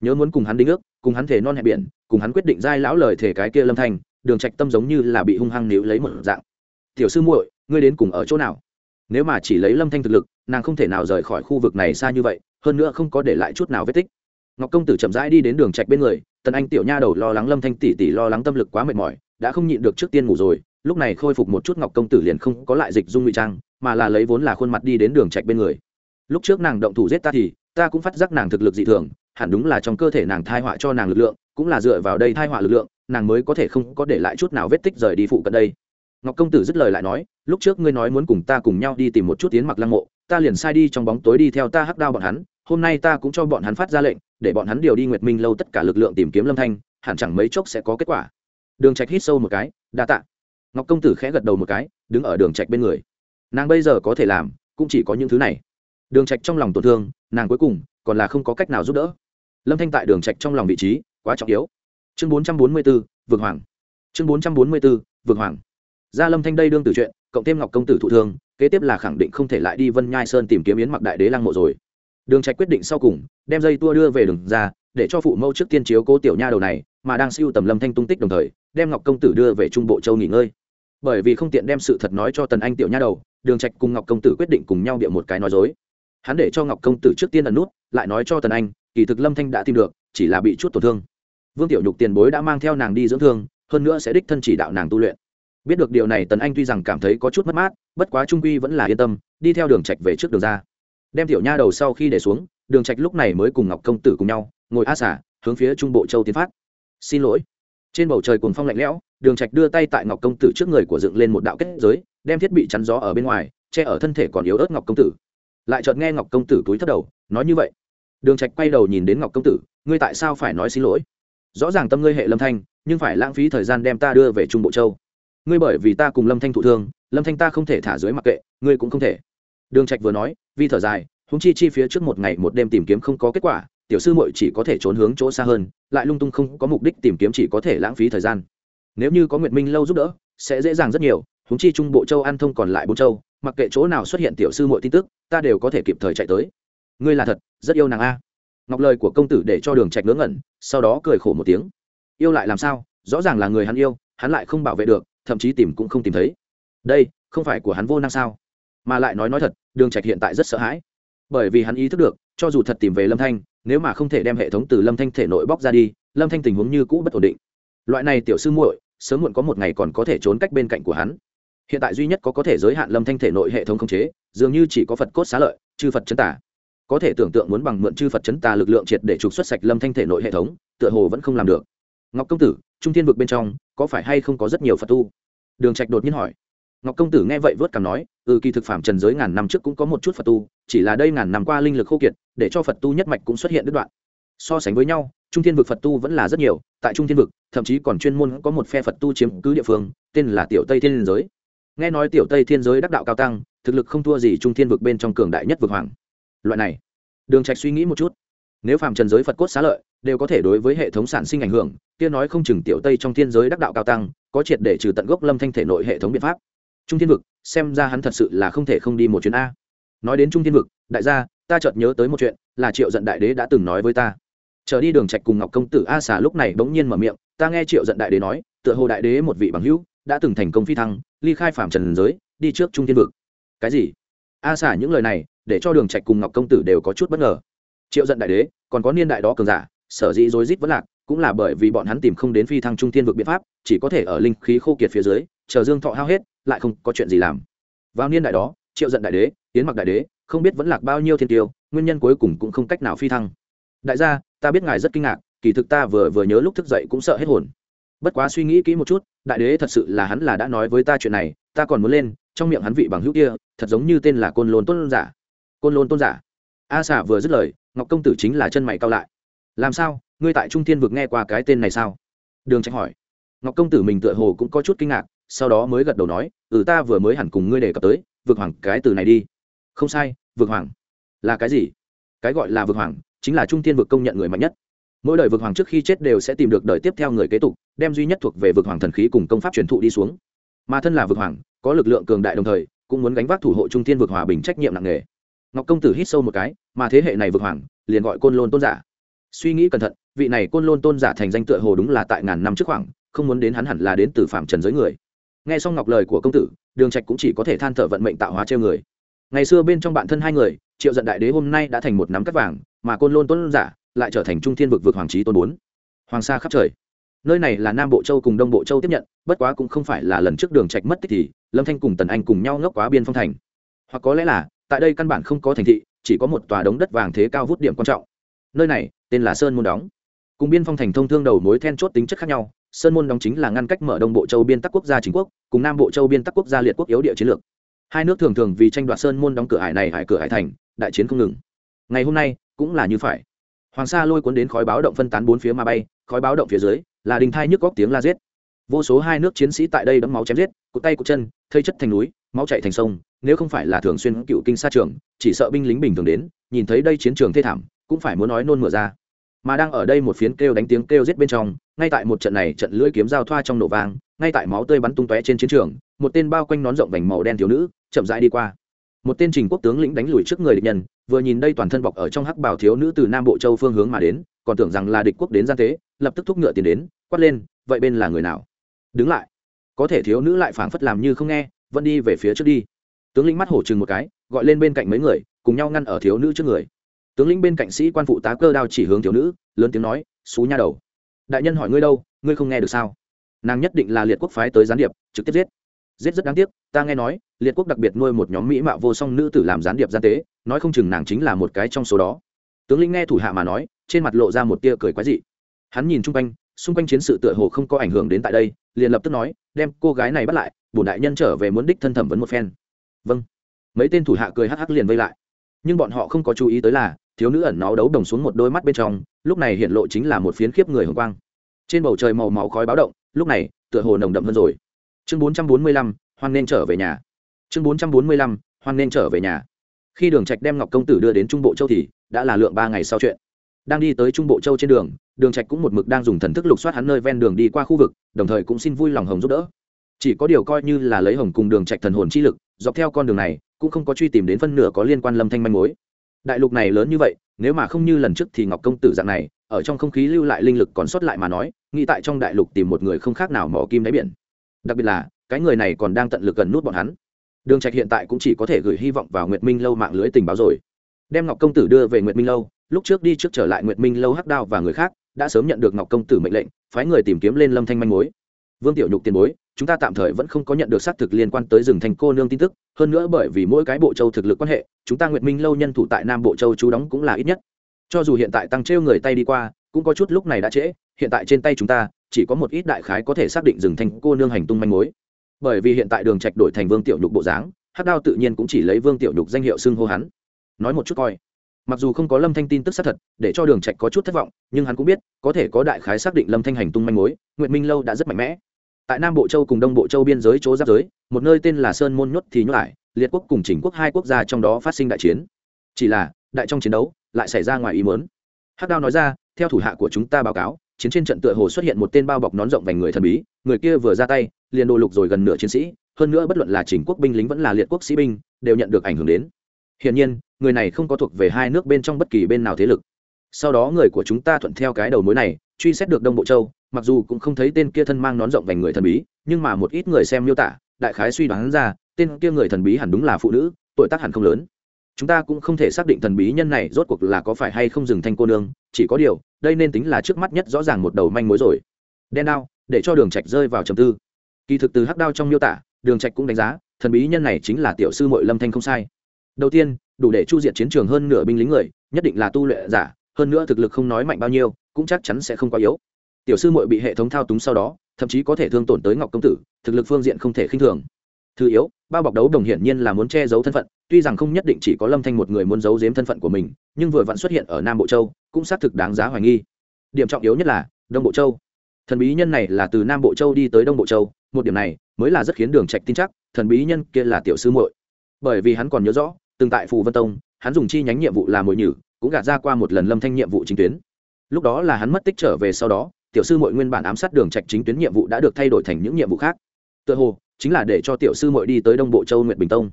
nhớ muốn cùng hắn đính ước, cùng hắn thể non hẹn biển, cùng hắn quyết định giai lão lời thể cái kia lâm thanh, đường trạch tâm giống như là bị hung hăng níu lấy một dạng. Tiểu sư muội, ngươi đến cùng ở chỗ nào? Nếu mà chỉ lấy lâm thanh thực lực, nàng không thể nào rời khỏi khu vực này xa như vậy, hơn nữa không có để lại chút nào vết tích. Ngọc công tử chậm rãi đi đến đường trạch bên người, tần anh tiểu nha đầu lo lắng lâm thanh tỷ tỷ lo lắng tâm lực quá mệt mỏi, đã không nhịn được trước tiên ngủ rồi, lúc này khôi phục một chút ngọc công tử liền không có lại dịch dung ngụy trang, mà là lấy vốn là khuôn mặt đi đến đường trạch bên người. Lúc trước nàng động thủ giết ta thì, ta cũng phát giác nàng thực lực dị thường hẳn đúng là trong cơ thể nàng thai họa cho nàng lực lượng, cũng là dựa vào đây thai họa lực lượng, nàng mới có thể không có để lại chút nào vết tích rời đi phụ cận đây. Ngọc công tử dứt lời lại nói, lúc trước ngươi nói muốn cùng ta cùng nhau đi tìm một chút tiến mặc lăng mộ, ta liền sai đi trong bóng tối đi theo ta hắc đao bọn hắn, hôm nay ta cũng cho bọn hắn phát ra lệnh, để bọn hắn điều đi nguyệt minh lâu tất cả lực lượng tìm kiếm lâm thanh, hẳn chẳng mấy chốc sẽ có kết quả. Đường trạch hít sâu một cái, đa tạ. Ngọc công tử khẽ gật đầu một cái, đứng ở đường trạch bên người. Nàng bây giờ có thể làm, cũng chỉ có những thứ này. Đường trạch trong lòng tổn thương, nàng cuối cùng còn là không có cách nào giúp đỡ. Lâm thanh tại đường trạch trong lòng vị trí quá trọng yếu. Chương 444, vượng hoàng. Chương 444, vượng hoàng. Gia lâm thanh đây đương tử chuyện cộng thêm ngọc công tử thụ thương kế tiếp là khẳng định không thể lại đi vân nhai sơn tìm kiếm yến mặc đại đế lăng mộ rồi. Đường trạch quyết định sau cùng đem dây tua đưa về đường ra để cho phụ mẫu trước tiên chiếu cố tiểu nha đầu này mà đang siêu tầm lâm thanh tung tích đồng thời đem ngọc công tử đưa về trung bộ châu nghỉ ngơi. Bởi vì không tiện đem sự thật nói cho tần anh tiểu nha đầu đường trạch cùng ngọc công tử quyết định cùng nhau bịa một cái nói dối hắn để cho ngọc công tử trước tiên ẩn nút, lại nói cho tần anh, kỳ thực lâm thanh đã tìm được, chỉ là bị chút tổn thương. Vương tiểu nhục tiền bối đã mang theo nàng đi dưỡng thương, hơn nữa sẽ đích thân chỉ đạo nàng tu luyện. Biết được điều này, tần anh tuy rằng cảm thấy có chút mất mát, bất quá trung quy vẫn là yên tâm, đi theo đường trạch về trước đường ra. Đem tiểu nha đầu sau khi để xuống, đường trạch lúc này mới cùng ngọc công tử cùng nhau, ngồi a xả, hướng phía trung bộ châu tiến phát. Xin lỗi. Trên bầu trời cuồng phong lạnh lẽo, đường trạch đưa tay tại ngọc công tử trước người của dựng lên một đạo kết giới, đem thiết bị chắn gió ở bên ngoài, che ở thân thể còn yếu ớt ngọc công tử lại chợt nghe ngọc công tử túi thấp đầu, nói như vậy. Đường trạch quay đầu nhìn đến ngọc công tử, ngươi tại sao phải nói xin lỗi? Rõ ràng tâm ngươi hệ lâm thanh, nhưng phải lãng phí thời gian đem ta đưa về trung bộ châu. Ngươi bởi vì ta cùng lâm thanh thụ thương, lâm thanh ta không thể thả dưới mặc kệ, ngươi cũng không thể. Đường trạch vừa nói, vi thở dài húng chi chi phía trước một ngày một đêm tìm kiếm không có kết quả, tiểu sư muội chỉ có thể trốn hướng chỗ xa hơn, lại lung tung không có mục đích tìm kiếm chỉ có thể lãng phí thời gian. Nếu như có nguyệt minh lâu giúp đỡ, sẽ dễ dàng rất nhiều húng chi trung bộ châu an thông còn lại bốn châu mặc kệ chỗ nào xuất hiện tiểu sư muội tin tức, ta đều có thể kịp thời chạy tới. Ngươi là thật, rất yêu nàng a. Ngọc lời của công tử để cho đường trạch ngớ ngẩn, sau đó cười khổ một tiếng. Yêu lại làm sao? Rõ ràng là người hắn yêu, hắn lại không bảo vệ được, thậm chí tìm cũng không tìm thấy. Đây, không phải của hắn vô năng sao? Mà lại nói nói thật, đường trạch hiện tại rất sợ hãi. Bởi vì hắn ý thức được, cho dù thật tìm về lâm thanh, nếu mà không thể đem hệ thống từ lâm thanh thể nội bóc ra đi, lâm thanh tình huống như cũ bất ổn định. Loại này tiểu sư muội, sớm muộn có một ngày còn có thể trốn cách bên cạnh của hắn hiện tại duy nhất có có thể giới hạn lâm thanh thể nội hệ thống khống chế, dường như chỉ có phật cốt xá lợi, chư phật chấn tả có thể tưởng tượng muốn bằng mượn chư phật chấn tà lực lượng triệt để trục xuất sạch lâm thanh thể nội hệ thống, tựa hồ vẫn không làm được. Ngọc công tử, trung thiên vực bên trong, có phải hay không có rất nhiều phật tu? Đường trạch đột nhiên hỏi. Ngọc công tử nghe vậy vớt cằm nói ừ kỳ thực phạm trần giới ngàn năm trước cũng có một chút phật tu, chỉ là đây ngàn năm qua linh lực khô kiệt, để cho phật tu nhất mạch cũng xuất hiện đứt đoạn. So sánh với nhau, trung thiên vực phật tu vẫn là rất nhiều, tại trung thiên vực, thậm chí còn chuyên môn có một phe phật tu chiếm cứ địa phương, tên là tiểu tây thiên giới nghe nói tiểu tây thiên giới đắc đạo cao tăng, thực lực không thua gì trung thiên vực bên trong cường đại nhất vực hoàng. Loại này, đường trạch suy nghĩ một chút. Nếu phàm trần giới phật cốt xá lợi, đều có thể đối với hệ thống sản sinh ảnh hưởng, kia nói không chừng tiểu tây trong thiên giới đắc đạo cao tăng, có triệt để trừ tận gốc lâm thanh thể nội hệ thống biện pháp. Trung thiên vực, xem ra hắn thật sự là không thể không đi một chuyến a. Nói đến trung thiên vực, đại gia, ta chợt nhớ tới một chuyện, là triệu giận đại đế đã từng nói với ta. Chờ đi đường trạch cùng ngọc công tử a xà lúc này bỗng nhiên mở miệng, ta nghe triệu giận đại đế nói, tựa hồ đại đế một vị bằng hữu đã từng thành công phi thăng, ly khai phạm trần giới, đi trước trung thiên vực. Cái gì? A xả những lời này, để cho đường trạch cùng ngọc công tử đều có chút bất ngờ. Triệu giận đại đế, còn có niên đại đó cường giả, sở dĩ rối rít vẫn lạc, cũng là bởi vì bọn hắn tìm không đến phi thăng trung thiên vực biện pháp, chỉ có thể ở linh khí khô kiệt phía dưới, chờ dương thọ hao hết, lại không có chuyện gì làm. Vào niên đại đó, triệu giận đại đế tiến mặc đại đế, không biết vẫn lạc bao nhiêu thiên tiêu, nguyên nhân cuối cùng cũng không cách nào phi thăng. Đại gia, ta biết ngài rất kinh ngạc, kỳ thực ta vừa vừa nhớ lúc thức dậy cũng sợ hết hồn bất quá suy nghĩ kỹ một chút, đại đế thật sự là hắn là đã nói với ta chuyện này, ta còn muốn lên, trong miệng hắn vị bằng hữu kia, thật giống như tên là côn lôn tôn giả. Côn lôn tôn giả. A xả vừa dứt lời, ngọc công tử chính là chân mày cao lại. Làm sao? Ngươi tại trung thiên vực nghe qua cái tên này sao? Đường trạch hỏi. Ngọc công tử mình tựa hồ cũng có chút kinh ngạc, sau đó mới gật đầu nói ừ ta vừa mới hẳn cùng ngươi đề cập tới, vực hoàng cái từ này đi. Không sai, vực hoàng. Là cái gì? Cái gọi là vực hoàng chính là trung thiên vực công nhận người mạnh nhất mỗi đời vực hoàng trước khi chết đều sẽ tìm được đời tiếp theo người kế tục, đem duy nhất thuộc về vực hoàng thần khí cùng công pháp truyền thụ đi xuống. Mà thân là vực hoàng, có lực lượng cường đại đồng thời, cũng muốn gánh vác thủ hộ trung thiên vực hòa bình trách nhiệm nặng nề. Ngọc công tử hít sâu một cái, mà thế hệ này vực hoàng, liền gọi côn lôn tôn giả. Suy nghĩ cẩn thận, vị này côn lôn tôn giả thành danh tựa hồ đúng là tại ngàn năm trước khoảng, không muốn đến hắn hẳn là đến từ phạm trần giới người. Nghe xong ngọc lời của công tử, đường trạch cũng chỉ có thể than thở vận mệnh tạo hóa treo người. Ngày xưa bên trong bạn thân hai người, triệu giận đại đế hôm nay đã thành một nắm cắt vàng mà côn lôn tôn giả lại trở thành trung thiên vực vực hoàng trí tôn bốn. Hoàng sa khắp trời. Nơi này là nam bộ châu cùng đông bộ châu tiếp nhận, bất quá cũng không phải là lần trước đường trạch mất tích thì, lâm thanh cùng tần anh cùng nhau ngốc quá biên phong thành. Hoặc có lẽ là, tại đây căn bản không có thành thị, chỉ có một tòa đống đất vàng thế cao vút điểm quan trọng. Nơi này, tên là sơn môn đóng. Cùng biên phong thành thông thương đầu mối then chốt tính chất khác nhau, sơn môn đóng chính là ngăn cách mở đông bộ châu biên tắc quốc gia chính quốc, cùng nam bộ châu biên tắc quốc gia liệt quốc yếu địa chiến lược. Hai nước thường thường vì tranh đoạt sơn môn đóng cửa hải này hải cửa hải thành, đại chiến không ngừng. Ngày hôm nay cũng là như phải. Hoàng sa lôi cuốn đến khói báo động phân tán bốn phía mà bay, khói báo động phía dưới, là đình thai nhức góc tiếng la giết. Vô số hai nước chiến sĩ tại đây đấm máu chém giết, cụt tay cụt chân, thây chất thành núi, máu chạy thành sông, nếu không phải là thường xuyên cựu kinh sa trường, chỉ sợ binh lính bình thường đến, nhìn thấy đây chiến trường thê thảm, cũng phải muốn nói nôn mửa ra. Mà đang ở đây một phiến kêu đánh tiếng kêu giết bên trong, ngay tại một trận này trận lưỡi kiếm giao thoa trong nổ vang, ngay tại máu tươi bắn tung tóe trên chiến trường, một tên bao quanh nón rộng vành màu đen thiếu nữ chậm rãi đi qua. Một tên trình quốc tướng lĩnh đánh lùi trước người địch nhân vừa nhìn đây toàn thân bọc ở trong hắc bảo thiếu nữ từ nam bộ châu phương hướng mà đến, còn tưởng rằng là địch quốc đến gian tế, lập tức thúc ngựa tiền đến, quát lên, vậy bên là người nào? Đứng lại. Có thể thiếu nữ lại phảng phất làm như không nghe, vẫn đi về phía trước đi. Tướng lĩnh mắt hổ chừng một cái, gọi lên bên cạnh mấy người, cùng nhau ngăn ở thiếu nữ trước người. Tướng lĩnh bên cạnh sĩ quan phụ tá cơ đao chỉ hướng thiếu nữ, lớn tiếng nói, xú nha đầu. Đại nhân hỏi ngươi đâu, ngươi không nghe được sao? Nàng nhất định là liệt quốc phái tới gián điệp, trực tiếp giết. Giết rất đáng tiếc, ta nghe nói, liệt quốc đặc biệt nuôi một nhóm mỹ mạo vô song nữ tử làm gián điệp gian tế nói không chừng nàng chính là một cái trong số đó. Tướng lĩnh nghe thủ hạ mà nói, trên mặt lộ ra một tia cười quái dị. Hắn nhìn chung quanh, xung quanh chiến sự tựa hồ không có ảnh hưởng đến tại đây, liền lập tức nói, đem cô gái này bắt lại, bổn đại nhân trở về muốn đích thân thẩm vấn một phen. Vâng. Mấy tên thủ hạ cười hắc hắc liền vây lại. Nhưng bọn họ không có chú ý tới là, thiếu nữ ẩn náu đấu đồng xuống một đôi mắt bên trong, lúc này hiện lộ chính là một phiến khiếp người hồng quang. Trên bầu trời màu máu khói báo động, lúc này, tựa hồ nồng đậm hơn rồi. Chương bốn trăm bốn mươi lăm, hoan nên trở về nhà. Chương bốn trăm bốn mươi lăm, hoan nên trở về nhà khi đường trạch đem ngọc công tử đưa đến trung bộ châu thì, đã là lượng ba ngày sau chuyện. Đang đi tới trung bộ châu trên đường đường trạch cũng một mực đang dùng thần thức lục soát hắn nơi ven đường đi qua khu vực, đồng thời cũng xin vui lòng hồng giúp đỡ. Chỉ có điều coi như là lấy hồng cùng đường trạch thần hồn chi lực, dọc theo con đường này, cũng không có truy tìm đến phân nửa có liên quan lâm thanh manh mối. Đại lục này lớn như vậy, nếu mà không như lần trước thì ngọc công tử dạng này, ở trong không khí lưu lại linh lực còn sót lại mà nói, nghĩ tại trong đại lục tìm một người không khác nào mỏ kim đáy biển. Đặc biệt là, cái người này còn đang tận lực gần nút bọn hắn đường trạch hiện tại cũng chỉ có thể gửi hy vọng vào nguyệt minh lâu mạng lưới tình báo rồi. Đem ngọc công tử đưa về nguyệt minh lâu, lúc trước đi trước trở lại nguyệt minh lâu hắc đao và người khác, đã sớm nhận được ngọc công tử mệnh lệnh, phái người tìm kiếm lên lâm thanh manh mối. Vương tiểu nhục tiền bối, chúng ta tạm thời vẫn không có nhận được xác thực liên quan tới rừng thành cô nương tin tức, hơn nữa bởi vì mỗi cái bộ châu thực lực quan hệ, chúng ta nguyệt minh lâu nhân thủ tại nam bộ châu chú đóng cũng là ít nhất. Cho dù hiện tại tăng trêu người tay đi qua, cũng có chút lúc này đã trễ, hiện tại trên tay chúng ta, chỉ có một ít đại khái có thể xác định rừng thành cô nương hành tung manh mối bởi vì hiện tại đường trạch đổi thành vương tiểu nhục bộ dáng, hắc đao tự nhiên cũng chỉ lấy vương tiểu nhục danh hiệu xưng hô hắn. Nói một chút coi. Mặc dù không có lâm thanh tin tức xác thật, để cho đường trạch có chút thất vọng, nhưng hắn cũng biết, có thể có đại khái xác định lâm thanh hành tung manh mối, nguyệt minh lâu đã rất mạnh mẽ. Tại nam bộ châu cùng đông bộ châu biên giới chỗ giáp giới, một nơi tên là sơn môn nhốt thì nhốt lại liệt quốc cùng chỉnh quốc hai quốc gia trong đó phát sinh đại chiến. Chỉ là, đại trong chiến đấu, lại xảy ra ngoài ý muốn. Hắc đao nói ra, theo thủ hạ của chúng ta báo cáo, chiến trên trận tựa hồ xuất hiện một tên bao bọc nón rộng vành người thần bí người kia vừa ra tay, liền đồ lục rồi gần nửa chiến sĩ, hơn nữa bất luận là chỉnh quốc binh lính vẫn là liệt quốc sĩ binh, đều nhận được ảnh hưởng đến. Hiển nhiên, người này không có thuộc về hai nước bên trong bất kỳ bên nào thế lực. Sau đó người của chúng ta thuận theo cái đầu mối này, truy xét được đông bộ châu, mặc dù cũng không thấy tên kia thân mang nón rộng vành người thần bí, nhưng mà một ít người xem miêu tả, đại khái suy đoán ra, tên kia người thần bí hẳn đúng là phụ nữ, tuổi tác hẳn không lớn. Chúng ta cũng không thể xác định thần bí nhân này rốt cuộc là có phải hay không dừng thanh cô nương, chỉ có điều, đây nên tính là trước mắt nhất rõ ràng một đầu manh mối rồi. Đen đao để cho đường trạch rơi vào trầm tư. Kỳ thực từ hắc đao trong miêu tả, đường trạch cũng đánh giá, thần bí nhân này chính là tiểu sư muội lâm thanh không sai. Đầu tiên, đủ để chu diệt chiến trường hơn nửa binh lính người, nhất định là tu luyện giả, hơn nữa thực lực không nói mạnh bao nhiêu, cũng chắc chắn sẽ không quá yếu. Tiểu sư muội bị hệ thống thao túng sau đó, thậm chí có thể thương tổn tới ngọc công tử, thực lực phương diện không thể khinh thường. Thứ yếu, bao bọc đấu đồng hiển nhiên là muốn che giấu thân phận, tuy rằng không nhất định chỉ có lâm thanh một người muốn giấu giếm thân phận của mình, nhưng vừa vẫn xuất hiện ở nam bộ châu, cũng xác thực đáng giá hoài nghi. Điểm trọng yếu nhất là, đông bộ châu thần bí nhân này là từ nam bộ châu đi tới đông bộ châu, một điểm này mới là rất khiến đường trạch tin chắc, thần bí nhân kia là tiểu sư muội. Bởi vì hắn còn nhớ rõ, từng tại phù vân tông, hắn dùng chi nhánh nhiệm vụ làm mồi nhử, cũng gạt ra qua một lần lâm thanh nhiệm vụ chính tuyến. Lúc đó là hắn mất tích trở về sau đó, tiểu sư muội nguyên bản ám sát đường trạch chính tuyến nhiệm vụ đã được thay đổi thành những nhiệm vụ khác. Tựa hồ, chính là để cho tiểu sư muội đi tới đông bộ châu nguyện bình tông.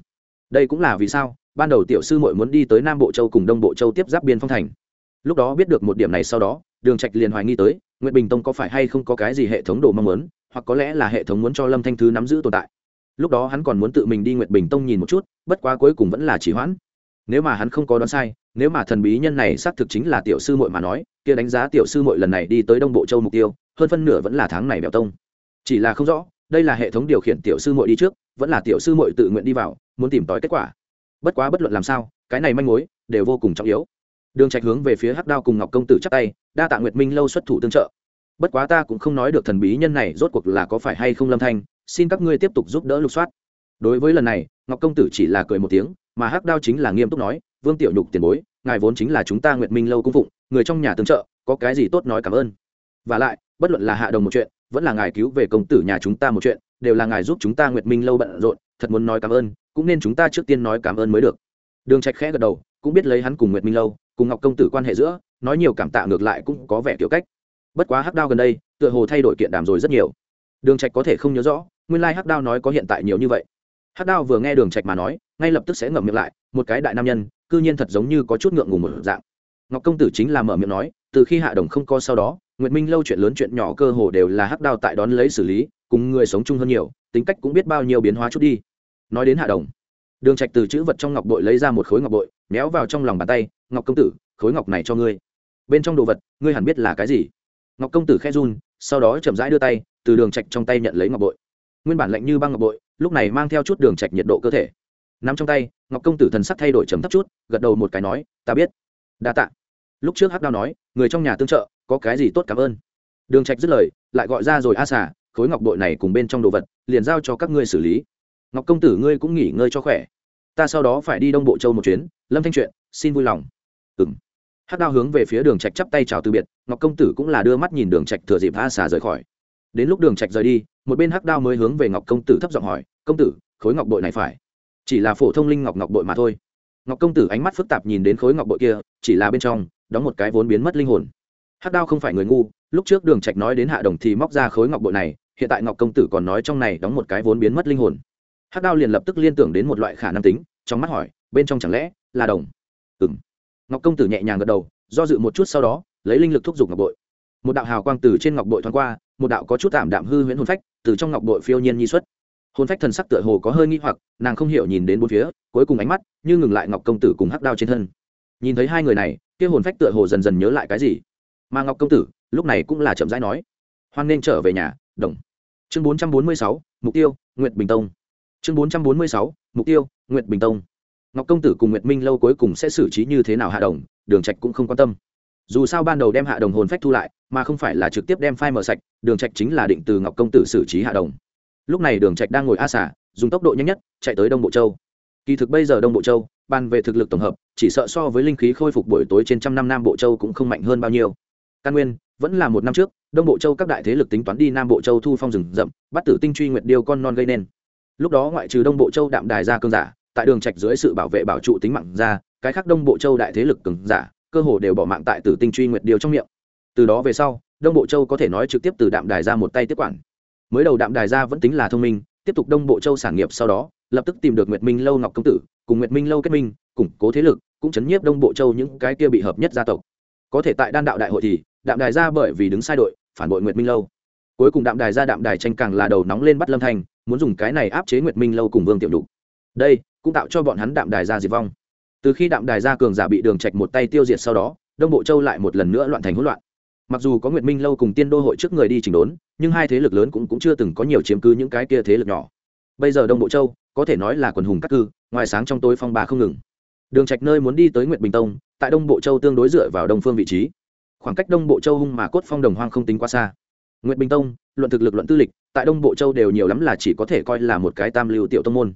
Đây cũng là vì sao, ban đầu tiểu sư muội muốn đi tới nam bộ châu cùng đông bộ châu tiếp giáp biên phong thành. Lúc đó biết được một điểm này sau đó, đường trạch liền hoài nghi tới nguyệt bình tông có phải hay không có cái gì hệ thống đồ mong muốn, hoặc có lẽ là hệ thống muốn cho lâm thanh thứ nắm giữ tồn tại. Lúc đó hắn còn muốn tự mình đi nguyệt bình tông nhìn một chút, bất quá cuối cùng vẫn là chỉ hoãn. Nếu mà hắn không có đoán sai, nếu mà thần bí nhân này xác thực chính là tiểu sư muội mà nói, kia đánh giá tiểu sư muội lần này đi tới đông bộ châu mục tiêu, hơn phân nửa vẫn là tháng này bèo tông. Chỉ là không rõ, đây là hệ thống điều khiển tiểu sư muội đi trước, vẫn là tiểu sư muội tự nguyện đi vào, muốn tìm tòi kết quả. Bất quá bất luận làm sao, cái này manh mối đều vô cùng trọng yếu đường trạch hướng về phía hắc đao cùng ngọc công tử chắp tay, đa tạ nguyệt minh lâu xuất thủ tương trợ. Bất quá ta cũng không nói được thần bí nhân này rốt cuộc là có phải hay không lâm thanh, xin các ngươi tiếp tục giúp đỡ lục soát. Đối với lần này, ngọc công tử chỉ là cười một tiếng, mà hắc đao chính là nghiêm túc nói, vương tiểu nhục tiền bối, ngài vốn chính là chúng ta nguyệt minh lâu cung phụng, người trong nhà tương trợ, có cái gì tốt nói cảm ơn. Và lại, bất luận là hạ đồng một chuyện, vẫn là ngài cứu về công tử nhà chúng ta một chuyện, đều là ngài giúp chúng ta nguyệt minh lâu bận rộn, thật muốn nói cảm ơn, cũng nên chúng ta trước tiên nói cảm ơn mới được. Đường trạch khẽ gật đầu, cũng biết lấy hắn cùng nguyệt minh lâu cùng ngọc công tử quan hệ giữa, nói nhiều cảm tạ ngược lại cũng có vẻ kiểu cách. Bất quá hắc đao gần đây, tựa hồ thay đổi kiện đàm rồi rất nhiều. Đường trạch có thể không nhớ rõ, nguyên lai like hắc đao nói có hiện tại nhiều như vậy. Hắc đao vừa nghe đường trạch mà nói, ngay lập tức sẽ ngậm miệng lại, một cái đại nam nhân, cư nhiên thật giống như có chút ngượng ngùng một dạng. Ngọc công tử chính là mở miệng nói, từ khi hạ đồng không co sau đó, nguyệt minh lâu chuyện lớn chuyện nhỏ cơ hồ đều là hắc đao tại đón lấy xử lý, cùng người sống chung hơn nhiều, tính cách cũng biết bao nhiêu biến hóa chút đi. Nói đến hạ đồng, đường trạch từ chữ vật trong ngọc bội lấy ra một khối ngọc bội, méo vào trong lòng bàn tay ngọc công tử, khối ngọc này cho ngươi. Bên trong đồ vật, ngươi hẳn biết là cái gì? Ngọc công tử khẽ run, sau đó chậm rãi đưa tay, từ đường trạch trong tay nhận lấy ngọc bội. Nguyên bản lạnh như băng ngọc bội, lúc này mang theo chút đường trạch nhiệt độ cơ thể. Nắm trong tay, ngọc công tử thần sắc thay đổi chấm thấp chút, gật đầu một cái nói, ta biết. Đa tạ. Lúc trước hắc đao nói, người trong nhà tương trợ, có cái gì tốt cảm ơn. Đường trạch dứt lời, lại gọi ra rồi a xà, khối ngọc bội này cùng bên trong đồ vật, liền giao cho các ngươi xử lý. Ngọc công tử, ngươi cũng nghỉ ngơi cho khỏe. Ta sau đó phải đi đông bộ châu một chuyến, lâm thanh chuyện, xin vui lòng ừng hắc đao hướng về phía đường trạch chắp tay chào từ biệt, ngọc công tử cũng là đưa mắt nhìn đường trạch thừa dịp a xà rời khỏi. Đến lúc đường trạch rời đi, một bên hắc đao mới hướng về ngọc công tử thấp giọng hỏi, công tử, khối ngọc bội này phải? Chỉ là phổ thông linh ngọc ngọc bội mà thôi. Ngọc công tử ánh mắt phức tạp nhìn đến khối ngọc bội kia, chỉ là bên trong, đóng một cái vốn biến mất linh hồn. Hắc đao không phải người ngu, lúc trước đường trạch nói đến hạ đồng thì móc ra khối ngọc bội này, hiện tại ngọc công tử còn nói trong này đóng một cái vốn biến mất linh hồn. Hắc đao liền lập tức liên tưởng đến một loại khả năng tính, trong mắt hỏi, bên trong chẳng lẽ là đồng? Ừm ngọc công tử nhẹ nhàng gật đầu, do dự một chút sau đó, lấy linh lực thúc giục ngọc bội. Một đạo hào quang từ trên ngọc bội thoáng qua, một đạo có chút tạm đạm hư huyễn hồn phách từ trong ngọc bội phiêu nhiên nhi xuất. Hồn phách thần sắc tựa hồ có hơi nghi hoặc, nàng không hiểu nhìn đến bốn phía, cuối cùng ánh mắt như ngừng lại ngọc công tử cùng hắc đao trên thân. Nhìn thấy hai người này, kia hồn phách tựa hồ dần dần nhớ lại cái gì. Mà ngọc công tử, lúc này cũng là chậm rãi nói, hoan nên trở về nhà, đồng. Chương bốn trăm bốn mươi sáu, mục tiêu, nguyệt bình tông. Chương bốn trăm bốn mươi sáu, mục tiêu, nguyệt bình tông ngọc công tử cùng nguyệt minh lâu cuối cùng sẽ xử trí như thế nào hạ đồng, đường trạch cũng không quan tâm. Dù sao ban đầu đem hạ đồng hồn phách thu lại, mà không phải là trực tiếp đem phai mở sạch, đường trạch chính là định từ ngọc công tử xử trí hạ đồng. Lúc này đường trạch đang ngồi a xả dùng tốc độ nhanh nhất, chạy tới đông bộ châu. Kỳ thực bây giờ đông bộ châu ban về thực lực tổng hợp, chỉ sợ so với linh khí khôi phục buổi tối trên trăm năm nam bộ châu cũng không mạnh hơn bao nhiêu. Căn nguyên, vẫn là một năm trước, đông bộ châu các đại thế lực tính toán đi nam bộ châu thu phong rừng rậm, bắt tử tinh truy nguyệt điêu con non gây nên. Lúc đó ngoại trừ đông bộ châu đạm đài ra cương giả tại đường trạch dưới sự bảo vệ bảo trụ tính mạng ra, cái khác đông bộ châu đại thế lực cường giả, cơ hồ đều bỏ mạng tại tử tinh truy nguyệt điều trong miệng. Từ đó về sau, đông bộ châu có thể nói trực tiếp từ đạm đài ra một tay tiếp quản. Mới đầu đạm đài ra vẫn tính là thông minh, tiếp tục đông bộ châu sản nghiệp sau đó, lập tức tìm được nguyệt minh lâu ngọc công tử, cùng nguyệt minh lâu kết minh, củng cố thế lực, cũng chấn nhiếp đông bộ châu những cái kia bị hợp nhất gia tộc. Có thể tại đan đạo đại hội thì, đạm đài ra bởi vì đứng sai đội, phản bội nguyệt minh lâu. Cuối cùng đạm đài ra đạm đài tranh càng là đầu nóng lên bắt lâm thành, muốn dùng cái này áp chế nguyệt minh lâu cùng vương tiểu đục đây cũng tạo cho bọn hắn đạm đài ra diệt vong. Từ khi đạm đài ra cường giả bị đường trạch một tay tiêu diệt sau đó đông bộ châu lại một lần nữa loạn thành hỗn loạn. Mặc dù có nguyệt minh lâu cùng tiên đô hội trước người đi chỉnh đốn nhưng hai thế lực lớn cũng, cũng chưa từng có nhiều chiếm cứ những cái kia thế lực nhỏ. Bây giờ đông bộ châu có thể nói là quần hùng các cư ngoài sáng trong tối phong bà không ngừng. Đường trạch nơi muốn đi tới nguyệt bình tông tại đông bộ châu tương đối dựa vào đông phương vị trí. Khoảng cách đông bộ châu hung mà cốt phong đồng hoang không tính quá xa. Nguyệt bình tông luận thực lực luận tư lịch tại đông bộ châu đều nhiều lắm là chỉ có thể coi là một cái tam lưu tiểu tông môn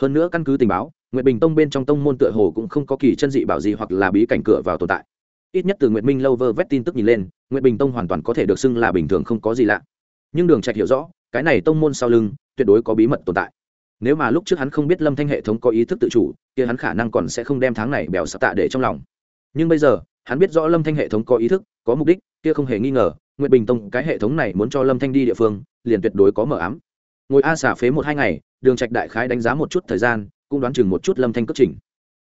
hơn nữa căn cứ tình báo, nguyệt bình tông bên trong tông môn tựa hồ cũng không có kỳ chân dị bảo gì hoặc là bí cảnh cửa vào tồn tại. Ít nhất từ nguyệt minh lâu vơ vét tin tức nhìn lên, nguyệt bình tông hoàn toàn có thể được xưng là bình thường không có gì lạ. Nhưng đường trạch hiểu rõ, cái này tông môn sau lưng, tuyệt đối có bí mật tồn tại. Nếu mà lúc trước hắn không biết lâm thanh hệ thống có ý thức tự chủ, kia hắn khả năng còn sẽ không đem tháng này bèo sắp tạ để trong lòng. Nhưng bây giờ, hắn biết rõ lâm thanh hệ thống có ý thức, có mục đích, kia không hề nghi ngờ, nguyệt bình tông cái hệ thống này muốn cho lâm thanh đi địa phương, liền tuyệt đối có mở ám. Ngồi a xả phế một hai ngày đường trạch đại khái đánh giá một chút thời gian, cũng đoán chừng một chút lâm thanh cất trình.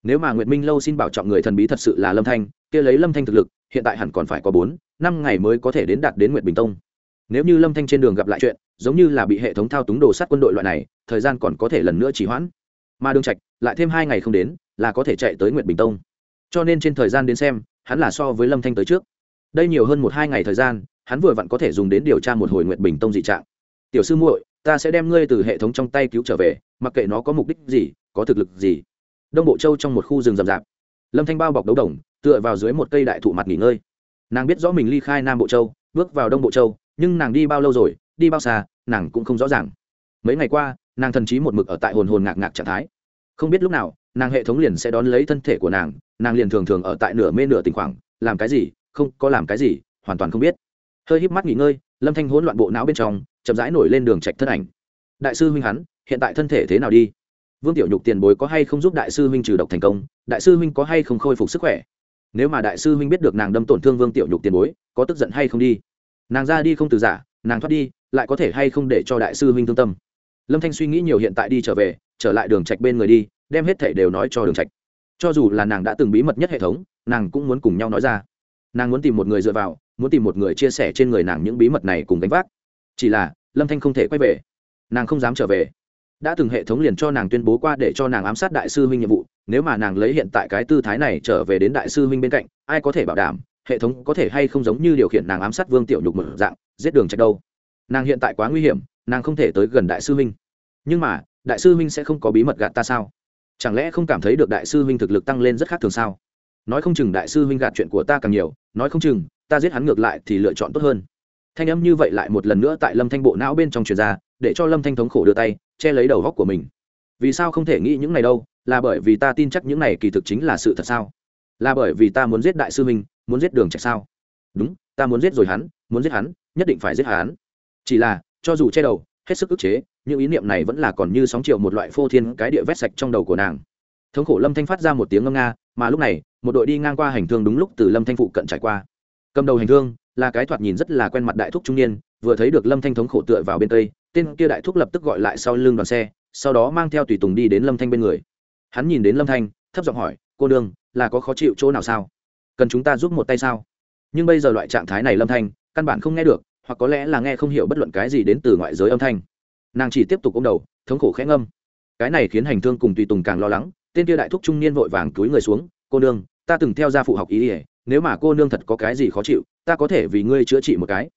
Nếu mà nguyệt minh lâu xin bảo trọng người thần bí thật sự là lâm thanh, kia lấy lâm thanh thực lực, hiện tại hẳn còn phải có bốn, năm ngày mới có thể đến đạt đến nguyệt bình tông. Nếu như lâm thanh trên đường gặp lại chuyện, giống như là bị hệ thống thao túng đồ sát quân đội loại này, thời gian còn có thể lần nữa trì hoãn. Mà đường trạch, lại thêm hai ngày không đến, là có thể chạy tới nguyệt bình tông. Cho nên trên thời gian đến xem, hắn là so với lâm thanh tới trước. Đây nhiều hơn một hai ngày thời gian, hắn vừa vặn có thể dùng đến điều tra một hồi nguyệt bình tông dị trạng. Tiểu sư muội ta sẽ đem ngươi từ hệ thống trong tay cứu trở về, mặc kệ nó có mục đích gì, có thực lực gì. Đông bộ châu trong một khu rừng rậm rạp. Lâm thanh bao bọc đấu đồng, tựa vào dưới một cây đại thụ mặt nghỉ ngơi. Nàng biết rõ mình ly khai nam bộ châu, bước vào đông bộ châu, nhưng nàng đi bao lâu rồi, đi bao xa, nàng cũng không rõ ràng. Mấy ngày qua, nàng thần trí một mực ở tại hồn hồn ngạc ngạc trạng thái. Không biết lúc nào, nàng hệ thống liền sẽ đón lấy thân thể của nàng nàng liền thường thường ở tại nửa mê nửa tình khoảng làm cái gì, không có làm cái gì, hoàn toàn không biết. Hơi híp mắt nghỉ ngơi, lâm thanh hỗn loạn bộ não bên trong chậm rãi nổi lên đường trạch thân ảnh. Đại sư huynh hắn, hiện tại thân thể thế nào đi? Vương tiểu nhục tiền bối có hay không giúp đại sư huynh trừ độc thành công? Đại sư huynh có hay không khôi phục sức khỏe? Nếu mà đại sư huynh biết được nàng đâm tổn thương vương tiểu nhục tiền bối, có tức giận hay không đi? Nàng ra đi không từ giả, nàng thoát đi, lại có thể hay không để cho đại sư huynh thương tâm? Lâm thanh suy nghĩ nhiều hiện tại đi trở về, trở lại đường trạch bên người đi, đem hết thể đều nói cho đường trạch. Cho dù là nàng đã từng bí mật nhất hệ thống, nàng cũng muốn cùng nhau nói ra. Nàng muốn tìm một người dựa vào, muốn tìm một người chia sẻ trên người nàng những bí mật này cùng gánh vác chỉ là, lâm thanh không thể quay về. Nàng không dám trở về. Đã từng hệ thống liền cho nàng tuyên bố qua để cho nàng ám sát đại sư huynh nhiệm vụ, nếu mà nàng lấy hiện tại cái tư thái này trở về đến đại sư huynh bên cạnh, ai có thể bảo đảm, hệ thống có thể hay không giống như điều khiển nàng ám sát vương tiểu nhục mở dạng, giết đường trạch đâu. Nàng hiện tại quá nguy hiểm, nàng không thể tới gần đại sư huynh. Nhưng mà, đại sư huynh sẽ không có bí mật gạt ta sao? Chẳng lẽ không cảm thấy được đại sư huynh thực lực tăng lên rất khác thường sao? Nói không chừng đại sư huynh gạt chuyện của ta càng nhiều, nói không chừng, ta giết hắn ngược lại thì lựa chọn tốt hơn thanh âm như vậy lại một lần nữa tại lâm thanh bộ não bên trong truyền ra, để cho lâm thanh thống khổ đưa tay, che lấy đầu góc của mình. Vì sao không thể nghĩ những này đâu, là bởi vì ta tin chắc những này kỳ thực chính là sự thật sao? Là bởi vì ta muốn giết đại sư minh, muốn giết đường trạch sao? Đúng, ta muốn giết rồi hắn, muốn giết hắn, nhất định phải giết hắn. Chỉ là, cho dù che đầu, hết sức ức chế, những ý niệm này vẫn là còn như sóng chiều một loại phô thiên cái địa vét sạch trong đầu của nàng. Thống khổ lâm thanh phát ra một tiếng ngâm nga, mà lúc này, một đội đi ngang qua hành thương đúng lúc từ lâm thanh phụ cận trải qua. Cầm đầu hành thương là cái thoạt nhìn rất là quen mặt đại thúc trung niên, vừa thấy được lâm thanh thống khổ tựa vào bên tây, tên kia đại thúc lập tức gọi lại sau lưng đoàn xe, sau đó mang theo tùy tùng đi đến lâm thanh bên người. Hắn nhìn đến lâm thanh, thấp giọng hỏi, cô đương là có khó chịu chỗ nào sao? Cần chúng ta giúp một tay sao? Nhưng bây giờ loại trạng thái này lâm thanh, căn bản không nghe được, hoặc có lẽ là nghe không hiểu bất luận cái gì đến từ ngoại giới âm thanh. Nàng chỉ tiếp tục ôm đầu, thống khổ khẽ ngâm. Cái này khiến hành thương cùng tùy tùng càng lo lắng, tên kia đại thúc trung niên vội vàng túi người xuống, cô nương ta từng theo gia phụ học ý ỉa nếu mà cô nương thật có cái gì khó chịu ta có thể vì ngươi chữa trị một cái.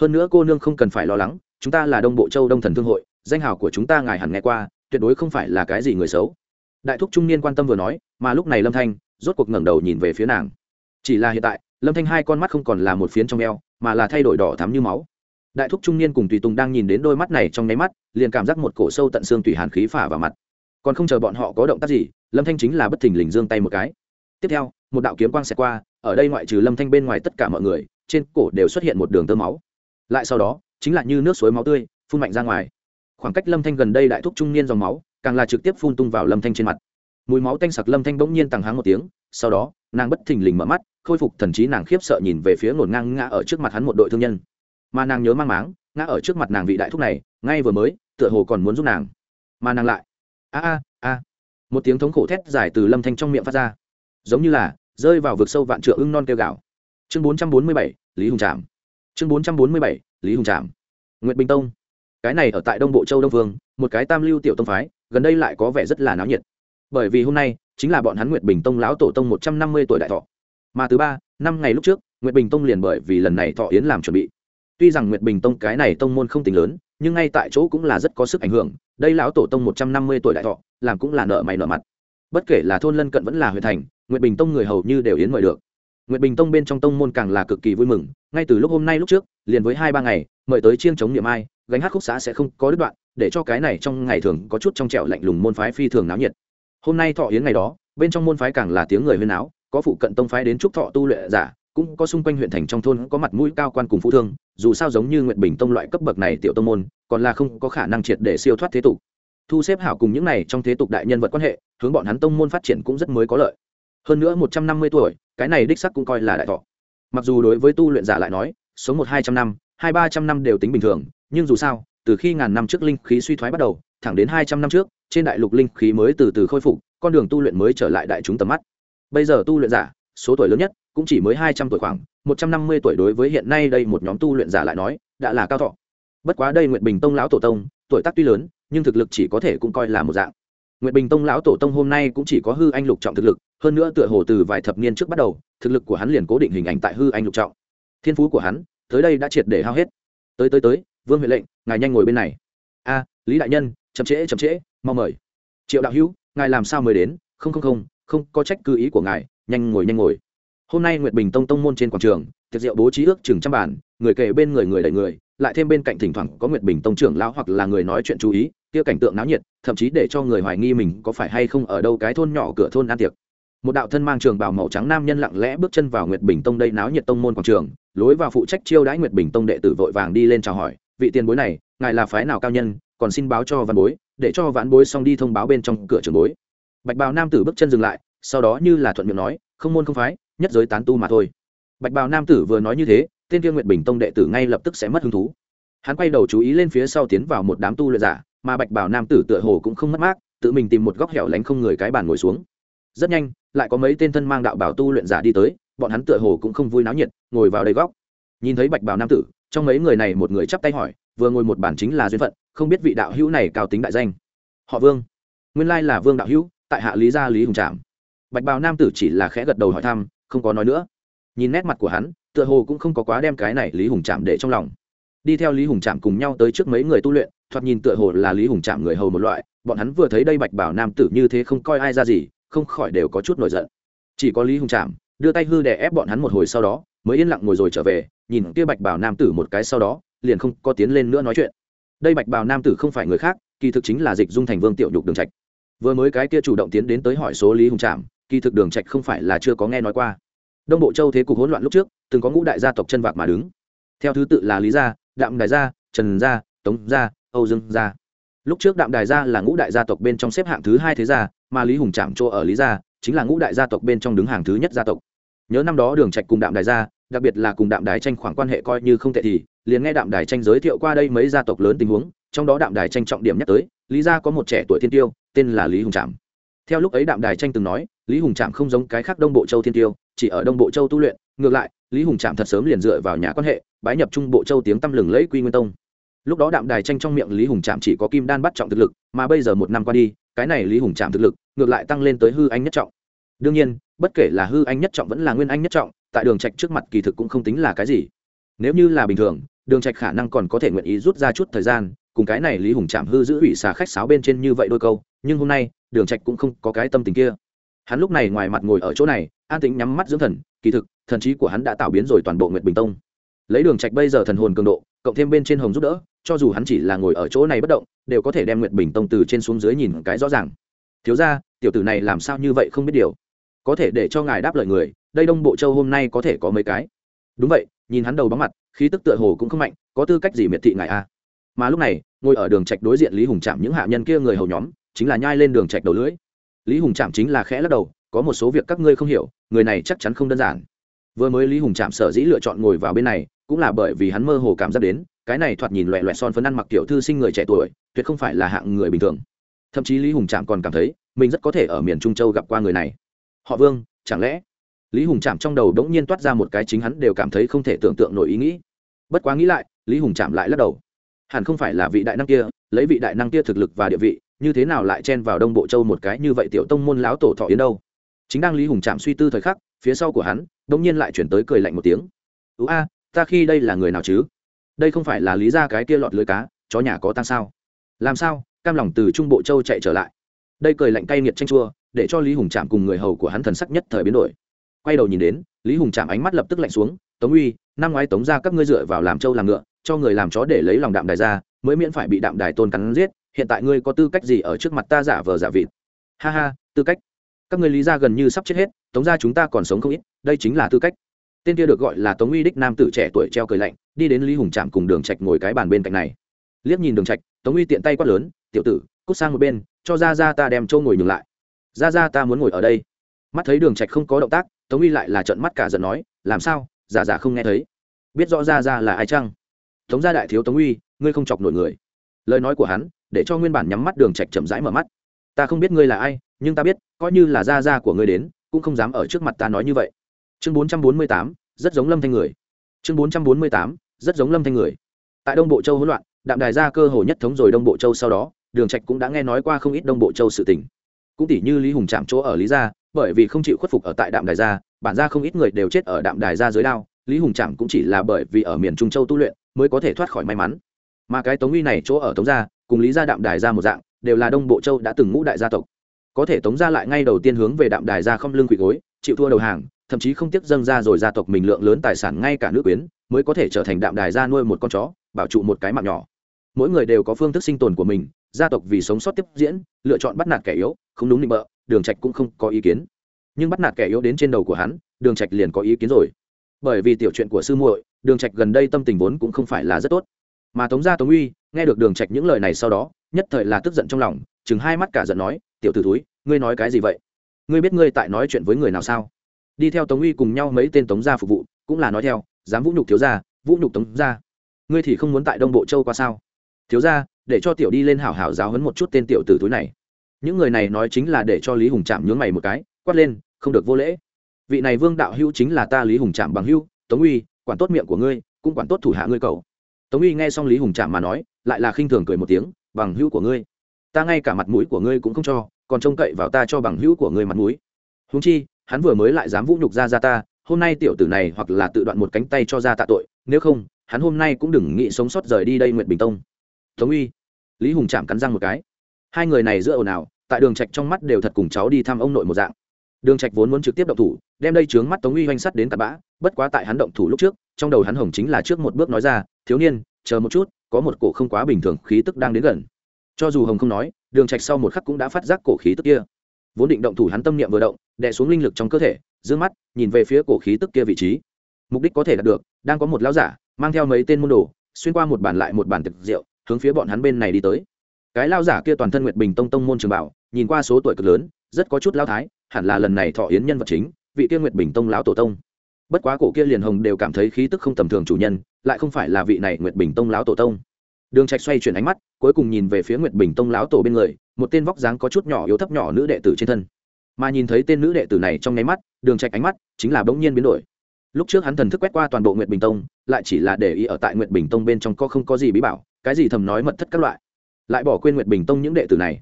Hơn nữa cô nương không cần phải lo lắng, chúng ta là đông bộ châu đông thần thương hội, danh hào của chúng ta ngài hẳn nghe qua, tuyệt đối không phải là cái gì người xấu. Đại thúc trung niên quan tâm vừa nói, mà lúc này lâm thanh, rốt cuộc ngẩng đầu nhìn về phía nàng. Chỉ là hiện tại, lâm thanh hai con mắt không còn là một phiến trong eo, mà là thay đổi đỏ thắm như máu. Đại thúc trung niên cùng tùy tùng đang nhìn đến đôi mắt này trong nháy mắt, liền cảm giác một cổ sâu tận xương tùy hàn khí phả vào mặt. Còn không chờ bọn họ có động tác gì, lâm thanh chính là bất thình lình giương tay một cái. Tiếp theo, một đạo kiếm quang xẹt qua ở đây ngoại trừ lâm thanh bên ngoài tất cả mọi người, trên cổ đều xuất hiện một đường tơ máu. Lại sau đó, chính là như nước suối máu tươi, phun mạnh ra ngoài. Khoảng cách lâm thanh gần đây đại thúc trung niên dòng máu, càng là trực tiếp phun tung vào lâm thanh trên mặt. Mùi máu tanh sặc lâm thanh bỗng nhiên tàng háng một tiếng, sau đó, nàng bất thình lình mở mắt, khôi phục thần trí nàng khiếp sợ nhìn về phía ngổn ngang ngã ở trước mặt hắn một đội thương nhân. Mà nàng nhớ mang máng, ngã ở trước mặt nàng vị đại thúc này, ngay vừa mới, tựa hồ còn muốn giúp nàng. Mà nàng lại, a a a. Một tiếng thống khổ thét dài từ lâm thanh trong miệng phát ra. Giống như là rơi vào vực sâu vạn trượng ưng non kêu gạo chương bốn trăm bốn mươi bảy, lý hùng trạm chương bốn trăm bốn mươi bảy, lý hùng trạm nguyệt bình tông. Cái này ở tại đông bộ châu đông vương, một cái tam lưu tiểu tông phái, gần đây lại có vẻ rất là náo nhiệt. Bởi vì hôm nay, chính là bọn hắn nguyệt bình tông lão tổ tông một trăm năm mươi tuổi đại thọ. Mà thứ ba, năm ngày lúc trước, nguyệt bình tông liền bởi vì lần này thọ yến làm chuẩn bị. Tuy rằng nguyệt bình tông cái này tông môn không tính lớn, nhưng ngay tại chỗ cũng là rất có sức ảnh hưởng, đây lão tổ tông một trăm năm mươi tuổi đại thọ, làm cũng là nợ mày nợ mặt. Bất kể là thôn lân cận vẫn là huyện thành nguyệt bình tông người hầu như đều yến mời được. Nguyệt bình tông bên trong tông môn càng là cực kỳ vui mừng, ngay từ lúc hôm nay lúc trước, liền với hai ba ngày, mời tới chiêng chống niệm ai, gánh hát khúc xã sẽ không có đứt đoạn, để cho cái này trong ngày thường có chút trong trẻo lạnh lùng môn phái phi thường náo nhiệt. Hôm nay thọ yến ngày đó, bên trong môn phái càng là tiếng người huyên áo có phụ cận tông phái đến chúc thọ tu luyện giả, cũng có xung quanh huyện thành trong thôn có mặt mũi cao quan cùng phụ thương, dù sao giống như nguyện bình tông loại cấp bậc này tiểu tông môn, còn là không có khả năng triệt để siêu thoát thế tục. Thu xếp hảo cùng những này trong thế tục đại nhân vật quan hệ, hướng bọn hắn tông môn phát triển cũng rất mới có lợi hơn nữa một trăm năm mươi tuổi, cái này đích sắc cũng coi là đại thọ. Mặc dù đối với tu luyện giả lại nói, sống một hai trăm năm, hai ba trăm năm đều tính bình thường, nhưng dù sao, từ khi ngàn năm trước linh khí suy thoái bắt đầu, thẳng đến hai trăm năm trước, trên đại lục linh khí mới từ từ khôi phục, con đường tu luyện mới trở lại đại chúng tầm mắt. Bây giờ tu luyện giả, số tuổi lớn nhất cũng chỉ mới hai trăm tuổi khoảng, một trăm năm mươi tuổi đối với hiện nay đây một nhóm tu luyện giả lại nói, đã là cao thọ. Bất quá đây nguyện bình tông lão tổ tông, tuổi tác tuy lớn, nhưng thực lực chỉ có thể cũng coi là một dạng. Nguyện bình tông lão tổ tông hôm nay cũng chỉ có hư anh lục trọng thực lực hơn nữa tựa hồ từ vài thập niên trước bắt đầu, thực lực của hắn liền cố định hình ảnh tại hư anh lục trọng. Thiên phú của hắn, tới đây đã triệt để hao hết. Tới tới tới, vương huệ lệnh, ngài nhanh ngồi bên này. A, lý đại nhân, chậm trễ chậm trễ, mau mời. Triệu đạo hữu, ngài làm sao mới đến? Không không không không có trách cư ý của ngài, nhanh ngồi nhanh ngồi. Hôm nay nguyệt bình tông tông môn trên quảng trường, tiệc rượu bố trí ước chừng trăm bàn, người kề bên người người đẩy người, lại thêm bên cạnh thỉnh thoảng có nguyệt bình tông trưởng lão hoặc là người nói chuyện chú ý, kia cảnh tượng náo nhiệt, thậm chí để cho người hoài nghi mình có phải hay không ở đâu cái thôn nhỏ cửa thôn ăn tiệc một đạo thân mang trường bào màu trắng nam nhân lặng lẽ bước chân vào nguyệt bình tông đây náo nhiệt tông môn quảng trường, lối vào phụ trách chiêu đãi nguyệt bình tông đệ tử vội vàng đi lên chào hỏi, vị tiền bối này, ngài là phái nào cao nhân, còn xin báo cho văn bối, để cho vãn bối xong đi thông báo bên trong cửa trường bối. Bạch bào nam tử bước chân dừng lại, sau đó như là thuận miệng nói, không môn không phái, nhất giới tán tu mà thôi. Bạch bào nam tử vừa nói như thế, tên kia nguyệt bình tông đệ tử ngay lập tức sẽ mất hứng thú. Hắn quay đầu chú ý lên phía sau tiến vào một đám tu luyện giả, mà bạch bào nam tử tựa hồ cũng không mất mát, tự mình tìm một góc hẻo lánh không người cái bàn ngồi xuống rất nhanh, lại có mấy tên thân mang đạo bảo tu luyện giả đi tới, bọn hắn tựa hồ cũng không vui náo nhiệt, ngồi vào đây góc. Nhìn thấy bạch bào nam tử, trong mấy người này một người chắp tay hỏi, vừa ngồi một bản chính là duyên phận, không biết vị đạo hữu này cao tính đại danh. Họ vương. Nguyên lai là vương đạo hữu, tại hạ lý gia lý hùng trạm bạch bào nam tử chỉ là khẽ gật đầu hỏi thăm, không có nói nữa. Nhìn nét mặt của hắn, tựa hồ cũng không có quá đem cái này lý hùng trạm để trong lòng. Đi theo lý hùng trạm cùng nhau tới trước mấy người tu luyện, thoạt nhìn tựa hồ là lý hùng trạm người hầu một loại, bọn hắn vừa thấy đây bạch bảo nam tử như thế không coi ai ra gì không khỏi đều có chút nổi giận. Chỉ có lý hùng trạm đưa tay hư đè ép bọn hắn một hồi sau đó, mới yên lặng ngồi rồi trở về, nhìn kia bạch bảo nam tử một cái sau đó, liền không có tiến lên nữa nói chuyện. Đây bạch bảo nam tử không phải người khác, kỳ thực chính là dịch dung thành vương tiểu nhục đường trạch. Vừa mới cái kia chủ động tiến đến tới hỏi số lý hùng trạm kỳ thực đường trạch không phải là chưa có nghe nói qua. Đông bộ châu thế cục hỗn loạn lúc trước, từng có ngũ đại gia tộc chân vạc mà đứng. Theo thứ tự là lý gia, đạm đại gia, trần gia, tống gia, âu dương gia lúc trước đạm đài gia là ngũ đại gia tộc bên trong xếp hạng thứ hai thế gia, mà lý hùng trạm chỗ ở lý gia chính là ngũ đại gia tộc bên trong đứng hàng thứ nhất gia tộc. Nhớ năm đó đường trạch cùng đạm đài gia, đặc biệt là cùng đạm đài tranh khoảng quan hệ coi như không tệ thì, liền nghe đạm đài tranh giới thiệu qua đây mấy gia tộc lớn tình huống, trong đó đạm đài tranh trọng điểm nhắc tới, lý gia có một trẻ tuổi thiên tiêu, tên là lý hùng trạm theo lúc ấy đạm đài tranh từng nói, lý hùng trạm không giống cái khác đông bộ châu thiên tiêu, chỉ ở đông bộ châu tu luyện, ngược lại, lý hùng trạm thật sớm liền dựa vào nhà quan hệ, bái nhập trung bộ châu tiếng tăm lừng lẫy quy nguyên tông lúc đó đạm đài tranh trong miệng lý hùng trạm chỉ có kim đan bắt trọng thực lực, mà bây giờ một năm qua đi, cái này lý hùng trạm thực lực ngược lại tăng lên tới hư anh nhất trọng. Đương nhiên, bất kể là hư anh nhất trọng vẫn là nguyên anh nhất trọng, tại đường trạch trước mặt kỳ thực cũng không tính là cái gì. Nếu như là bình thường, đường trạch khả năng còn có thể nguyện ý rút ra chút thời gian, cùng cái này lý hùng trạm hư giữ ủy xà khách sáo bên trên như vậy đôi câu, nhưng hôm nay, đường trạch cũng không có cái tâm tình kia. Hắn lúc này ngoài mặt ngồi ở chỗ này, an tĩnh nhắm mắt dưỡng thần, kỳ thực, thần trí của hắn đã tạo biến rồi toàn bộ nguyệt bình tông. Lấy đường trạch bây giờ thần hồn cường độ, cộng thêm bên trên hồng giúp đỡ cho dù hắn chỉ là ngồi ở chỗ này bất động, đều có thể đem nguyệt bình tông từ trên xuống dưới nhìn cái rõ ràng. Thiếu gia, tiểu tử này làm sao như vậy không biết điều? Có thể để cho ngài đáp lời người, đây đông bộ châu hôm nay có thể có mấy cái? Đúng vậy, nhìn hắn đầu bóng mặt, khí tức tựa hồ cũng không mạnh, có tư cách gì miệt thị ngài a? Mà lúc này, ngồi ở đường trạch đối diện lý hùng chạm những hạ nhân kia người hầu nhóm, chính là nhai lên đường trạch đầu lưỡi. Lý hùng chạm chính là khẽ lắc đầu, có một số việc các ngươi không hiểu, người này chắc chắn không đơn giản. Vừa mới lý hùng chạm sở dĩ lựa chọn ngồi vào bên này, cũng là bởi vì hắn mơ hồ cảm giác đến cái này thoạt nhìn loẹ loẹt son phấn ăn mặc tiểu thư sinh người trẻ tuổi, tuyệt không phải là hạng người bình thường. Thậm chí lý hùng trạm còn cảm thấy, mình rất có thể ở miền trung châu gặp qua người này. Họ vương, chẳng lẽ? Lý hùng trạm trong đầu đống nhiên toát ra một cái chính hắn đều cảm thấy không thể tưởng tượng nổi ý nghĩ. Bất quá nghĩ lại, lý hùng trạm lại lắc đầu. Hẳn không phải là vị đại năng kia, lấy vị đại năng kia thực lực và địa vị, như thế nào lại chen vào đông bộ châu một cái như vậy tiểu tông môn lão tổ thọ yến đâu? Chính đang lý hùng trạm suy tư thời khắc, phía sau của hắn, đống nhiên lại chuyển tới cười lạnh một tiếng. Ú a, ta khi đây là người nào chứ? Đây không phải là lý ra cái kia lọt lưới cá, chó nhà có tăng sao? Làm sao? Cam lòng từ trung bộ châu chạy trở lại. Đây cười lạnh cay nghiệt tranh chua, để cho lý hùng chạm cùng người hầu của hắn thần sắc nhất thời biến đổi. Quay đầu nhìn đến, lý hùng chạm ánh mắt lập tức lạnh xuống, tống uy, năm ngoái tống ra các ngươi dựa vào làm trâu làm ngựa, cho người làm chó để lấy lòng đạm đài ra, mới miễn phải bị đạm đài tôn cắn giết, hiện tại ngươi có tư cách gì ở trước mặt ta giả vờ giả vịt? Ha ha, tư cách? Các ngươi lý ra gần như sắp chết hết, tống ra chúng ta còn sống không ít, đây chính là tư cách. Tên kia được gọi là tống uy đích nam tử trẻ tuổi treo cười lạnh đi đến lý hùng trạm cùng đường trạch ngồi cái bàn bên cạnh này. Liếc nhìn đường trạch tống uy tiện tay quát lớn tiểu tử cút sang một bên cho ra ra ta đem châu ngồi nhường lại. Ra ra ta muốn ngồi ở đây. Mắt thấy đường trạch không có động tác tống uy lại là trợn mắt cả giận nói làm sao? Giả giả không nghe thấy. Biết rõ ra ra là ai chăng? Tống gia đại thiếu tống uy ngươi không chọc nổi người. Lời nói của hắn để cho nguyên bản nhắm mắt đường trạch chậm rãi mở mắt. Ta không biết ngươi là ai nhưng ta biết coi như là Ra Ra của ngươi đến cũng không dám ở trước mặt ta nói như vậy. Chương 448, rất giống lâm thanh người. Chương 448, rất giống lâm thanh người. Tại đông bộ châu hỗn loạn, đạm đài ra cơ hồ nhất thống rồi đông bộ châu sau đó, đường trạch cũng đã nghe nói qua không ít đông bộ châu sự tình. Cũng tỷ như lý hùng chạm chỗ ở lý gia, bởi vì không chịu khuất phục ở tại đạm đài gia bản gia không ít người đều chết ở đạm đài gia dưới đao, lý hùng chạm cũng chỉ là bởi vì ở miền trung châu tu luyện mới có thể thoát khỏi may mắn. Mà cái tống uy này chỗ ở tống gia, cùng lý gia đạm đài gia một dạng, đều là đông bộ châu đã từng ngũ đại gia tộc. Có thể tống gia lại ngay đầu tiên hướng về đạm đài gia không lưng quỳ gối, chịu thua đầu hàng, thậm chí không tiếc dâng ra rồi gia tộc mình lượng lớn tài sản ngay cả nước quyến mới có thể trở thành đạm đài ra nuôi một con chó, bảo trụ một cái mạng nhỏ. Mỗi người đều có phương thức sinh tồn của mình, gia tộc vì sống sót tiếp diễn, lựa chọn bắt nạt kẻ yếu, không đúng định bợ, đường trạch cũng không có ý kiến. Nhưng bắt nạt kẻ yếu đến trên đầu của hắn, đường trạch liền có ý kiến rồi. Bởi vì tiểu chuyện của sư muội, đường trạch gần đây tâm tình vốn cũng không phải là rất tốt. Mà tống gia tống uy, nghe được đường trạch những lời này sau đó, nhất thời là tức giận trong lòng, chừng hai mắt cả giận nói, tiểu tử túi ngươi nói cái gì vậy? Ngươi biết ngươi tại nói chuyện với người nào sao? Đi theo tống uy cùng nhau mấy tên tống gia phục vụ, cũng là nói theo dám vũ nhục thiếu gia, vũ nhục tống gia. Ngươi thì không muốn tại đông bộ châu qua sao? Thiếu gia, để cho tiểu đi lên hảo hảo giáo hấn một chút tên tiểu tử túi này. Những người này nói chính là để cho lý hùng chạm nhướng mày một cái, quát lên, không được vô lễ. Vị này vương đạo hữu chính là ta lý hùng chạm bằng hữu, tống uy, quản tốt miệng của ngươi, cũng quản tốt thủ hạ ngươi cầu tống uy nghe xong lý hùng chạm mà nói, lại là khinh thường cười một tiếng, bằng hữu của ngươi. Ta ngay cả mặt mũi của ngươi cũng không cho, còn trông cậy vào ta cho bằng hữu của ngươi mặt mũi. Húng chi, hắn vừa mới lại dám vũ nhục ra ra ta hôm nay tiểu tử này hoặc là tự đoạn một cánh tay cho ra tạ tội, nếu không, hắn hôm nay cũng đừng nghĩ sống sót rời đi đây Nguyệt bình tông. Tống uy, lý hùng chạm cắn răng một cái. Hai người này giữa ồn ào, tại đường trạch trong mắt đều thật cùng cháu đi thăm ông nội một dạng. Đường trạch vốn muốn trực tiếp động thủ, đem đây trướng mắt tống uy hoành sắt đến tạt bã, bất quá tại hắn động thủ lúc trước, trong đầu hắn hồng chính là trước một bước nói ra, thiếu niên, chờ một chút, có một cổ không quá bình thường khí tức đang đến gần. Cho dù hồng không nói, đường trạch sau một khắc cũng đã phát giác cổ khí tức kia. Vốn định động thủ hắn tâm niệm vừa động, đè xuống linh lực trong cơ thể dương mắt, nhìn về phía cổ khí tức kia vị trí. Mục đích có thể đạt được, đang có một lão giả, mang theo mấy tên môn đồ, xuyên qua một bàn lại một bàn thực rượu, hướng phía bọn hắn bên này đi tới. Cái lao giả kia toàn thân nguyệt bình tông tông môn trường bảo, nhìn qua số tuổi cực lớn, rất có chút lao thái, hẳn là lần này thọ yến nhân vật chính, vị kia nguyệt bình tông lão tổ tông. Bất quá cổ kia liền hồng đều cảm thấy khí tức không tầm thường chủ nhân, lại không phải là vị này nguyệt bình tông lão tổ tông. Đường trạch xoay chuyển ánh mắt, cuối cùng nhìn về phía nguyệt bình tông lão tổ bên người, một tên vóc dáng có chút nhỏ yếu thấp nhỏ nữ đệ tử trên thân mà nhìn thấy tên nữ đệ tử này trong nháy mắt, đường trạch ánh mắt chính là bỗng nhiên biến đổi. Lúc trước hắn thần thức quét qua toàn bộ nguyệt bình tông, lại chỉ là để ý ở tại nguyệt bình tông bên trong có không có gì bí bảo, cái gì thầm nói mật thất các loại. Lại bỏ quên nguyệt bình tông những đệ tử này.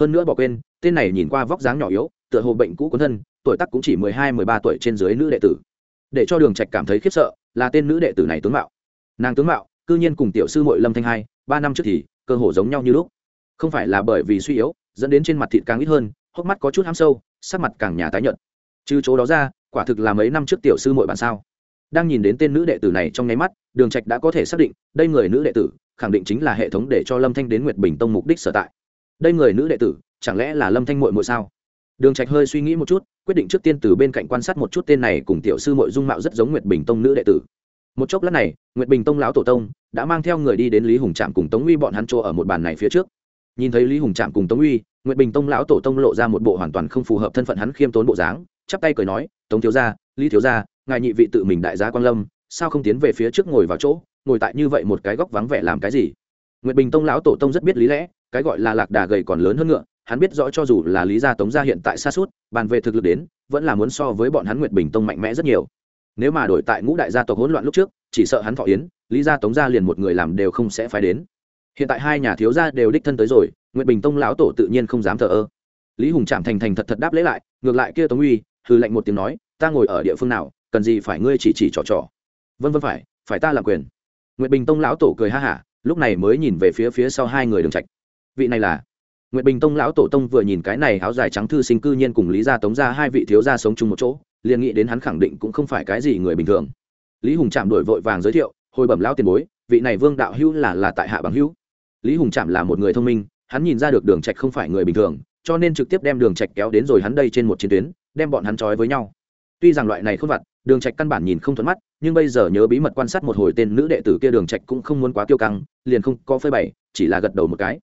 Hơn nữa bỏ quên, tên này nhìn qua vóc dáng nhỏ yếu, tựa hồ bệnh cũ cuốn thân, tuổi tác cũng chỉ mười hai, mười ba tuổi trên dưới nữ đệ tử. Để cho đường trạch cảm thấy khiếp sợ, là tên nữ đệ tử này tướng mạo. Nàng tướng mạo, cư nhiên cùng tiểu sư muội lâm thanh hai, ba năm trước thì, cơ hồ giống nhau như lúc. Không phải là bởi vì suy yếu, dẫn đến trên mặt thịt càng ít hơn, hốc mắt có chút hám sâu sắc mặt càng nhà tái nhợt. Trừ chỗ đó ra, quả thực là mấy năm trước tiểu sư muội bản sao? Đang nhìn đến tên nữ đệ tử này trong nháy mắt, đường trạch đã có thể xác định, đây người nữ đệ tử, khẳng định chính là hệ thống để cho lâm thanh đến nguyệt bình tông mục đích sở tại. Đây người nữ đệ tử, chẳng lẽ là lâm thanh muội muội sao? Đường trạch hơi suy nghĩ một chút, quyết định trước tiên từ bên cạnh quan sát một chút tên này cùng tiểu sư muội dung mạo rất giống nguyệt bình tông nữ đệ tử. Một chốc lát này, nguyệt bình tông lão tổ tông đã mang theo người đi đến lý hùng trạm cùng tống uy bọn hắn chỗ ở một bàn này phía trước. Nhìn thấy lý hùng trạm cùng tống uy nguyệt bình tông lão tổ tông lộ ra một bộ hoàn toàn không phù hợp thân phận hắn khiêm tốn bộ dáng, chắp tay cười nói, tống thiếu gia, lý thiếu gia, ngài nhị vị tự mình đại gia quang lâm, sao không tiến về phía trước ngồi vào chỗ, ngồi tại như vậy một cái góc vắng vẻ làm cái gì? Nguyệt bình tông lão tổ tông rất biết lý lẽ, cái gọi là lạc đà gầy còn lớn hơn ngựa, hắn biết rõ cho dù là lý gia tống gia hiện tại xa suốt, bàn về thực lực đến, vẫn là muốn so với bọn hắn nguyệt bình tông mạnh mẽ rất nhiều. Nếu mà đổi tại ngũ đại gia tộc hỗn loạn lúc trước, chỉ sợ hắn thọ yến, lý gia tống gia liền một người làm đều không sẽ phái đến. Hiện tại hai nhà thiếu gia đều đích thân tới rồi nguyệt bình tông lão tổ tự nhiên không dám thờ ơ. Lý hùng chạm thành thành thật thật đáp lễ lại, ngược lại kia tống uy hư lệnh một tiếng nói, ta ngồi ở địa phương nào, cần gì phải ngươi chỉ chỉ trò trò? Vân vân phải phải ta làm quyền. Nguyệt bình tông lão tổ cười ha hả, lúc này mới nhìn về phía phía sau hai người đường trạch. Vị này là? Nguyệt bình tông lão tổ tông vừa nhìn cái này áo dài trắng thư sinh cư nhiên cùng lý gia tống gia hai vị thiếu gia sống chung một chỗ, liền nghĩ đến hắn khẳng định cũng không phải cái gì người bình thường. Lý hùng trạm đổi vội vàng giới thiệu, hồi bẩm lão tiền bối, vị này vương đạo hữu là là tại hạ bằng hữu. Lý hùng trạm là một người thông minh hắn nhìn ra được đường trạch không phải người bình thường, cho nên trực tiếp đem đường trạch kéo đến rồi hắn đây trên một chiến tuyến, đem bọn hắn trói với nhau. Tuy rằng loại này không vặt, đường trạch căn bản nhìn không thuận mắt, nhưng bây giờ nhớ bí mật quan sát một hồi tên nữ đệ tử kia đường trạch cũng không muốn quá kiêu căng, liền không có phơi bày, chỉ là gật đầu một cái.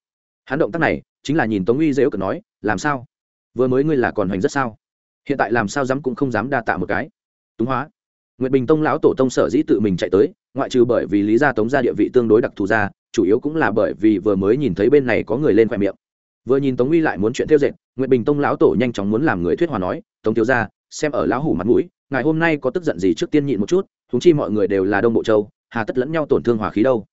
Hắn động tác này, chính là nhìn tống uy dễ cợt nói, làm sao? Vừa mới ngươi là còn hoành rất sao? Hiện tại làm sao dám cũng không dám đa tạ một cái. Túng hóa. Nguyệt bình tông lão tổ tông sở dĩ tự mình chạy tới, ngoại trừ bởi vì lý gia tống gia địa vị tương đối đặc thù ra chủ yếu cũng là bởi vì vừa mới nhìn thấy bên này có người lên khoe miệng. Vừa nhìn tống uy lại muốn chuyện theo dệt, nguyệt bình tông lão tổ nhanh chóng muốn làm người thuyết hòa nói, tống thiếu gia, xem ở lão hủ mặt mũi, ngài hôm nay có tức giận gì trước tiên nhịn một chút thúng chi mọi người đều là đông bộ châu, hà tất lẫn nhau tổn thương hòa khí đâu.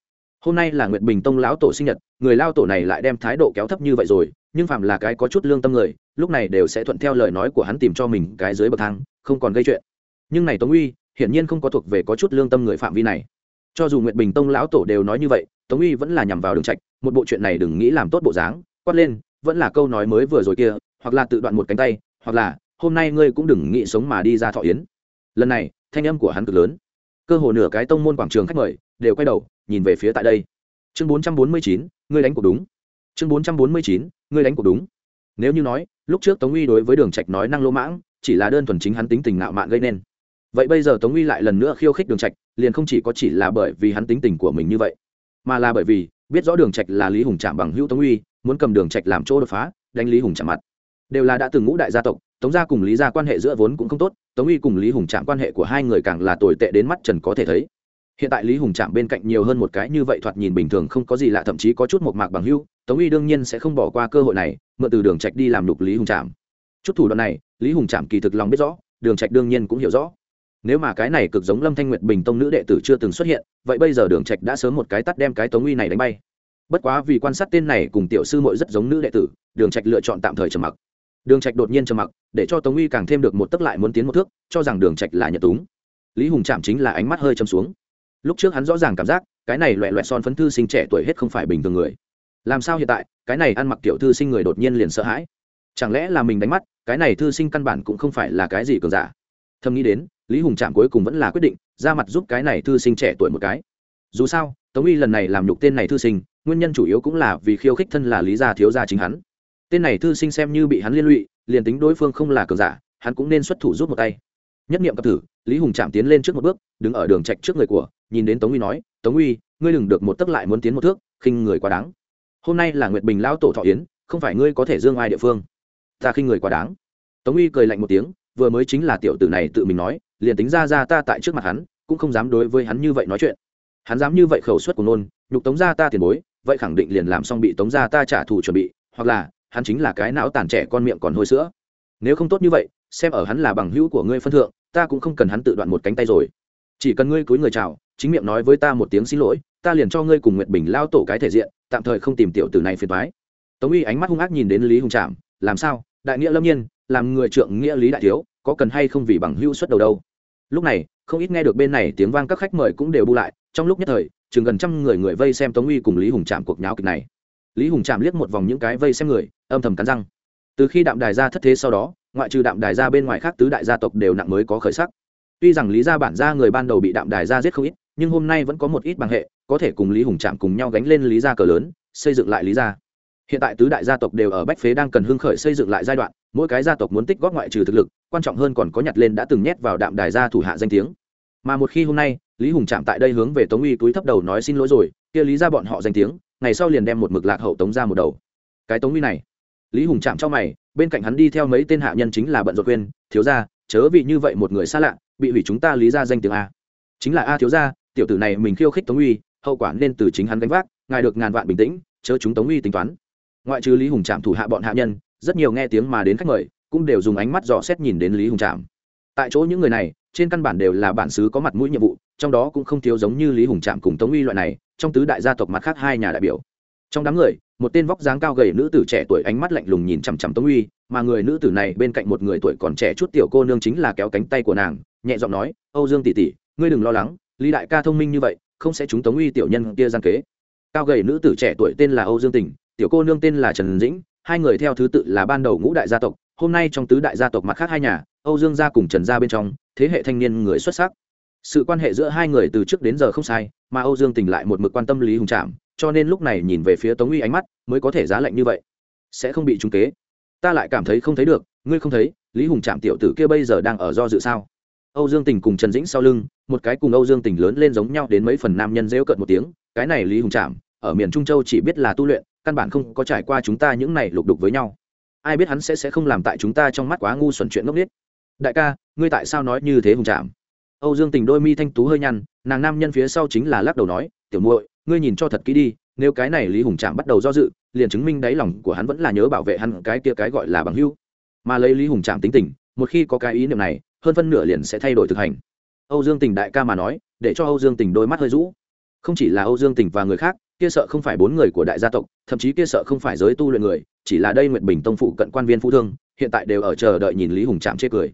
Hôm nay là nguyệt bình tông lão tổ sinh nhật, người lao tổ này lại đem thái độ kéo thấp như vậy rồi, nhưng phạm là cái có chút lương tâm người, lúc này đều sẽ thuận theo lời nói của hắn tìm cho mình cái dưới bậc thang, không còn gây chuyện. Nhưng này tống uy, hiển nhiên không có thuộc về có chút lương tâm người phạm vi này. Cho dù nguyệt bình tông lão tổ đều nói như vậy tống uy vẫn là nhằm vào đường trạch một bộ chuyện này đừng nghĩ làm tốt bộ dáng quát lên vẫn là câu nói mới vừa rồi kia hoặc là tự đoạn một cánh tay hoặc là hôm nay ngươi cũng đừng nghĩ sống mà đi ra thọ yến. Lần này thanh âm của hắn cực lớn. Cơ hồ nửa cái tông môn quảng trường khách mời đều quay đầu nhìn về phía tại đây. Chương 449, ngươi đánh cuộc đúng. Chương 449, ngươi đánh cuộc đúng. Nếu như nói lúc trước tống uy đối với đường trạch nói năng lỗ mãng chỉ là đơn thuần chính hắn tính tình ngạo mạn gây nên. Vậy bây giờ tống uy lại lần nữa khiêu khích đường trạch liền không chỉ có chỉ là bởi vì hắn tính tình của mình như vậy mà là bởi vì biết rõ đường trạch là lý hùng chạm bằng hữu tống uy, muốn cầm đường trạch làm chỗ đột phá, đánh lý hùng chạm mặt. Đều là đã từng ngũ đại gia tộc, tống gia cùng lý gia quan hệ giữa vốn cũng không tốt, tống uy cùng lý hùng chạm quan hệ của hai người càng là tồi tệ đến mắt trần có thể thấy. Hiện tại lý hùng chạm bên cạnh nhiều hơn một cái như vậy thoạt nhìn bình thường không có gì lạ, thậm chí có chút một mạc bằng hưu tống uy đương nhiên sẽ không bỏ qua cơ hội này, mượn từ đường trạch đi làm lục lý hùng chạm chút thủ đoạn này, lý hùng chạm kỳ thực lòng biết rõ, đường trạch đương nhiên cũng hiểu rõ nếu mà cái này cực giống lâm thanh nguyệt bình tông nữ đệ tử chưa từng xuất hiện, vậy bây giờ đường trạch đã sớm một cái tắt đem cái tống uy này đánh bay. Bất quá vì quan sát tên này cùng tiểu sư muội rất giống nữ đệ tử, đường trạch lựa chọn tạm thời trầm mặc. Đường trạch đột nhiên trầm mặc, để cho tống uy càng thêm được một tức lại muốn tiến một thước, cho rằng đường trạch là nhật túng. Lý hùng chạm chính là ánh mắt hơi châm xuống. Lúc trước hắn rõ ràng cảm giác, cái này loẹ loẹt son phấn thư sinh trẻ tuổi hết không phải bình thường người. Làm sao hiện tại, cái này ăn mặc tiểu thư sinh người đột nhiên liền sợ hãi. Chẳng lẽ là mình đánh mắt, cái này thư sinh căn bản cũng không phải là cái gì cường giả thầm nghĩ đến, lý hùng trạm cuối cùng vẫn là quyết định ra mặt giúp cái này thư sinh trẻ tuổi một cái. Dù sao, tống uy lần này làm nhục tên này thư sinh, nguyên nhân chủ yếu cũng là vì khiêu khích thân là lý gia thiếu gia chính hắn. Tên này thư sinh xem như bị hắn liên lụy, liền tính đối phương không là cờ giả, hắn cũng nên xuất thủ giúp một tay. Nhất nghiệm cập thử lý hùng chạm tiến lên trước một bước, đứng ở đường trạch trước người của, nhìn đến tống uy nói, tống uy ngươi đừng được một tấc lại muốn tiến một thước, khinh người quá đáng. Hôm nay là nguyệt bình lão tổ thọ yến, không phải ngươi có thể dương ai địa phương. Ta khinh người quá đáng. Tống uy cười lạnh một tiếng vừa mới chính là tiểu tử này tự mình nói, liền tính ra ra ta tại trước mặt hắn, cũng không dám đối với hắn như vậy nói chuyện. Hắn dám như vậy khẩu suất của nôn nhục tống ra ta tiền bối, vậy khẳng định liền làm xong bị tống ra ta trả thù chuẩn bị, hoặc là, hắn chính là cái não tàn trẻ con miệng còn hôi sữa. Nếu không tốt như vậy, xem ở hắn là bằng hữu của ngươi phân thượng, ta cũng không cần hắn tự đoạn một cánh tay rồi. Chỉ cần ngươi cúi người chào, chính miệng nói với ta một tiếng xin lỗi, ta liền cho ngươi cùng nguyệt bình lao tổ cái thể diện, tạm thời không tìm tiểu tử này phiền thoái tống uy ánh mắt hung ác nhìn đến lý hùng trạm làm sao? Đại nghĩa lâm nhiên, làm người trượng nghĩa lý đại thiếu có cần hay không vì bằng hữu xuất đầu đâu. Lúc này, không ít nghe được bên này tiếng vang các khách mời cũng đều bu lại, trong lúc nhất thời, chừng gần trăm người người vây xem tống uy cùng lý hùng chạm cuộc nháo kịch này. Lý hùng chạm liếc một vòng những cái vây xem người, âm thầm cắn răng. Từ khi đạm đài gia thất thế sau đó, ngoại trừ đạm đài gia bên ngoài khác tứ đại gia tộc đều nặng mới có khởi sắc. Tuy rằng lý gia bản gia người ban đầu bị đạm đài gia giết không ít, nhưng hôm nay vẫn có một ít bằng hệ, có thể cùng lý hùng chạm cùng nhau gánh lên lý gia cờ lớn, xây dựng lại lý gia. Hiện tại tứ đại gia tộc đều ở bách phế đang cần hưng khởi xây dựng lại giai đoạn, mỗi cái gia tộc muốn tích góp ngoại trừ thực lực quan trọng hơn còn có nhặt lên đã từng nhét vào đạm đài gia thủ hạ danh tiếng. Mà một khi hôm nay, lý hùng chạm tại đây hướng về tống uy túi thấp đầu nói xin lỗi rồi, kia lý ra bọn họ danh tiếng, ngày sau liền đem một mực lạc hậu tống ra một đầu. Cái tống uy này. Lý hùng chạm cho mày, bên cạnh hắn đi theo mấy tên hạ nhân chính là bận rộn quên thiếu gia, chớ vì như vậy một người xa lạ, bị hủy chúng ta lý ra danh tiếng a. Chính là a, thiếu gia, tiểu tử này mình khiêu khích tống uy, hậu quả nên từ chính hắn gánh vác, ngài được ngàn vạn bình tĩnh, chớ chúng tống uy tính toán. Ngoại trừ lý hùng chạm thủ hạ bọn hạ nhân, rất nhiều nghe tiếng mà đến khách mời cũng đều dùng ánh mắt dò xét nhìn đến lý hùng trạm tại chỗ những người này, trên căn bản đều là bản xứ có mặt mũi nhiệm vụ, trong đó cũng không thiếu giống như lý hùng trạm cùng tống uy loại này, trong tứ đại gia tộc mặt khác hai nhà đại biểu. Trong đám người, một tên vóc dáng cao gầy nữ tử trẻ tuổi ánh mắt lạnh lùng nhìn chằm chằm tống uy, mà người nữ tử này bên cạnh một người tuổi còn trẻ chút tiểu cô nương chính là kéo cánh tay của nàng, nhẹ giọng nói, âu dương tỷ tỷ, ngươi đừng lo lắng, lý đại ca thông minh như vậy, không sẽ chúng tống uy tiểu nhân kia gian kế. Cao gầy nữ tử trẻ tuổi tên là âu dương tình, tiểu cô nương tên là trần dĩnh, hai người theo thứ tự là ban đầu ngũ đại gia tộc hôm nay trong tứ đại gia tộc mặt khác hai nhà, âu dương gia cùng trần gia bên trong, thế hệ thanh niên người xuất sắc. Sự quan hệ giữa hai người từ trước đến giờ không sai, mà âu dương tỉnh lại một mực quan tâm lý hùng trạm, cho nên lúc này nhìn về phía tống uy ánh mắt mới có thể giá lạnh như vậy. Sẽ không bị trúng kế. Ta lại cảm thấy không thấy được, ngươi không thấy, lý hùng trạm tiểu tử kia bây giờ đang ở do dự sao? Âu dương tình cùng trần dĩnh sau lưng, một cái cùng âu dương tình lớn lên giống nhau đến mấy phần nam nhân rêu cợt một tiếng, cái này lý hùng trạm, ở miền trung châu chỉ biết là tu luyện, căn bản không có trải qua chúng ta những này lục đục với nhau ai biết hắn sẽ sẽ không làm tại chúng ta trong mắt quá ngu xuẩn chuyện ngốc nghếch. Đại ca, ngươi tại sao nói như thế hùng trạm âu dương tình đôi mi thanh tú hơi nhăn, nàng nam nhân phía sau chính là lắc đầu nói, tiểu muội, ngươi nhìn cho thật kỹ đi, nếu cái này lý hùng trạm bắt đầu do dự, liền chứng minh đáy lòng của hắn vẫn là nhớ bảo vệ hắn cái kia cái gọi là bằng hưu mà lấy lý hùng trạm tính tình, một khi có cái ý niệm này, hơn phân nửa liền sẽ thay đổi thực hành. Âu dương tình đại ca mà nói, để cho âu dương tình đôi mắt hơi rũ. Không chỉ là âu dương tình và người khác, kia sợ không phải bốn người của đại gia tộc, thậm chí kia sợ không phải giới tu luyện người chỉ là đây nguyệt bình tông phụ cận quan viên phú thương, hiện tại đều ở chờ đợi nhìn lý hùng chạm chê cười.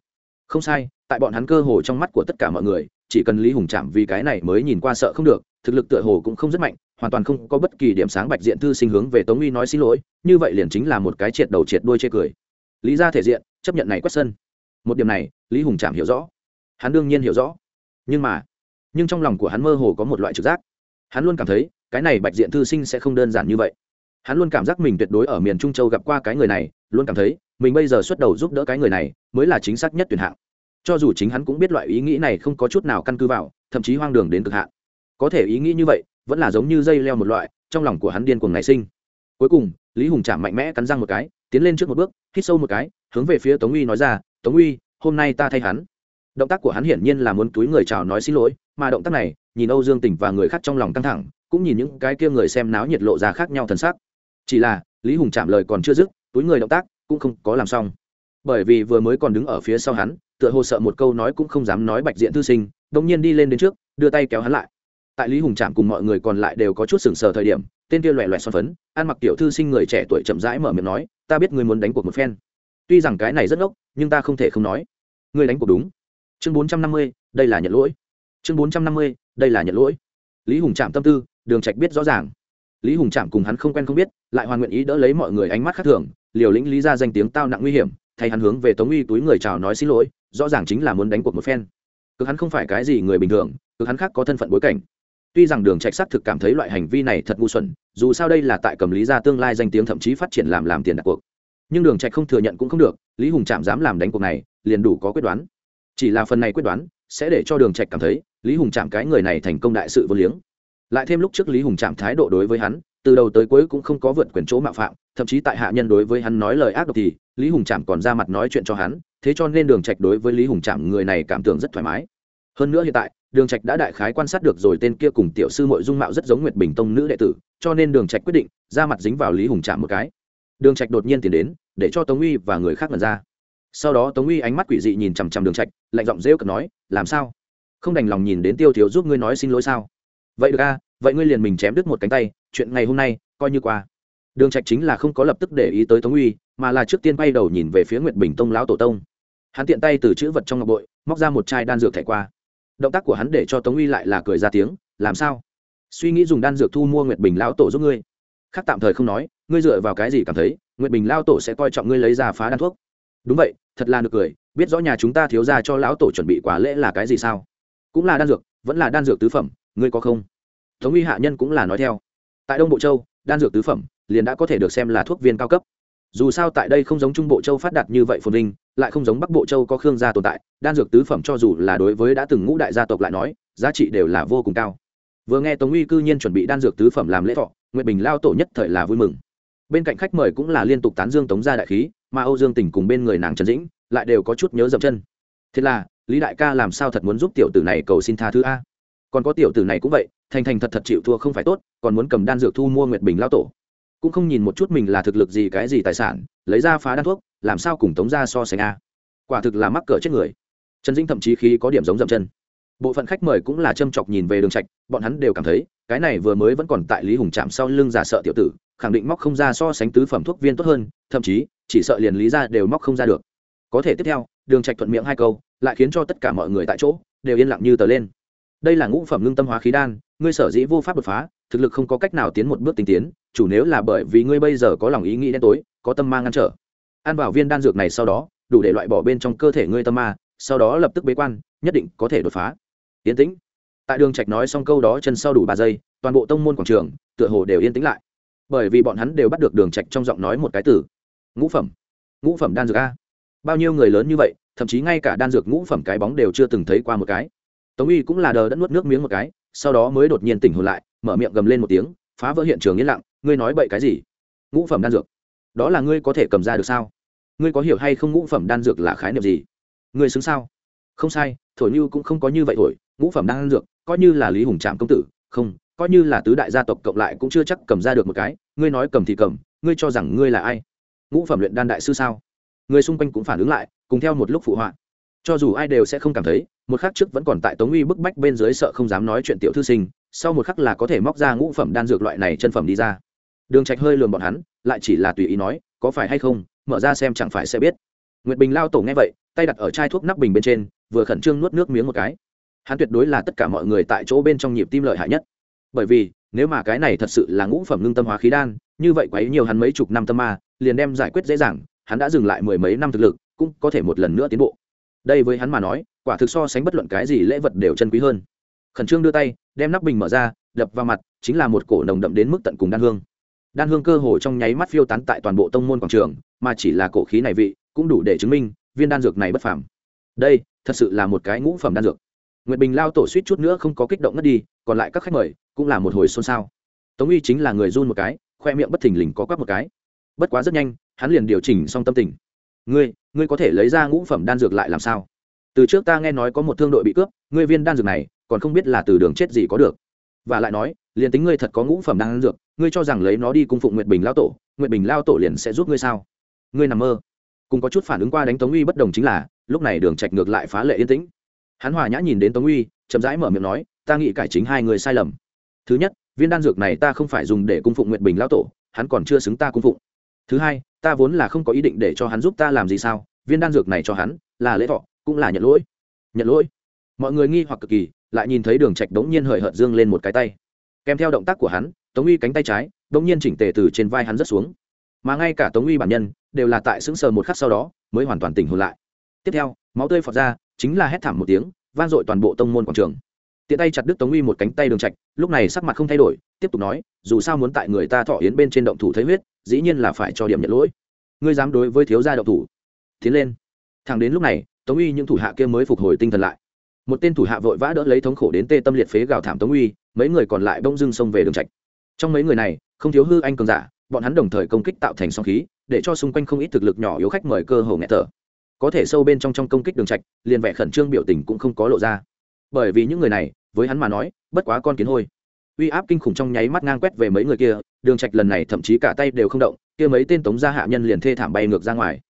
Không sai, tại bọn hắn cơ hồ trong mắt của tất cả mọi người, chỉ cần lý hùng chạm vì cái này mới nhìn qua sợ không được, thực lực tựa hồ cũng không rất mạnh, hoàn toàn không có bất kỳ điểm sáng bạch diện thư sinh hướng về tống uy nói xin lỗi, như vậy liền chính là một cái triệt đầu triệt đuôi chê cười. Lý ra thể diện, chấp nhận này quét sân. Một điểm này, lý hùng chạm hiểu rõ. Hắn đương nhiên hiểu rõ. Nhưng mà, nhưng trong lòng của hắn mơ hồ có một loại trực giác. Hắn luôn cảm thấy, cái này bạch diện thư sinh sẽ không đơn giản như vậy hắn luôn cảm giác mình tuyệt đối ở miền trung châu gặp qua cái người này, luôn cảm thấy mình bây giờ xuất đầu giúp đỡ cái người này mới là chính xác nhất tuyển hạng. Cho dù chính hắn cũng biết loại ý nghĩ này không có chút nào căn cứ vào, thậm chí hoang đường đến cực hạn. Có thể ý nghĩ như vậy, vẫn là giống như dây leo một loại, trong lòng của hắn điên cuồng nảy sinh. Cuối cùng, lý hùng chạm mạnh mẽ cắn răng một cái, tiến lên trước một bước, hít sâu một cái, hướng về phía tống uy nói ra, tống uy, hôm nay ta thay hắn. Động tác của hắn hiển nhiên là muốn túi người chào nói xin lỗi, mà động tác này, nhìn âu dương tỉnh và người khác trong lòng căng thẳng, cũng nhìn những cái kia người xem náo nhiệt lộ ra khác nhau thần sắc chỉ là, lý hùng chạm lời còn chưa dứt, túi người động tác cũng không có làm xong. Bởi vì vừa mới còn đứng ở phía sau hắn, tựa hồ sợ một câu nói cũng không dám nói bạch diện thư sinh đông nhiên đi lên đến trước, đưa tay kéo hắn lại. Tại lý hùng chạm cùng mọi người còn lại đều có chút sừng sờ thời điểm, tên kia loẹ loẹt son phấn, ăn mặc tiểu thư sinh người trẻ tuổi chậm rãi mở miệng nói, ta biết ngươi muốn đánh cuộc một phen. Tuy rằng cái này rất ngốc, nhưng ta không thể không nói. Ngươi đánh cuộc đúng. Chương bốn trăm năm mươi, đây là nhận lỗi. Chương bốn trăm năm mươi, đây là nhận lỗi. Lý hùng chạm tâm tư, đường trạch biết rõ ràng lý hùng trạm cùng hắn không quen không biết, lại hoàn nguyện ý đỡ lấy mọi người ánh mắt khác thường, liều lĩnh lý ra danh tiếng tao nặng nguy hiểm, thay hắn hướng về tống uy túi người chào nói xin lỗi, rõ ràng chính là muốn đánh cuộc một phen. Cực hắn không phải cái gì người bình thường, cực hắn khác có thân phận bối cảnh. Tuy rằng đường trạch xác thực cảm thấy loại hành vi này thật ngu xuẩn, dù sao đây là tại cầm lý ra tương lai danh tiếng thậm chí phát triển làm làm tiền đặt cuộc. Nhưng đường trạch không thừa nhận cũng không được, lý hùng Trạm dám làm đánh cuộc này, liền đủ có quyết đoán. Chỉ là phần này quyết đoán, sẽ để cho đường trạch cảm thấy, lý hùng Trạm cái người này thành công đại sự vô liếng lại thêm lúc trước lý hùng chạm thái độ đối với hắn, từ đầu tới cuối cũng không có vượt quyền chỗ mạo phạm, thậm chí tại hạ nhân đối với hắn nói lời ác độc thì, lý hùng chạm còn ra mặt nói chuyện cho hắn, thế cho nên đường trạch đối với lý hùng chạm người này cảm tưởng rất thoải mái. Hơn nữa hiện tại, đường trạch đã đại khái quan sát được rồi tên kia cùng tiểu sư muội dung mạo rất giống nguyệt bình tông nữ đệ tử, cho nên đường trạch quyết định ra mặt dính vào lý hùng chạm một cái. Đường trạch đột nhiên tiến đến, để cho tống uy và người khác nhận ra. Sau đó tống uy ánh mắt quỷ dị nhìn chằm chằm đường trạch, lạnh giọng rêu cợt nói, làm sao? Không đành lòng nhìn đến tiêu thiếu giúp ngươi nói xin lỗi sao? Vậy được a, vậy ngươi liền mình chém đứt một cánh tay, chuyện ngày hôm nay, coi như qua. Đường trạch chính là không có lập tức để ý tới tống uy, mà là trước tiên bay đầu nhìn về phía nguyệt bình tông lão tổ tông. Hắn tiện tay từ chữ vật trong ngọc bội, móc ra một chai đan dược thẻ qua. Động tác của hắn để cho tống uy lại là cười ra tiếng, làm sao? Suy nghĩ dùng đan dược thu mua nguyệt bình lão tổ giúp ngươi. Khác tạm thời không nói, ngươi dựa vào cái gì cảm thấy nguyệt bình lão tổ sẽ coi trọng ngươi lấy ra phá đan thuốc? Đúng vậy, thật là được cười, biết rõ nhà chúng ta thiếu ra cho lão tổ chuẩn bị quả lễ là cái gì sao? Cũng là đan dược, vẫn là đan dược tứ phẩm ngươi có không? Tống uy hạ nhân cũng là nói theo. Tại đông bộ châu, đan dược tứ phẩm, liền đã có thể được xem là thuốc viên cao cấp. Dù sao tại đây không giống trung bộ châu phát đạt như vậy phồn linh lại không giống bắc bộ châu có khương gia tồn tại, đan dược tứ phẩm cho dù là đối với đã từng ngũ đại gia tộc lại nói, giá trị đều là vô cùng cao. Vừa nghe tống uy cư nhiên chuẩn bị đan dược tứ phẩm làm lễ thọ, nguyệt bình lao tổ nhất thời là vui mừng. Bên cạnh khách mời cũng là liên tục tán dương tống gia đại khí, mà âu dương tỉnh cùng bên người nàng trần dĩnh lại đều có chút nhớ dậm chân. Thế là, lý đại ca làm sao thật muốn giúp tiểu tử này cầu xin tha thứ a? Còn có tiểu tử này cũng vậy, thành thành thật thật chịu thua không phải tốt, còn muốn cầm đan dược thu mua nguyệt bình lao tổ. Cũng không nhìn một chút mình là thực lực gì cái gì tài sản, lấy ra phá đan thuốc, làm sao cùng tống ra so sánh a? Quả thực là mắc cỡ chết người. Trần dĩnh thậm chí khi có điểm giống dậm chân. Bộ phận khách mời cũng là châm chọc nhìn về đường trạch, bọn hắn đều cảm thấy, cái này vừa mới vẫn còn tại lý hùng chạm sau lưng giả sợ tiểu tử, khẳng định móc không ra so sánh tứ phẩm thuốc viên tốt hơn, thậm chí, chỉ sợ liền lý ra đều móc không ra được. Có thể tiếp theo, đường trạch thuận miệng hai câu, lại khiến cho tất cả mọi người tại chỗ, đều yên lặng như tờ lên đây là ngũ phẩm ngưng tâm hóa khí đan, ngươi sở dĩ vô pháp đột phá, thực lực không có cách nào tiến một bước tinh tiến, chủ nếu là bởi vì ngươi bây giờ có lòng ý nghĩ đen tối, có tâm ma ngăn trở. Ăn vào viên đan dược này sau đó, đủ để loại bỏ bên trong cơ thể ngươi tâm ma, sau đó lập tức bế quan, nhất định có thể đột phá. Yên tĩnh. Tại đường trạch nói xong câu đó chân sau đủ ba giây, toàn bộ tông môn quảng trường, tựa hồ đều yên tĩnh lại. Bởi vì bọn hắn đều bắt được đường trạch trong giọng nói một cái từ. Ngũ phẩm. Ngũ phẩm đan dược a. Bao nhiêu người lớn như vậy, thậm chí ngay cả đan dược ngũ phẩm cái bóng đều chưa từng thấy qua một cái tống uy cũng là đờ đẫn nuốt nước miếng một cái, sau đó mới đột nhiên tỉnh hồn lại, mở miệng gầm lên một tiếng, phá vỡ hiện trường yên lặng, ngươi nói bậy cái gì? Ngũ phẩm đan dược, đó là ngươi có thể cầm ra được sao? Ngươi có hiểu hay không ngũ phẩm đan dược là khái niệm gì? Ngươi xứng sao? Không sai, thổi như cũng không có như vậy thổi, ngũ phẩm đan dược, coi như là lý hùng trạm công tử, không, coi như là tứ đại gia tộc cộng lại cũng chưa chắc cầm ra được một cái, ngươi nói cầm thì cầm, ngươi cho rằng ngươi là ai? Ngũ phẩm luyện đan đại sư sao? Người xung quanh cũng phản ứng lại, cùng theo một lúc phụ họa cho dù ai đều sẽ không cảm thấy, một khắc trước vẫn còn tại tống uy bức bách bên dưới sợ không dám nói chuyện tiểu thư sinh, sau một khắc là có thể móc ra ngũ phẩm đan dược loại này chân phẩm đi ra. Đường trạch hơi lườm bọn hắn, lại chỉ là tùy ý nói, có phải hay không, mở ra xem chẳng phải sẽ biết. Nguyệt bình lao tổ nghe vậy, tay đặt ở chai thuốc nắp bình bên trên, vừa khẩn trương nuốt nước miếng một cái. Hắn tuyệt đối là tất cả mọi người tại chỗ bên trong nhịp tim lợi hại nhất. Bởi vì, nếu mà cái này thật sự là ngũ phẩm ngưng tâm hóa khí đan, như vậy quấy nhiều hắn mấy chục năm tâm ma, liền đem giải quyết dễ dàng, hắn đã dừng lại mười mấy năm thực lực, cũng có thể một lần nữa tiến bộ đây với hắn mà nói, quả thực so sánh bất luận cái gì lễ vật đều chân quý hơn. Khẩn trương đưa tay, đem nắp bình mở ra, đập vào mặt, chính là một cổ nồng đậm đến mức tận cùng đan hương. Đan hương cơ hồ trong nháy mắt phiêu tán tại toàn bộ tông môn quảng trường, mà chỉ là cổ khí này vị, cũng đủ để chứng minh, viên đan dược này bất phàm. Đây, thật sự là một cái ngũ phẩm đan dược. Nguyệt bình lao tổ suýt chút nữa không có kích động ngất đi, còn lại các khách mời, cũng là một hồi xôn xao. Tống uy chính là người run một cái, khoe miệng bất thình lình có quắc một cái. Bất quá rất nhanh, hắn liền điều chỉnh xong tâm tình. Ngươi ngươi có thể lấy ra ngũ phẩm đan dược lại làm sao? Từ trước ta nghe nói có một thương đội bị cướp, ngươi viên đan dược này, còn không biết là từ đường chết gì có được. Và lại nói, liền tính ngươi thật có ngũ phẩm đan dược, ngươi cho rằng lấy nó đi cung phụng nguyệt bình lao tổ, nguyệt bình lao tổ liền sẽ giúp ngươi sao? Ngươi nằm mơ. Cùng có chút phản ứng qua đánh tống uy bất đồng chính là, lúc này đường trạch ngược lại phá lệ yên tĩnh. Hắn hòa nhã nhìn đến tống uy, chậm rãi mở miệng nói, ta nghĩ cải chính hai người sai lầm. Thứ nhất, viên đan dược này ta không phải dùng để cung phụng nguyệt bình lao tổ, hắn còn chưa xứng ta cung phụng. Thứ hai ta vốn là không có ý định để cho hắn giúp ta làm gì sao, viên đan dược này cho hắn, là lễ thọ, cũng là nhận lỗi. Nhận lỗi? Mọi người nghi hoặc cực kỳ, lại nhìn thấy đường trạch đống nhiên hời hợt dương lên một cái tay. Kèm theo động tác của hắn, tống uy cánh tay trái, đống nhiên chỉnh tề từ trên vai hắn rất xuống. Mà ngay cả tống uy bản nhân, đều là tại sững sờ một khắc sau đó, mới hoàn toàn tỉnh hồn lại. Tiếp theo, máu tươi phọt ra, chính là hét thảm một tiếng, vang dội toàn bộ tông môn quảng trường. Tiện tay chặt đứt tống uy một cánh tay đường trạch, lúc này sắc mặt không thay đổi, tiếp tục nói, dù sao muốn tại người ta thọ yến bên trên động thủ thấy huyết dĩ nhiên là phải cho điểm nhận lỗi. Ngươi dám đối với thiếu gia đậu thủ. Tiến lên. Thẳng đến lúc này, tống uy những thủ hạ kia mới phục hồi tinh thần lại. Một tên thủ hạ vội vã đỡ lấy thống khổ đến tê tâm liệt phế gào thảm tống uy, mấy người còn lại bỗng dưng xông về đường trạch. Trong mấy người này, không thiếu hư anh cường giả, bọn hắn đồng thời công kích tạo thành song khí, để cho xung quanh không ít thực lực nhỏ yếu khách mời cơ hồ nghẹt thở. Có thể sâu bên trong trong công kích đường trạch, liền vẻ khẩn trương biểu tình cũng không có lộ ra. Bởi vì những người này, với hắn mà nói, bất quá con kiến hôi uy áp kinh khủng trong nháy mắt ngang quét về mấy người kia, đường trạch lần này thậm chí cả tay đều không động, kia mấy tên tống gia hạ nhân liền thê thảm bay ngược ra ngoài.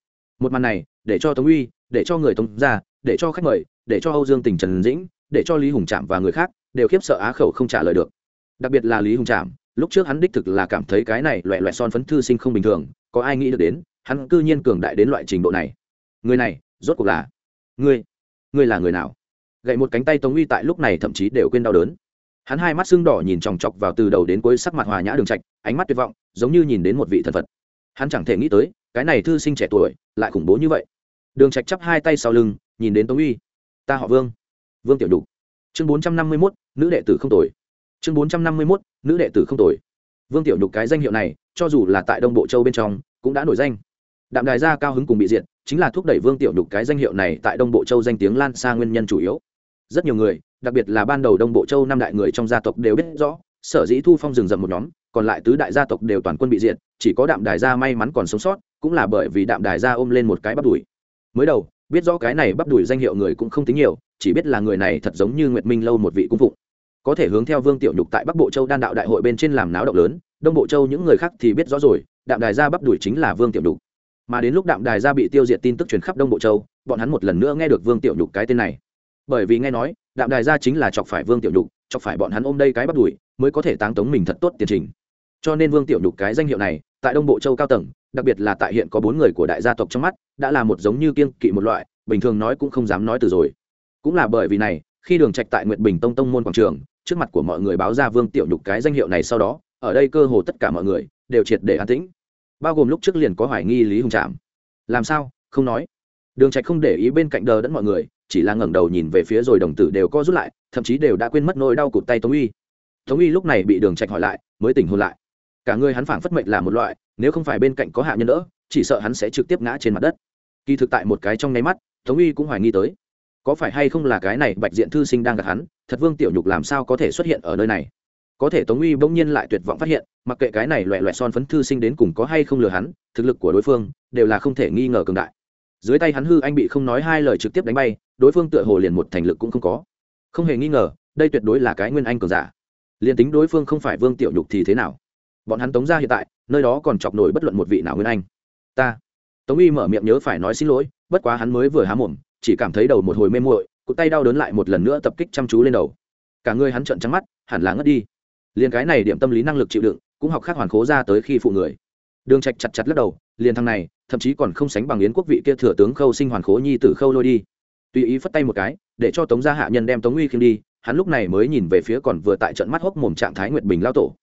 Một màn này, để cho tống uy, để cho người tống gia, để cho khách mời, để cho âu dương tình trần dĩnh, để cho lý hùng trạm và người khác, đều khiếp sợ á khẩu không trả lời được. Đặc biệt là lý hùng trạm, lúc trước hắn đích thực là cảm thấy cái này loẹ loẹ son phấn thư sinh không bình thường, có ai nghĩ được đến, hắn cư nhiên cường đại đến loại trình độ này. Người này, rốt cuộc là? Ngươi? Ngươi là người nào? Gậy một cánh tay tống uy tại lúc này thậm chí đều quên đau đớn hắn hai mắt sưng đỏ nhìn chòng chọc vào từ đầu đến cuối sắc mặt hòa nhã đường trạch ánh mắt tuyệt vọng giống như nhìn đến một vị thần phật. Hắn chẳng thể nghĩ tới cái này thư sinh trẻ tuổi lại khủng bố như vậy. Đường trạch chắp hai tay sau lưng nhìn đến tống uy. Ta họ vương. Vương tiểu đục. Chương bốn trăm năm mươi 451, nữ đệ tử không tuổi chương bốn trăm năm mươi 451, nữ đệ tử không tuổi vương tiểu đục cái danh hiệu này cho dù là tại đông bộ châu bên trong cũng đã nổi danh. Đạm đài gia cao hứng cùng bị diệt chính là thúc đẩy vương tiểu đục cái danh hiệu này tại đông bộ châu danh tiếng lan xa nguyên nhân chủ yếu. Rất nhiều người đặc biệt là ban đầu đông bộ châu năm đại người trong gia tộc đều biết rõ, sở dĩ thu phong rừng rậm một nhóm, còn lại tứ đại gia tộc đều toàn quân bị diệt, chỉ có đạm đài gia may mắn còn sống sót, cũng là bởi vì đạm đài gia ôm lên một cái bắp đùi. Mới đầu, biết rõ cái này bắp đùi danh hiệu người cũng không tính nhiều, chỉ biết là người này thật giống như nguyệt minh lâu một vị cung phụng. Có thể hướng theo vương tiểu nhục tại bắc bộ châu đan đạo đại hội bên trên làm náo động lớn, đông bộ châu những người khác thì biết rõ rồi, đạm đài gia bắp đùi chính là vương tiểu nhục. Mà đến lúc đạm đài gia bị tiêu diệt tin tức truyền khắp đông bộ châu, bọn hắn một lần nữa nghe được vương tiểu nhục cái tên này. Bởi vì nghe nói đạm đài ra chính là chọc phải vương tiểu nhục, chọc phải bọn hắn ôm đây cái bắt đùi mới có thể táng tống mình thật tốt tiền trình. Cho nên vương tiểu nhục cái danh hiệu này, tại đông bộ châu cao tầng, đặc biệt là tại hiện có bốn người của đại gia tộc trong mắt, đã là một giống như kiêng kỵ một loại, bình thường nói cũng không dám nói từ rồi. Cũng là bởi vì này, khi đường trạch tại nguyệt bình tông tông môn quảng trường, trước mặt của mọi người báo ra vương tiểu nhục cái danh hiệu này sau đó, ở đây cơ hồ tất cả mọi người đều triệt để an tĩnh. Bao gồm lúc trước liền có hoài nghi lý hùng trạm làm sao? Không nói. Đường trạch không để ý bên cạnh đờ đẫn mọi người chỉ là ngẩng đầu nhìn về phía rồi đồng tử đều co rút lại, thậm chí đều đã quên mất nỗi đau cụt tay tống uy. Tống uy lúc này bị đường trạch hỏi lại, mới tỉnh hồn lại. Cả người hắn phảng phất mệnh là một loại, nếu không phải bên cạnh có hạ nhân nữa chỉ sợ hắn sẽ trực tiếp ngã trên mặt đất. Kỳ thực tại một cái trong nháy mắt, tống uy cũng hoài nghi tới, có phải hay không là cái này bạch diện thư sinh đang gặp hắn, thật vương tiểu nhục làm sao có thể xuất hiện ở nơi này? Có thể tống uy bỗng nhiên lại tuyệt vọng phát hiện, mặc kệ cái này loẹ loẹ son phấn thư sinh đến cùng có hay không lừa hắn, thực lực của đối phương đều là không thể nghi ngờ cường đại dưới tay hắn hư anh bị không nói hai lời trực tiếp đánh bay, đối phương tựa hồ liền một thành lực cũng không có. Không hề nghi ngờ, đây tuyệt đối là cái nguyên anh cường giả. Liền tính đối phương không phải vương tiểu nhục thì thế nào? Bọn hắn tống ra hiện tại, nơi đó còn chọc nổi bất luận một vị nào nguyên anh. Ta. Tống uy mở miệng nhớ phải nói xin lỗi, bất quá hắn mới vừa há mồm, chỉ cảm thấy đầu một hồi mê muội, cụt tay đau đớn lại một lần nữa tập kích chăm chú lên đầu. Cả người hắn trợn trắng mắt, hẳn là ngất đi. Liền cái này điểm tâm lý năng lực chịu đựng, cũng học khác hoàn khố ra tới khi phụ người. Đường trạch chặt chặt lắc đầu, liền thằng này thậm chí còn không sánh bằng yến quốc vị kia thừa tướng khâu sinh hoàn khố nhi tử khâu lôi đi. Tùy ý phất tay một cái, để cho tống gia hạ nhân đem tống uy khiêm đi, hắn lúc này mới nhìn về phía còn vừa tại trận mắt hốc mồm trạng thái nguyệt bình lao tổ.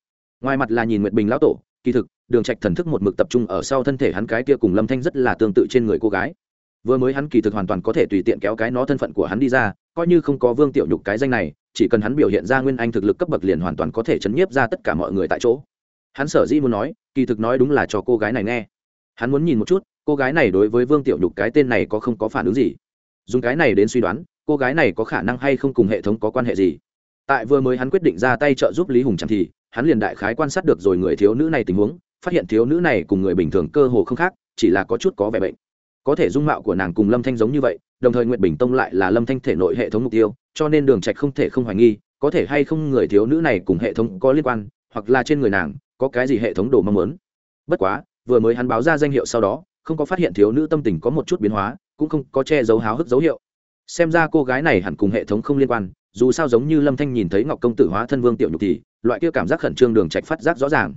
Ngoài mặt là nhìn nguyệt bình lao tổ, kỳ thực, đường trạch thần thức một mực tập trung ở sau thân thể hắn cái kia cùng lâm thanh rất là tương tự trên người cô gái. Vừa mới hắn kỳ thực hoàn toàn có thể tùy tiện kéo cái nó thân phận của hắn đi ra, coi như không có vương tiểu nhục cái danh này, chỉ cần hắn biểu hiện ra nguyên anh thực lực cấp bậc liền hoàn toàn có thể chấn nhiếp ra tất cả mọi người tại chỗ. Hắn sở dĩ muốn nói, kỳ thực nói đúng là cho cô gái này nghe hắn muốn nhìn một chút, cô gái này đối với vương tiểu nhục cái tên này có không có phản ứng gì? Dùng cái này đến suy đoán, cô gái này có khả năng hay không cùng hệ thống có quan hệ gì? Tại vừa mới hắn quyết định ra tay trợ giúp lý hùng chẳng thì, hắn liền đại khái quan sát được rồi người thiếu nữ này tình huống, phát hiện thiếu nữ này cùng người bình thường cơ hồ không khác, chỉ là có chút có vẻ bệnh. Có thể dung mạo của nàng cùng lâm thanh giống như vậy, đồng thời nguyện bình tông lại là lâm thanh thể nội hệ thống mục tiêu, cho nên đường trạch không thể không hoài nghi, có thể hay không người thiếu nữ này cùng hệ thống có liên quan, hoặc là trên người nàng, có cái gì hệ thống đồ mong muốn. Bất quá vừa mới hắn báo ra danh hiệu sau đó, không có phát hiện thiếu nữ tâm tình có một chút biến hóa, cũng không có che giấu háo hức dấu hiệu. Xem ra cô gái này hẳn cùng hệ thống không liên quan, dù sao giống như lâm thanh nhìn thấy ngọc công tử hóa thân vương tiểu nhục thì, loại kia cảm giác khẩn trương đường trạch phát giác rõ ràng.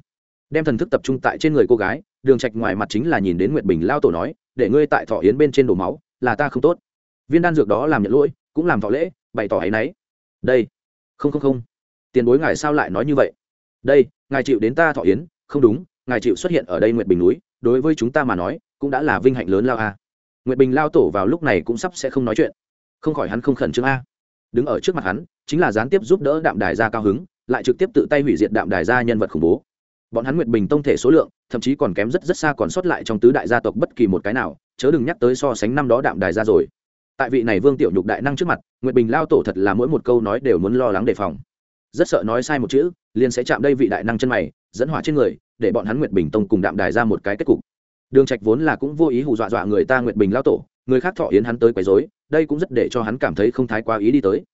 Đem thần thức tập trung tại trên người cô gái, đường trạch ngoài mặt chính là nhìn đến nguyệt bình lao tổ nói, để ngươi tại thọ yến bên trên đổ máu, là ta không tốt. Viên đan dược đó làm nhận lỗi, cũng làm thọ lễ, bày tỏ ấy nấy đây, không không không. Tiền bối ngài sao lại nói như vậy? Đây, ngài chịu đến ta thọ yến, không đúng ngài chịu xuất hiện ở đây nguyệt bình núi, đối với chúng ta mà nói, cũng đã là vinh hạnh lớn lao a. Nguyệt bình lao tổ vào lúc này cũng sắp sẽ không nói chuyện. Không khỏi hắn không khẩn trương a. Đứng ở trước mặt hắn, chính là gián tiếp giúp đỡ đạm đài gia cao hứng, lại trực tiếp tự tay hủy diệt đạm đài gia nhân vật khủng bố. Bọn hắn nguyệt bình tông thể số lượng, thậm chí còn kém rất rất xa còn sót lại trong tứ đại gia tộc bất kỳ một cái nào, chớ đừng nhắc tới so sánh năm đó đạm đài gia rồi. Tại vị này vương tiểu nhục đại năng trước mặt, nguyệt bình lao tổ thật là mỗi một câu nói đều muốn lo lắng đề phòng. Rất sợ nói sai một chữ, liền sẽ chạm đây vị đại năng chân mày, dẫn hỏa trên người để bọn hắn nguyệt bình tông cùng đạm đài ra một cái kết cục. Đường trạch vốn là cũng vô ý hù dọa dọa người ta nguyệt bình lao tổ, người khác thọ yến hắn tới quấy rối, đây cũng rất để cho hắn cảm thấy không thái quá ý đi tới.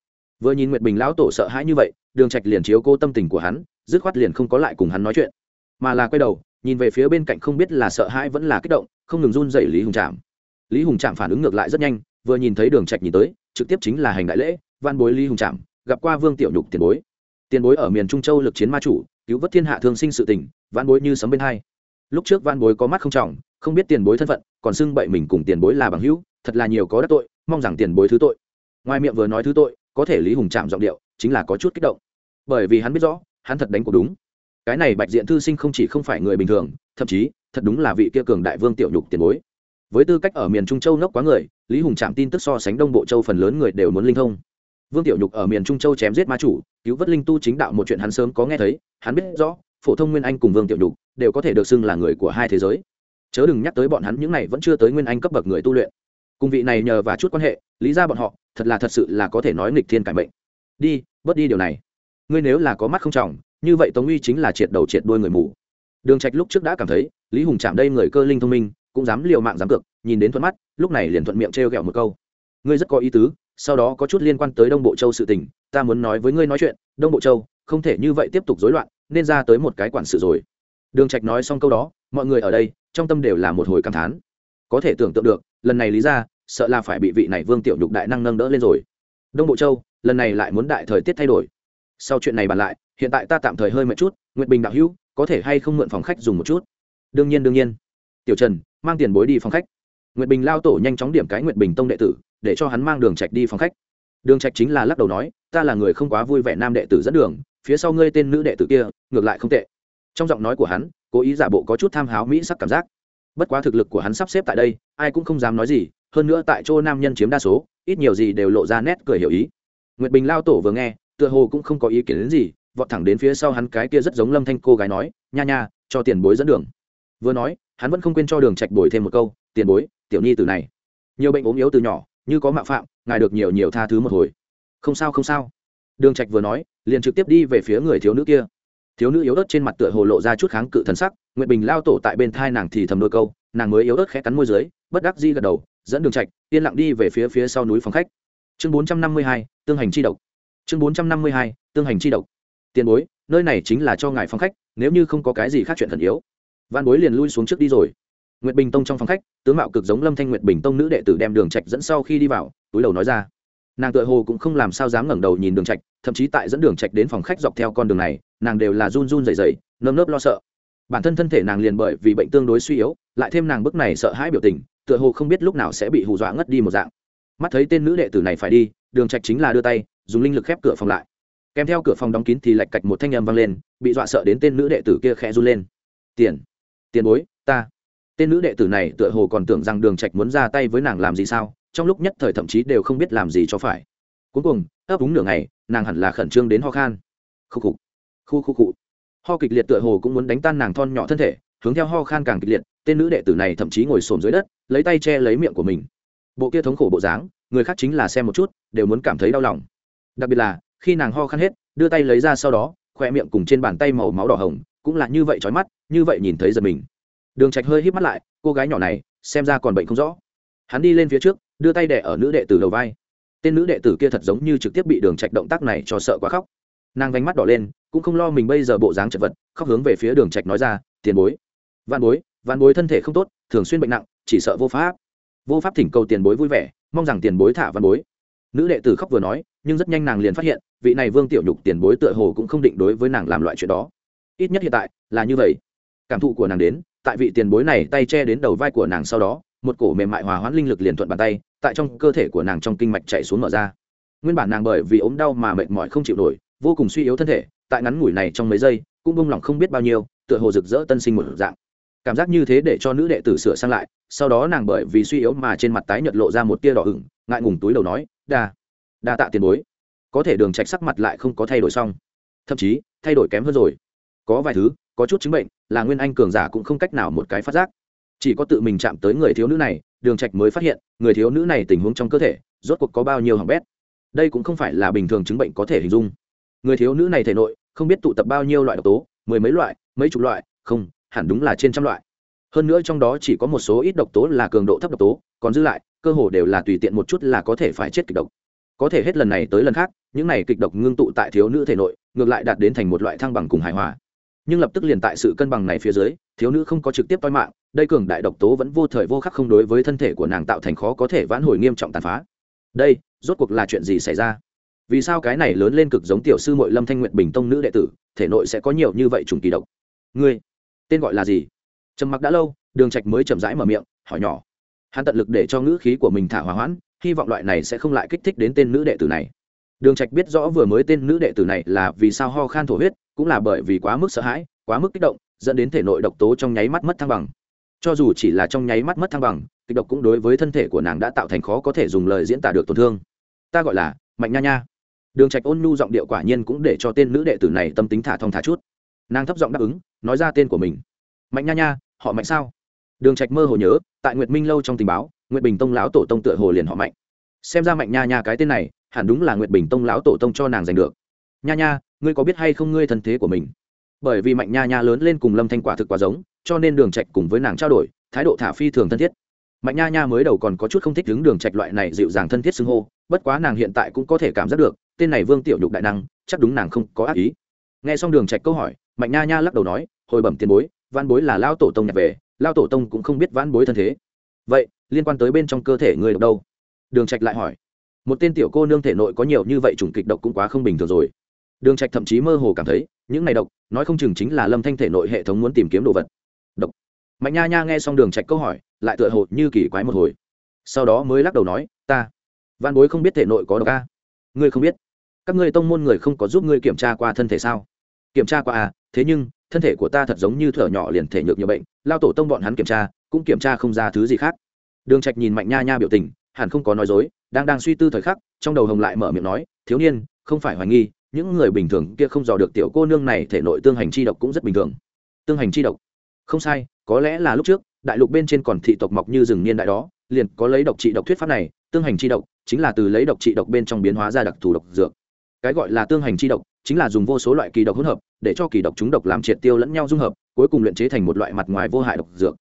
Vừa nhìn nguyệt bình lão tổ sợ hãi như vậy, đường trạch liền chiếu cô tâm tình của hắn, dứt khoát liền không có lại cùng hắn nói chuyện. Mà là quay đầu, nhìn về phía bên cạnh không biết là sợ hãi vẫn là kích động, không ngừng run rẩy lý hùng trạm. Lý hùng trạm phản ứng ngược lại rất nhanh, vừa nhìn thấy đường trạch nhìn tới, trực tiếp chính là hành đại lễ van bối lý hùng trạm, gặp qua vương tiểu nhục tiền bối. Tiền bối ở miền trung châu lực chiến ma chủ cứu vớt thiên hạ thương sinh sự tình văn bối như sấm bên hai. Lúc trước văn bối có mắt không trọng, không biết tiền bối thân phận, còn xưng bậy mình cùng tiền bối là bằng hữu, thật là nhiều có đắc tội, mong rằng tiền bối thứ tội. Ngoài miệng vừa nói thứ tội, có thể lý hùng chạm giọng điệu, chính là có chút kích động. Bởi vì hắn biết rõ, hắn thật đánh cuộc đúng. Cái này bạch diện thư sinh không chỉ không phải người bình thường, thậm chí, thật đúng là vị kia cường đại vương tiểu nhục tiền bối. Với tư cách ở miền trung châu nốc quá người, lý hùng chạm tin tức so sánh đông bộ châu phần lớn người đều muốn linh thông. Vương tiểu nhục ở miền trung châu chém giết ma chủ cứu vớt linh tu chính đạo một chuyện hắn sớm có nghe thấy, hắn biết rõ, phổ thông nguyên anh cùng vương tiểu nhục đều có thể được xưng là người của hai thế giới. Chớ đừng nhắc tới bọn hắn, những này vẫn chưa tới nguyên anh cấp bậc người tu luyện. Cùng vị này nhờ và chút quan hệ, lý ra bọn họ, thật là thật sự là có thể nói nghịch thiên cải mệnh. Đi, bớt đi điều này. Ngươi nếu là có mắt không trọng, như vậy tống uy chính là triệt đầu triệt đuôi người mù. Đường trạch lúc trước đã cảm thấy, lý hùng chạm đây người cơ linh thông minh, cũng dám liều mạng dám cược, nhìn đến thuận mắt, lúc này liền thuận miệng trêu ghẹo một câu. Ngươi rất có ý tứ sau đó có chút liên quan tới đông bộ châu sự tình, ta muốn nói với ngươi nói chuyện, đông bộ châu, không thể như vậy tiếp tục rối loạn, nên ra tới một cái quản sự rồi. Đường trạch nói xong câu đó, mọi người ở đây, trong tâm đều là một hồi căng thán. Có thể tưởng tượng được, lần này lý ra, sợ là phải bị vị này vương tiểu nhục đại năng nâng đỡ lên rồi. Đông bộ châu, lần này lại muốn đại thời tiết thay đổi. Sau chuyện này bàn lại, hiện tại ta tạm thời hơi mệt chút, nguyệt bình đạo hữu, có thể hay không mượn phòng khách dùng một chút? Đương nhiên đương nhiên. Tiểu trần, mang tiền bối đi phòng khách. Nguyệt bình lao tổ nhanh chóng điểm cái nguyệt bình tông đệ tử để cho hắn mang đường trạch đi phòng khách. Đường trạch chính là lắc đầu nói, ta là người không quá vui vẻ nam đệ tử dẫn đường, phía sau ngươi tên nữ đệ tử kia, ngược lại không tệ. Trong giọng nói của hắn, cố ý giả bộ có chút tham háo mỹ sắc cảm giác. Bất quá thực lực của hắn sắp xếp tại đây, ai cũng không dám nói gì, hơn nữa tại chỗ nam nhân chiếm đa số, ít nhiều gì đều lộ ra nét cười hiểu ý. Nguyệt bình lao tổ vừa nghe, tựa hồ cũng không có ý kiến đến gì, vọt thẳng đến phía sau hắn cái kia rất giống lâm thanh cô gái nói, nha nha, cho tiền bối dẫn đường. Vừa nói, hắn vẫn không quên cho đường trạch bồi thêm một câu, tiền bối, tiểu nhi từ này. Nhiều bệnh ốm yếu từ nhỏ như có mạo phạm ngài được nhiều nhiều tha thứ một hồi. Không sao không sao. Đường trạch vừa nói liền trực tiếp đi về phía người thiếu nữ kia. Thiếu nữ yếu ớt trên mặt tựa hồ lộ ra chút kháng cự thần sắc nguyệt bình lao tổ tại bên thai nàng thì thầm đôi câu nàng mới yếu ớt khẽ cắn môi dưới bất đắc di gật đầu dẫn đường trạch yên lặng đi về phía phía sau núi phòng khách. Chương 452, tương hành chi độc. Chương 452, tương hành chi độc. Tiền bối nơi này chính là cho ngài phòng khách nếu như không có cái gì khác chuyện thần yếu. Văn bối liền lui xuống trước đi rồi nguyệt bình tông trong phòng khách, tướng mạo cực giống lâm thanh nguyệt bình tông nữ đệ tử đem đường trạch dẫn sau khi đi vào, túi đầu nói ra. Nàng tựa hồ cũng không làm sao dám ngẩng đầu nhìn đường trạch, thậm chí tại dẫn đường trạch đến phòng khách dọc theo con đường này, nàng đều là run run rẩy rẩy, nơm nớp lo sợ. Bản thân thân thể nàng liền bởi vì bệnh tương đối suy yếu, lại thêm nàng bức này sợ hãi biểu tình, tựa hồ không biết lúc nào sẽ bị hù dọa ngất đi một dạng. Mắt thấy tên nữ đệ tử này phải đi, đường trạch chính là đưa tay, dùng linh lực khép cửa phòng lại. Kèm theo cửa phòng đóng kín thì lạch cạch một thanh âm vang lên, bị dọa sợ đến tên nữ đệ tử kia khẽ run lên. Tiền tiền bối, ta tên nữ đệ tử này tựa hồ còn tưởng rằng đường trạch muốn ra tay với nàng làm gì sao, trong lúc nhất thời thậm chí đều không biết làm gì cho phải. Cuối cùng, ấp úng nửa ngày, nàng hẳn là khẩn trương đến ho khan. Khu khu khu khu cụ ho kịch liệt tựa hồ cũng muốn đánh tan nàng thon nhỏ thân thể, hướng theo ho khan càng kịch liệt, tên nữ đệ tử này thậm chí ngồi xổm dưới đất, lấy tay che lấy miệng của mình. Bộ kia thống khổ bộ dáng, người khác chính là xem một chút, đều muốn cảm thấy đau lòng. Đặc biệt là, khi nàng ho khan hết, đưa tay lấy ra sau đó khoe miệng cùng trên bàn tay màu máu đỏ hồng, cũng là như vậy trói mắt, như vậy nhìn thấy giật mình đường trạch hơi híp mắt lại, cô gái nhỏ này, xem ra còn bệnh không rõ. Hắn đi lên phía trước, đưa tay đẻ ở nữ đệ tử đầu vai. Tên nữ đệ tử kia thật giống như trực tiếp bị đường trạch động tác này cho sợ quá khóc. Nàng vánh mắt đỏ lên, cũng không lo mình bây giờ bộ dáng chật vật, khóc hướng về phía đường trạch nói ra, tiền bối. Văn bối văn bối thân thể không tốt, thường xuyên bệnh nặng, chỉ sợ vô pháp. Vô pháp thỉnh cầu tiền bối vui vẻ, mong rằng tiền bối thả văn bối. Nữ đệ tử khóc vừa nói, nhưng rất nhanh nàng liền phát hiện, vị này vương tiểu nhục tiền bối tựa hồ cũng không định đối với nàng làm loại chuyện đó. Ít nhất hiện tại là như vậy cảm thụ của nàng đến, tại vị tiền bối này tay che đến đầu vai của nàng sau đó, một cổ mềm mại hòa hoãn linh lực liền thuận bàn tay, tại trong cơ thể của nàng trong kinh mạch chạy xuống mở ra. Nguyên bản nàng bởi vì ốm đau mà mệt mỏi không chịu nổi, vô cùng suy yếu thân thể, tại ngắn ngủi này trong mấy giây, cũng bông lỏng không biết bao nhiêu, tựa hồ rực rỡ tân sinh một dạng. Cảm giác như thế để cho nữ đệ tử sửa sang lại, sau đó nàng bởi vì suy yếu mà trên mặt tái nhợt lộ ra một tia đỏ ửng, ngại ngùng túi đầu nói, đa đa tạ tiền bối. Có thể đường trạch sắc mặt lại không có thay đổi xong. Thậm chí, thay đổi kém hơn rồi. Có vài thứ có chút chứng bệnh, là nguyên anh cường giả cũng không cách nào một cái phát giác. Chỉ có tự mình chạm tới người thiếu nữ này, đường trạch mới phát hiện, người thiếu nữ này tình huống trong cơ thể, rốt cuộc có bao nhiêu hỏng bét. Đây cũng không phải là bình thường chứng bệnh có thể hình dung. Người thiếu nữ này thể nội, không biết tụ tập bao nhiêu loại độc tố, mười mấy loại, mấy chục loại, không, hẳn đúng là trên trăm loại. Hơn nữa trong đó chỉ có một số ít độc tố là cường độ thấp độc tố, còn dư lại, cơ hồ đều là tùy tiện một chút là có thể phải chết kịch độc. Có thể hết lần này tới lần khác, những này kịch độc ngưng tụ tại thiếu nữ thể nội, ngược lại đạt đến thành một loại thăng bằng cùng hài hòa nhưng lập tức liền tại sự cân bằng này phía dưới, thiếu nữ không có trực tiếp toi mạng, đây cường đại độc tố vẫn vô thời vô khắc không đối với thân thể của nàng tạo thành khó có thể vãn hồi nghiêm trọng tàn phá. Đây, rốt cuộc là chuyện gì xảy ra? Vì sao cái này lớn lên cực giống tiểu sư mội lâm thanh nguyện bình tông nữ đệ tử, thể nội sẽ có nhiều như vậy trùng kỳ độc? Ngươi, tên gọi là gì? Trầm mặc đã lâu, đường trạch mới chậm rãi mở miệng, hỏi nhỏ. Hắn tận lực để cho ngữ khí của mình thả hòa hoãn, hy vọng loại này sẽ không lại kích thích đến tên nữ đệ tử này đường trạch biết rõ vừa mới tên nữ đệ tử này là vì sao ho khan thổ huyết, cũng là bởi vì quá mức sợ hãi, quá mức kích động, dẫn đến thể nội độc tố trong nháy mắt mất thăng bằng. Cho dù chỉ là trong nháy mắt mất thăng bằng, kịch độc cũng đối với thân thể của nàng đã tạo thành khó có thể dùng lời diễn tả được tổn thương. Ta gọi là mạnh nha nha. Đường trạch ôn nhu giọng điệu quả nhiên cũng để cho tên nữ đệ tử này tâm tính thả thông thả chút. Nàng thấp giọng đáp ứng, nói ra tên của mình. Mạnh nha nha, họ mạnh sao? Đường trạch mơ hồ nhớ, tại nguyệt minh lâu trong tình báo, nguyệt bình tông lão tổ tông tựa hồ liền họ mạnh. Xem ra mạnh nha nha cái tên này hẳn đúng là nguyệt bình tông lão tổ tông cho nàng giành được. Nha nha, ngươi có biết hay không ngươi thân thế của mình? Bởi vì mạnh nha nha lớn lên cùng lâm thanh quả thực quá giống, cho nên đường trạch cùng với nàng trao đổi, thái độ thả phi thường thân thiết. Mạnh nha nha mới đầu còn có chút không thích đứng đường trạch loại này dịu dàng thân thiết xưng hô, bất quá nàng hiện tại cũng có thể cảm giác được, tên này vương tiểu nhục đại năng, chắc đúng nàng không có ác ý. Nghe xong đường trạch câu hỏi, mạnh nha nha lắc đầu nói, hồi bẩm tiền bối văn bối là lao tổ tông nhặt về lao tổ tông cũng không biết vãn bối thân thế. Vậy, liên quan tới bên trong cơ thể người đâu? Đường trạch lại hỏi một tên tiểu cô nương thể nội có nhiều như vậy chủng kịch độc cũng quá không bình thường rồi. Đường trạch thậm chí mơ hồ cảm thấy, những này độc, nói không chừng chính là lâm thanh thể nội hệ thống muốn tìm kiếm đồ vật. Độc. Mạnh nha nha nghe xong đường trạch câu hỏi, lại tựa hồ như kỳ quái một hồi. Sau đó mới lắc đầu nói, ta văn bối không biết thể nội có độc a. Ngươi không biết? Các ngươi tông môn người không có giúp ngươi kiểm tra qua thân thể sao? Kiểm tra qua à thế nhưng, thân thể của ta thật giống như thở nhỏ liền thể nhược nhiều bệnh, lao tổ tông bọn hắn kiểm tra, cũng kiểm tra không ra thứ gì khác. Đường trạch nhìn mạnh nha nha biểu tình, hẳn không có nói dối đang đang suy tư thời khắc, trong đầu hồng lại mở miệng nói, thiếu niên, không phải hoài nghi, những người bình thường kia không dò được tiểu cô nương này thể nội tương hành chi độc cũng rất bình thường. Tương hành chi độc? Không sai, có lẽ là lúc trước, đại lục bên trên còn thị tộc mọc như rừng niên đại đó, liền có lấy độc trị độc thuyết pháp này, tương hành chi độc chính là từ lấy độc trị độc bên trong biến hóa ra đặc thù độc dược. Cái gọi là tương hành chi độc chính là dùng vô số loại kỳ độc hỗn hợp, để cho kỳ độc chúng độc làm triệt tiêu lẫn nhau dung hợp, cuối cùng luyện chế thành một loại mặt ngoài vô hại độc dược.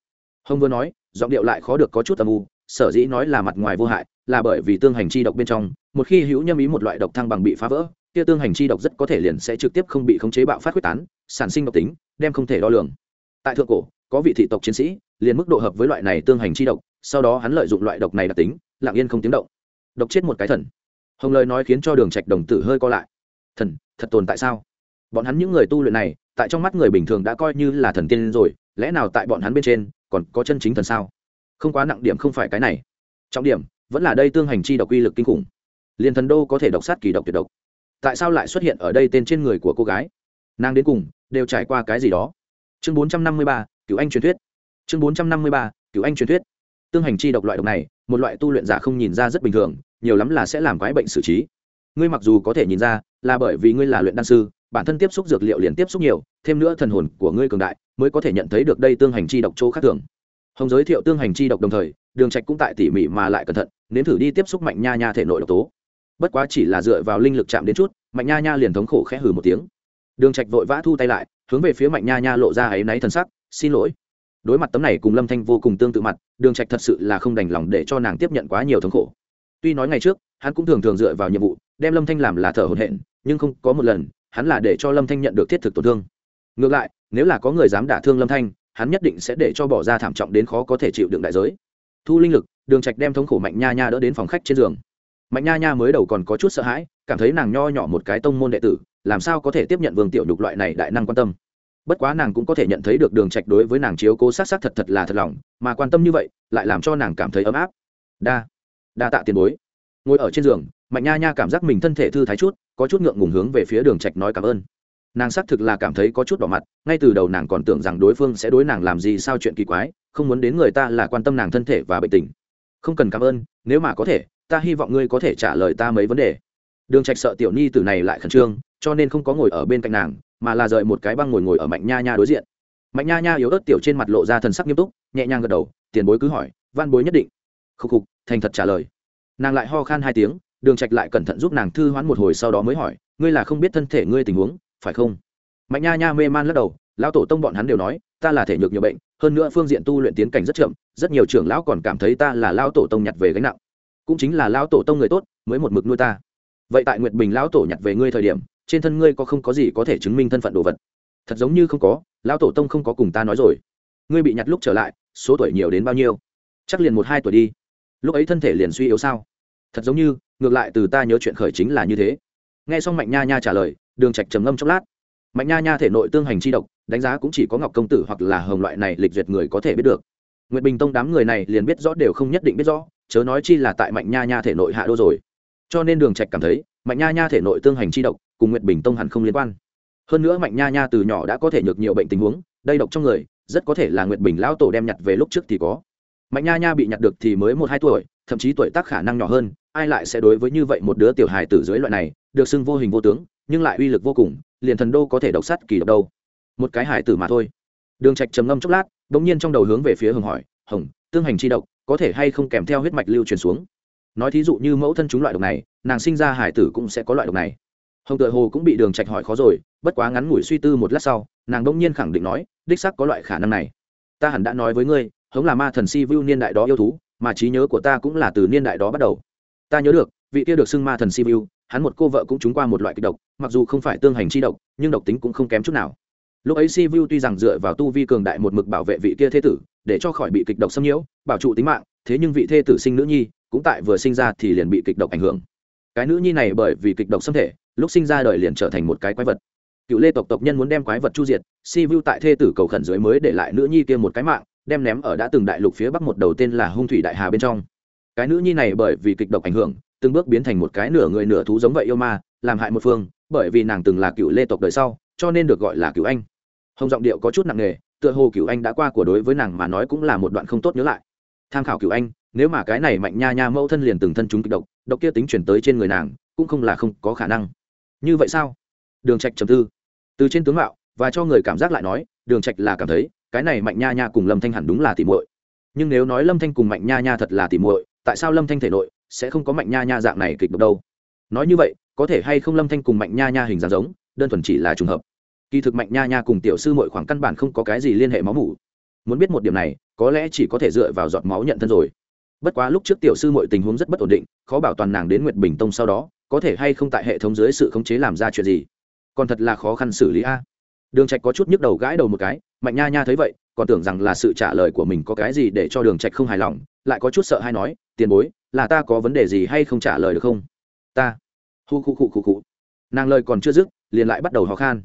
Hồng vừa nói, giọng điệu lại khó được có chút âm u, sở dĩ nói là mặt ngoài vô hại là bởi vì tương hành chi độc bên trong, một khi hữu nhâm ý một loại độc thăng bằng bị phá vỡ, kia tương hành chi độc rất có thể liền sẽ trực tiếp không bị khống chế bạo phát quyết tán, sản sinh độc tính, đem không thể đo lường. Tại thượng cổ, có vị thị tộc chiến sĩ, liền mức độ hợp với loại này tương hành chi độc, sau đó hắn lợi dụng loại độc này đặc tính, lặng yên không tiếng động. Độc chết một cái thần. Hồng lời nói khiến cho đường trạch đồng tử hơi co lại. Thần, thật tồn tại sao? Bọn hắn những người tu luyện này, tại trong mắt người bình thường đã coi như là thần tiên rồi, lẽ nào tại bọn hắn bên trên, còn có chân chính thần sao? Không quá nặng điểm không phải cái này. Trọng điểm vẫn là đây tương hành chi độc uy lực kinh khủng. Liền thần đô có thể độc sát kỳ độc tuyệt độc. Tại sao lại xuất hiện ở đây tên trên người của cô gái? Nàng đến cùng đều trải qua cái gì đó? Chương bốn trăm năm mươi ba cựu anh truyền thuyết. Chương bốn trăm năm mươi ba cựu anh truyền thuyết. Tương hành chi độc loại độc này, một loại tu luyện giả không nhìn ra rất bình thường, nhiều lắm là sẽ làm quái bệnh xử trí. Ngươi mặc dù có thể nhìn ra là bởi vì ngươi là luyện đan sư, bản thân tiếp xúc dược liệu liền tiếp xúc nhiều, thêm nữa thần hồn của ngươi cường đại, mới có thể nhận thấy được đây tương hành chi độc chỗ khác thường. Hồng giới thiệu tương hành chi độc đồng thời đường trạch cũng tại tỉ mỉ mà lại cẩn thận, nếm thử đi tiếp xúc mạnh nha nha thể nội độc tố. Bất quá chỉ là dựa vào linh lực chạm đến chút, mạnh nha nha liền thống khổ khẽ hừ một tiếng. Đường trạch vội vã thu tay lại, hướng về phía mạnh nha nha lộ ra ấy náy thần sắc, xin lỗi. Đối mặt tấm này cùng lâm thanh vô cùng tương tự mặt, đường trạch thật sự là không đành lòng để cho nàng tiếp nhận quá nhiều thống khổ. Tuy nói ngày trước, hắn cũng thường thường dựa vào nhiệm vụ, đem lâm thanh làm là thở hổn hển, nhưng không có một lần, hắn là để cho lâm thanh nhận được thiết thực tổn thương. Ngược lại, nếu là có người dám đả thương lâm thanh, hắn nhất định sẽ để cho bỏ ra thảm trọng đến khó có thể chịu đựng đại giới thu linh lực, đường trạch đem thống khổ mạnh nha nha đỡ đến phòng khách trên giường. Mạnh nha nha mới đầu còn có chút sợ hãi, cảm thấy nàng nho nhỏ một cái tông môn đệ tử, làm sao có thể tiếp nhận vương tiểu nhục loại này đại năng quan tâm. Bất quá nàng cũng có thể nhận thấy được đường trạch đối với nàng chiếu cố sát sát thật thật là thật lòng, mà quan tâm như vậy, lại làm cho nàng cảm thấy ấm áp. Đa đa tạ tiền bối. Ngồi ở trên giường, mạnh nha nha cảm giác mình thân thể thư thái chút, có chút ngượng ngùng hướng về phía đường trạch nói cảm ơn nàng xác thực là cảm thấy có chút đỏ mặt, ngay từ đầu nàng còn tưởng rằng đối phương sẽ đối nàng làm gì sao chuyện kỳ quái, không muốn đến người ta là quan tâm nàng thân thể và bệnh tình. Không cần cảm ơn, nếu mà có thể, ta hy vọng ngươi có thể trả lời ta mấy vấn đề. Đường trạch sợ tiểu nhi từ này lại khẩn trương, cho nên không có ngồi ở bên cạnh nàng, mà là rời một cái băng ngồi ngồi ở mạnh nha nha đối diện. Mạnh nha nha yếu ớt tiểu trên mặt lộ ra thần sắc nghiêm túc, nhẹ nhàng gật đầu, tiền bối cứ hỏi van bối nhất định. Khúc khục, thành thật trả lời. Nàng lại ho khan hai tiếng, đường trạch lại cẩn thận giúp nàng thư hoán một hồi sau đó mới hỏi, ngươi là không biết thân thể ngươi tình huống phải không? Mạnh nha nha mê man lắc đầu, lão tổ tông bọn hắn đều nói, ta là thể nhược nhiều bệnh, hơn nữa phương diện tu luyện tiến cảnh rất chậm, rất nhiều trưởng lão còn cảm thấy ta là lão tổ tông nhặt về gánh nặng. Cũng chính là lão tổ tông người tốt, mới một mực nuôi ta. Vậy tại nguyệt bình lão tổ nhặt về ngươi thời điểm, trên thân ngươi có không có gì có thể chứng minh thân phận đồ vật? Thật giống như không có, lão tổ tông không có cùng ta nói rồi. Ngươi bị nhặt lúc trở lại, số tuổi nhiều đến bao nhiêu? Chắc liền một hai tuổi đi. Lúc ấy thân thể liền suy yếu sao? Thật giống như, ngược lại từ ta nhớ chuyện khởi chính là như thế. Nghe xong mạnh nha nha trả lời đường trạch trầm ngâm chốc lát. Mạnh nha nha thể nội tương hành chi độc, đánh giá cũng chỉ có ngọc công tử hoặc là hồng loại này lịch duyệt người có thể biết được. Nguyệt bình tông đám người này liền biết rõ đều không nhất định biết rõ, chớ nói chi là tại mạnh nha nha thể nội hạ đô rồi. Cho nên đường trạch cảm thấy, mạnh nha nha thể nội tương hành chi độc cùng nguyệt bình tông hẳn không liên quan. Hơn nữa mạnh nha nha từ nhỏ đã có thể nhược nhiều bệnh tình huống, đây độc trong người, rất có thể là nguyệt bình lão tổ đem nhặt về lúc trước thì có. Mạnh nha nha bị nhặt được thì mới một hai tuổi, thậm chí tuổi tác khả năng nhỏ hơn, ai lại sẽ đối với như vậy một đứa tiểu hài tử dưới loại này, được xưng vô hình vô tướng nhưng lại uy lực vô cùng, liền thần đô có thể độc sát kỳ độc đâu. Một cái hải tử mà thôi. Đường trạch trầm ngâm chốc lát bỗng nhiên trong đầu hướng về phía hồng hỏi, hồng, tương hành chi độc, có thể hay không kèm theo huyết mạch lưu truyền xuống? Nói thí dụ như mẫu thân chúng loại độc này, nàng sinh ra hải tử cũng sẽ có loại độc này. Hồng tự hồ cũng bị đường trạch hỏi khó rồi, bất quá ngắn ngủi suy tư một lát sau, nàng đông nhiên khẳng định nói, đích xác có loại khả năng này. Ta hẳn đã nói với ngươi hống là ma thần si vu niên đại đó yêu thú, mà trí nhớ của ta cũng là từ niên đại đó bắt đầu. Ta nhớ được, vị kia được xưng ma thần si vu hắn một cô vợ cũng trúng qua một loại kịch độc, mặc dù không phải tương hành chi độc, nhưng độc tính cũng không kém chút nào. Lúc ấy si vu tuy rằng dựa vào tu vi cường đại một mực bảo vệ vị kia thế tử, để cho khỏi bị kịch độc xâm nhiễu, bảo trụ tính mạng, thế nhưng vị thê tử sinh nữ nhi, cũng tại vừa sinh ra thì liền bị kịch độc ảnh hưởng. Cái nữ nhi này bởi vì kịch độc xâm thể, lúc sinh ra đời liền trở thành một cái quái vật. Cựu lê tộc tộc nhân muốn đem quái vật chu diệt, si vu tại thê tử cầu khẩn dưới mới để lại nữ nhi kia một cái mạng, đem ném ở đã từng đại lục phía bắc một đầu tên là hung thủy đại hà bên trong. Cái nữ nhi này bởi vì kịch độc ảnh hưởng từng bước biến thành một cái nửa người nửa thú giống vậy yêu ma, làm hại một phương, bởi vì nàng từng là cựu lê tộc đời sau, cho nên được gọi là cựu anh. Hồng giọng điệu có chút nặng nề, tựa hồ cựu anh đã qua của đối với nàng mà nói cũng là một đoạn không tốt nhớ lại. Tham khảo cựu anh, nếu mà cái này mạnh nha nha mẫu thân liền từng thân chúng kịch độc độc kia tính chuyển tới trên người nàng, cũng không là không có khả năng. Như vậy sao? Đường trạch trầm tư. Từ trên tướng mạo, và cho người cảm giác lại nói, đường trạch là cảm thấy, cái này mạnh nha nha cùng lâm thanh hẳn đúng là tỉ muội. Nhưng nếu nói lâm thanh cùng mạnh nha nha thật là tỉ muội, tại sao lâm thanh thể nội sẽ không có mạnh nha nha dạng này kịch độc đâu. Nói như vậy, có thể hay không lâm thanh cùng mạnh nha nha hình dáng giống, đơn thuần chỉ là trùng hợp. Kỳ thực mạnh nha nha cùng tiểu sư muội khoảng căn bản không có cái gì liên hệ máu mủ. Muốn biết một điểm này, có lẽ chỉ có thể dựa vào giọt máu nhận thân rồi. Bất quá lúc trước tiểu sư muội tình huống rất bất ổn định, khó bảo toàn nàng đến nguyệt bình tông sau đó, có thể hay không tại hệ thống dưới sự khống chế làm ra chuyện gì? Còn thật là khó khăn xử lý a. Đường trạch có chút nhức đầu gãi đầu một cái mạnh nha nha thấy vậy, còn tưởng rằng là sự trả lời của mình có cái gì để cho đường trạch không hài lòng, lại có chút sợ hay nói, tiền bối, là ta có vấn đề gì hay không trả lời được không? Ta. Hu khu khu khu khu. Nàng lời còn chưa dứt, liền lại bắt đầu ho khan.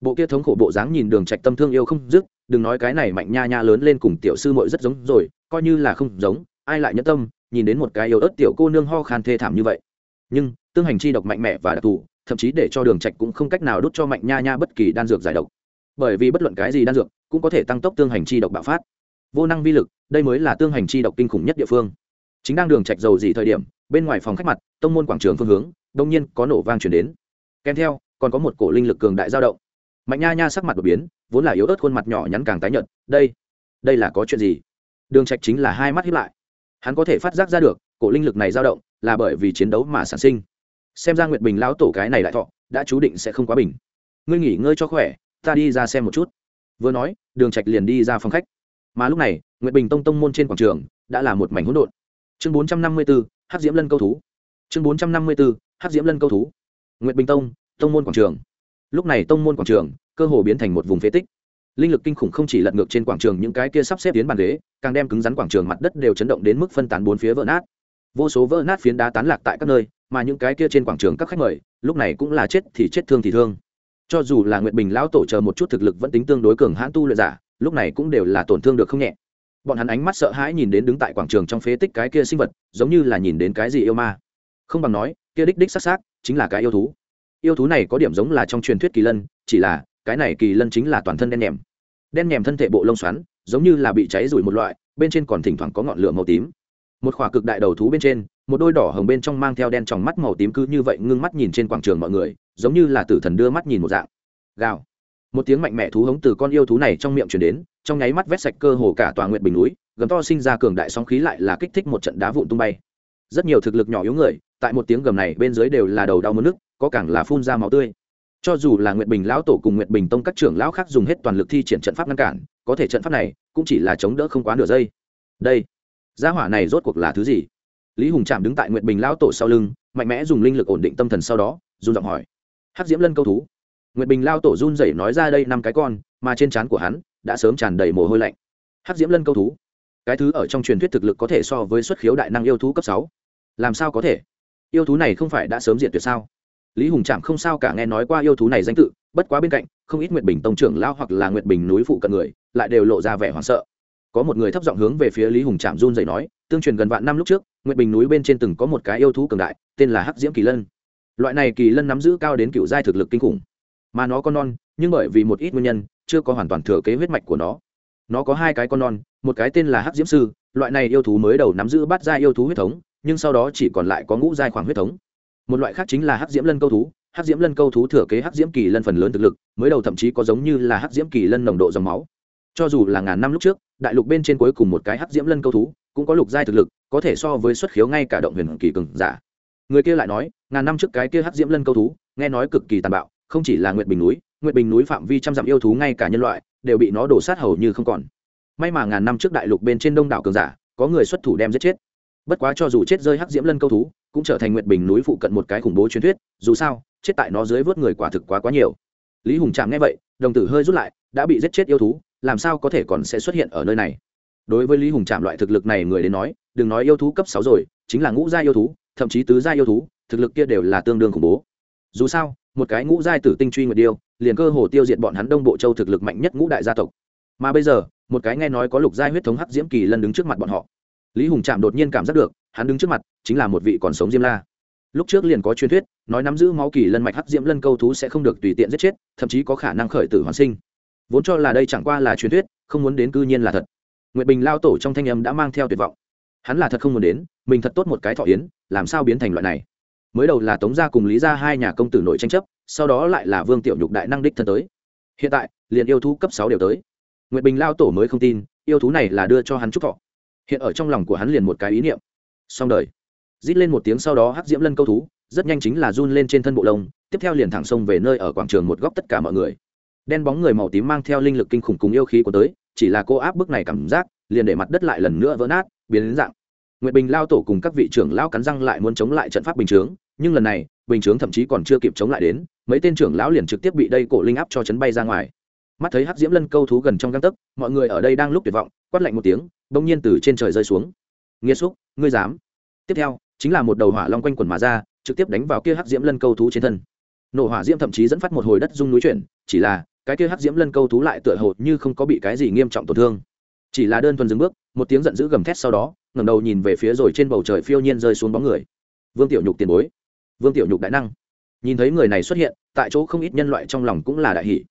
Bộ kia thống khổ bộ dáng nhìn đường trạch tâm thương yêu không dứt, đừng nói cái này, mạnh nha nha lớn lên cùng tiểu sư muội rất giống rồi, coi như là không giống, ai lại nhẫn tâm, nhìn đến một cái yêu ớt tiểu cô nương ho khan thê thảm như vậy. Nhưng, tương hành chi độc mạnh mẽ và đặc thù, thậm chí để cho đường trạch cũng không cách nào đút cho mạnh nha nha bất kỳ đan dược giải độc bởi vì bất luận cái gì đan dược cũng có thể tăng tốc tương hành chi độc bạo phát. Vô năng vi lực, đây mới là tương hành chi độc kinh khủng nhất địa phương. Chính đang đường trạch dầu gì thời điểm, bên ngoài phòng khách mặt, tông môn quảng trường phương hướng, đông nhiên có nổ vang truyền đến. Kèm theo, còn có một cổ linh lực cường đại dao động. Mạnh nha nha sắc mặt đột biến, vốn là yếu ớt khuôn mặt nhỏ nhắn càng tái nhợt, đây đây là có chuyện gì? Đường trạch chính là hai mắt hiếp lại. Hắn có thể phát giác ra được, cổ linh lực này dao động là bởi vì chiến đấu mà sản sinh. Xem ra nguyệt bình lão tổ cái này lại thọ, đã chú định sẽ không quá bình. Ngươi nghỉ ngơi cho khỏe ta đi ra xem một chút. Vừa nói đường trạch liền đi ra phòng khách. Mà lúc này nguyệt bình tông tông môn trên quảng trường đã là một mảnh hỗn độn. Chương 454, hắc diễm lân câu thú. Chương 454, hắc diễm lân câu thú. Nguyệt bình tông tông môn quảng trường. Lúc này tông môn quảng trường cơ hồ biến thành một vùng phế tích. Linh lực kinh khủng không chỉ lật ngược trên quảng trường những cái kia sắp xếp đến bàn ghế càng đem cứng rắn quảng trường mặt đất đều chấn động đến mức phân tán bốn phía vỡ nát. Vô số vỡ nát phiến đá tán lạc tại các nơi mà những cái kia trên quảng trường các khách mời lúc này cũng là chết thì chết thương thì thương cho dù là nguyệt bình lão tổ chờ một chút thực lực vẫn tính tương đối cường hãn tu luyện giả, lúc này cũng đều là tổn thương được không nhẹ. Bọn hắn ánh mắt sợ hãi nhìn đến đứng tại quảng trường trong phế tích cái kia sinh vật, giống như là nhìn đến cái gì yêu ma. Không bằng nói, kia đích đích s á chính là cái yêu thú. Yêu thú này có điểm giống là trong truyền thuyết kỳ lân, chỉ là cái này kỳ lân chính là toàn thân đen nhèm. Đen nhèm thân thể bộ lông xoắn, giống như là bị cháy rủi một loại, bên trên còn thỉnh thoảng có ngọn lửa màu tím một khỏa cực đại đầu thú bên trên, một đôi đỏ hồng bên trong mang theo đen tròng mắt màu tím cứ như vậy ngưng mắt nhìn trên quảng trường mọi người, giống như là tử thần đưa mắt nhìn một dạng. Gào. Một tiếng mạnh mẽ thú hống từ con yêu thú này trong miệng chuyển đến, trong nháy mắt vét sạch cơ hồ cả tòa nguyện bình núi, gầm to sinh ra cường đại sóng khí lại là kích thích một trận đá vụn tung bay. Rất nhiều thực lực nhỏ yếu người, tại một tiếng gầm này bên dưới đều là đầu đau mất nước, có càng là phun ra máu tươi. Cho dù là nguyệt bình lão tổ cùng nguyệt bình tông các trưởng lão khác dùng hết toàn lực thi triển trận pháp ngăn cản, có thể trận pháp này cũng chỉ là chống đỡ không quá nửa giây. Đây gia hỏa này rốt cuộc là thứ gì? Lý hùng Trạm đứng tại nguyệt bình lão tổ sau lưng, mạnh mẽ dùng linh lực ổn định tâm thần sau đó, run giọng hỏi. Hắc diễm lân câu thú. Nguyệt bình lao tổ run rẩy nói ra đây năm cái con, mà trên trán của hắn đã sớm tràn đầy mồ hôi lạnh. Hắc diễm lân câu thú. Cái thứ ở trong truyền thuyết thực lực có thể so với xuất khiếu đại năng yêu thú cấp sáu. Làm sao có thể? Yêu thú này không phải đã sớm diện tuyệt sao? Lý hùng trạm không sao cả nghe nói qua yêu thú này danh tự, bất quá bên cạnh, không ít nguyệt bình tông trưởng lao hoặc là nguyệt bình núi phụ cận người, lại đều lộ ra vẻ hoảng sợ có một người thấp giọng hướng về phía lý hùng trạm run dậy nói, tương truyền gần vạn năm lúc trước, nguyệt bình núi bên trên từng có một cái yêu thú cường đại, tên là hắc diễm kỳ lân. Loại này kỳ lân nắm giữ cao đến cựu giai thực lực kinh khủng. Mà nó có non, nhưng bởi vì một ít nguyên nhân, chưa có hoàn toàn thừa kế huyết mạch của nó. Nó có hai cái con non, một cái tên là hắc diễm sư, loại này yêu thú mới đầu nắm giữ bát giai yêu thú huyết thống, nhưng sau đó chỉ còn lại có ngũ giai khoảng huyết thống. Một loại khác chính là hắc diễm lân câu thú, hắc diễm lân câu thú thừa kế hắc diễm kỳ lân phần lớn thực lực, mới đầu thậm chí có giống như là hắc diễm kỳ lân nồng độ dòng máu. Cho dù là ngàn năm lúc trước đại lục bên trên cuối cùng một cái hắc diễm lân câu thú, cũng có lục giai thực lực, có thể so với xuất khiếu ngay cả động huyền kỳ cường giả. Người kia lại nói, ngàn năm trước cái kia hắc diễm lân câu thú, nghe nói cực kỳ tàn bạo, không chỉ là nguyệt bình núi, nguyệt bình núi phạm vi trăm dặm yêu thú ngay cả nhân loại, đều bị nó đổ sát hầu như không còn. May mà ngàn năm trước đại lục bên trên đông đảo cường giả, có người xuất thủ đem giết chết. Bất quá cho dù chết rơi hắc diễm lân câu thú, cũng trở thành nguyệt bình núi phụ cận một cái khủng bố truyền thuyết, dù sao, chết tại nó dưới vớt người quả thực quá quá nhiều. Lý hùng trạm nghe vậy, đồng tử hơi rút lại, đã bị giết chết yêu thú làm sao có thể còn sẽ xuất hiện ở nơi này? Đối với lý hùng trạm loại thực lực này người đến nói, đừng nói yêu thú cấp sáu rồi, chính là ngũ gia yêu thú, thậm chí tứ gia yêu thú, thực lực kia đều là tương đương khủng bố. Dù sao, một cái ngũ giai tử tinh truy nguyệt điêu, liền cơ hồ tiêu diệt bọn hắn đông bộ châu thực lực mạnh nhất ngũ đại gia tộc. Mà bây giờ, một cái nghe nói có lục giai huyết thống hắc diễm kỳ lân đứng trước mặt bọn họ. Lý hùng trạm đột nhiên cảm giác được, hắn đứng trước mặt chính là một vị còn sống diêm la. Lúc trước liền có truyền thuyết, nói nắm giữ máu kỳ lân mạch hắc diễm lân câu thú sẽ không được tùy tiện giết chết, thậm chí có khả năng khởi tử hoàn sinh vốn cho là đây chẳng qua là truyền thuyết, không muốn đến cư nhiên là thật. Nguyệt bình lao tổ trong thanh âm đã mang theo tuyệt vọng. Hắn là thật không muốn đến, mình thật tốt một cái thọ yến, làm sao biến thành loại này? Mới đầu là tống gia cùng lý gia hai nhà công tử nội tranh chấp, sau đó lại là vương tiểu nhục đại năng đích thân tới. Hiện tại, liền yêu thú cấp sáu đều tới. Nguyệt bình lao tổ mới không tin, yêu thú này là đưa cho hắn chúc thọ. Hiện ở trong lòng của hắn liền một cái ý niệm. Xong đời. Rít lên một tiếng sau đó hắc diễm lân câu thú, rất nhanh chính là run lên trên thân bộ lông, tiếp theo liền thẳng sông về nơi ở quảng trường một góc tất cả mọi người đen bóng người màu tím mang theo linh lực kinh khủng cùng yêu khí của tới, chỉ là cô áp bức này cảm giác, liền để mặt đất lại lần nữa vỡ nát, biến đến dạng. Nguyệt bình lao tổ cùng các vị trưởng lão cắn răng lại muốn chống lại trận pháp bình chướng, nhưng lần này, bình chướng thậm chí còn chưa kịp chống lại đến, mấy tên trưởng lão liền trực tiếp bị đây cổ linh áp cho chấn bay ra ngoài. Mắt thấy hắc diễm lân câu thú gần trong găng tấc, mọi người ở đây đang lúc tuyệt vọng, quát lạnh một tiếng, bỗng nhiên từ trên trời rơi xuống. Nghĩa xúc, ngươi dám. Tiếp theo, chính là một đầu hỏa long quanh quần mà ra, trực tiếp đánh vào kia hắc diễm lân câu thú trên thân. Nổ hỏa diễm thậm chí dẫn phát một hồi đất rung núi chuyển, chỉ là cái kia hắc diễm lân câu thú lại tựa hồ như không có bị cái gì nghiêm trọng tổn thương. Chỉ là đơn thuần dừng bước, một tiếng giận dữ gầm thét sau đó, ngẩng đầu nhìn về phía rồi trên bầu trời phiêu nhiên rơi xuống bóng người. Vương tiểu nhục tiền bối. Vương tiểu nhục đại năng. Nhìn thấy người này xuất hiện, tại chỗ không ít nhân loại trong lòng cũng là đại hỷ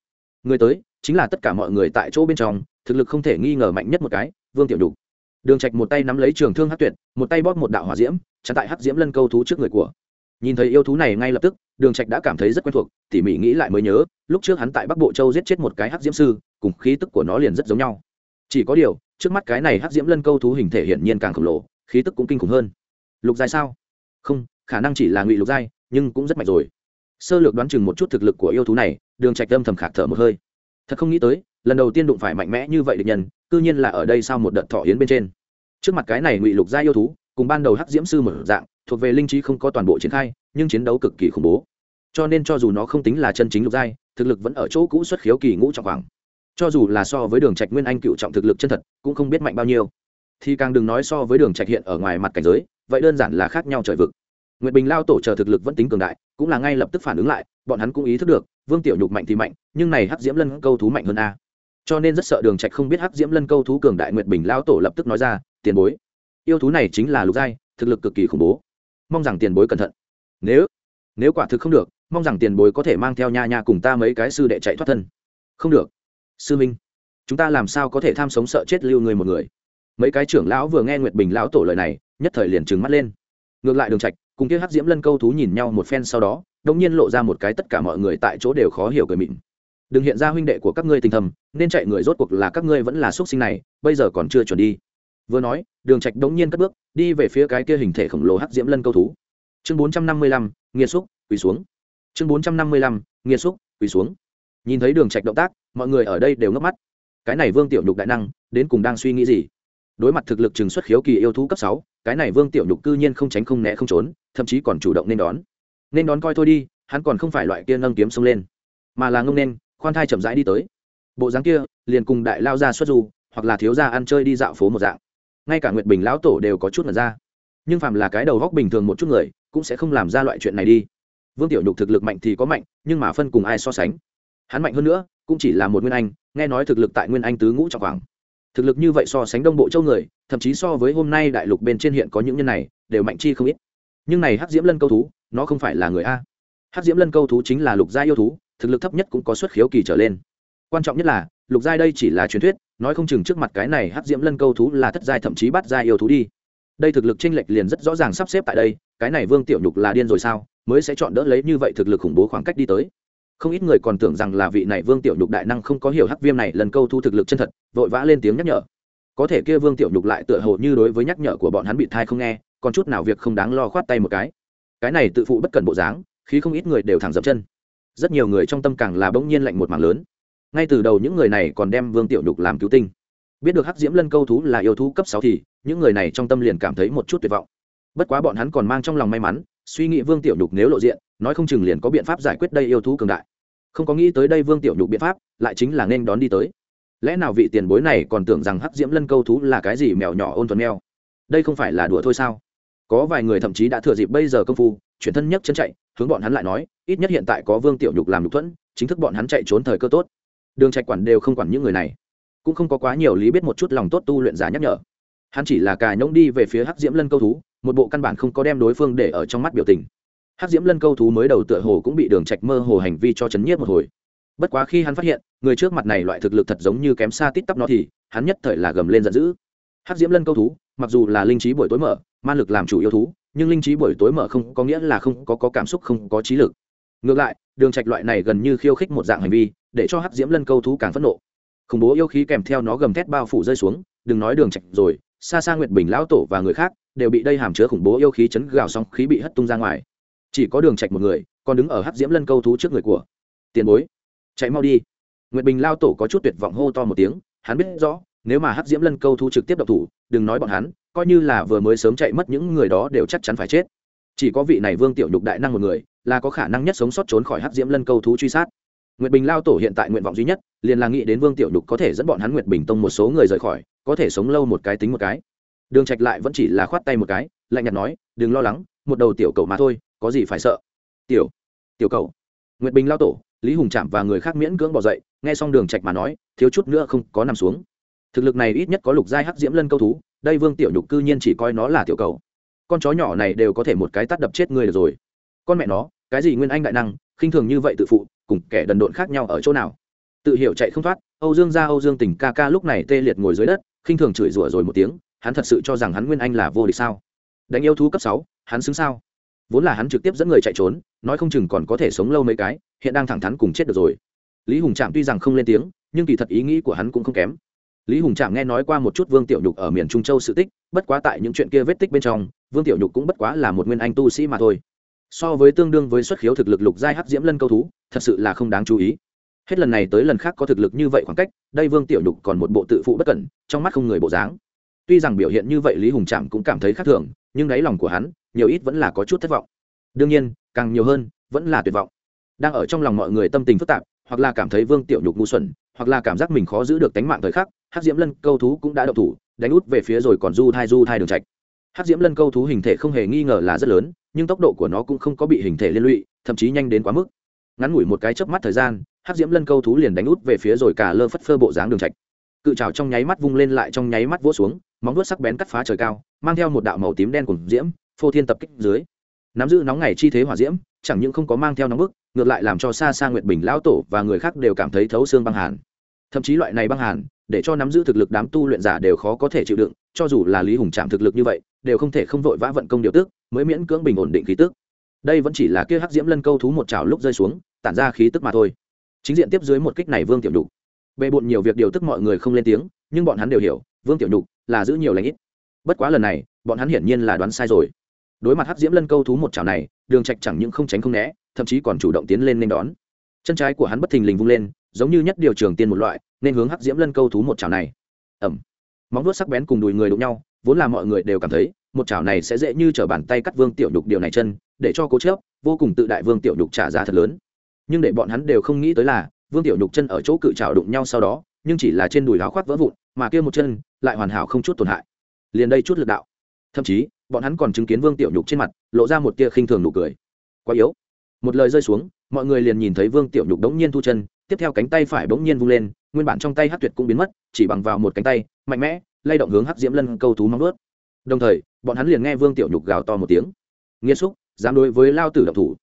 người tới, chính là tất cả mọi người tại chỗ bên trong, thực lực không thể nghi ngờ mạnh nhất một cái, vương tiểu nhục. Đường trạch một tay nắm lấy trường thương hắc tuyệt, một tay bóp một đạo hỏa diễm, chắn tại hắc diễm lân câu thú trước người của nhìn thấy yêu thú này ngay lập tức, đường trạch đã cảm thấy rất quen thuộc, tỉ mỉ nghĩ lại mới nhớ, lúc trước hắn tại bắc bộ châu giết chết một cái hắc diễm sư, cùng khí tức của nó liền rất giống nhau. Chỉ có điều, trước mắt cái này hắc diễm lân câu thú hình thể hiển nhiên càng khổng lồ, khí tức cũng kinh khủng hơn. Lục giai sao? Không, khả năng chỉ là ngụy lục giai, nhưng cũng rất mạnh rồi. Sơ lược đoán chừng một chút thực lực của yêu thú này, đường trạch âm thầm khạc thở một hơi. Thật không nghĩ tới, lần đầu tiên đụng phải mạnh mẽ như vậy địch nhân, cư nhiên là ở đây sau một đợt thọ yến bên trên. Trước mặt cái này ngụy lục giai yêu thú cùng ban đầu hắc diễm sư mở dạng, thuộc về linh trí không có toàn bộ triển khai, nhưng chiến đấu cực kỳ khủng bố. Cho nên cho dù nó không tính là chân chính lục giai, thực lực vẫn ở chỗ cũ xuất khiếu kỳ ngũ trọng khoảng. Cho dù là so với đường trạch nguyên anh cựu trọng thực lực chân thật, cũng không biết mạnh bao nhiêu. Thì càng đừng nói so với đường trạch hiện ở ngoài mặt cảnh giới, vậy đơn giản là khác nhau trời vực. Nguyệt bình lao tổ chờ thực lực vẫn tính cường đại, cũng là ngay lập tức phản ứng lại, bọn hắn cũng ý thức được, vương tiểu nhục mạnh thì mạnh, nhưng này hắc diễm lân câu thú mạnh hơn a. Cho nên rất sợ đường trạch không biết hắc diễm lân câu thú cường đại nguyệt bình lao tổ lập tức nói ra, tiền bối yêu thú này chính là lục giai, thực lực cực kỳ khủng bố. Mong rằng tiền bối cẩn thận. Nếu nếu quả thực không được, mong rằng tiền bối có thể mang theo nha nha cùng ta mấy cái sư đệ chạy thoát thân. Không được. Sư minh, chúng ta làm sao có thể tham sống sợ chết lưu người một người? Mấy cái trưởng lão vừa nghe nguyệt bình lão tổ lời này, nhất thời liền trừng mắt lên. Ngược lại đường trạch, cùng kia hắc diễm lân câu thú nhìn nhau một phen sau đó, đống nhiên lộ ra một cái tất cả mọi người tại chỗ đều khó hiểu cười mịn. Đừng hiện ra huynh đệ của các ngươi tình thầm, nên chạy người rốt cuộc là các ngươi vẫn là xuất sinh này, bây giờ còn chưa chuẩn đi vừa nói đường trạch đống nhiên cất bước đi về phía cái kia hình thể khổng lồ hắc diễm lân câu thú. Chương 455, nghiệt xúc quỳ xuống. Chương 455, nghiệt xúc quỳ xuống. Nhìn thấy đường trạch động tác mọi người ở đây đều ngấp mắt. Cái này vương tiểu nhục đại năng đến cùng đang suy nghĩ gì? Đối mặt thực lực trừng xuất khiếu kỳ yêu thú cấp sáu cái này vương tiểu nhục cư nhiên không tránh không né không trốn thậm chí còn chủ động nên đón. Nên đón coi thôi đi hắn còn không phải loại kia nâng kiếm xông lên mà là ngông nên khoan thai chậm rãi đi tới. Bộ dáng kia liền cùng đại lao ra xuất du hoặc là thiếu gia ăn chơi đi dạo phố một dạng ngay cả nguyệt bình lão tổ đều có chút mật ra. Nhưng phàm là cái đầu góc bình thường một chút người, cũng sẽ không làm ra loại chuyện này đi. Vương tiểu nhục thực lực mạnh thì có mạnh, nhưng mà phân cùng ai so sánh? Hắn mạnh hơn nữa, cũng chỉ là một nguyên anh, nghe nói thực lực tại nguyên anh tứ ngũ trọng khoảng. Thực lực như vậy so sánh đông bộ châu người, thậm chí so với hôm nay đại lục bên trên hiện có những nhân này, đều mạnh chi không ít. Nhưng này hắc diễm lân câu thú, nó không phải là người a. Hắc diễm lân câu thú chính là lục gia yêu thú, thực lực thấp nhất cũng có xuất khiếu kỳ trở lên. Quan trọng nhất là lục giai đây chỉ là truyền thuyết, nói không chừng trước mặt cái này hắc diễm lân câu thú là thất giai thậm chí bắt giai yêu thú đi. Đây thực lực chênh lệch liền rất rõ ràng sắp xếp tại đây, cái này vương tiểu nhục là điên rồi sao, mới sẽ chọn đỡ lấy như vậy thực lực khủng bố khoảng cách đi tới. Không ít người còn tưởng rằng là vị này vương tiểu nhục đại năng không có hiểu hắc viêm này lần câu thu thực lực chân thật, vội vã lên tiếng nhắc nhở. Có thể kia vương tiểu nhục lại tựa hồ như đối với nhắc nhở của bọn hắn bị thai không nghe, còn chút nào việc không đáng lo khoát tay một cái. Cái này tự phụ bất cần bộ dáng khi không ít người đều thẳng dậm chân. Rất nhiều người trong tâm càng là bỗng nhiên lạnh một mảng lớn ngay từ đầu những người này còn đem vương tiểu nhục làm cứu tinh. Biết được hắc diễm lân câu thú là yêu thú cấp sáu thì, những người này trong tâm liền cảm thấy một chút tuyệt vọng. Bất quá bọn hắn còn mang trong lòng may mắn, suy nghĩ vương tiểu nhục nếu lộ diện, nói không chừng liền có biện pháp giải quyết đây yêu thú cường đại. Không có nghĩ tới đây vương tiểu nhục biện pháp, lại chính là nên đón đi tới. Lẽ nào vị tiền bối này còn tưởng rằng hắc diễm lân câu thú là cái gì mèo nhỏ ôn thuần mèo? Đây không phải là đùa thôi sao? Có vài người thậm chí đã thừa dịp bây giờ công phu, chuyển thân nhất chân chạy, hướng bọn hắn lại nói, ít nhất hiện tại có vương tiểu nhục làm nhục thuẫn, chính thức bọn hắn chạy trốn thời cơ tốt đường trạch quản đều không quản những người này. Cũng không có quá nhiều lý biết một chút lòng tốt tu luyện giả nhắc nhở. Hắn chỉ là cài nhông đi về phía hắc diễm lân câu thú một bộ căn bản không có đem đối phương để ở trong mắt biểu tình. Hắc diễm lân câu thú mới đầu tựa hồ cũng bị đường trạch mơ hồ hành vi cho chấn nhiếp một hồi. Bất quá khi hắn phát hiện người trước mặt này loại thực lực thật giống như kém xa tít tắp nó thì hắn nhất thời là gầm lên giận dữ. Hắc diễm lân câu thú mặc dù là linh trí buổi tối mở ma lực làm chủ yêu thú nhưng linh trí buổi tối mở không có nghĩa là không có, có cảm xúc không có trí lực. Ngược lại đường trạch loại này gần như khiêu khích một dạng hành vi để cho hắc diễm lân câu thú càng phẫn nộ. Khủng bố yêu khí kèm theo nó gầm thét bao phủ rơi xuống, đừng nói đường trạch rồi xa xa nguyệt bình lão tổ và người khác đều bị đây hàm chứa khủng bố yêu khí chấn gào xong khí bị hất tung ra ngoài. Chỉ có đường trạch một người, còn đứng ở hắc diễm lân câu thú trước người của tiền bối. Chạy mau đi. Nguyệt bình lao tổ có chút tuyệt vọng hô to một tiếng, hắn biết rõ, nếu mà hắc diễm lân câu thú trực tiếp độc thủ, đừng nói bọn hắn, coi như là vừa mới sớm chạy mất những người đó đều chắc chắn phải chết. Chỉ có vị này vương tiểu nhục đại năng một người là có khả năng nhất sống sót trốn khỏi hắc diễm lân câu thú truy sát nguyệt bình lao tổ hiện tại nguyện vọng duy nhất, liền là nghĩ đến vương tiểu nhục có thể dẫn bọn hắn nguyệt bình tông một số người rời khỏi, có thể sống lâu một cái tính một cái. Đường trạch lại vẫn chỉ là khoát tay một cái, lạnh nhạt nói, đừng lo lắng, một đầu tiểu cầu mà thôi, có gì phải sợ? Tiểu tiểu cầu? Nguyệt bình lao tổ, lý hùng Trạm và người khác miễn cưỡng bỏ dậy, nghe xong đường trạch mà nói, thiếu chút nữa không có nằm xuống. Thực lực này ít nhất có lục giai hắc diễm lân câu thú, đây vương tiểu nhục cư nhiên chỉ coi nó là tiểu cầu. Con chó nhỏ này đều có thể một cái tát đập chết người được rồi. Con mẹ nó, cái gì nguyên anh đại năng khinh thường như vậy tự phụ, cùng kẻ đần độn khác nhau ở chỗ nào? Tự hiểu chạy không thoát, âu dương gia âu dương tình ca ca lúc này tê liệt ngồi dưới đất, khinh thường chửi rủa rồi một tiếng, hắn thật sự cho rằng hắn nguyên anh là vô địch sao? Đánh yêu thú cấp sáu, hắn xứng sao? Vốn là hắn trực tiếp dẫn người chạy trốn, nói không chừng còn có thể sống lâu mấy cái, hiện đang thẳng thắn cùng chết được rồi. Lý hùng trạm tuy rằng không lên tiếng, nhưng kỳ thật ý nghĩ của hắn cũng không kém. Lý hùng trạm nghe nói qua một chút vương tiểu nhục ở miền trung châu sự tích, bất quá tại những chuyện kia vết tích bên trong, vương tiểu nhục cũng bất quá là một nguyên anh tu sĩ mà thôi so với tương đương với xuất khiếu thực lực lục giai hắc diễm lân câu thú, thật sự là không đáng chú ý. Hết lần này tới lần khác có thực lực như vậy khoảng cách, đây vương tiểu nhục còn một bộ tự phụ bất cẩn, trong mắt không người bộ dáng. Tuy rằng biểu hiện như vậy lý hùng trạm cũng cảm thấy khác thường, nhưng đáy lòng của hắn, nhiều ít vẫn là có chút thất vọng. Đương nhiên, càng nhiều hơn, vẫn là tuyệt vọng. Đang ở trong lòng mọi người tâm tình phức tạp, hoặc là cảm thấy vương tiểu nhục ngu xuẩn, hoặc là cảm giác mình khó giữ được tánh mạng thời khắc, hắc diễm lân câu thú cũng đã đậu thủ, đánh út về phía rồi còn du thai du thai đường trạch. Hắc diễm lân câu thú hình thể không hề nghi ngờ là rất lớn nhưng tốc độ của nó cũng không có bị hình thể liên lụy, thậm chí nhanh đến quá mức. Ngắn ngủi một cái chớp mắt thời gian hát diễm lân câu thú liền đánh út về phía rồi cả lơ phất phơ bộ dáng đường trạch. Cự trào trong nháy mắt vung lên lại trong nháy mắt vỗ xuống, móng vuốt sắc bén cắt phá trời cao, mang theo một đạo màu tím đen cùng diễm, phô thiên tập kích dưới. Nắm giữ nóng ngày chi thế hỏa diễm, chẳng những không có mang theo nóng bức, ngược lại làm cho xa xa nguyệt bình lão tổ và người khác đều cảm thấy thấu xương băng hàn. Thậm chí loại này băng hàn để cho nắm giữ thực lực đám tu luyện giả đều khó có thể chịu đựng, cho dù là lý hùng chạm thực lực như vậy, đều không thể không vội vã vận công điều tức, mới miễn cưỡng bình ổn định khí tức. Đây vẫn chỉ là kia hắc diễm lân câu thú một chảo lúc rơi xuống, tản ra khí tức mà thôi. Chính diện tiếp dưới một kích này vương tiểu đục bề bộn nhiều việc điều tức mọi người không lên tiếng, nhưng bọn hắn đều hiểu, vương tiểu đục là giữ nhiều lãnh ít. Bất quá lần này, bọn hắn hiển nhiên là đoán sai rồi. Đối mặt hắc diễm lân câu thú một chảo này, đường trạch chẳng những không tránh không né, thậm chí còn chủ động tiến lên nên đón. Chân trái của hắn bất thình lình vung lên giống như nhất điều trường tiên một loại, nên hướng hắc diễm lân câu thú một chảo này. Ẩm. Móng vuốt sắc bén cùng đùi người đụng nhau, vốn là mọi người đều cảm thấy, một chảo này sẽ dễ như trở bàn tay cắt vương tiểu nhục điều này chân, để cho cố chớp, vô cùng tự đại vương tiểu nhục trả giá thật lớn. Nhưng để bọn hắn đều không nghĩ tới là, vương tiểu nhục chân ở chỗ cự chảo đụng nhau sau đó, nhưng chỉ là trên đùi láo khoác vỡ vụn, mà kia một chân lại hoàn hảo không chút tổn hại. Liền đây chút lực đạo. Thậm chí, bọn hắn còn chứng kiến vương tiểu nhục trên mặt, lộ ra một tia khinh thường nụ cười. Quá yếu. Một lời rơi xuống, mọi người liền nhìn thấy vương tiểu nhục đống nhiên thu chân tiếp theo cánh tay phải bỗng nhiên vung lên, nguyên bản trong tay hát tuyệt cũng biến mất, chỉ bằng vào một cánh tay, mạnh mẽ, lay động hướng hát diễm lân câu thú móng ướt đồng thời, bọn hắn liền nghe vương tiểu nhục gào to một tiếng. Nghĩa xúc, dám đối với lao tử độc thủ,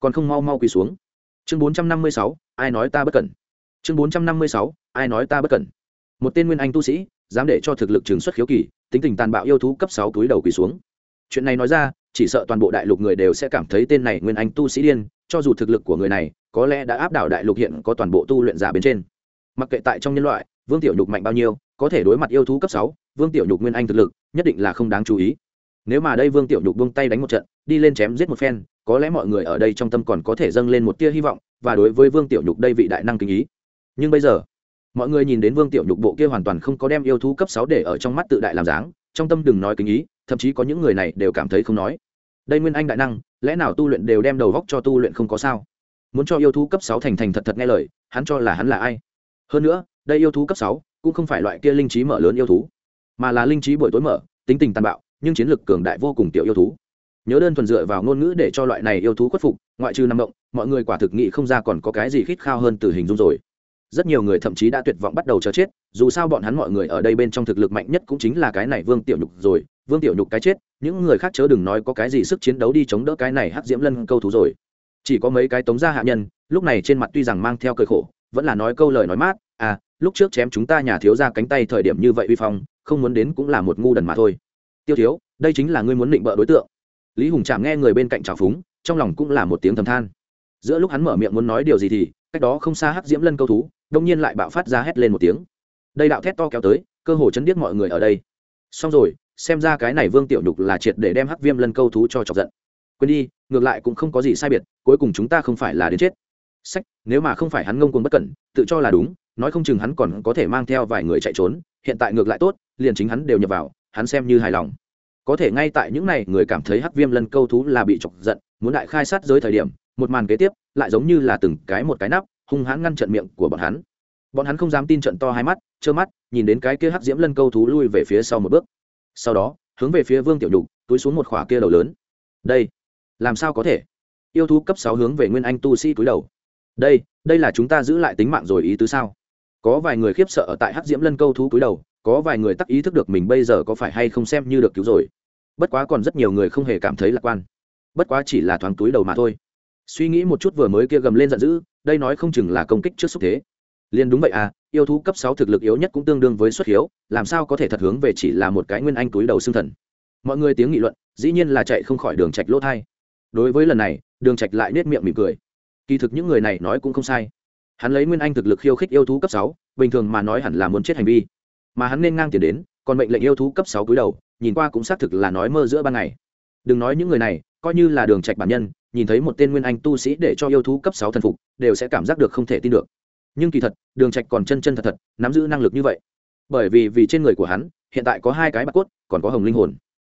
còn không mau mau quỳ xuống. Chương bốn trăm năm mươi sáu, ai nói ta bất cẩn? Chương bốn trăm năm mươi sáu, ai nói ta bất cẩn? Một tên nguyên anh tu sĩ, dám để cho thực lực trường xuất khiếu kỳ, tính tình tàn bạo yêu thú cấp sáu túi đầu quỳ xuống. Chuyện này nói ra, chỉ sợ toàn bộ đại lục người đều sẽ cảm thấy tên này nguyên anh tu sĩ điên, cho dù thực lực của người này có lẽ đã áp đảo đại lục hiện có toàn bộ tu luyện giả bên trên. Mặc kệ tại trong nhân loại, vương tiểu nhục mạnh bao nhiêu, có thể đối mặt yêu thú cấp sáu, vương tiểu nhục nguyên anh thực lực, nhất định là không đáng chú ý. Nếu mà đây vương tiểu nhục buông tay đánh một trận, đi lên chém giết một phen, có lẽ mọi người ở đây trong tâm còn có thể dâng lên một tia hy vọng và đối với vương tiểu nhục đây vị đại năng kinh ý. Nhưng bây giờ, mọi người nhìn đến vương tiểu nhục bộ kia hoàn toàn không có đem yêu thú cấp sáu để ở trong mắt tự đại làm dáng, trong tâm đừng nói kinh ý, thậm chí có những người này đều cảm thấy không nói. Đây nguyên anh đại năng, lẽ nào tu luyện đều đem đầu góc cho tu luyện không có sao? Muốn cho yêu thú cấp sáu thành thành thật thật nghe lời, hắn cho là hắn là ai. Hơn nữa, đây yêu thú cấp sáu cũng không phải loại kia linh trí mở lớn yêu thú, mà là linh trí buổi tối mở, tính tình tàn bạo, nhưng chiến lực cường đại vô cùng tiểu yêu thú. Nhớ đơn thuần dựa vào ngôn ngữ để cho loại này yêu thú khuất phục, ngoại trừ năng động, mọi người quả thực nghĩ không ra còn có cái gì khít khao hơn từ hình dung rồi. Rất nhiều người thậm chí đã tuyệt vọng bắt đầu chờ chết, dù sao bọn hắn mọi người ở đây bên trong thực lực mạnh nhất cũng chính là cái này vương tiểu nhục rồi. Vương tiểu nhục cái chết, những người khác chớ đừng nói có cái gì sức chiến đấu đi chống đỡ cái này hắc diễm lân câu thú rồi chỉ có mấy cái tống gia hạ nhân, lúc này trên mặt tuy rằng mang theo cơi khổ, vẫn là nói câu lời nói mát à lúc trước chém chúng ta nhà thiếu ra cánh tay thời điểm như vậy uy phong, không muốn đến cũng là một ngu đần mà thôi. Tiêu thiếu, đây chính là ngươi muốn định bợ đối tượng. Lý hùng chạm nghe người bên cạnh trào phúng, trong lòng cũng là một tiếng thầm than. Giữa lúc hắn mở miệng muốn nói điều gì thì, cách đó không xa hắc diễm lân câu thú, đông nhiên lại bạo phát ra hét lên một tiếng. Đây đạo thét to kéo tới, cơ hồ chấn điếc mọi người ở đây. Xong rồi, xem ra cái này vương tiểu nhục là triệt để đem hắc viêm lân câu thú cho chọc giận. Quên đi, ngược lại cũng không có gì sai biệt cuối cùng chúng ta không phải là đến chết. Sách, nếu mà không phải hắn ngông cuồng bất cẩn, tự cho là đúng, nói không chừng hắn còn có thể mang theo vài người chạy trốn, hiện tại ngược lại tốt, liền chính hắn đều nhập vào, hắn xem như hài lòng. Có thể ngay tại những này, người cảm thấy hắc viêm lân câu thú là bị chọc giận, muốn đại khai sát giới thời điểm, một màn kế tiếp, lại giống như là từng cái một cái nắp, hung hãn ngăn trận miệng của bọn hắn. Bọn hắn không dám tin trận to hai mắt, trơ mắt, nhìn đến cái kia hắc diễm lân câu thú lui về phía sau một bước. Sau đó, hướng về phía vương tiểu nhục, túi xuống một khỏa kia đầu lớn. Đây, làm sao có thể? Yêu thú cấp sáu hướng về nguyên anh tu sĩ túi đầu. Đây đây là chúng ta giữ lại tính mạng rồi ý tứ sao? Có vài người khiếp sợ ở tại hắc diễm lân câu thú túi đầu, có vài người tắc ý thức được mình bây giờ có phải hay không xem như được cứu rồi. Bất quá còn rất nhiều người không hề cảm thấy lạc quan. Bất quá chỉ là thoáng túi đầu mà thôi. Suy nghĩ một chút vừa mới kia gầm lên giận dữ, đây nói không chừng là công kích trước xúc thế. Liền đúng vậy à yêu thú cấp sáu thực lực yếu nhất cũng tương đương với xuất hiếu, làm sao có thể thật hướng về chỉ là một cái nguyên anh túi đầu xương thần? Mọi người tiếng nghị luận, dĩ nhiên là chạy không khỏi đường trạch lỗ thai đối với lần này, đường trạch lại nết miệng mỉm cười. Kỳ thực những người này nói cũng không sai. Hắn lấy nguyên anh thực lực khiêu khích yêu thú cấp sáu, bình thường mà nói hẳn là muốn chết hành vi. Mà hắn nên ngang tiền đến, còn mệnh lệnh yêu thú cấp sáu cúi đầu, nhìn qua cũng xác thực là nói mơ giữa ban ngày. Đừng nói những người này, coi như là đường trạch bản nhân, nhìn thấy một tên nguyên anh tu sĩ để cho yêu thú cấp sáu thần phục, đều sẽ cảm giác được không thể tin được. Nhưng kỳ thật, đường trạch còn chân chân thật thật, nắm giữ năng lực như vậy. Bởi vì vì trên người của hắn, hiện tại có hai cái bát cốt, còn có hồng linh hồn.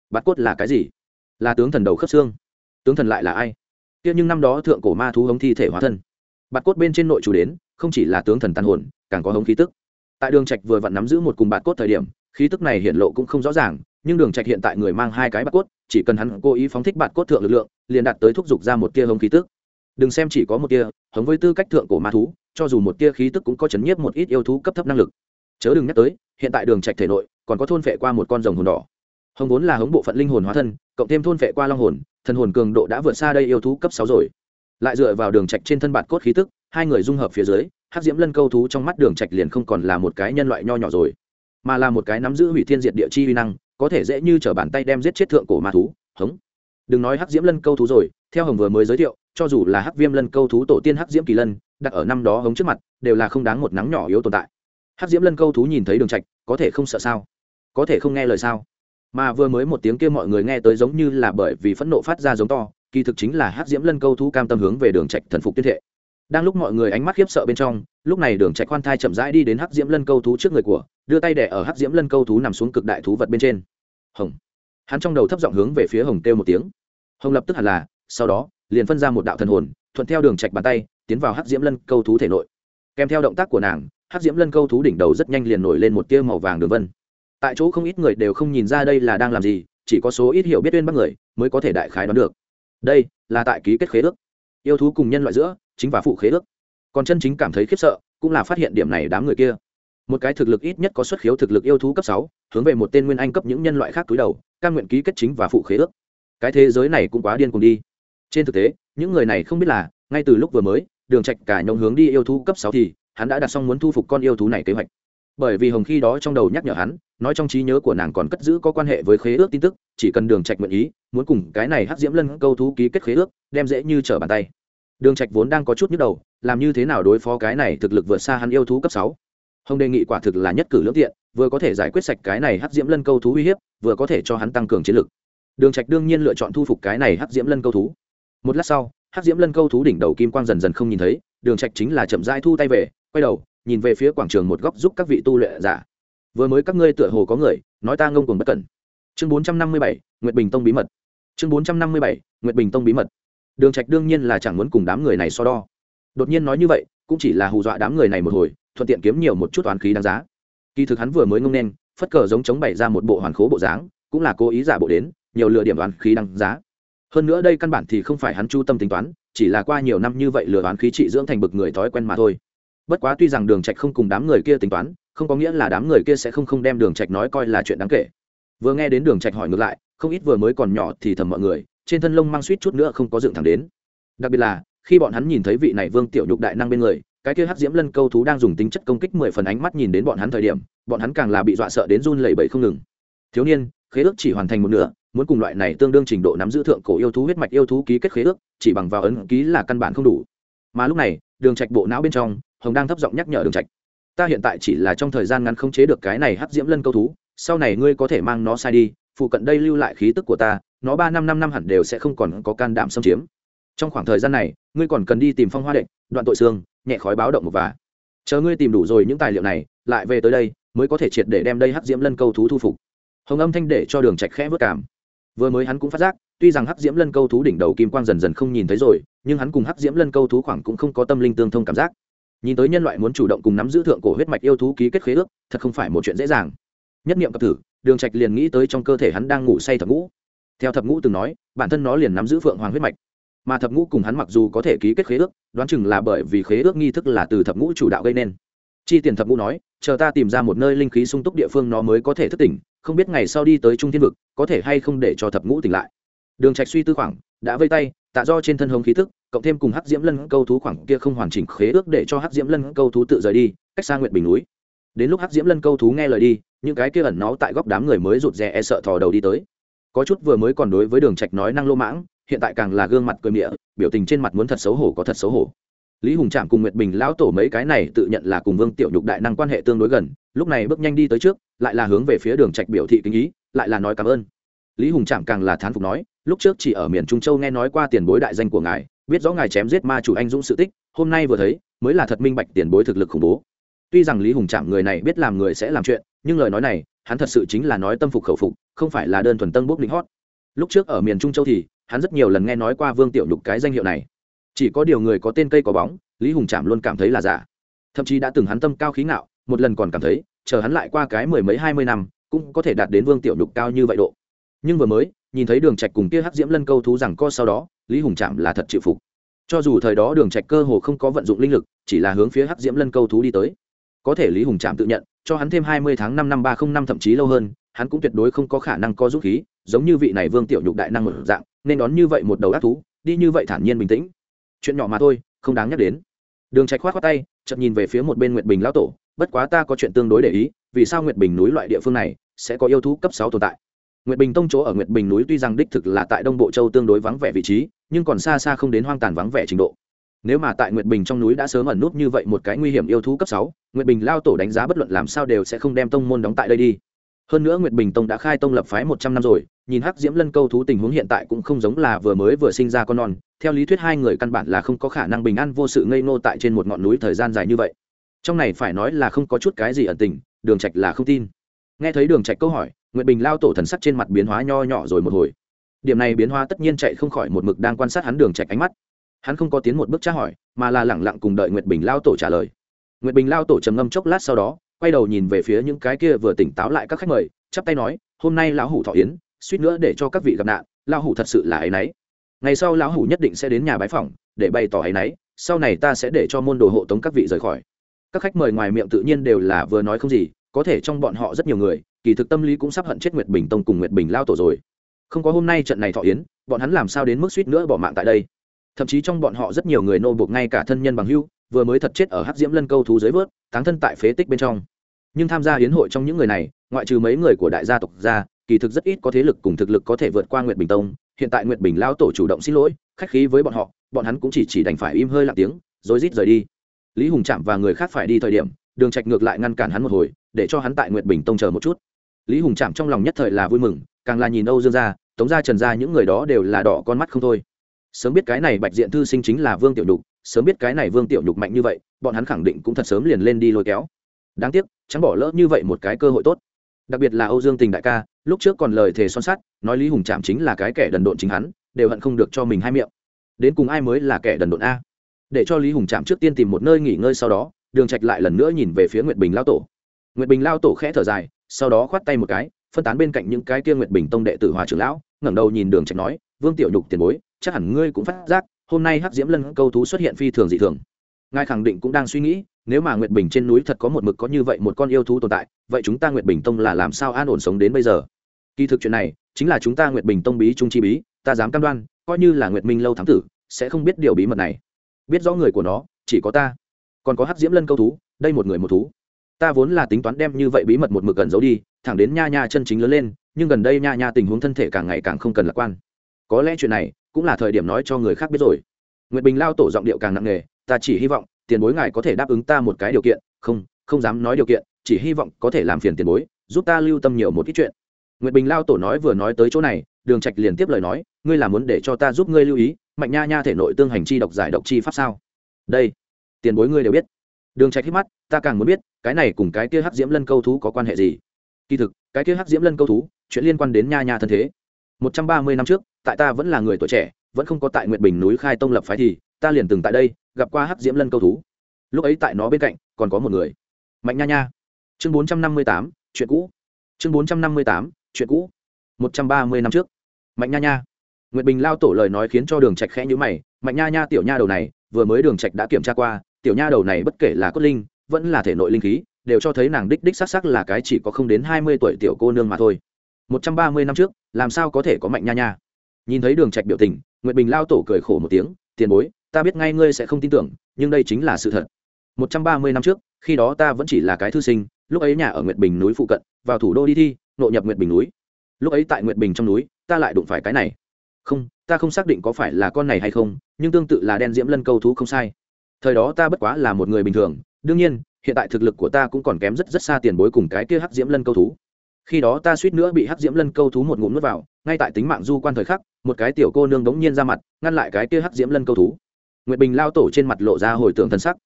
Bát cốt là cái gì? Là tướng thần đầu khớp xương tướng thần lại là ai? Kia nhưng năm đó thượng cổ ma thú hống thi thể hóa thân. Bạt cốt bên trên nội chủ đến, không chỉ là tướng thần tàn hồn, càng có hống khí tức. Tại đường trạch vừa vặn nắm giữ một cùng bạt cốt thời điểm, khí tức này hiện lộ cũng không rõ ràng, nhưng đường trạch hiện tại người mang hai cái bạt cốt, chỉ cần hắn cố ý phóng thích bạt cốt thượng lực lượng, liền đạt tới thúc giục ra một tia hống khí tức. Đừng xem chỉ có một tia, hống với tư cách thượng cổ ma thú, cho dù một tia khí tức cũng có chấn nhiếp một ít yêu thú cấp thấp năng lực. Chớ đừng nhắc tới, hiện tại đường trạch thể nội, còn có thôn phệ qua một con rồng hồn đỏ. Hồng vốn là hống bộ phận linh hồn hóa thân cộng thêm thôn phệ qua long hồn, thần hồn cường độ đã vượt xa đây yêu thú cấp sáu rồi. Lại dựa vào đường trạch trên thân bạt cốt khí tức, hai người dung hợp phía dưới, hắc diễm lân câu thú trong mắt đường trạch liền không còn là một cái nhân loại nho nhỏ rồi, mà là một cái nắm giữ hủy thiên diệt địa chi uy năng, có thể dễ như trở bàn tay đem giết chết thượng cổ ma thú, hống. Đừng nói hắc diễm lân câu thú rồi, theo hồng vừa mới giới thiệu, cho dù là hắc viêm lân câu thú tổ tiên hắc diễm kỳ lân, đặt ở năm đó hống trước mặt, đều là không đáng một nắng nhỏ yếu tồn tại. Hắc diễm lân câu thú nhìn thấy đường trạch, có thể không sợ sao? Có thể không nghe lời sao? Mà vừa mới một tiếng kia mọi người nghe tới giống như là bởi vì phẫn nộ phát ra giống to, kỳ thực chính là hắc diễm lân câu thú cam tâm hướng về đường trạch thần phục tuyên thệ. Đang lúc mọi người ánh mắt khiếp sợ bên trong, lúc này đường trạch khoan thai chậm rãi đi đến hắc diễm lân câu thú trước người của, đưa tay đè ở hắc diễm lân câu thú nằm xuống cực đại thú vật bên trên. Hồng. Hắn trong đầu thấp giọng hướng về phía hồng kêu một tiếng. Hồng lập tức hẳn là, sau đó, liền phân ra một đạo thần hồn, thuận theo đường trạch bàn tay, tiến vào hắc diễm lân câu thú thể nội. Kèm theo động tác của nàng, hắc diễm lân câu thú đỉnh đầu rất nhanh liền nổi lên một tia màu vàng đường vân tại chỗ không ít người đều không nhìn ra đây là đang làm gì, chỉ có số ít hiểu biết bên bắc người mới có thể đại khái đoán được. Đây là tại ký kết khế ước. Yêu thú cùng nhân loại giữa, chính và phụ khế ước. Còn chân chính cảm thấy khiếp sợ, cũng là phát hiện điểm này đám người kia. Một cái thực lực ít nhất có xuất khiếu thực lực yêu thú cấp sáu, hướng về một tên nguyên anh cấp những nhân loại khác túi đầu căn nguyện ký kết chính và phụ khế ước. Cái thế giới này cũng quá điên cùng đi. Trên thực tế, những người này không biết là, ngay từ lúc vừa mới, đường trạch cả nhông hướng đi yêu thú cấp sáu thì, hắn đã đặt xong muốn thu phục con yêu thú này kế hoạch bởi vì hồng khi đó trong đầu nhắc nhở hắn, nói trong trí nhớ của nàng còn cất giữ có quan hệ với khế ước tin tức, chỉ cần đường trạch nguyện ý, muốn cùng cái này hắc diễm lân câu thú ký kết khế ước, đem dễ như trở bàn tay. Đường trạch vốn đang có chút nhức đầu, làm như thế nào đối phó cái này thực lực vượt xa hắn yêu thú cấp sáu? Hồng đề nghị quả thực là nhất cử lưỡng tiện, vừa có thể giải quyết sạch cái này hắc diễm lân câu thú uy hiếp, vừa có thể cho hắn tăng cường chiến lực. Đường trạch đương nhiên lựa chọn thu phục cái này hắc diễm lân câu thú. Một lát sau, hắc diễm lân câu thú đỉnh đầu kim quang dần dần không nhìn thấy, đường trạch chính là chậm rãi thu tay về, quay đầu nhìn về phía quảng trường một góc giúp các vị tu luyện giả. Vừa mới các ngươi tựa hồ có người, nói ta ngông cuồng bất cẩn. Chương bốn trăm năm mươi bảy, nguyệt bình tông bí mật. Chương bốn trăm năm mươi bảy, nguyệt bình tông bí mật. Đường trạch đương nhiên là chẳng muốn cùng đám người này so đo. Đột nhiên nói như vậy, cũng chỉ là hù dọa đám người này một hồi, thuận tiện kiếm nhiều một chút oán khí đáng giá. Kỳ thực hắn vừa mới ngông nên, phất cờ giống chống bày ra một bộ hoàn khố bộ dáng, cũng là cố ý giả bộ đến, nhiều lừa điểm toán khí đáng giá. Hơn nữa đây căn bản thì không phải hắn chu tâm tính toán, chỉ là qua nhiều năm như vậy lừa đoán khí trị dưỡng thành bực người thói quen mà thôi bất quá tuy rằng đường trạch không cùng đám người kia tính toán, không có nghĩa là đám người kia sẽ không không đem đường trạch nói coi là chuyện đáng kể. Vừa nghe đến đường trạch hỏi ngược lại, không ít vừa mới còn nhỏ thì thầm mọi người, trên thân lông mang suýt chút nữa không có dựng thẳng đến. Đặc biệt là, khi bọn hắn nhìn thấy vị này vương tiểu nhục đại năng bên người, cái kia hắc diễm lân câu thú đang dùng tính chất công kích mười phần ánh mắt nhìn đến bọn hắn thời điểm, bọn hắn càng là bị dọa sợ đến run lẩy bẩy không ngừng. Thiếu niên, khế ước chỉ hoàn thành một nửa, muốn cùng loại này tương đương trình độ nắm giữ thượng cổ yêu thú huyết mạch yêu thú ký kết khế ước, chỉ bằng vào ấn ký là căn bản không đủ. Mà lúc này, đường trạch bộ não bên trong hồng đang thấp giọng nhắc nhở đường trạch ta hiện tại chỉ là trong thời gian ngắn không chế được cái này hắc diễm lân câu thú sau này ngươi có thể mang nó sai đi phụ cận đây lưu lại khí tức của ta nó ba năm năm năm hẳn đều sẽ không còn có can đảm xâm chiếm trong khoảng thời gian này ngươi còn cần đi tìm phong hoa đệ, đoạn tội xương nhẹ khói báo động một và chờ ngươi tìm đủ rồi những tài liệu này lại về tới đây mới có thể triệt để đem đây hắc diễm lân câu thú thu phục hồng âm thanh để cho đường trạch khẽ vớt cảm vừa mới hắn cũng phát giác tuy rằng hắc diễm lân câu thú đỉnh đầu kim quang dần dần không nhìn thấy rồi nhưng hắn cùng hắc diễm lân câu thú khoảng cũng không có tâm linh tương thông cảm giác nhìn tới nhân loại muốn chủ động cùng nắm giữ thượng cổ huyết mạch yêu thú ký kết khế ước, thật không phải một chuyện dễ dàng. Nhất niệm cập thử, đường trạch liền nghĩ tới trong cơ thể hắn đang ngủ say thập ngũ. Theo thập ngũ từng nói, bản thân nó liền nắm giữ phượng hoàng huyết mạch. Mà thập ngũ cùng hắn mặc dù có thể ký kết khế ước, đoán chừng là bởi vì khế ước nghi thức là từ thập ngũ chủ đạo gây nên. Chi tiền thập ngũ nói, chờ ta tìm ra một nơi linh khí sung túc địa phương nó mới có thể thức tỉnh, không biết ngày sau đi tới trung thiên vực, có thể hay không để cho thập ngũ tỉnh lại. Đường trạch suy tư khoảng, đã vây tay tạ do trên thân hồng khí thức cộng thêm cùng hắc diễm lân câu thú khoảng kia không hoàn chỉnh khế ước để cho hắc diễm lân câu thú tự rời đi, cách xa nguyệt bình núi. Đến lúc hắc diễm lân câu thú nghe lời đi, những cái kia ẩn nó tại góc đám người mới rụt rè e sợ thò đầu đi tới. Có chút vừa mới còn đối với đường trạch nói năng lô mãng, hiện tại càng là gương mặt cười mịa biểu tình trên mặt muốn thật xấu hổ có thật xấu hổ. Lý hùng trạm cùng nguyệt bình lão tổ mấy cái này tự nhận là cùng vương tiểu nhục đại năng quan hệ tương đối gần, lúc này bước nhanh đi tới trước, lại là hướng về phía đường trạch biểu thị kính ý, lại là nói cảm ơn lý hùng trạm càng là thán phục nói, lúc trước chỉ ở miền trung châu nghe nói qua tiền bối đại danh của ngài, biết rõ ngài chém giết ma chủ anh dũng sự tích, hôm nay vừa thấy, mới là thật minh bạch tiền bối thực lực khủng bố. Tuy rằng lý hùng trạm người này biết làm người sẽ làm chuyện, nhưng lời nói này, hắn thật sự chính là nói tâm phục khẩu phục, không phải là đơn thuần tân bốc lính hót. Lúc trước ở miền trung châu thì, hắn rất nhiều lần nghe nói qua vương tiểu nhục cái danh hiệu này. Chỉ có điều người có tên cây có bóng, lý hùng trạm luôn cảm thấy là giả. Thậm chí đã từng hắn tâm cao khí ngạo, một lần còn cảm thấy, chờ hắn lại qua cái mười mấy hai mươi năm, cũng có thể đạt đến vương tiểu nhục cao như vậy độ nhưng vừa mới, nhìn thấy đường trạch cùng kia hắc diễm lân câu thú rằng co sau đó, lý hùng trạm là thật chịu phục. Cho dù thời đó đường trạch cơ hồ không có vận dụng linh lực, chỉ là hướng phía hắc diễm lân câu thú đi tới. Có thể lý hùng trạm tự nhận, cho hắn thêm hai mươi tháng năm năm ba không năm thậm chí lâu hơn, hắn cũng tuyệt đối không có khả năng có dũng khí, giống như vị này vương tiểu nhục đại năng một dạng, nên đón như vậy một đầu ác thú, đi như vậy thản nhiên bình tĩnh. Chuyện nhỏ mà thôi, không đáng nhắc đến. Đường trạch khoát khoát tay, chợt nhìn về phía một bên nguyệt bình lão tổ, bất quá ta có chuyện tương đối để ý, vì sao nguyệt bình núi loại địa phương này sẽ có yêu thú cấp sáu tồn tại? Nguyệt bình tông chỗ ở nguyệt bình núi tuy rằng đích thực là tại đông bộ châu tương đối vắng vẻ vị trí, nhưng còn xa xa không đến hoang tàn vắng vẻ trình độ. Nếu mà tại nguyệt bình trong núi đã sớm ẩn nút như vậy một cái nguy hiểm yêu thú cấp sáu, nguyệt bình lao tổ đánh giá bất luận làm sao đều sẽ không đem tông môn đóng tại đây đi. Hơn nữa nguyệt bình tông đã khai tông lập phái một trăm năm rồi, nhìn hắc diễm lân câu thú tình huống hiện tại cũng không giống là vừa mới vừa sinh ra con non, theo lý thuyết hai người căn bản là không có khả năng bình an vô sự ngây ngô tại trên một ngọn núi thời gian dài như vậy. Trong này phải nói là không có chút cái gì ẩn tình, đường trạch là không tin. Nghe thấy đường trạch câu hỏi nguyệt bình lao tổ thần sắc trên mặt biến hóa nho nhỏ rồi một hồi điểm này biến hóa tất nhiên chạy không khỏi một mực đang quan sát hắn đường trạch ánh mắt hắn không có tiến một bước tra hỏi mà là lẳng lặng cùng đợi nguyệt bình lao tổ trả lời nguyệt bình lao tổ trầm ngâm chốc lát sau đó quay đầu nhìn về phía những cái kia vừa tỉnh táo lại các khách mời chắp tay nói hôm nay lão hủ thọ yến suýt nữa để cho các vị gặp nạn lão hủ thật sự là ấy nấy ngày sau lão hủ nhất định sẽ đến nhà bái phỏng để bày tỏ ấy nấy sau này ta sẽ để cho môn đồ hộ tống các vị rời khỏi các khách mời ngoài miệng tự nhiên đều là vừa nói không gì có thể trong bọn họ rất nhiều người, kỳ thực tâm lý cũng sắp hận chết nguyệt bình tông cùng nguyệt bình lao tổ rồi. Không có hôm nay trận này thọ yến, bọn hắn làm sao đến mức suýt nữa bỏ mạng tại đây? Thậm chí trong bọn họ rất nhiều người nô buộc ngay cả thân nhân bằng hưu vừa mới thật chết ở hắc diễm lân câu thú dưới vớt táng thân tại phế tích bên trong. Nhưng tham gia hiến hội trong những người này, ngoại trừ mấy người của đại gia tộc gia kỳ thực rất ít có thế lực cùng thực lực có thể vượt qua nguyệt bình tông. Hiện tại nguyệt bình lao tổ chủ động xin lỗi, khách khí với bọn họ, bọn hắn cũng chỉ chỉ đành phải im hơi lặng tiếng, rồi rít rời đi. Lý hùng chạm và người khác phải đi thời điểm, đường trạch ngược lại ngăn cản hắn một hồi để cho hắn tại nguyệt bình tông chờ một chút. Lý hùng chạm trong lòng nhất thời là vui mừng, càng là nhìn âu dương gia, tống gia, trần gia những người đó đều là đỏ con mắt không thôi. Sớm biết cái này bạch diện thư sinh chính là vương tiểu nhục, sớm biết cái này vương tiểu nhục mạnh như vậy, bọn hắn khẳng định cũng thật sớm liền lên đi lôi kéo. Đáng tiếc, chẳng bỏ lỡ như vậy một cái cơ hội tốt. Đặc biệt là âu dương tình đại ca, lúc trước còn lời thề son sắt, nói lý hùng trạm chính là cái kẻ đần độn chính hắn, đều hận không được cho mình hai miệng. Đến cùng ai mới là kẻ đần độn a? Để cho lý hùng trạm trước tiên tìm một nơi nghỉ ngơi sau đó, đường trạch lại lần nữa nhìn về phía nguyệt bình lao tổ nguyệt bình lao tổ khẽ thở dài, sau đó khoát tay một cái, phân tán bên cạnh những cái kia nguyệt bình tông đệ tử hòa trưởng lão, ngẩng đầu nhìn đường trạch nói, vương tiểu nhục tiền bối, chắc hẳn ngươi cũng phát giác, hôm nay hắc diễm lân câu thú xuất hiện phi thường dị thường. Ngài khẳng định cũng đang suy nghĩ, nếu mà nguyệt bình trên núi thật có một mực có như vậy một con yêu thú tồn tại, vậy chúng ta nguyệt bình tông là làm sao an ổn sống đến bây giờ? Kỳ thực chuyện này, chính là chúng ta nguyệt bình tông bí trung chi bí, ta dám cam đoan, coi như là nguyệt minh lâu thám tử, sẽ không biết điều bí mật này. Biết rõ người của nó, chỉ có ta. Còn có hắc diễm lân câu thú, đây một người một thú ta vốn là tính toán đem như vậy bí mật một mực gần giấu đi, thẳng đến nha nha chân chính lớn lên, nhưng gần đây nha nha tình huống thân thể càng ngày càng không cần lạc quan. Có lẽ chuyện này cũng là thời điểm nói cho người khác biết rồi. Nguyệt bình lao tổ giọng điệu càng nặng nề, ta chỉ hy vọng, tiền bối ngài có thể đáp ứng ta một cái điều kiện, không không dám nói điều kiện, chỉ hy vọng có thể làm phiền tiền bối, giúp ta lưu tâm nhiều một ít chuyện. Nguyệt bình lao tổ nói vừa nói tới chỗ này, đường trạch liền tiếp lời nói, ngươi là muốn để cho ta giúp ngươi lưu ý, mạnh nha nha thể nội tương hành chi độc giải độc chi pháp sao? Đây, tiền bối ngươi đều biết đường trạch hít mắt, ta càng muốn biết, cái này cùng cái kia hắc diễm lân câu thú có quan hệ gì? Kỳ thực, cái kia hắc diễm lân câu thú, chuyện liên quan đến nha nha thân thế. Một trăm ba mươi năm trước, tại ta vẫn là người tuổi trẻ, vẫn không có tại nguyệt bình núi khai tông lập phái thì, ta liền từng tại đây, gặp qua hắc diễm lân câu thú. Lúc ấy tại nó bên cạnh, còn có một người. Mạnh nha nha. Chương bốn trăm năm mươi tám, chuyện cũ. Chương bốn trăm năm mươi tám, chuyện cũ. Một trăm ba mươi năm trước. Mạnh nha nha. Nguyệt bình lao tổ lời nói khiến cho đường trạch khẽ nhíu mày. Mạnh nha nha tiểu nha đầu này, vừa mới đường trạch đã kiểm tra qua tiểu nha đầu này bất kể là cốt linh, vẫn là thể nội linh khí, đều cho thấy nàng đích đích xác xác là cái chỉ có không đến hai mươi tuổi tiểu cô nương mà thôi. một trăm ba mươi năm trước, làm sao có thể có mạnh nha nha? Nhìn thấy đường trạch biểu tình, nguyệt bình lao tổ cười khổ một tiếng, tiền bối, ta biết ngay ngươi sẽ không tin tưởng, nhưng đây chính là sự thật. một trăm ba mươi năm trước, khi đó ta vẫn chỉ là cái thư sinh, lúc ấy nhà ở nguyệt bình núi phụ cận, vào thủ đô đi thi, nội nhập nguyệt bình núi. Lúc ấy tại nguyệt bình trong núi, ta lại đụng phải cái này. Không, ta không xác định có phải là con này hay không, nhưng tương tự là đen diễm lân câu thú không sai thời đó ta bất quá là một người bình thường, đương nhiên, hiện tại thực lực của ta cũng còn kém rất rất xa tiền bối cùng cái kia hắc diễm lân câu thú. Khi đó ta suýt nữa bị hắc diễm lân câu thú một ngụm nuốt vào, ngay tại tính mạng du quan thời khắc, một cái tiểu cô nương đống nhiên ra mặt, ngăn lại cái kia hắc diễm lân câu thú. Nguyệt bình lao tổ trên mặt lộ ra hồi tưởng thân sắc.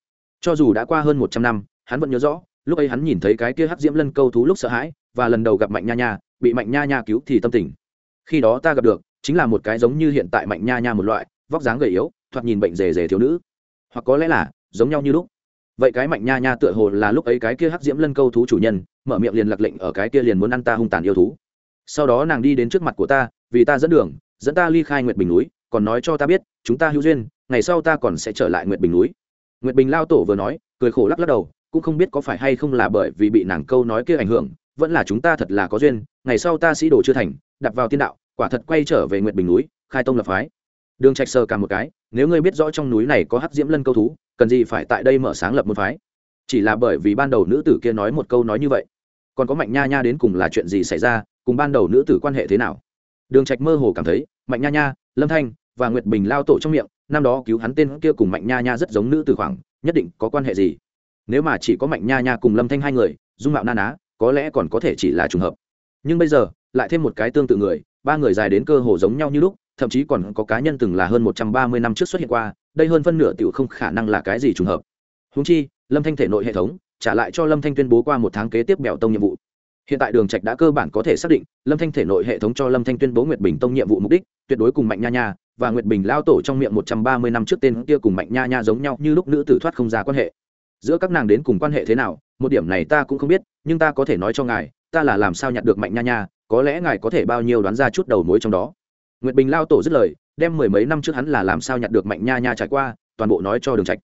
Cho dù đã qua hơn một trăm năm, hắn vẫn nhớ rõ, lúc ấy hắn nhìn thấy cái kia hắc diễm lân câu thú lúc sợ hãi, và lần đầu gặp mạnh nha nha, bị mạnh nha nha cứu thì tâm tình. Khi đó ta gặp được, chính là một cái giống như hiện tại mạnh nha nha một loại, vóc dáng gầy yếu, thoạt nhìn bệnh rề rề thiếu nữ hoặc có lẽ là, giống nhau như lúc. Vậy cái mạnh nha nha tựa hồ là lúc ấy cái kia hắc diễm lân câu thú chủ nhân, mở miệng liền lạc lệnh ở cái kia liền muốn ăn ta hung tàn yêu thú. Sau đó nàng đi đến trước mặt của ta, vì ta dẫn đường, dẫn ta ly khai nguyệt bình núi, còn nói cho ta biết, chúng ta hữu duyên, ngày sau ta còn sẽ trở lại nguyệt bình núi. Nguyệt bình lao tổ vừa nói, cười khổ lắc lắc đầu, cũng không biết có phải hay không là bởi vì bị nàng câu nói kia ảnh hưởng, vẫn là chúng ta thật là có duyên, ngày sau ta sĩ đồ chưa thành đặt vào tiên đạo, quả thật quay trở về nguyệt bình núi, khai tông lập phái đường trạch sờ cả một cái, nếu ngươi biết rõ trong núi này có hắc diễm lân câu thú, cần gì phải tại đây mở sáng lập môn phái? Chỉ là bởi vì ban đầu nữ tử kia nói một câu nói như vậy, còn có mạnh nha nha đến cùng là chuyện gì xảy ra, cùng ban đầu nữ tử quan hệ thế nào? Đường trạch mơ hồ cảm thấy, mạnh nha nha, lâm thanh và nguyệt bình lao tổ trong miệng, năm đó cứu hắn tên kia cùng mạnh nha nha rất giống nữ tử khoảng, nhất định có quan hệ gì? Nếu mà chỉ có mạnh nha nha cùng lâm thanh hai người, dung mạo na ná, có lẽ còn có thể chỉ là trùng hợp. Nhưng bây giờ, lại thêm một cái tương tự người, ba người dài đến cơ hồ giống nhau như lúc thậm chí còn có cá nhân từng là hơn một trăm ba mươi năm trước xuất hiện qua, đây hơn phân nửa tiểu không khả năng là cái gì trùng hợp. Húng chi, lâm thanh thể nội hệ thống trả lại cho lâm thanh tuyên bố qua một tháng kế tiếp bèo tông nhiệm vụ. Hiện tại đường trạch đã cơ bản có thể xác định, lâm thanh thể nội hệ thống cho lâm thanh tuyên bố nguyệt bình tông nhiệm vụ mục đích, tuyệt đối cùng mạnh nha nha và nguyệt bình lao tổ trong miệng một trăm ba mươi năm trước tên kia cùng mạnh nha nha giống nhau như lúc nữ tử thoát không ra quan hệ. Giữa các nàng đến cùng quan hệ thế nào, một điểm này ta cũng không biết, nhưng ta có thể nói cho ngài, ta là làm sao nhặt được mạnh nha nha, có lẽ ngài có thể bao nhiêu đoán ra chút đầu mối trong đó nguyệt bình lao tổ dứt lời đem mười mấy năm trước hắn là làm sao nhặt được mạnh nha nha trải qua toàn bộ nói cho đường trạch.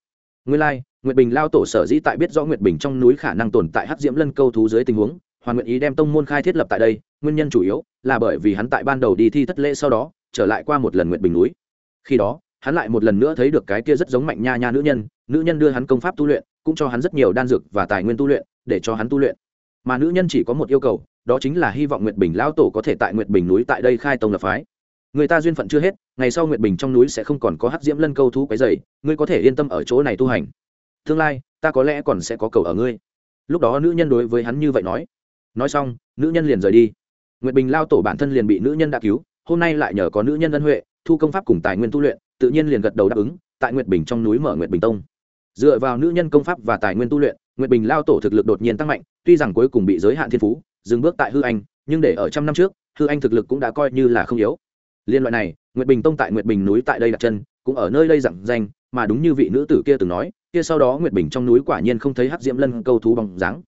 Nguyên lai like, nguyệt bình lao tổ sở dĩ tại biết rõ nguyệt bình trong núi khả năng tồn tại hắc diễm lân câu thú dưới tình huống hoàn nguyện ý đem tông môn khai thiết lập tại đây nguyên nhân chủ yếu là bởi vì hắn tại ban đầu đi thi thất lễ sau đó trở lại qua một lần nguyệt bình núi. Khi đó hắn lại một lần nữa thấy được cái kia rất giống mạnh nha nha nữ nhân nữ nhân đưa hắn công pháp tu luyện cũng cho hắn rất nhiều đan dược và tài nguyên tu luyện để cho hắn tu luyện. Mà nữ nhân chỉ có một yêu cầu đó chính là hy vọng nguyệt bình lão tổ có thể tại nguyệt bình núi tại đây khai tông lập phái người ta duyên phận chưa hết, ngày sau nguyệt bình trong núi sẽ không còn có hắc diễm lân câu thú cái dày ngươi có thể yên tâm ở chỗ này tu hành. Tương lai, ta có lẽ còn sẽ có cầu ở ngươi. Lúc đó nữ nhân đối với hắn như vậy nói. Nói xong, nữ nhân liền rời đi. Nguyệt bình lao tổ bản thân liền bị nữ nhân đã cứu, hôm nay lại nhờ có nữ nhân ân huệ, thu công pháp cùng tài nguyên tu luyện, tự nhiên liền gật đầu đáp ứng, tại nguyệt bình trong núi mở nguyệt bình tông. Dựa vào nữ nhân công pháp và tài nguyên tu luyện, nguyệt bình lao tổ thực lực đột nhiên tăng mạnh, tuy rằng cuối cùng bị giới hạn thiên phú, dừng bước tại hư anh, nhưng để ở trăm năm trước, hư anh thực lực cũng đã coi như là không yếu liên loại này, nguyệt bình tông tại nguyệt bình núi tại đây đặt chân, cũng ở nơi đây dặn danh, mà đúng như vị nữ tử kia từng nói, kia sau đó nguyệt bình trong núi quả nhiên không thấy hắc diễm lân câu thú bằng dáng.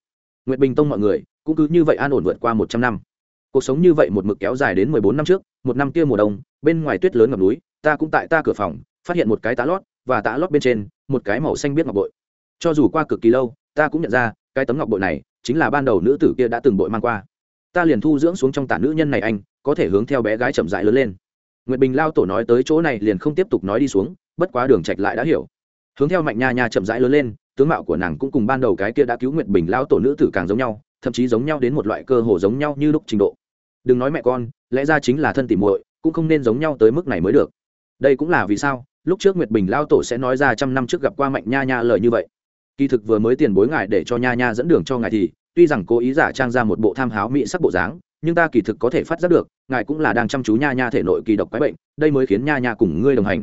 Nguyệt bình tông mọi người, cũng cứ như vậy an ổn vượt qua một trăm năm. Cuộc sống như vậy một mực kéo dài đến mười bốn năm trước, một năm kia mùa đông, bên ngoài tuyết lớn ngập núi, ta cũng tại ta cửa phòng, phát hiện một cái tá lót, và tá lót bên trên, một cái màu xanh biết ngọc bội. Cho dù qua cực kỳ lâu, ta cũng nhận ra, cái tấm ngọc bội này, chính là ban đầu nữ tử kia đã từng bội mang qua. Ta liền thu dưỡng xuống trong tả nữ nhân này anh, có thể hướng theo bé gái chậm dại lớn lên nguyệt bình lao tổ nói tới chỗ này liền không tiếp tục nói đi xuống, bất quá đường trạch lại đã hiểu. Hướng theo mạnh nha nha chậm rãi lớn lên, tướng mạo của nàng cũng cùng ban đầu cái kia đã cứu nguyệt bình lao tổ nữ tử càng giống nhau, thậm chí giống nhau đến một loại cơ hồ giống nhau như lúc trình độ. Đừng nói mẹ con, lẽ ra chính là thân tỉ muội, cũng không nên giống nhau tới mức này mới được. Đây cũng là vì sao, lúc trước nguyệt bình lao tổ sẽ nói ra trăm năm trước gặp qua mạnh nha nha lời như vậy. Kỳ thực vừa mới tiền bối ngài để cho nha nha dẫn đường cho ngài thì, tuy rằng cố ý giả trang ra một bộ tham háo mỹ sắc bộ dáng nhưng ta kỳ thực có thể phát giác được, ngài cũng là đang chăm chú nha nha thể nội kỳ độc quái bệnh, đây mới khiến nha nha cùng ngươi đồng hành.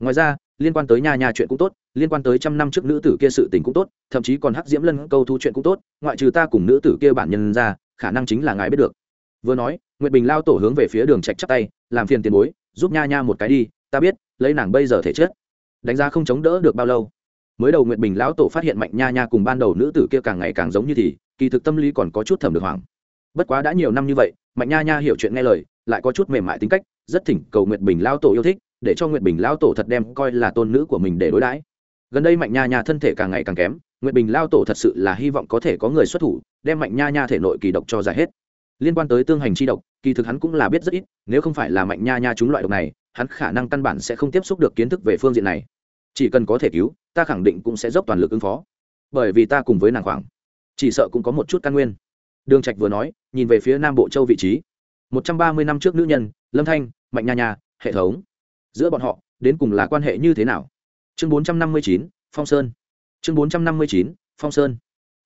Ngoài ra, liên quan tới nha nha chuyện cũng tốt, liên quan tới trăm năm trước nữ tử kia sự tình cũng tốt, thậm chí còn hắc diễm lân câu thu chuyện cũng tốt, ngoại trừ ta cùng nữ tử kia bản nhân ra, khả năng chính là ngài biết được. Vừa nói, nguyệt bình lao tổ hướng về phía đường trạch chắp tay, làm phiền tiền bối, giúp nha nha một cái đi, ta biết, lấy nàng bây giờ thể chết đánh giá không chống đỡ được bao lâu. Mới đầu nguyệt bình lão tổ phát hiện mạnh nha nha cùng ban đầu nữ tử kia càng ngày càng giống như thì, kỳ thực tâm lý còn có chút thẩm được hoảng bất quá đã nhiều năm như vậy, mạnh nha nha hiểu chuyện nghe lời, lại có chút mềm mại tính cách, rất thỉnh cầu nguyệt bình lao tổ yêu thích, để cho nguyệt bình lao tổ thật đem coi là tôn nữ của mình để đối đãi. Gần đây mạnh nha nha thân thể càng ngày càng kém, nguyệt bình lao tổ thật sự là hy vọng có thể có người xuất thủ, đem mạnh nha nha thể nội kỳ độc cho giải hết. Liên quan tới tương hành chi độc, kỳ thực hắn cũng là biết rất ít, nếu không phải là mạnh nha nha chúng loại độc này, hắn khả năng căn bản sẽ không tiếp xúc được kiến thức về phương diện này. Chỉ cần có thể cứu, ta khẳng định cũng sẽ dốc toàn lực ứng phó. Bởi vì ta cùng với nàng khoảng, chỉ sợ cũng có một chút căn nguyên đường trạch vừa nói, nhìn về phía nam bộ châu vị trí. Một trăm ba mươi năm trước nữ nhân, lâm thanh, mạnh nha nha, hệ thống. Giữa bọn họ, đến cùng là quan hệ như thế nào? Chương bốn trăm năm mươi chín, phong sơn. Chương bốn trăm năm mươi chín, phong sơn.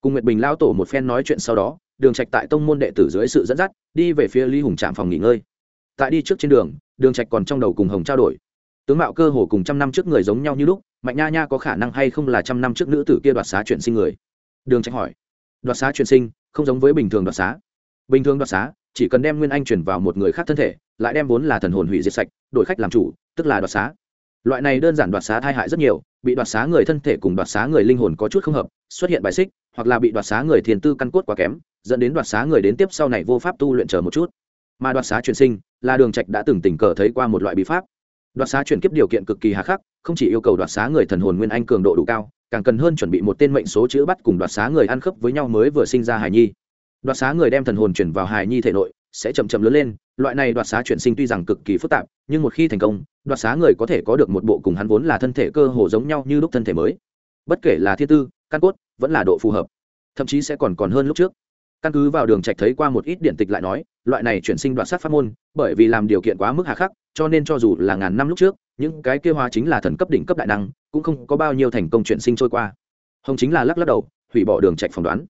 Cùng nguyệt bình lao tổ một phen nói chuyện sau đó, đường trạch tại tông môn đệ tử dưới sự dẫn dắt, đi về phía lý hùng trạm phòng nghỉ ngơi. Tại đi trước trên đường đường trạch còn trong đầu cùng hồng trao đổi. Tướng mạo cơ hồ cùng trăm năm trước người giống nhau như lúc, mạnh nha nha có khả năng hay không là trăm năm trước nữ tử kia đoạt xá chuyển sinh người? Đường trạch hỏi. Đoạt xá chuyển sinh không giống với bình thường đoạt xá. Bình thường đoạt xá, chỉ cần đem nguyên anh chuyển vào một người khác thân thể, lại đem vốn là thần hồn hủy diệt sạch, đổi khách làm chủ, tức là đoạt xá. Loại này đơn giản đoạt xá thai hại rất nhiều, bị đoạt xá người thân thể cùng đoạt xá người linh hồn có chút không hợp, xuất hiện bài xích, hoặc là bị đoạt xá người thiền tư căn cốt quá kém, dẫn đến đoạt xá người đến tiếp sau này vô pháp tu luyện chờ một chút. Mà đoạt xá truyền sinh là đường trạch đã từng tình cờ thấy qua một loại bí pháp đoạt xá chuyển kiếp điều kiện cực kỳ hà khắc, không chỉ yêu cầu đoạt xá người thần hồn nguyên anh cường độ đủ cao, càng cần hơn chuẩn bị một tên mệnh số chữ bắt cùng đoạt xá người ăn khớp với nhau mới vừa sinh ra hài nhi. Đoạt xá người đem thần hồn chuyển vào hài nhi thể nội, sẽ chậm chậm lớn lên, loại này đoạt xá chuyển sinh tuy rằng cực kỳ phức tạp, nhưng một khi thành công, đoạt xá người có thể có được một bộ cùng hắn vốn là thân thể cơ hồ giống nhau như lúc thân thể mới. Bất kể là thiên tư, căn cốt, vẫn là độ phù hợp, thậm chí sẽ còn còn hơn lúc trước. Căn cứ vào đường trạch thấy qua một ít điện tịch lại nói loại này chuyển sinh đoạt sát pháp môn, bởi vì làm điều kiện quá mức hà khắc, cho nên cho dù là ngàn năm lúc trước, những cái kia hóa chính là thần cấp đỉnh cấp đại năng, cũng không có bao nhiêu thành công chuyển sinh trôi qua. Hồng chính là lắc lắc đầu, hủy bỏ đường trạch phỏng đoán.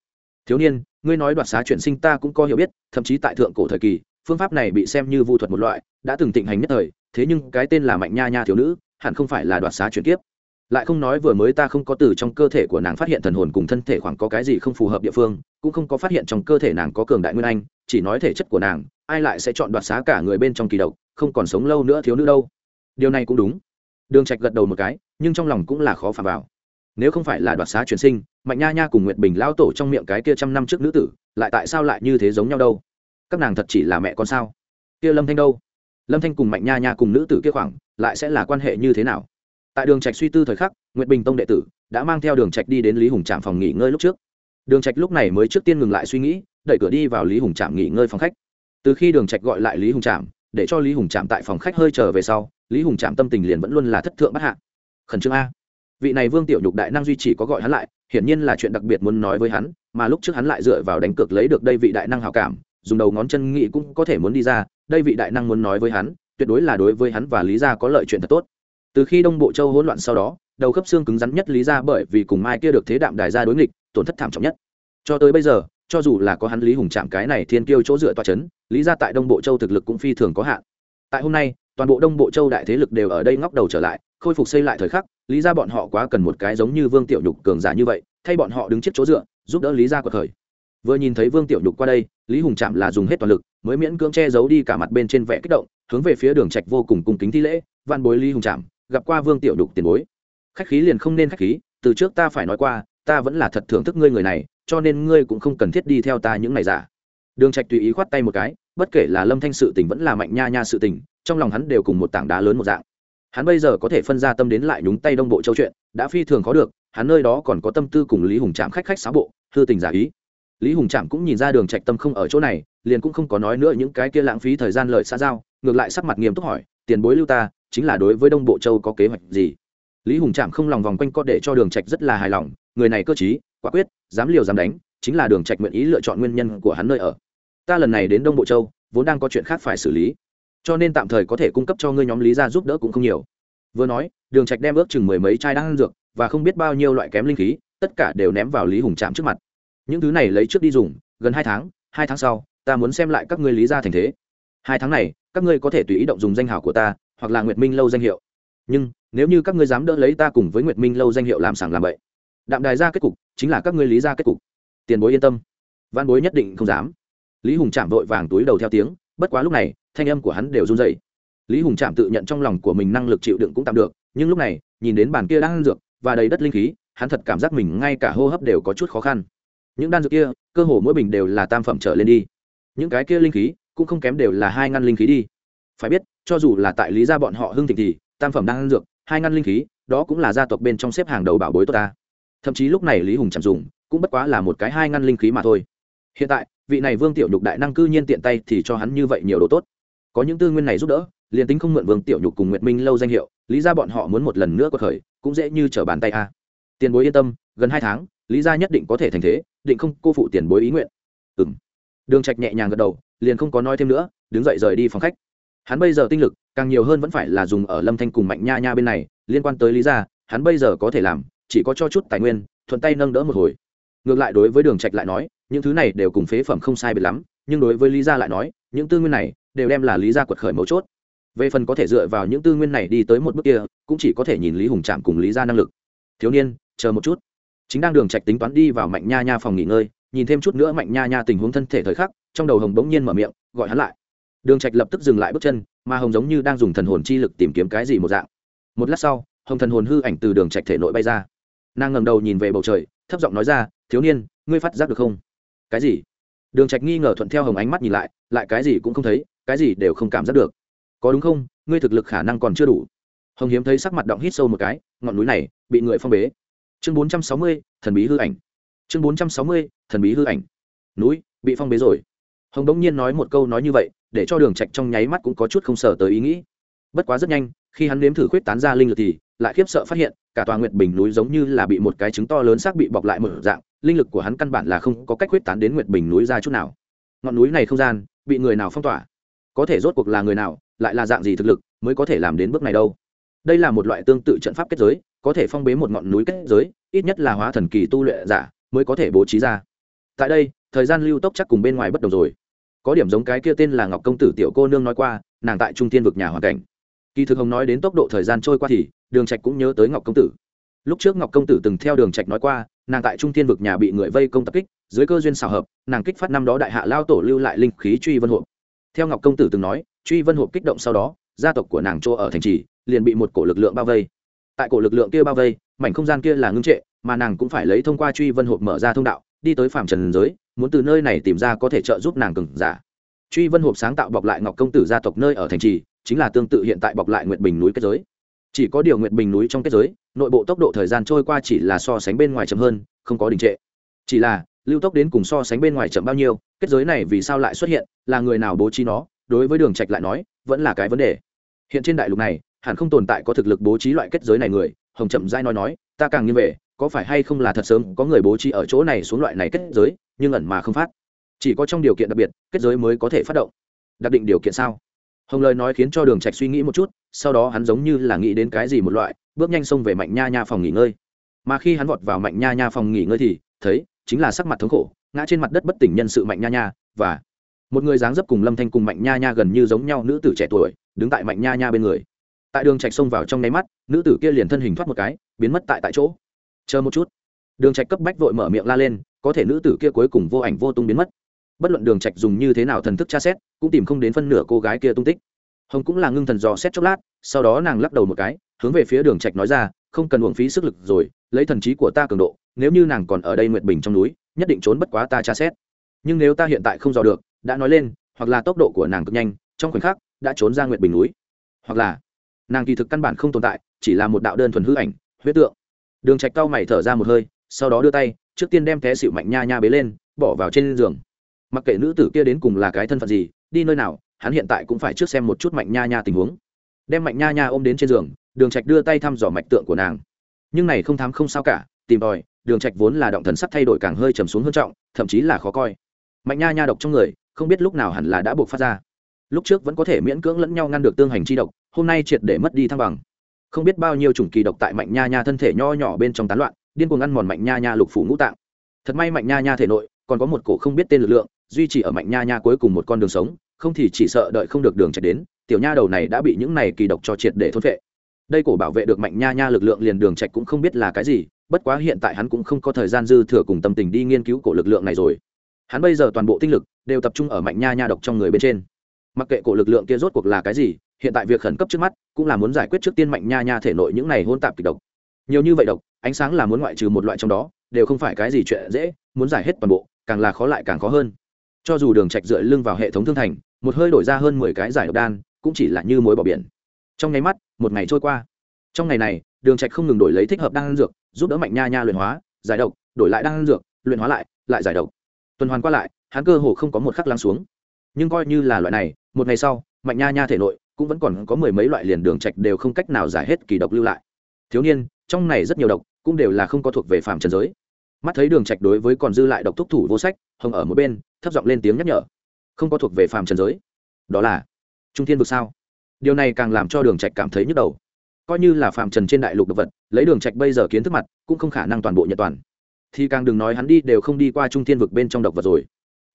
Thiếu niên, ngươi nói đoạt xá chuyển sinh ta cũng có hiểu biết, thậm chí tại thượng cổ thời kỳ, phương pháp này bị xem như vu thuật một loại, đã từng thịnh hành nhất thời, thế nhưng cái tên là mạnh nha nha thiếu nữ, hẳn không phải là đoạt xá chuyển kiếp. Lại không nói vừa mới ta không có từ trong cơ thể của nàng phát hiện thần hồn cùng thân thể khoảng có cái gì không phù hợp địa phương, cũng không có phát hiện trong cơ thể nàng có cường đại nguyên anh chỉ nói thể chất của nàng, ai lại sẽ chọn đoạt xá cả người bên trong kỳ độc, không còn sống lâu nữa thiếu nữ đâu. Điều này cũng đúng. Đường trạch gật đầu một cái, nhưng trong lòng cũng là khó phản vào. Nếu không phải là đoạt xá truyền sinh, mạnh nha nha cùng nguyệt bình lao tổ trong miệng cái kia trăm năm trước nữ tử, lại tại sao lại như thế giống nhau đâu? Các nàng thật chỉ là mẹ con sao? Kia lâm thanh đâu? Lâm thanh cùng mạnh nha nha cùng nữ tử kia khoảng, lại sẽ là quan hệ như thế nào? Tại đường trạch suy tư thời khắc, nguyệt bình tông đệ tử đã mang theo đường trạch đi đến lý hùng trạm phòng nghỉ ngơi lúc trước. Đường trạch lúc này mới trước tiên ngừng lại suy nghĩ đẩy cửa đi vào lý hùng trạm nghỉ ngơi phòng khách. Từ khi đường trạch gọi lại lý hùng trạm, để cho lý hùng trạm tại phòng khách hơi chờ về sau, lý hùng trạm tâm tình liền vẫn luôn là thất thượng bất hạ. Khẩn trương a. Vị này vương tiểu nhục đại năng duy chỉ có gọi hắn lại, hiển nhiên là chuyện đặc biệt muốn nói với hắn, mà lúc trước hắn lại dựa vào đánh cược lấy được đây vị đại năng hảo cảm, dùng đầu ngón chân nghị cũng có thể muốn đi ra, đây vị đại năng muốn nói với hắn, tuyệt đối là đối với hắn và lý gia có lợi chuyện thật tốt. Từ khi đông bộ châu hỗn loạn sau đó, đầu khớp xương cứng rắn nhất lý gia bởi vì cùng mai kia được thế đạm đài ra đối nghịch, tổn thất thảm trọng nhất. Cho tới bây giờ cho dù là có hắn lý hùng chạm cái này thiên kiêu chỗ dựa toa chấn, lý gia tại đông bộ châu thực lực cũng phi thường có hạn. Tại hôm nay, toàn bộ đông bộ châu đại thế lực đều ở đây ngóc đầu trở lại, khôi phục xây lại thời khắc, lý ra bọn họ quá cần một cái giống như vương tiểu nhục cường giả như vậy, thay bọn họ đứng chết chỗ dựa, giúp đỡ lý ra của thời vừa nhìn thấy vương tiểu nhục qua đây, lý hùng chạm là dùng hết toàn lực, mới miễn cưỡng che giấu đi cả mặt bên trên vẻ kích động, hướng về phía đường trạch vô cùng cung kính thi lễ văn bối lý hùng chạm gặp qua vương tiểu nhục tiền bối. Khách khí liền không nên khách khí, từ trước ta phải nói qua, ta vẫn là thật thưởng thức ngươi người này cho nên ngươi cũng không cần thiết đi theo ta những ngày giả. Đường trạch tùy ý khoát tay một cái, bất kể là lâm thanh sự tình vẫn là mạnh nha nha sự tình, trong lòng hắn đều cùng một tảng đá lớn một dạng. Hắn bây giờ có thể phân ra tâm đến lại nhúng tay đông bộ châu chuyện, đã phi thường khó được, hắn nơi đó còn có tâm tư cùng lý hùng trạm khách khách xá bộ, thư tình giả ý. Lý hùng trạm cũng nhìn ra đường trạch tâm không ở chỗ này, liền cũng không có nói nữa những cái kia lãng phí thời gian lợi xã giao, ngược lại sắc mặt nghiêm túc hỏi, tiền bối lưu ta, chính là đối với đông bộ châu có kế hoạch gì? Lý hùng trạm không lòng vòng quanh co để cho đường trạch rất là hài lòng, người này cơ trí, quả quyết dám liều dám đánh, chính là đường trạch nguyện ý lựa chọn nguyên nhân của hắn nơi ở. Ta lần này đến đông bộ châu, vốn đang có chuyện khác phải xử lý. Cho nên tạm thời có thể cung cấp cho ngươi nhóm lý gia giúp đỡ cũng không nhiều. Vừa nói, đường trạch đem ước chừng mười mấy chai đan dược và không biết bao nhiêu loại kém linh khí, tất cả đều ném vào lý hùng trạm trước mặt. Những thứ này lấy trước đi dùng, gần hai tháng hai tháng sau, ta muốn xem lại các ngươi lý gia thành thế. Hai tháng này, các ngươi có thể tùy ý động dùng danh hào của ta, hoặc là nguyệt minh lâu danh hiệu. Nhưng, nếu như các ngươi dám đỡ lấy ta cùng với nguyệt minh lâu danh hiệu làm sảng làm bậy đạm đài ra kết cục, chính là các ngươi lý ra kết cục. Tiền bối yên tâm. Văn bối nhất định không dám. Lý hùng chạm vội vàng túi đầu theo tiếng, bất quá lúc này, thanh âm của hắn đều run dậy lý hùng trạm tự nhận trong lòng của mình năng lực chịu đựng cũng tạm được, nhưng lúc này, nhìn đến bàn kia đang ăn dược và đầy đất linh khí, hắn thật cảm giác mình ngay cả hô hấp đều có chút khó khăn. Những đan dược kia, cơ hồ mỗi bình đều là tam phẩm trở lên đi. Những cái kia linh khí, cũng không kém đều là hai ngăn linh khí đi. Phải biết, cho dù là tại lý gia bọn họ hưng thịnh thì, tam phẩm đan dược, hai ngăn linh khí, đó cũng là gia tộc bên trong xếp hàng đầu bảo bối tốt ta thậm chí lúc này lý hùng chẳng dùng, cũng bất quá là một cái hai ngăn linh khí mà thôi. Hiện tại, vị này vương tiểu nhục đại năng cư nhiên tiện tay thì cho hắn như vậy nhiều đồ tốt. Có những tư nguyên này giúp đỡ, liền tính không mượn vương tiểu nhục cùng nguyệt minh lâu danh hiệu, lý ra bọn họ muốn một lần nữa có khởi cũng dễ như trở bàn tay a. Tiền bối yên tâm, gần hai tháng, lý ra nhất định có thể thành thế, định không cô phụ tiền bối ý nguyện. Ừ m đường trạch nhẹ nhàng gật đầu, liền không có nói thêm nữa, đứng dậy rời đi phòng khách. Hắn bây giờ tinh lực, càng nhiều hơn vẫn phải là dùng ở lâm thanh cùng mạnh nha nha bên này, liên quan tới lý ra hắn bây giờ có thể làm chỉ có cho chút tài nguyên, thuận tay nâng đỡ một hồi. Ngược lại đối với đường trạch lại nói, những thứ này đều cùng phế phẩm không sai biệt lắm, nhưng đối với lý gia lại nói, những tư nguyên này đều đem là lý gia quật khởi mấu chốt. Về phần có thể dựa vào những tư nguyên này đi tới một bước kia, cũng chỉ có thể nhìn lý hùng chạm cùng lý gia năng lực. Thiếu niên, chờ một chút. Chính đang đường trạch tính toán đi vào mạnh nha nha phòng nghỉ ngơi, nhìn thêm chút nữa mạnh nha nha tình huống thân thể thời khắc, trong đầu hồng bỗng nhiên mở miệng, gọi hắn lại. Đường trạch lập tức dừng lại bước chân, mà hồng giống như đang dùng thần hồn chi lực tìm kiếm cái gì một dạng. Một lát sau, hồng thần hồn hư ảnh từ đường trạch thể nội bay ra nàng ngẩng đầu nhìn về bầu trời thấp giọng nói ra thiếu niên ngươi phát giác được không? Cái gì? Đường trạch nghi ngờ thuận theo hồng ánh mắt nhìn lại lại cái gì cũng không thấy cái gì đều không cảm giác được. Có đúng không? Ngươi thực lực khả năng còn chưa đủ. Hồng hiếm thấy sắc mặt động hít sâu một cái ngọn núi này bị người phong bế. Chương 460, thần bí hư ảnh. Chương 460, thần bí hư ảnh. Núi bị phong bế rồi. Hồng đống nhiên nói một câu nói như vậy để cho đường trạch trong nháy mắt cũng có chút không sở tới ý nghĩ. Bất quá rất nhanh khi hắn nếm thử khuyết tán ra linh lực thì lại khiếp sợ phát hiện, cả tòa nguyệt bình núi giống như là bị một cái trứng to lớn xác bị bọc lại mở dạng, linh lực của hắn căn bản là không có cách huyết tán đến nguyệt bình núi ra chút nào. Ngọn núi này không gian, bị người nào phong tỏa? Có thể rốt cuộc là người nào, lại là dạng gì thực lực, mới có thể làm đến bước này đâu? Đây là một loại tương tự trận pháp kết giới, có thể phong bế một ngọn núi kết giới, ít nhất là hóa thần kỳ tu luyện giả mới có thể bố trí ra. Tại đây, thời gian lưu tốc chắc cùng bên ngoài bất đồng rồi. Có điểm giống cái kia tên là ngọc công tử tiểu cô nương nói qua, nàng tại trung tiên vực nhà hoàn cảnh. Kỳ thực hồng nói đến tốc độ thời gian trôi qua thì đường trạch cũng nhớ tới ngọc công tử. Lúc trước ngọc công tử từng theo đường trạch nói qua, nàng tại trung Thiên vực nhà bị người vây công tập kích, dưới cơ duyên xào hợp, nàng kích phát năm đó đại hạ lao tổ lưu lại linh khí truy vân hộp. Theo ngọc công tử từng nói, truy vân hộp kích động sau đó, gia tộc của nàng chỗ ở thành trì, liền bị một cổ lực lượng bao vây. Tại cổ lực lượng kia bao vây, mảnh không gian kia là ngưng trệ, mà nàng cũng phải lấy thông qua truy vân hộp mở ra thông đạo, đi tới phạm trần giới, muốn từ nơi này tìm ra có thể trợ giúp nàng cừng giả. Truy vân hộp sáng tạo bọc lại ngọc công tử gia tộc nơi ở thành trì, chính là tương tự hiện tại bọc lại nguyệt bình núi kết giới chỉ có điều nguyệt bình núi trong kết giới, nội bộ tốc độ thời gian trôi qua chỉ là so sánh bên ngoài chậm hơn, không có đình trệ. Chỉ là, lưu tốc đến cùng so sánh bên ngoài chậm bao nhiêu, kết giới này vì sao lại xuất hiện, là người nào bố trí nó, đối với đường trạch lại nói, vẫn là cái vấn đề. Hiện trên đại lục này, hẳn không tồn tại có thực lực bố trí loại kết giới này người, hồng chậm dai nói nói, ta càng như vậy có phải hay không là thật sớm có người bố trí ở chỗ này xuống loại này kết giới, nhưng ẩn mà không phát. Chỉ có trong điều kiện đặc biệt, kết giới mới có thể phát động. Đặc định điều kiện sao? Hồng lời nói khiến cho đường trạch suy nghĩ một chút sau đó hắn giống như là nghĩ đến cái gì một loại, bước nhanh xông về mạnh nha nha phòng nghỉ ngơi. Mà khi hắn vọt vào mạnh nha nha phòng nghỉ ngơi thì thấy chính là sắc mặt thống khổ, ngã trên mặt đất bất tỉnh nhân sự mạnh nha nha và một người dáng dấp cùng lâm thanh cùng mạnh nha nha gần như giống nhau nữ tử trẻ tuổi đứng tại mạnh nha nha bên người. Tại đường trạch xông vào trong nháy mắt, nữ tử kia liền thân hình thoát một cái, biến mất tại tại chỗ. Chờ một chút. Đường trạch cấp bách vội mở miệng la lên, có thể nữ tử kia cuối cùng vô ảnh vô tung biến mất. Bất luận đường trạch dùng như thế nào thần thức tra xét, cũng tìm không đến phân nửa cô gái kia tung tích hồng cũng là ngưng thần dò xét chốc lát, sau đó nàng lắc đầu một cái, hướng về phía đường trạch nói ra, không cần uổng phí sức lực rồi, lấy thần trí của ta cường độ, nếu như nàng còn ở đây nguyệt bình trong núi, nhất định trốn bất quá ta tra xét. Nhưng nếu ta hiện tại không dò được, đã nói lên, hoặc là tốc độ của nàng cực nhanh, trong khoảnh khắc, đã trốn ra nguyệt bình núi. Hoặc là, nàng kỳ thực căn bản không tồn tại, chỉ là một đạo đơn thuần hư ảnh, huyết tượng. Đường trạch cao mày thở ra một hơi, sau đó đưa tay, trước tiên đem té xịu mạnh nha nha bế lên, bỏ vào trên giường. Mặc kệ nữ tử kia đến cùng là cái thân phận gì, đi nơi nào hắn hiện tại cũng phải trước xem một chút mạnh nha nha tình huống. Đem mạnh nha nha ôm đến trên giường, đường trạch đưa tay thăm dò mạch tượng của nàng. Nhưng này không thám không sao cả, tìm tòi, đường trạch vốn là động thần sắc thay đổi càng hơi trầm xuống hơn trọng, thậm chí là khó coi. Mạnh nha nha độc trong người, không biết lúc nào hẳn là đã buộc phát ra. Lúc trước vẫn có thể miễn cưỡng lẫn nhau ngăn được tương hành chi độc, hôm nay triệt để mất đi thăng bằng. Không biết bao nhiêu chủng kỳ độc tại mạnh nha nha thân thể nho nhỏ bên trong tán loạn, điên cuồng ăn mòn mạnh nha nha lục phủ ngũ tạng. Thật may mạnh nha nha thể nội còn có một cổ không biết tên lực lượng, duy trì ở mạnh nha nha cuối cùng một con đường sống không thì chỉ sợ đợi không được đường chạy đến, tiểu nha đầu này đã bị những này kỳ độc cho triệt để thôn vệ đây cổ bảo vệ được mạnh nha nha lực lượng liền đường trạch cũng không biết là cái gì, bất quá hiện tại hắn cũng không có thời gian dư thừa cùng tâm tình đi nghiên cứu cổ lực lượng này rồi. Hắn bây giờ toàn bộ tinh lực đều tập trung ở mạnh nha nha độc trong người bên trên. Mặc kệ cổ lực lượng kia rốt cuộc là cái gì, hiện tại việc khẩn cấp trước mắt cũng là muốn giải quyết trước tiên mạnh nha nha thể nội những này hôn tạp kịch độc. Nhiều như vậy độc, ánh sáng là muốn ngoại trừ một loại trong đó, đều không phải cái gì chuyện dễ, muốn giải hết toàn bộ, càng là khó lại càng khó hơn cho dù đường trạch dựa lưng vào hệ thống thương thành, một hơi đổi ra hơn mười cái giải độc đan, cũng chỉ là như mối bỏ biển. Trong ngay mắt, một ngày trôi qua. Trong ngày này, đường trạch không ngừng đổi lấy thích hợp đan dược, giúp đỡ mạnh nha nha luyện hóa, giải độc, đổi lại đan dược, luyện hóa lại lại giải độc. Tuần hoàn qua lại, hắn cơ hồ không có một khắc lắng xuống. Nhưng coi như là loại này, một ngày sau, mạnh nha nha thể nội cũng vẫn còn có mười mấy loại liền đường trạch đều không cách nào giải hết kỳ độc lưu lại. Thiếu niên, trong này rất nhiều độc, cũng đều là không có thuộc về phàm trần giới. Mắt thấy đường trạch đối với còn dư lại độc thúc thủ vô sách, hồng ở một bên thấp giọng lên tiếng nhắc nhở. Không có thuộc về phàm trần giới. Đó là trung thiên vực sao? Điều này càng làm cho đường trạch cảm thấy nhức đầu. Coi như là phàm trần trên đại lục độc vật, lấy đường trạch bây giờ kiến thức mặt, cũng không khả năng toàn bộ nhận toàn. Thì càng đừng nói hắn đi đều không đi qua trung thiên vực bên trong độc vật rồi.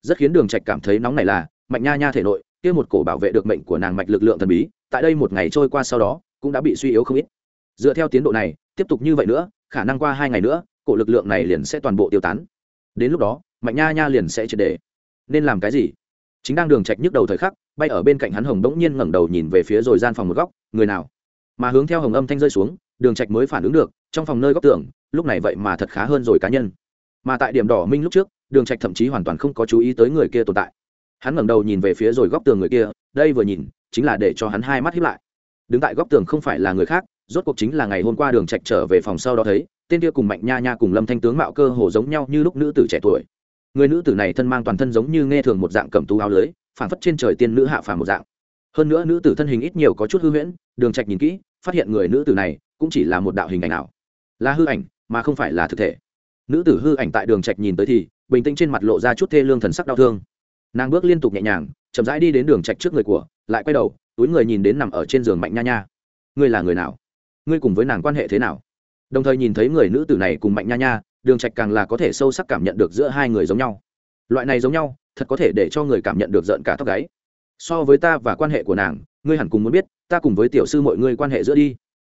Rất khiến đường trạch cảm thấy nóng này là mạnh nha nha thể nội, kia một cổ bảo vệ được mệnh của nàng mạch lực lượng thần bí, tại đây một ngày trôi qua sau đó, cũng đã bị suy yếu không ít. Dựa theo tiến độ này, tiếp tục như vậy nữa, khả năng qua hai ngày nữa, cổ lực lượng này liền sẽ toàn bộ tiêu tán. Đến lúc đó mạnh nha nha liền sẽ triệt đề nên làm cái gì? Chính đang đường trạch nhức đầu thời khắc, bay ở bên cạnh hắn hồng đống nhiên ngẩng đầu nhìn về phía rồi gian phòng một góc, người nào? Mà hướng theo hồng âm thanh rơi xuống, đường trạch mới phản ứng được, trong phòng nơi góc tường, lúc này vậy mà thật khá hơn rồi cá nhân. Mà tại điểm đỏ minh lúc trước, đường trạch thậm chí hoàn toàn không có chú ý tới người kia tồn tại. Hắn ngẩng đầu nhìn về phía rồi góc tường người kia, đây vừa nhìn, chính là để cho hắn hai mắt hiếp lại. Đứng tại góc tường không phải là người khác, rốt cuộc chính là ngày hôm qua đường trạch trở về phòng sau đó thấy, tên kia cùng mạnh nha nha cùng lâm thanh tướng mạo cơ hồ giống nhau như lúc nữ tử trẻ tuổi người nữ tử này thân mang toàn thân giống như nghe thường một dạng cẩm tú áo lưới phản phất trên trời tiên nữ hạ phàm một dạng. Hơn nữa nữ tử thân hình ít nhiều có chút hư huyễn, đường trạch nhìn kỹ, phát hiện người nữ tử này cũng chỉ là một đạo hình ảnh ảo. Là hư ảnh, mà không phải là thực thể. Nữ tử hư ảnh tại đường trạch nhìn tới thì, bình tĩnh trên mặt lộ ra chút thê lương thần sắc đau thương. Nàng bước liên tục nhẹ nhàng, chậm rãi đi đến đường trạch trước người của, lại quay đầu, túi người nhìn đến nằm ở trên giường mạnh nha nha. Ngươi là người nào? Ngươi cùng với nàng quan hệ thế nào? Đồng thời nhìn thấy người nữ tử này cùng mạnh nha nha đường trạch càng là có thể sâu sắc cảm nhận được giữa hai người giống nhau. Loại này giống nhau thật có thể để cho người cảm nhận được giận cả tóc gáy. So với ta và quan hệ của nàng ngươi hẳn cùng muốn biết ta cùng với tiểu sư mọi người quan hệ giữa đi.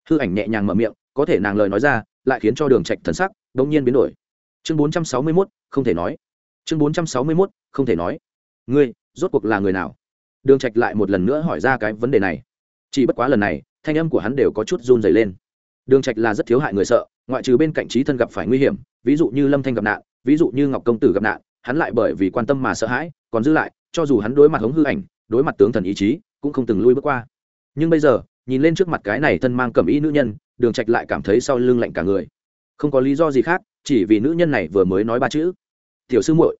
Hư ảnh nhẹ nhàng mở miệng có thể nàng lời nói ra lại khiến cho đường trạch thần sắc đống nhiên biến đổi. Chương 461, không thể nói. Chương 461, không thể nói. Ngươi rốt cuộc là người nào? Đường trạch lại một lần nữa hỏi ra cái vấn đề này. Chỉ bất quá lần này thanh âm của hắn đều có chút run rẩy lên. Đường trạch là rất thiếu hại người sợ ngoại trừ bên cạnh trí thân gặp phải nguy hiểm ví dụ như lâm thanh gặp nạn, ví dụ như ngọc công tử gặp nạn, hắn lại bởi vì quan tâm mà sợ hãi, còn giữ lại, cho dù hắn đối mặt hống hư ảnh, đối mặt tướng thần ý chí, cũng không từng lui bước qua. Nhưng bây giờ, nhìn lên trước mặt cái này thân mang cẩm y nữ nhân, đường trạch lại cảm thấy sau lưng lạnh cả người. Không có lý do gì khác, chỉ vì nữ nhân này vừa mới nói ba chữ. Tiểu sư muội.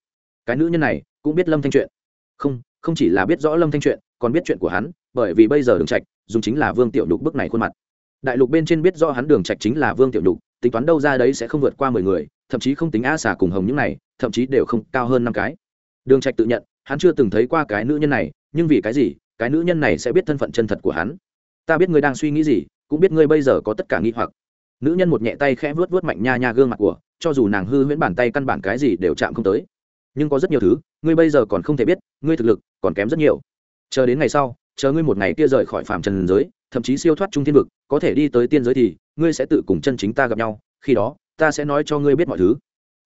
Cái nữ nhân này cũng biết lâm thanh chuyện. Không không chỉ là biết rõ lâm thanh chuyện, còn biết chuyện của hắn, bởi vì bây giờ đường trạch dùng chính là vương tiểu nhục bức này khuôn mặt. Đại lục bên trên biết rõ hắn đường trạch chính là vương tiểu nhục tính toán đâu ra đấy sẽ không vượt qua mười người, thậm chí không tính a xà cùng hồng những này, thậm chí đều không cao hơn năm cái. Đường trạch tự nhận, hắn chưa từng thấy qua cái nữ nhân này, nhưng vì cái gì, cái nữ nhân này sẽ biết thân phận chân thật của hắn. Ta biết ngươi đang suy nghĩ gì, cũng biết ngươi bây giờ có tất cả nghi hoặc. Nữ nhân một nhẹ tay khẽ vuốt vuốt mạnh nha nha gương mặt của, cho dù nàng hư huyễn bàn tay căn bản cái gì đều chạm không tới. Nhưng có rất nhiều thứ, ngươi bây giờ còn không thể biết, ngươi thực lực còn kém rất nhiều. Chờ đến ngày sau, chờ ngươi một ngày kia rời khỏi phạm trần giới thậm chí siêu thoát trung thiên vực, có thể đi tới tiên giới thì, ngươi sẽ tự cùng chân chính ta gặp nhau, khi đó, ta sẽ nói cho ngươi biết mọi thứ.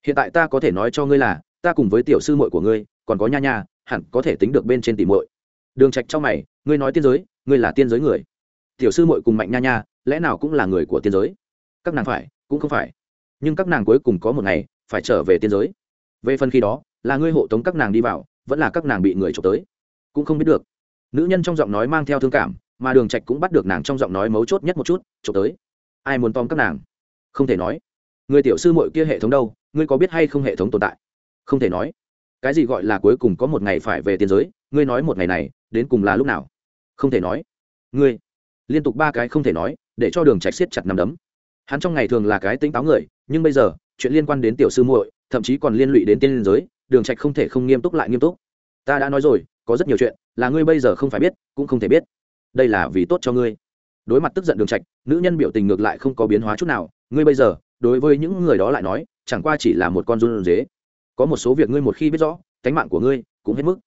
Hiện tại ta có thể nói cho ngươi là, ta cùng với tiểu sư muội của ngươi, còn có nha nha, hẳn có thể tính được bên trên tỷ muội. Đường trạch trong mày, ngươi nói tiên giới, ngươi là tiên giới người. Tiểu sư muội cùng mạnh nha nha, lẽ nào cũng là người của tiên giới? Các nàng phải, cũng không phải. Nhưng các nàng cuối cùng có một ngày, phải trở về tiên giới. Về phần khi đó, là ngươi hộ tống các nàng đi vào, vẫn là các nàng bị người trộm tới. Cũng không biết được. Nữ nhân trong giọng nói mang theo thương cảm mà đường trạch cũng bắt được nàng trong giọng nói mấu chốt nhất một chút Chụp tới. Ai muốn tóm các nàng? Không thể nói. Người tiểu sư muội kia hệ thống đâu? Ngươi có biết hay không hệ thống tồn tại? Không thể nói. Cái gì gọi là cuối cùng có một ngày phải về tiền giới? Ngươi nói một ngày này, đến cùng là lúc nào? Không thể nói. Ngươi. Liên tục ba cái không thể nói, để cho đường trạch siết chặt nắm đấm. Hắn trong ngày thường là cái tính táo người, nhưng bây giờ, chuyện liên quan đến tiểu sư muội, thậm chí còn liên lụy đến tiên giới, đường trạch không thể không nghiêm túc lại nghiêm túc. Ta đã nói rồi, có rất nhiều chuyện, là ngươi bây giờ không phải biết, cũng không thể biết đây là vì tốt cho ngươi. Đối mặt tức giận đường trạch, nữ nhân biểu tình ngược lại không có biến hóa chút nào. Ngươi bây giờ, đối với những người đó lại nói, chẳng qua chỉ là một con run dế có một số việc ngươi một khi biết rõ, cánh mạng của ngươi cũng hết mức.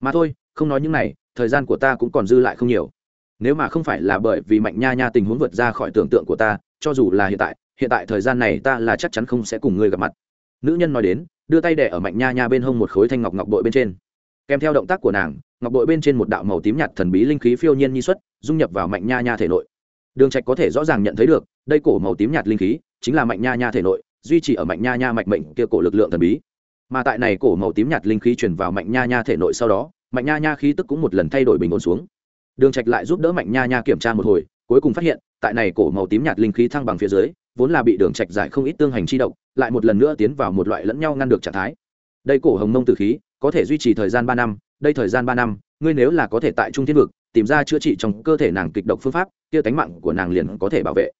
Mà thôi, không nói những này, thời gian của ta cũng còn dư lại không nhiều. Nếu mà không phải là bởi vì mạnh nha nha tình huống vượt ra khỏi tưởng tượng của ta, cho dù là hiện tại hiện tại thời gian này ta là chắc chắn không sẽ cùng ngươi gặp mặt. Nữ nhân nói đến, đưa tay đẻ ở mạnh nha nha bên hông một khối thanh ngọc ngọc bội bên trên. Kèm theo động tác của nàng ngọc bội bên trên một đạo màu tím nhạt thần bí linh khí phiêu nhiên nhi xuất dung nhập vào mạnh nha nha thể nội. Đường trạch có thể rõ ràng nhận thấy được đây cổ màu tím nhạt linh khí chính là mạnh nha nha thể nội duy trì ở mạnh nha nha mạch mệnh kia cổ lực lượng thần bí. Mà tại này cổ màu tím nhạt linh khí truyền vào mạnh nha nha thể nội sau đó mạnh nha nha khí tức cũng một lần thay đổi bình ổn xuống. Đường trạch lại giúp đỡ mạnh nha nha kiểm tra một hồi cuối cùng phát hiện tại này cổ màu tím nhạt linh khí thăng bằng phía dưới vốn là bị đường trạch giải không ít tương hành chi động, lại một lần nữa tiến vào một loại lẫn nhau ngăn được trạng thái. Đây cổ hồng mông tử khí có thể duy trì thời gian ba năm đây thời gian ba năm, ngươi nếu là có thể tại trung thiên vực tìm ra chữa trị trong cơ thể nàng kịch độc phương pháp, kia tánh mạng của nàng liền có thể bảo vệ.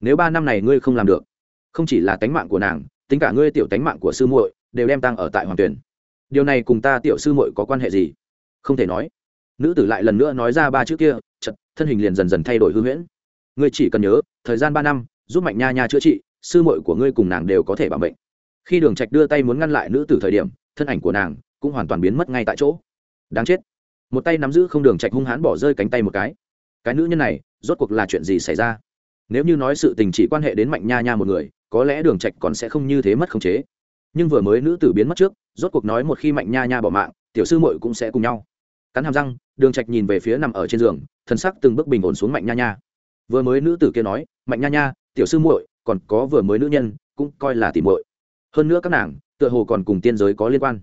Nếu ba năm này ngươi không làm được, không chỉ là tánh mạng của nàng, tính cả ngươi tiểu tánh mạng của sư muội đều đem tăng ở tại hoàng tuyển. Điều này cùng ta tiểu sư muội có quan hệ gì? Không thể nói. Nữ tử lại lần nữa nói ra ba chữ kia chật thân hình liền dần dần thay đổi hư huyễn. Ngươi chỉ cần nhớ, thời gian ba năm, giúp mạnh nha nha chữa trị, sư muội của ngươi cùng nàng đều có thể bảo bệnh khi đường trạch đưa tay muốn ngăn lại nữ tử thời điểm, thân ảnh của nàng cũng hoàn toàn biến mất ngay tại chỗ đáng chết. Một tay nắm giữ không đường trạch hung hãn bỏ rơi cánh tay một cái. Cái nữ nhân này, rốt cuộc là chuyện gì xảy ra? Nếu như nói sự tình chỉ quan hệ đến mạnh nha nha một người, có lẽ đường trạch còn sẽ không như thế mất khống chế. Nhưng vừa mới nữ tử biến mất trước, rốt cuộc nói một khi mạnh nha nha bỏ mạng, tiểu sư muội cũng sẽ cùng nhau. Cắn hàm răng, đường trạch nhìn về phía nằm ở trên giường, thân sắc từng bước bình ổn xuống mạnh nha nha. Vừa mới nữ tử kia nói, mạnh nha nha, tiểu sư muội, còn có vừa mới nữ nhân, cũng coi là tỷ muội. Hơn nữa các nàng, tựa hồ còn cùng tiên giới có liên quan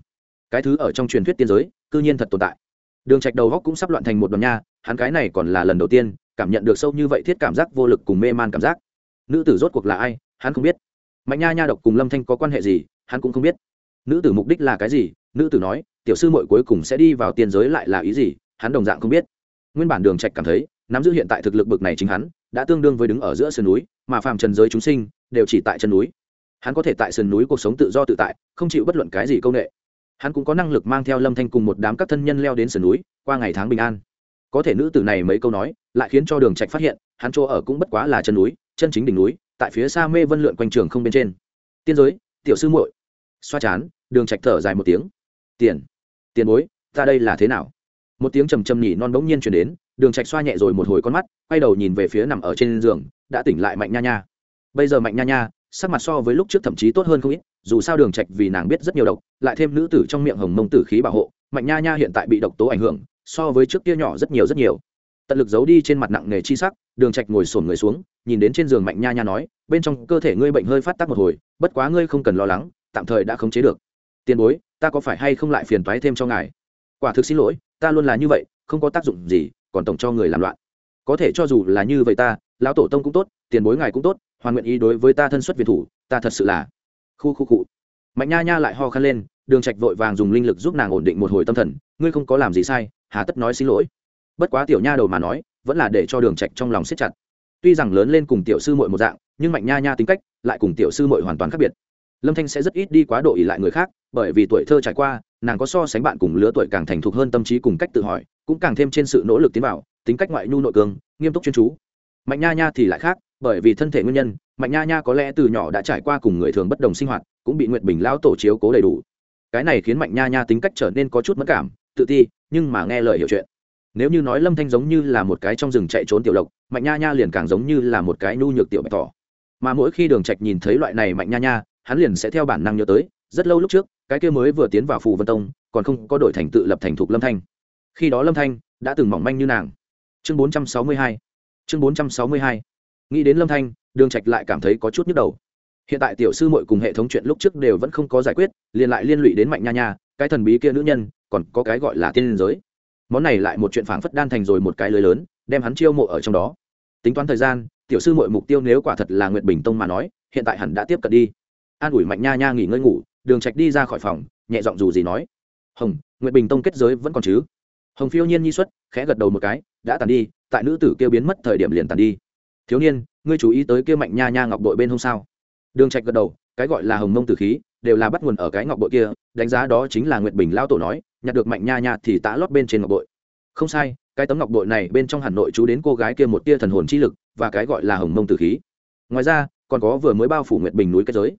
cái thứ ở trong truyền thuyết tiên giới, cư nhiên thật tồn tại. Đường trạch đầu góc cũng sắp loạn thành một đoàn nha, hắn cái này còn là lần đầu tiên, cảm nhận được sâu như vậy thiết cảm giác vô lực cùng mê man cảm giác. Nữ tử rốt cuộc là ai, hắn không biết. Mạnh nha nha độc cùng lâm thanh có quan hệ gì, hắn cũng không biết. Nữ tử mục đích là cái gì, nữ tử nói, tiểu sư muội cuối cùng sẽ đi vào tiên giới lại là ý gì, hắn đồng dạng không biết. Nguyên bản đường trạch cảm thấy, nắm giữ hiện tại thực lực bực này chính hắn, đã tương đương với đứng ở giữa sườn núi, mà phàm trần giới chúng sinh, đều chỉ tại chân núi. Hắn có thể tại sườn núi cuộc sống tự do tự tại, không chịu bất luận cái gì câu nệ hắn cũng có năng lực mang theo lâm thanh cùng một đám các thân nhân leo đến sườn núi, qua ngày tháng bình an. Có thể nữ tử này mấy câu nói, lại khiến cho đường trạch phát hiện, hắn chỗ ở cũng bất quá là chân núi, chân chính đỉnh núi, tại phía xa mê vân lượn quanh trường không bên trên. Tiên giới, tiểu sư muội. Xoa chán, đường trạch thở dài một tiếng. Tiền tiền bối, ta đây là thế nào? Một tiếng trầm trầm nhỉ non bỗng nhiên truyền đến, đường trạch xoa nhẹ rồi một hồi con mắt, quay đầu nhìn về phía nằm ở trên giường, đã tỉnh lại mạnh nha nha. Bây giờ mạnh nha nha, sắc mặt so với lúc trước thậm chí tốt hơn không ít dù sao đường trạch vì nàng biết rất nhiều độc, lại thêm nữ tử trong miệng hồng mông tử khí bảo hộ, mạnh nha nha hiện tại bị độc tố ảnh hưởng, so với trước kia nhỏ rất nhiều rất nhiều. Tận lực giấu đi trên mặt nặng nề chi sắc, đường trạch ngồi sồn người xuống, nhìn đến trên giường mạnh nha nha nói, bên trong cơ thể ngươi bệnh hơi phát tác một hồi, bất quá ngươi không cần lo lắng, tạm thời đã khống chế được. Tiền bối, ta có phải hay không lại phiền toái thêm cho ngài? Quả thực xin lỗi, ta luôn là như vậy, không có tác dụng gì, còn tổng cho người làm loạn. Có thể cho dù là như vậy ta, lão tổ tông cũng tốt, tiền bối ngài cũng tốt, hoàn nguyện ý đối với ta thân xuất việt thủ, ta thật sự là khu khu cụ mạnh nha nha lại ho khăn lên, đường trạch vội vàng dùng linh lực giúp nàng ổn định một hồi tâm thần, ngươi không có làm gì sai, hà tất nói xin lỗi. Bất quá tiểu nha đầu mà nói, vẫn là để cho đường trạch trong lòng siết chặt. Tuy rằng lớn lên cùng tiểu sư muội một dạng, nhưng mạnh nha nha tính cách lại cùng tiểu sư muội hoàn toàn khác biệt. Lâm thanh sẽ rất ít đi quá độ ỉ lại người khác, bởi vì tuổi thơ trải qua, nàng có so sánh bạn cùng lứa tuổi càng thành thục hơn tâm trí cùng cách tự hỏi, cũng càng thêm trên sự nỗ lực tiến vào, tính cách ngoại nhu nội cường, nghiêm túc chuyên chú mạnh nha nha thì lại khác, bởi vì thân thể nguyên nhân, mạnh nha nha có lẽ từ nhỏ đã trải qua cùng người thường bất đồng sinh hoạt, cũng bị nguyệt bình lão tổ chiếu cố đầy đủ. Cái này khiến mạnh nha nha tính cách trở nên có chút mất cảm, tự ti, nhưng mà nghe lời hiểu chuyện. Nếu như nói lâm thanh giống như là một cái trong rừng chạy trốn tiểu lộc, mạnh nha nha liền càng giống như là một cái nhu nhược tiểu bạch tỏ mà mỗi khi đường trạch nhìn thấy loại này mạnh nha nha, hắn liền sẽ theo bản năng nhớ tới, rất lâu lúc trước, cái kia mới vừa tiến vào phù vân tông, còn không có đổi thành tự lập thành thục lâm thanh. Khi đó lâm thanh đã từng mỏng manh như nàng. Chương 462 chương 462 nghĩ đến lâm thanh, đường trạch lại cảm thấy có chút nhức đầu. Hiện tại tiểu sư muội cùng hệ thống chuyện lúc trước đều vẫn không có giải quyết, liền lại liên lụy đến mạnh nha nha, cái thần bí kia nữ nhân, còn có cái gọi là tiên giới. Món này lại một chuyện phảng phất đan thành rồi một cái lưới lớn, đem hắn chiêu mộ ở trong đó. Tính toán thời gian, tiểu sư muội mục tiêu nếu quả thật là nguyệt bình tông mà nói, hiện tại hẳn đã tiếp cận đi. An ủi mạnh nha nha nghỉ ngơi ngủ, đường trạch đi ra khỏi phòng, nhẹ giọng dù gì nói. Hồng, nguyệt bình tông kết giới vẫn còn chứ? Hồng phiêu nhiên nhi xuất, khẽ gật đầu một cái, đã tàn đi tại nữ tử kia biến mất thời điểm liền tàn đi. Thiếu niên, ngươi chú ý tới kia mạnh nha nha ngọc bội bên hôm sao? Đường trạch gật đầu, cái gọi là hồng mông tử khí, đều là bắt nguồn ở cái ngọc bội kia, đánh giá đó chính là nguyệt bình lao tổ nói, nhặt được mạnh nha nha thì tã lót bên trên ngọc bội không sai, cái tấm ngọc bội này bên trong hẳn nội chú đến cô gái kia một tia thần hồn chi lực và cái gọi là hồng mông tử khí. Ngoài ra, còn có vừa mới bao phủ nguyệt bình núi kết giới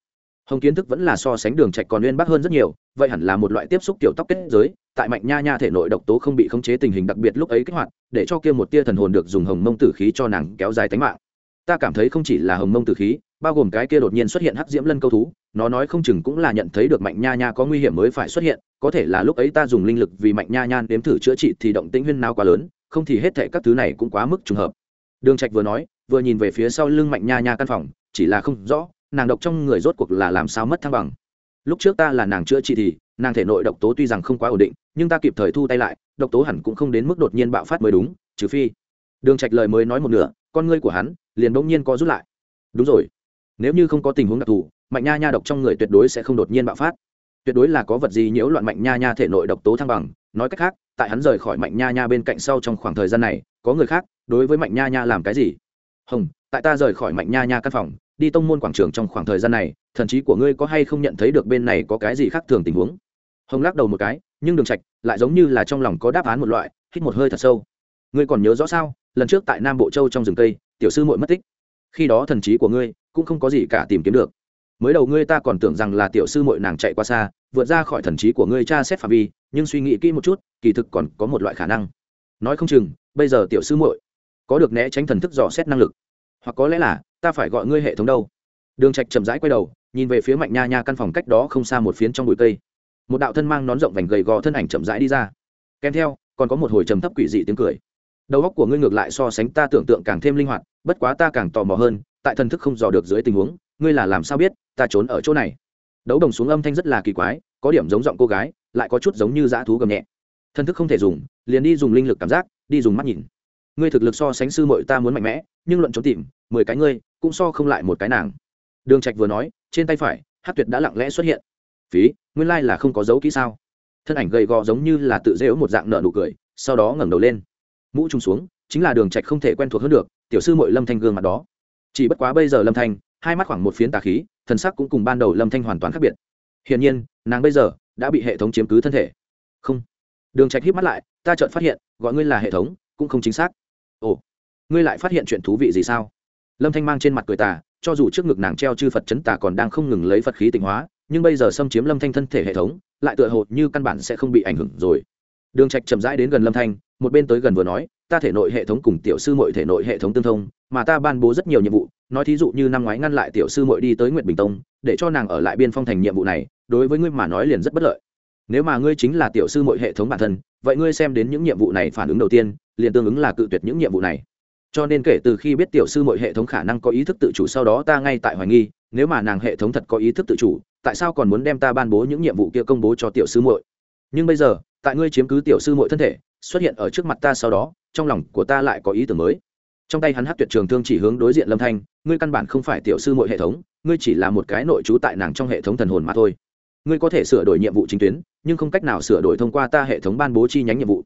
hồng kiến thức vẫn là so sánh đường trạch còn nguyên bắc hơn rất nhiều, vậy hẳn là một loại tiếp xúc tiểu tóc kết giới, tại mạnh nha nha thể nội độc tố không bị khống chế tình hình đặc biệt lúc ấy kích hoạt, để cho kia một tia thần hồn được dùng hồng mông tử khí cho nàng kéo dài tính mạng. Ta cảm thấy không chỉ là hồng mông tử khí, bao gồm cái kia đột nhiên xuất hiện hắc diễm lân câu thú, nó nói không chừng cũng là nhận thấy được mạnh nha nha có nguy hiểm mới phải xuất hiện, có thể là lúc ấy ta dùng linh lực vì mạnh nha nha đếm thử chữa trị thì động tĩnh huyên nào quá lớn, không thì hết thệ các thứ này cũng quá mức trùng hợp. Đường trạch vừa nói, vừa nhìn về phía sau lưng mạnh nha nha căn phòng, chỉ là không rõ nàng độc trong người rốt cuộc là làm sao mất thăng bằng? Lúc trước ta là nàng chữa trị thì, nàng thể nội độc tố tuy rằng không quá ổn định, nhưng ta kịp thời thu tay lại, độc tố hẳn cũng không đến mức đột nhiên bạo phát mới đúng, trừ phi. Đường trạch lời mới nói một nửa, con ngươi của hắn liền bỗng nhiên co rút lại. Đúng rồi. Nếu như không có tình huống đặc thù, mạnh nha nha độc trong người tuyệt đối sẽ không đột nhiên bạo phát. Tuyệt đối là có vật gì nhiễu loạn mạnh nha nha thể nội độc tố thăng bằng, nói cách khác, tại hắn rời khỏi mạnh nha nha bên cạnh sau trong khoảng thời gian này, có người khác đối với mạnh nha nha làm cái gì? Hồng, tại ta rời khỏi mạnh nha nha căn phòng đi tông môn quảng trường trong khoảng thời gian này, thần trí của ngươi có hay không nhận thấy được bên này có cái gì khác thường tình huống? Hồng lắc đầu một cái, nhưng đường trạch lại giống như là trong lòng có đáp án một loại, hít một hơi thật sâu. Ngươi còn nhớ rõ sao? Lần trước tại nam bộ châu trong rừng cây, tiểu sư muội mất tích. Khi đó thần trí của ngươi cũng không có gì cả tìm kiếm được. Mới đầu ngươi ta còn tưởng rằng là tiểu sư muội nàng chạy qua xa, vượt ra khỏi thần trí của ngươi cha xét phạm vi, nhưng suy nghĩ kỹ một chút, kỳ thực còn có một loại khả năng. Nói không chừng, bây giờ tiểu sư muội có được né tránh thần thức dò xét năng lực. Hoặc có lẽ là ta phải gọi ngươi hệ thống đâu? Đường trạch chậm rãi quay đầu, nhìn về phía mạnh nha nha căn phòng cách đó không xa một phiến trong bụi cây. Một đạo thân mang nón rộng vành gầy gò thân ảnh chậm rãi đi ra. Kèm theo, còn có một hồi trầm thấp quỷ dị tiếng cười. Đầu óc của ngươi ngược lại so sánh ta tưởng tượng càng thêm linh hoạt, bất quá ta càng tò mò hơn, tại thần thức không dò được dưới tình huống, ngươi là làm sao biết ta trốn ở chỗ này? Đấu đồng xuống âm thanh rất là kỳ quái, có điểm giống giọng cô gái, lại có chút giống như dã thú gầm nhẹ. Thần thức không thể dùng, liền đi dùng linh lực cảm giác, đi dùng mắt nhìn. Ngươi thực lực so sánh sư muội ta muốn mạnh mẽ, nhưng luận trốn tìm, mười cái ngươi cũng so không lại một cái nàng. Đường trạch vừa nói, trên tay phải hát tuyệt đã lặng lẽ xuất hiện. Phí, nguyên lai là không có dấu kỹ sao? Thân ảnh gầy gò giống như là tự dễ một dạng nợ nụ cười, sau đó ngẩng đầu lên. Mũ trùng xuống, chính là đường trạch không thể quen thuộc hơn được, tiểu sư muội lâm thanh gương mặt đó. Chỉ bất quá bây giờ lâm thanh, hai mắt khoảng một phiến tà khí, thần sắc cũng cùng ban đầu lâm thanh hoàn toàn khác biệt. Hiển nhiên, nàng bây giờ đã bị hệ thống chiếm cứ thân thể. Không. Đường trạch híp mắt lại, ta chợt phát hiện, gọi ngươi là hệ thống, cũng không chính xác. Ồ, ngươi lại phát hiện chuyện thú vị gì sao? Lâm thanh mang trên mặt cười tà, cho dù trước ngực nàng treo chư phật chấn tà còn đang không ngừng lấy phật khí tịnh hóa, nhưng bây giờ xâm chiếm lâm thanh thân thể hệ thống, lại tựa hồ như căn bản sẽ không bị ảnh hưởng rồi. Đường trạch chậm rãi đến gần lâm thanh, một bên tới gần vừa nói, ta thể nội hệ thống cùng tiểu sư muội thể nội hệ thống tương thông, mà ta ban bố rất nhiều nhiệm vụ, nói thí dụ như năm ngoái ngăn lại tiểu sư muội đi tới nguyệt bình tông, để cho nàng ở lại biên phong thành nhiệm vụ này, đối với ngươi mà nói liền rất bất lợi. Nếu mà ngươi chính là tiểu sư muội hệ thống bản thân, vậy ngươi xem đến những nhiệm vụ này phản ứng đầu tiên, liền tương ứng là cự tuyệt những nhiệm vụ này cho nên kể từ khi biết tiểu sư muội hệ thống khả năng có ý thức tự chủ sau đó ta ngay tại hoài nghi, nếu mà nàng hệ thống thật có ý thức tự chủ, tại sao còn muốn đem ta ban bố những nhiệm vụ kia công bố cho tiểu sư muội? Nhưng bây giờ, tại ngươi chiếm cứ tiểu sư muội thân thể, xuất hiện ở trước mặt ta sau đó, trong lòng của ta lại có ý tưởng mới. Trong tay hắn hát tuyệt trường thương chỉ hướng đối diện lâm thanh, ngươi căn bản không phải tiểu sư muội hệ thống, ngươi chỉ là một cái nội trú tại nàng trong hệ thống thần hồn mà thôi. Ngươi có thể sửa đổi nhiệm vụ chính tuyến, nhưng không cách nào sửa đổi thông qua ta hệ thống ban bố chi nhánh nhiệm vụ.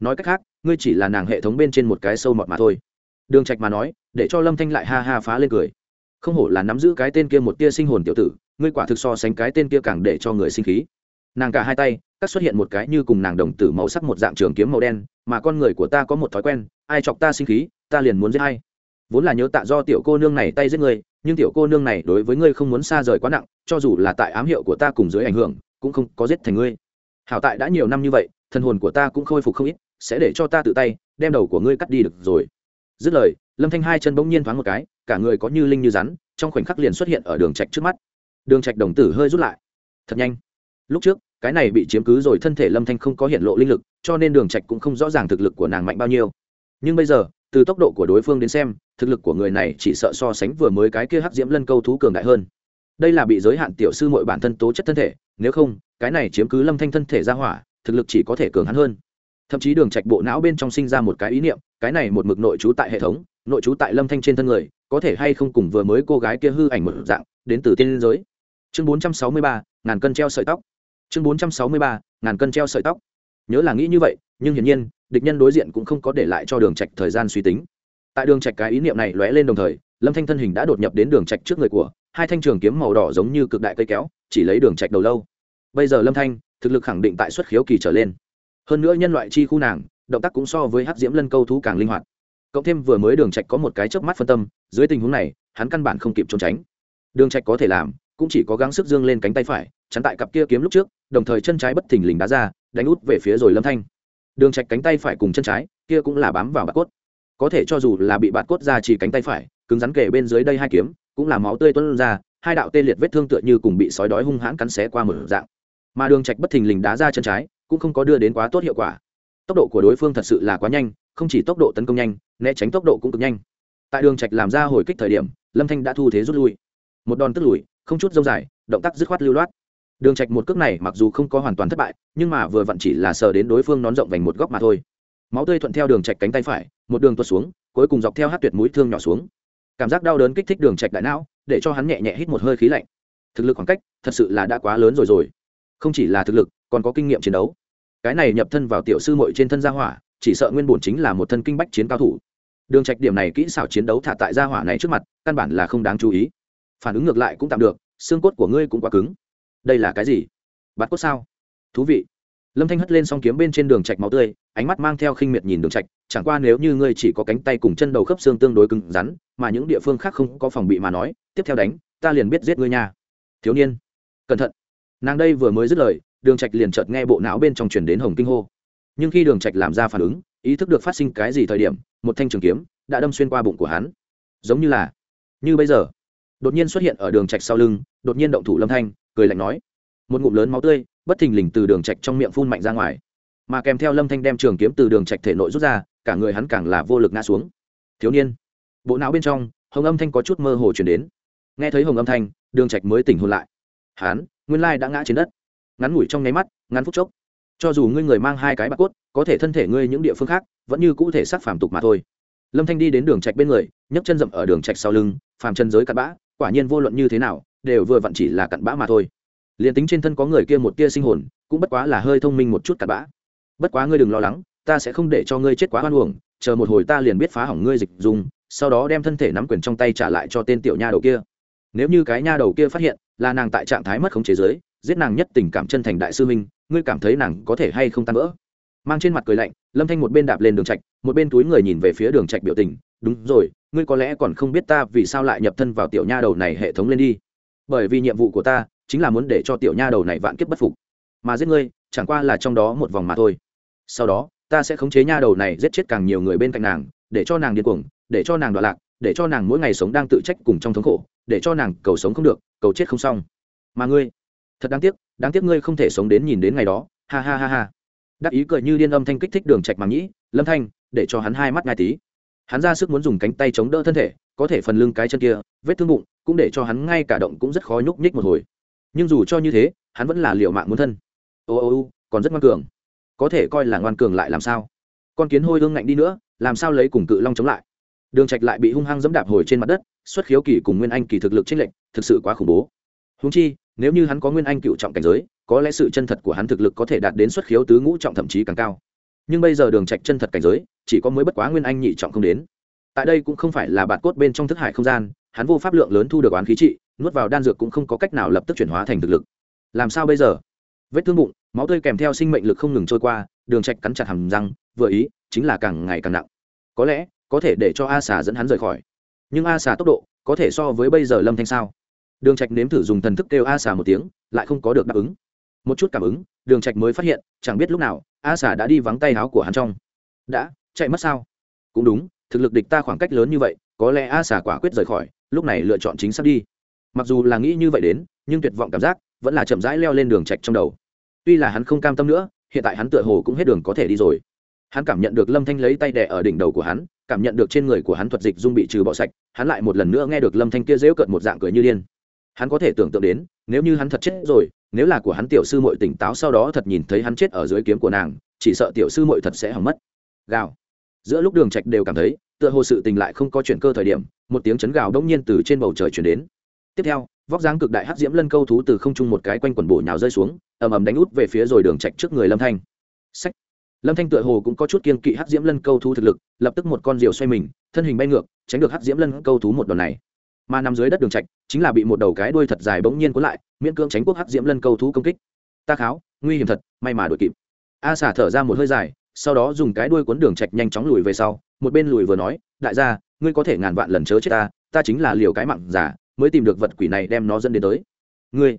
Nói cách khác, ngươi chỉ là nàng hệ thống bên trên một cái sâu mọt mà thôi đường trạch mà nói, để cho lâm thanh lại ha ha phá lên cười. Không hổ là nắm giữ cái tên kia một tia sinh hồn tiểu tử, ngươi quả thực so sánh cái tên kia càng để cho người sinh khí. Nàng cả hai tay cắt xuất hiện một cái như cùng nàng đồng tử màu sắc một dạng trường kiếm màu đen, mà con người của ta có một thói quen, ai chọc ta sinh khí, ta liền muốn giết hay vốn là nhớ tạ do tiểu cô nương này tay giết ngươi, nhưng tiểu cô nương này đối với ngươi không muốn xa rời quá nặng, cho dù là tại ám hiệu của ta cùng dưới ảnh hưởng, cũng không có giết thành ngươi. Hảo tại đã nhiều năm như vậy, thần hồn của ta cũng khôi phục không ít, sẽ để cho ta tự tay, đem đầu của ngươi cắt đi được rồi dứt lời, lâm thanh hai chân bỗng nhiên thoáng một cái, cả người có như linh như rắn, trong khoảnh khắc liền xuất hiện ở đường trạch trước mắt. Đường trạch đồng tử hơi rút lại. Thật nhanh. Lúc trước, cái này bị chiếm cứ rồi thân thể lâm thanh không có hiện lộ linh lực, cho nên đường trạch cũng không rõ ràng thực lực của nàng mạnh bao nhiêu. Nhưng bây giờ, từ tốc độ của đối phương đến xem, thực lực của người này chỉ sợ so sánh vừa mới cái kia hắc diễm lân câu thú cường đại hơn. Đây là bị giới hạn tiểu sư muội bản thân tố chất thân thể, nếu không, cái này chiếm cứ lâm thanh thân thể ra hỏa, thực lực chỉ có thể cường hắn hơn. Thậm chí đường trạch bộ não bên trong sinh ra một cái ý niệm cái này một mực nội trú tại hệ thống nội trú tại lâm thanh trên thân người có thể hay không cùng vừa mới cô gái kia hư ảnh một dạng đến từ tiên giới. Chương 463, ngàn cân treo sợi tóc. Chương 463, ngàn cân treo sợi tóc. Nhớ là nghĩ như vậy nhưng hiển nhiên địch nhân đối diện cũng không có để lại cho đường trạch thời gian suy tính. Tại đường trạch cái ý niệm này lóe lên đồng thời lâm thanh thân hình đã đột nhập đến đường trạch trước người của hai thanh trường kiếm màu đỏ giống như cực đại cây kéo chỉ lấy đường trạch đầu lâu. Bây giờ lâm thanh thực lực khẳng định tại xuất khiếu kỳ trở lên. Hơn nữa nhân loại chi khu nàng động tác cũng so với hắc diễm lân câu thú càng linh hoạt. Cộng thêm vừa mới đường trạch có một cái chớp mắt phân tâm, dưới tình huống này, hắn căn bản không kịp trốn tránh. Đường trạch có thể làm, cũng chỉ có gắng sức dương lên cánh tay phải, chắn tại cặp kia kiếm lúc trước, đồng thời chân trái bất thình lình đá ra, đánh út về phía rồi lâm thanh. Đường trạch cánh tay phải cùng chân trái, kia cũng là bám vào bạt cốt. Có thể cho dù là bị bạt cốt ra chỉ cánh tay phải, cứng rắn kề bên dưới đây hai kiếm, cũng là máu tươi tuôn ra, hai đạo tê liệt vết thương tựa như cùng bị sói đói hung hãn cắn xé qua một dạng. Mà đường trạch bất thình lình đá ra chân trái, cũng không có đưa đến quá tốt hiệu quả tốc độ của đối phương thật sự là quá nhanh, không chỉ tốc độ tấn công nhanh, né tránh tốc độ cũng cực nhanh. Tại đường trạch làm ra hồi kích thời điểm, lâm thanh đã thu thế rút lui. Một đòn tức lùi, không chút dâu dài, động tác dứt khoát lưu loát. Đường trạch một cước này mặc dù không có hoàn toàn thất bại, nhưng mà vừa vặn chỉ là sờ đến đối phương nón rộng vành một góc mà thôi. Máu tươi thuận theo đường trạch cánh tay phải, một đường tuột xuống, cuối cùng dọc theo hát tuyệt mũi thương nhỏ xuống. Cảm giác đau đớn kích thích đường trạch đại não, để cho hắn nhẹ nhẹ hít một hơi khí lạnh. Thực lực khoảng cách thật sự là đã quá lớn rồi rồi. Không chỉ là thực lực, còn có kinh nghiệm chiến đấu cái này nhập thân vào tiểu sư muội trên thân gia hỏa, chỉ sợ nguyên bổn chính là một thân kinh bách chiến cao thủ. Đường trạch điểm này kỹ xảo chiến đấu thả tại gia hỏa này trước mặt, căn bản là không đáng chú ý. Phản ứng ngược lại cũng tạm được, xương cốt của ngươi cũng quá cứng. Đây là cái gì? Bát cốt sao? Thú vị. Lâm thanh hất lên song kiếm bên trên đường trạch máu tươi, ánh mắt mang theo khinh miệt nhìn đường trạch, chẳng qua nếu như ngươi chỉ có cánh tay cùng chân đầu khớp xương tương đối cứng rắn, mà những địa phương khác không có phòng bị mà nói, tiếp theo đánh, ta liền biết giết ngươi nha. Thiếu niên, cẩn thận. Nàng đây vừa mới dứt lời đường trạch liền chợt nghe bộ não bên trong truyền đến hồng kinh hô. Nhưng khi đường trạch làm ra phản ứng, ý thức được phát sinh cái gì thời điểm, một thanh trường kiếm đã đâm xuyên qua bụng của hắn. Giống như là, như bây giờ, đột nhiên xuất hiện ở đường trạch sau lưng, đột nhiên động thủ lâm thanh, cười lạnh nói, một ngụm lớn máu tươi, bất thình lình từ đường trạch trong miệng phun mạnh ra ngoài. Mà kèm theo lâm thanh đem trường kiếm từ đường trạch thể nội rút ra, cả người hắn càng là vô lực ngã xuống. Thiếu niên, bộ não bên trong, hồng âm thanh có chút mơ hồ truyền đến. Nghe thấy hồng âm thanh, đường trạch mới tỉnh hồn lại. Hắn, nguyên lai đã ngã trên đất ngắn ngủi trong nháy mắt, ngắn phút chốc. Cho dù ngươi người mang hai cái bạc cốt, có thể thân thể ngươi những địa phương khác, vẫn như cũ thể xác phàm tục mà thôi. Lâm thanh đi đến đường trạch bên người, nhấc chân dậm ở đường trạch sau lưng, phàm chân giới cặn bã, quả nhiên vô luận như thế nào, đều vừa vặn chỉ là cặn bã mà thôi. Liền tính trên thân có người kia một tia sinh hồn, cũng bất quá là hơi thông minh một chút cặn bã. Bất quá ngươi đừng lo lắng, ta sẽ không để cho ngươi chết quá hoan uổng, chờ một hồi ta liền biết phá hỏng ngươi dịch dùng sau đó đem thân thể nắm quyền trong tay trả lại cho tên tiểu nha đầu kia. Nếu như cái nha đầu kia phát hiện là nàng tại trạng thái mất khống chế giới giết nàng nhất tình cảm chân thành đại sư minh ngươi cảm thấy nàng có thể hay không tan vỡ? Mang trên mặt cười lạnh, lâm thanh một bên đạp lên đường trạch, một bên túi người nhìn về phía đường trạch biểu tình, đúng rồi, ngươi có lẽ còn không biết ta vì sao lại nhập thân vào tiểu nha đầu này hệ thống lên đi. Bởi vì nhiệm vụ của ta chính là muốn để cho tiểu nha đầu này vạn kiếp bất phục. Mà giết ngươi, chẳng qua là trong đó một vòng mà thôi. Sau đó, ta sẽ khống chế nha đầu này giết chết càng nhiều người bên cạnh nàng, để cho nàng điên cuồng, để cho nàng đoạn lạc, để cho nàng mỗi ngày sống đang tự trách cùng trong thống khổ, để cho nàng cầu sống không được, cầu chết không xong. Mà ngươi thật đáng tiếc đáng tiếc ngươi không thể sống đến nhìn đến ngày đó. Ha ha ha ha. Đắc ý cười như điên âm thanh kích thích đường trạch màng nhĩ lâm thanh, để cho hắn hai mắt ngay tí. Hắn ra sức muốn dùng cánh tay chống đỡ thân thể, có thể phần lưng cái chân kia, vết thương bụng, cũng để cho hắn ngay cả động cũng rất khó nhúc nhích một hồi. Nhưng dù cho như thế, hắn vẫn là liệu mạng muốn thân. Ô ô ô, còn rất ngoan cường. Có thể coi là ngoan cường lại làm sao? Con kiến hôi hương ngạnh đi nữa, làm sao lấy cùng cự long chống lại? Đường trạch lại bị hung hăng dẫm đạp hồi trên mặt đất, xuất khiếu kỳ cùng nguyên anh kỳ thực lực trên lệnh thực sự quá khủng bố. Huống chi nếu như hắn có nguyên anh cựu trọng cảnh giới, có lẽ sự chân thật của hắn thực lực có thể đạt đến xuất khiếu tứ ngũ trọng thậm chí càng cao. Nhưng bây giờ đường trạch chân thật cảnh giới, chỉ có mới bất quá nguyên anh nhị trọng không đến. Tại đây cũng không phải là bạt cốt bên trong thức hải không gian, hắn vô pháp lượng lớn thu được oán khí trị, nuốt vào đan dược cũng không có cách nào lập tức chuyển hóa thành thực lực. Làm sao bây giờ? Vết thương bụng, máu tươi kèm theo sinh mệnh lực không ngừng trôi qua, đường trạch cắn chặt hàm răng, vừa ý, chính là càng ngày càng nặng. Có lẽ, có thể để cho a xà dẫn hắn rời khỏi. Nhưng a xà tốc độ, có thể so với bây giờ lâm thanh sao? Đường trạch nếm thử dùng thần thức kêu a xà một tiếng, lại không có được đáp ứng. Một chút cảm ứng, đường trạch mới phát hiện, chẳng biết lúc nào, a xà đã đi vắng tay áo của hắn trong. Đã, chạy mất sao? Cũng đúng, thực lực địch ta khoảng cách lớn như vậy, có lẽ a xà quả quyết rời khỏi, lúc này lựa chọn chính xác đi. Mặc dù là nghĩ như vậy đến, nhưng tuyệt vọng cảm giác vẫn là chậm rãi leo lên đường trạch trong đầu. Tuy là hắn không cam tâm nữa, hiện tại hắn tựa hồ cũng hết đường có thể đi rồi. Hắn cảm nhận được lâm thanh lấy tay đè ở đỉnh đầu của hắn, cảm nhận được trên người của hắn thuật dịch dung bị trừ bỏ sạch, hắn lại một lần nữa nghe được lâm thanh kia dễu cợt một dạng cười như điên hắn có thể tưởng tượng đến, nếu như hắn thật chết rồi, nếu là của hắn tiểu sư mội tỉnh táo sau đó thật nhìn thấy hắn chết ở dưới kiếm của nàng, chỉ sợ tiểu sư mội thật sẽ hỏng mất. Gào. Giữa lúc đường trạch đều cảm thấy, tựa hồ sự tình lại không có chuyển cơ thời điểm, một tiếng chấn gào đông nhiên từ trên bầu trời chuyển đến. Tiếp theo, vóc dáng cực đại hắc diễm lân câu thú từ không trung một cái quanh quần bổ nhào rơi xuống, ầm ầm đánh út về phía rồi đường trạch trước người lâm thanh. Sách lâm thanh tựa hồ cũng có chút kiên kỵ hắc diễm lân câu thú thực lực, lập tức một con diều xoay mình, thân hình bay ngược, tránh được hắc diễm lân câu thú một đòn này mà nằm dưới đất đường trạch, chính là bị một đầu cái đuôi thật dài bỗng nhiên cuốn lại, miễn cưỡng tránh quốc hắc diễm lân câu thú công kích. Ta kháo, nguy hiểm thật, may mà đuổi kịp. A xả thở ra một hơi dài, sau đó dùng cái đuôi cuốn đường trạch nhanh chóng lùi về sau, một bên lùi vừa nói, đại gia, ngươi có thể ngàn vạn lần chớ chết ta ta chính là liều cái mạng giả, mới tìm được vật quỷ này đem nó dẫn đến tới. Ngươi?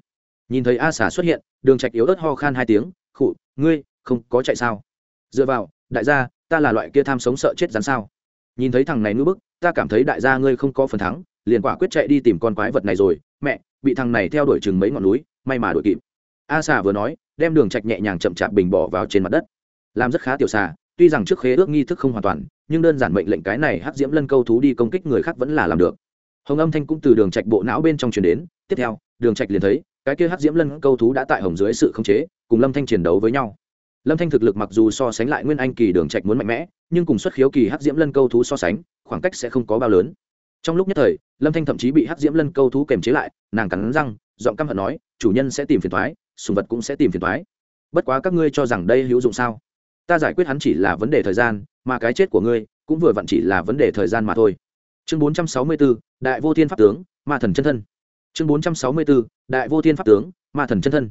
Nhìn thấy a xả xuất hiện, đường trạch yếu ớt ho khan hai tiếng, khụ, ngươi, không có chạy sao? Dựa vào, đại gia, ta là loại kia tham sống sợ chết rắn sao? Nhìn thấy thằng này ngưỡng bức, ta cảm thấy đại gia ngươi không có phần thắng liền quả quyết chạy đi tìm con quái vật này rồi, mẹ, bị thằng này theo đuổi chừng mấy ngọn núi, may mà đuổi kịp. A xà vừa nói, đem đường trạch nhẹ nhàng chậm chạp bình bỏ vào trên mặt đất. Làm rất khá tiểu xà, tuy rằng trước khế ước nghi thức không hoàn toàn, nhưng đơn giản mệnh lệnh cái này hắc diễm lân câu thú đi công kích người khác vẫn là làm được. Hồng âm thanh cũng từ đường trạch bộ não bên trong truyền đến, tiếp theo, đường trạch liền thấy, cái kia hắc diễm lân câu thú đã tại hồng dưới sự khống chế, cùng lâm thanh chiến đấu với nhau. Lâm thanh thực lực mặc dù so sánh lại nguyên anh kỳ đường trạch muốn mạnh mẽ, nhưng cùng xuất khiếu kỳ hắc diễm lân câu thú so sánh, khoảng cách sẽ không có bao lớn trong lúc nhất thời lâm thanh thậm chí bị hắc diễm lân câu thú kềm chế lại nàng cắn răng giọng căm hận nói chủ nhân sẽ tìm phiền toái sùng vật cũng sẽ tìm phiền toái. Bất quá các ngươi cho rằng đây hữu dụng sao? Ta giải quyết hắn chỉ là vấn đề thời gian mà cái chết của ngươi cũng vừa vặn chỉ là vấn đề thời gian mà thôi. Chương 464, đại vô thiên pháp tướng ma thần chân thân. Chương 464, đại vô thiên pháp tướng ma thần chân thân.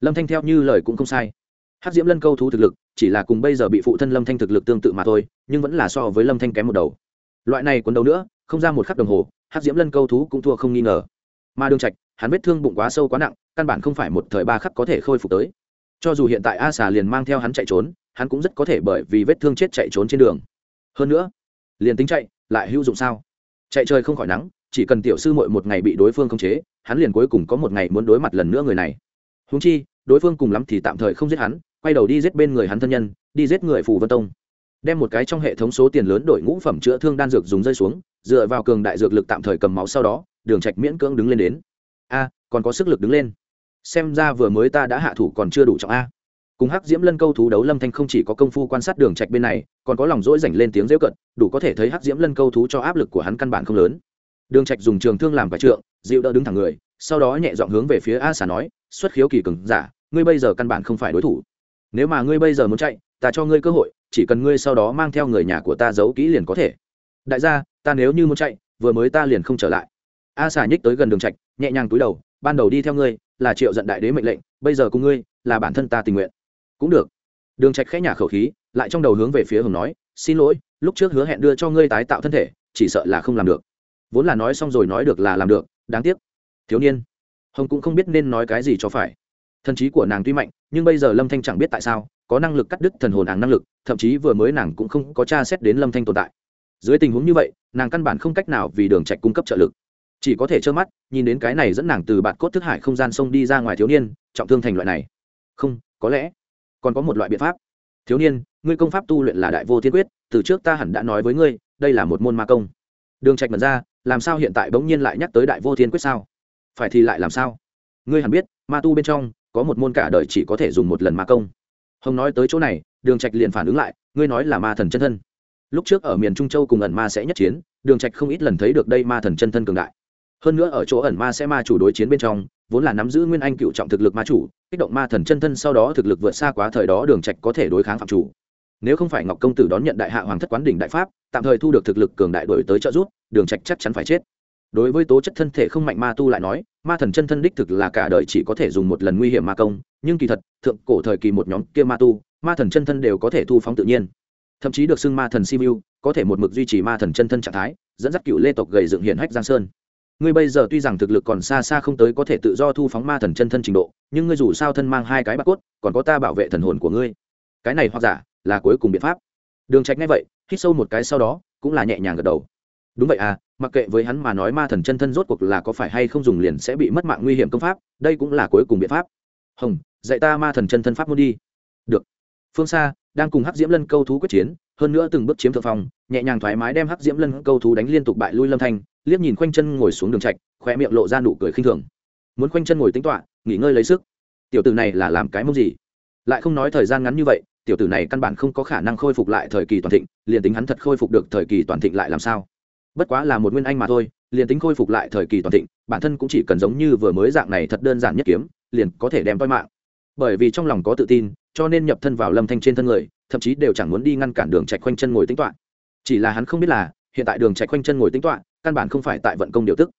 Lâm thanh theo như lời cũng không sai. Hát diễm lân câu thú thực lực chỉ là cùng bây giờ bị phụ thân lâm thanh thực lực tương tự mà thôi nhưng vẫn là so với lâm thanh kém một đầu. Loại này quấn đầu nữa không ra một khắc đồng hồ hát diễm lân câu thú cũng thua không nghi ngờ. Mà đường trạch, hắn vết thương bụng quá sâu quá nặng, căn bản không phải một thời ba khắc có thể khôi phục tới. Cho dù hiện tại a xà liền mang theo hắn chạy trốn, hắn cũng rất có thể bởi vì vết thương chết chạy trốn trên đường. Hơn nữa, liền tính chạy, lại hữu dụng sao? Chạy trời không khỏi nắng, chỉ cần tiểu sư muội một ngày bị đối phương khống chế, hắn liền cuối cùng có một ngày muốn đối mặt lần nữa người này. Huống chi, đối phương cùng lắm thì tạm thời không giết hắn, quay đầu đi giết bên người hắn thân nhân, đi giết người phù vân tông đem một cái trong hệ thống số tiền lớn đổi ngũ phẩm chữa thương đan dược dùng rơi xuống, dựa vào cường đại dược lực tạm thời cầm máu sau đó, đường trạch miễn cưỡng đứng lên đến. A, còn có sức lực đứng lên. Xem ra vừa mới ta đã hạ thủ còn chưa đủ trọng a. Cùng hắc diễm lân câu thú đấu lâm thanh không chỉ có công phu quan sát đường trạch bên này, còn có lòng dỗi rảnh lên tiếng dễ cận, đủ có thể thấy hắc diễm lân câu thú cho áp lực của hắn căn bản không lớn. Đường trạch dùng trường thương làm vải trượng, dịu đỡ đứng thẳng người, sau đó nhẹ giọng hướng về phía a xà nói, xuất khiếu kỳ cường giả, ngươi bây giờ căn bản không phải đối thủ. Nếu mà ngươi bây giờ muốn chạy, ta cho ngươi cơ hội chỉ cần ngươi sau đó mang theo người nhà của ta giấu kỹ liền có thể. Đại gia, ta nếu như muốn chạy, vừa mới ta liền không trở lại. A xà nhích tới gần đường trạch, nhẹ nhàng túi đầu, ban đầu đi theo ngươi, là triệu giận đại đế mệnh lệnh, bây giờ cùng ngươi, là bản thân ta tình nguyện. Cũng được. Đường trạch khẽ nhả khẩu khí, lại trong đầu hướng về phía hồng nói, xin lỗi, lúc trước hứa hẹn đưa cho ngươi tái tạo thân thể, chỉ sợ là không làm được. Vốn là nói xong rồi nói được là làm được, đáng tiếc. Thiếu niên. Hồng cũng không biết nên nói cái gì cho phải. Thần trí của nàng tuy mạnh, nhưng bây giờ lâm thanh chẳng biết tại sao có năng lực cắt đứt thần hồn nàng năng lực, thậm chí vừa mới nàng cũng không có tra xét đến lâm thanh tồn tại. Dưới tình huống như vậy, nàng căn bản không cách nào vì đường trạch cung cấp trợ lực. Chỉ có thể trơ mắt, nhìn đến cái này dẫn nàng từ bạt cốt thức hải không gian sông đi ra ngoài thiếu niên, trọng thương thành loại này. Không, có lẽ còn có một loại biện pháp. Thiếu niên, ngươi công pháp tu luyện là đại vô thiên quyết, từ trước ta hẳn đã nói với ngươi, đây là một môn ma công. Đường trạch mật ra, làm sao hiện tại bỗng nhiên lại nhắc tới đại vô thiên quyết sao? Phải thì lại làm sao? Ngươi hẳn biết, ma tu bên trong, có một môn cả đời chỉ có thể dùng một lần ma công hồng nói tới chỗ này, đường trạch liền phản ứng lại, ngươi nói là ma thần chân thân. Lúc trước ở miền trung châu cùng ẩn ma sẽ nhất chiến, đường trạch không ít lần thấy được đây ma thần chân thân cường đại. Hơn nữa ở chỗ ẩn ma sẽ ma chủ đối chiến bên trong, vốn là nắm giữ nguyên anh cựu trọng thực lực ma chủ, kích động ma thần chân thân sau đó thực lực vượt xa quá thời đó đường trạch có thể đối kháng phạm chủ. Nếu không phải ngọc công tử đón nhận đại hạ hoàng thất quán đỉnh đại pháp, tạm thời thu được thực lực cường đại đổi tới trợ giúp, đường trạch chắc chắn phải chết đối với tố chất thân thể không mạnh ma tu lại nói, ma thần chân thân đích thực là cả đời chỉ có thể dùng một lần nguy hiểm ma công, nhưng kỳ thật, thượng cổ thời kỳ một nhóm kia ma tu, ma thần chân thân đều có thể thu phóng tự nhiên. Thậm chí được xưng ma thần simu có thể một mực duy trì ma thần chân thân trạng thái, dẫn dắt cựu lê tộc gầy dựng hiển hách giang sơn. Ngươi bây giờ tuy rằng thực lực còn xa xa không tới có thể tự do thu phóng ma thần chân thân trình độ, nhưng ngươi dù sao thân mang hai cái bạc cốt, còn có ta bảo vệ thần hồn của ngươi. Cái này hoặc giả là cuối cùng biện pháp. Đường trạch ngay vậy, hít sâu một cái sau đó, cũng là nhẹ nhàng gật đầu đúng vậy à mặc kệ với hắn mà nói ma thần chân thân rốt cuộc là có phải hay không dùng liền sẽ bị mất mạng nguy hiểm công pháp, đây cũng là cuối cùng biện pháp. Hồng, dạy ta ma thần chân thân pháp môn đi. Được. Phương xa đang cùng hắc diễm lân câu thú quyết chiến, hơn nữa từng bước chiếm thượng phong, nhẹ nhàng thoải mái đem hắc diễm lân câu thú đánh liên tục bại lui lâm thanh, liếc nhìn khoanh chân ngồi xuống đường trạch khoe miệng lộ ra nụ cười khinh thường. Muốn khoanh chân ngồi tính tọa nghỉ ngơi lấy sức. Tiểu tử này là làm cái mông gì? Lại không nói thời gian ngắn như vậy, tiểu tử này căn bản không có khả năng khôi phục lại thời kỳ toàn thịnh, liền tính hắn thật khôi phục được thời kỳ toàn thịnh lại làm sao? Bất quá là một nguyên anh mà thôi, liền tính khôi phục lại thời kỳ toàn thịnh, bản thân cũng chỉ cần giống như vừa mới dạng này thật đơn giản nhất kiếm, liền có thể đem toi mạng. Bởi vì trong lòng có tự tin, cho nên nhập thân vào lâm thanh trên thân người, thậm chí đều chẳng muốn đi ngăn cản đường trạch quanh chân ngồi tính toán chỉ là hắn không biết là, hiện tại đường trạch quanh chân ngồi tính toán căn bản không phải tại vận công điều tức,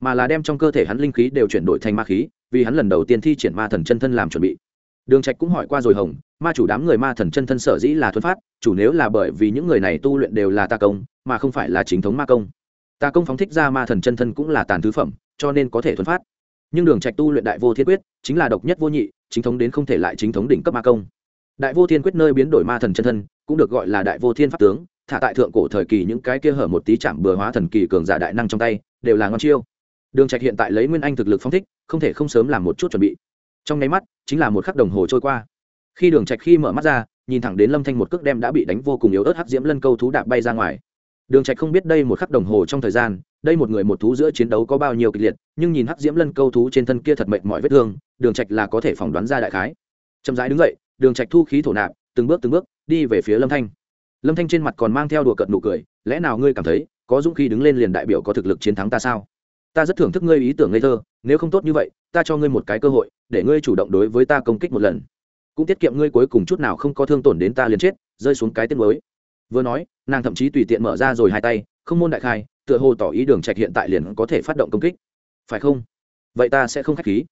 mà là đem trong cơ thể hắn linh khí đều chuyển đổi thành ma khí, vì hắn lần đầu tiên thi triển ma thần chân thân làm chuẩn bị đường trạch cũng hỏi qua rồi hồng, ma chủ đám người ma thần chân thân sở dĩ là thuần phát, chủ nếu là bởi vì những người này tu luyện đều là ta công, mà không phải là chính thống ma công. Ta công phóng thích ra ma thần chân thân cũng là tàn thứ phẩm, cho nên có thể thuần phát. Nhưng đường trạch tu luyện đại vô thiên quyết, chính là độc nhất vô nhị, chính thống đến không thể lại chính thống đỉnh cấp ma công. Đại vô thiên quyết nơi biến đổi ma thần chân thân, cũng được gọi là đại vô thiên pháp tướng, thả tại thượng cổ thời kỳ những cái kia hở một tí chạm bừa hóa thần kỳ cường giả đại năng trong tay, đều là ngon chiêu. Đường trạch hiện tại lấy nguyên anh thực lực phóng thích, không thể không sớm làm một chút chuẩn bị trong nháy mắt, chính là một khắc đồng hồ trôi qua. Khi đường trạch khi mở mắt ra, nhìn thẳng đến lâm thanh một cước đem đã bị đánh vô cùng yếu ớt hắc diễm lân câu thú đạp bay ra ngoài. Đường trạch không biết đây một khắc đồng hồ trong thời gian, đây một người một thú giữa chiến đấu có bao nhiêu kịch liệt, nhưng nhìn hắc diễm lân câu thú trên thân kia thật mệt mọi vết thương, đường trạch là có thể phỏng đoán ra đại khái. Chậm rãi đứng dậy, đường trạch thu khí thổ nạp, từng bước từng bước, đi về phía lâm thanh. Lâm thanh trên mặt còn mang theo đùa cợt nụ cười, lẽ nào ngươi cảm thấy, có dũng khí đứng lên liền đại biểu có thực lực chiến thắng ta sao? Ta rất thưởng thức ngươi ý tưởng ngây thơ, nếu không tốt như vậy, ta cho ngươi một cái cơ hội, để ngươi chủ động đối với ta công kích một lần. Cũng tiết kiệm ngươi cuối cùng chút nào không có thương tổn đến ta liền chết, rơi xuống cái tên mới. Vừa nói, nàng thậm chí tùy tiện mở ra rồi hai tay, không môn đại khai, tựa hồ tỏ ý đường trạch hiện tại liền có thể phát động công kích. Phải không? Vậy ta sẽ không khách khí.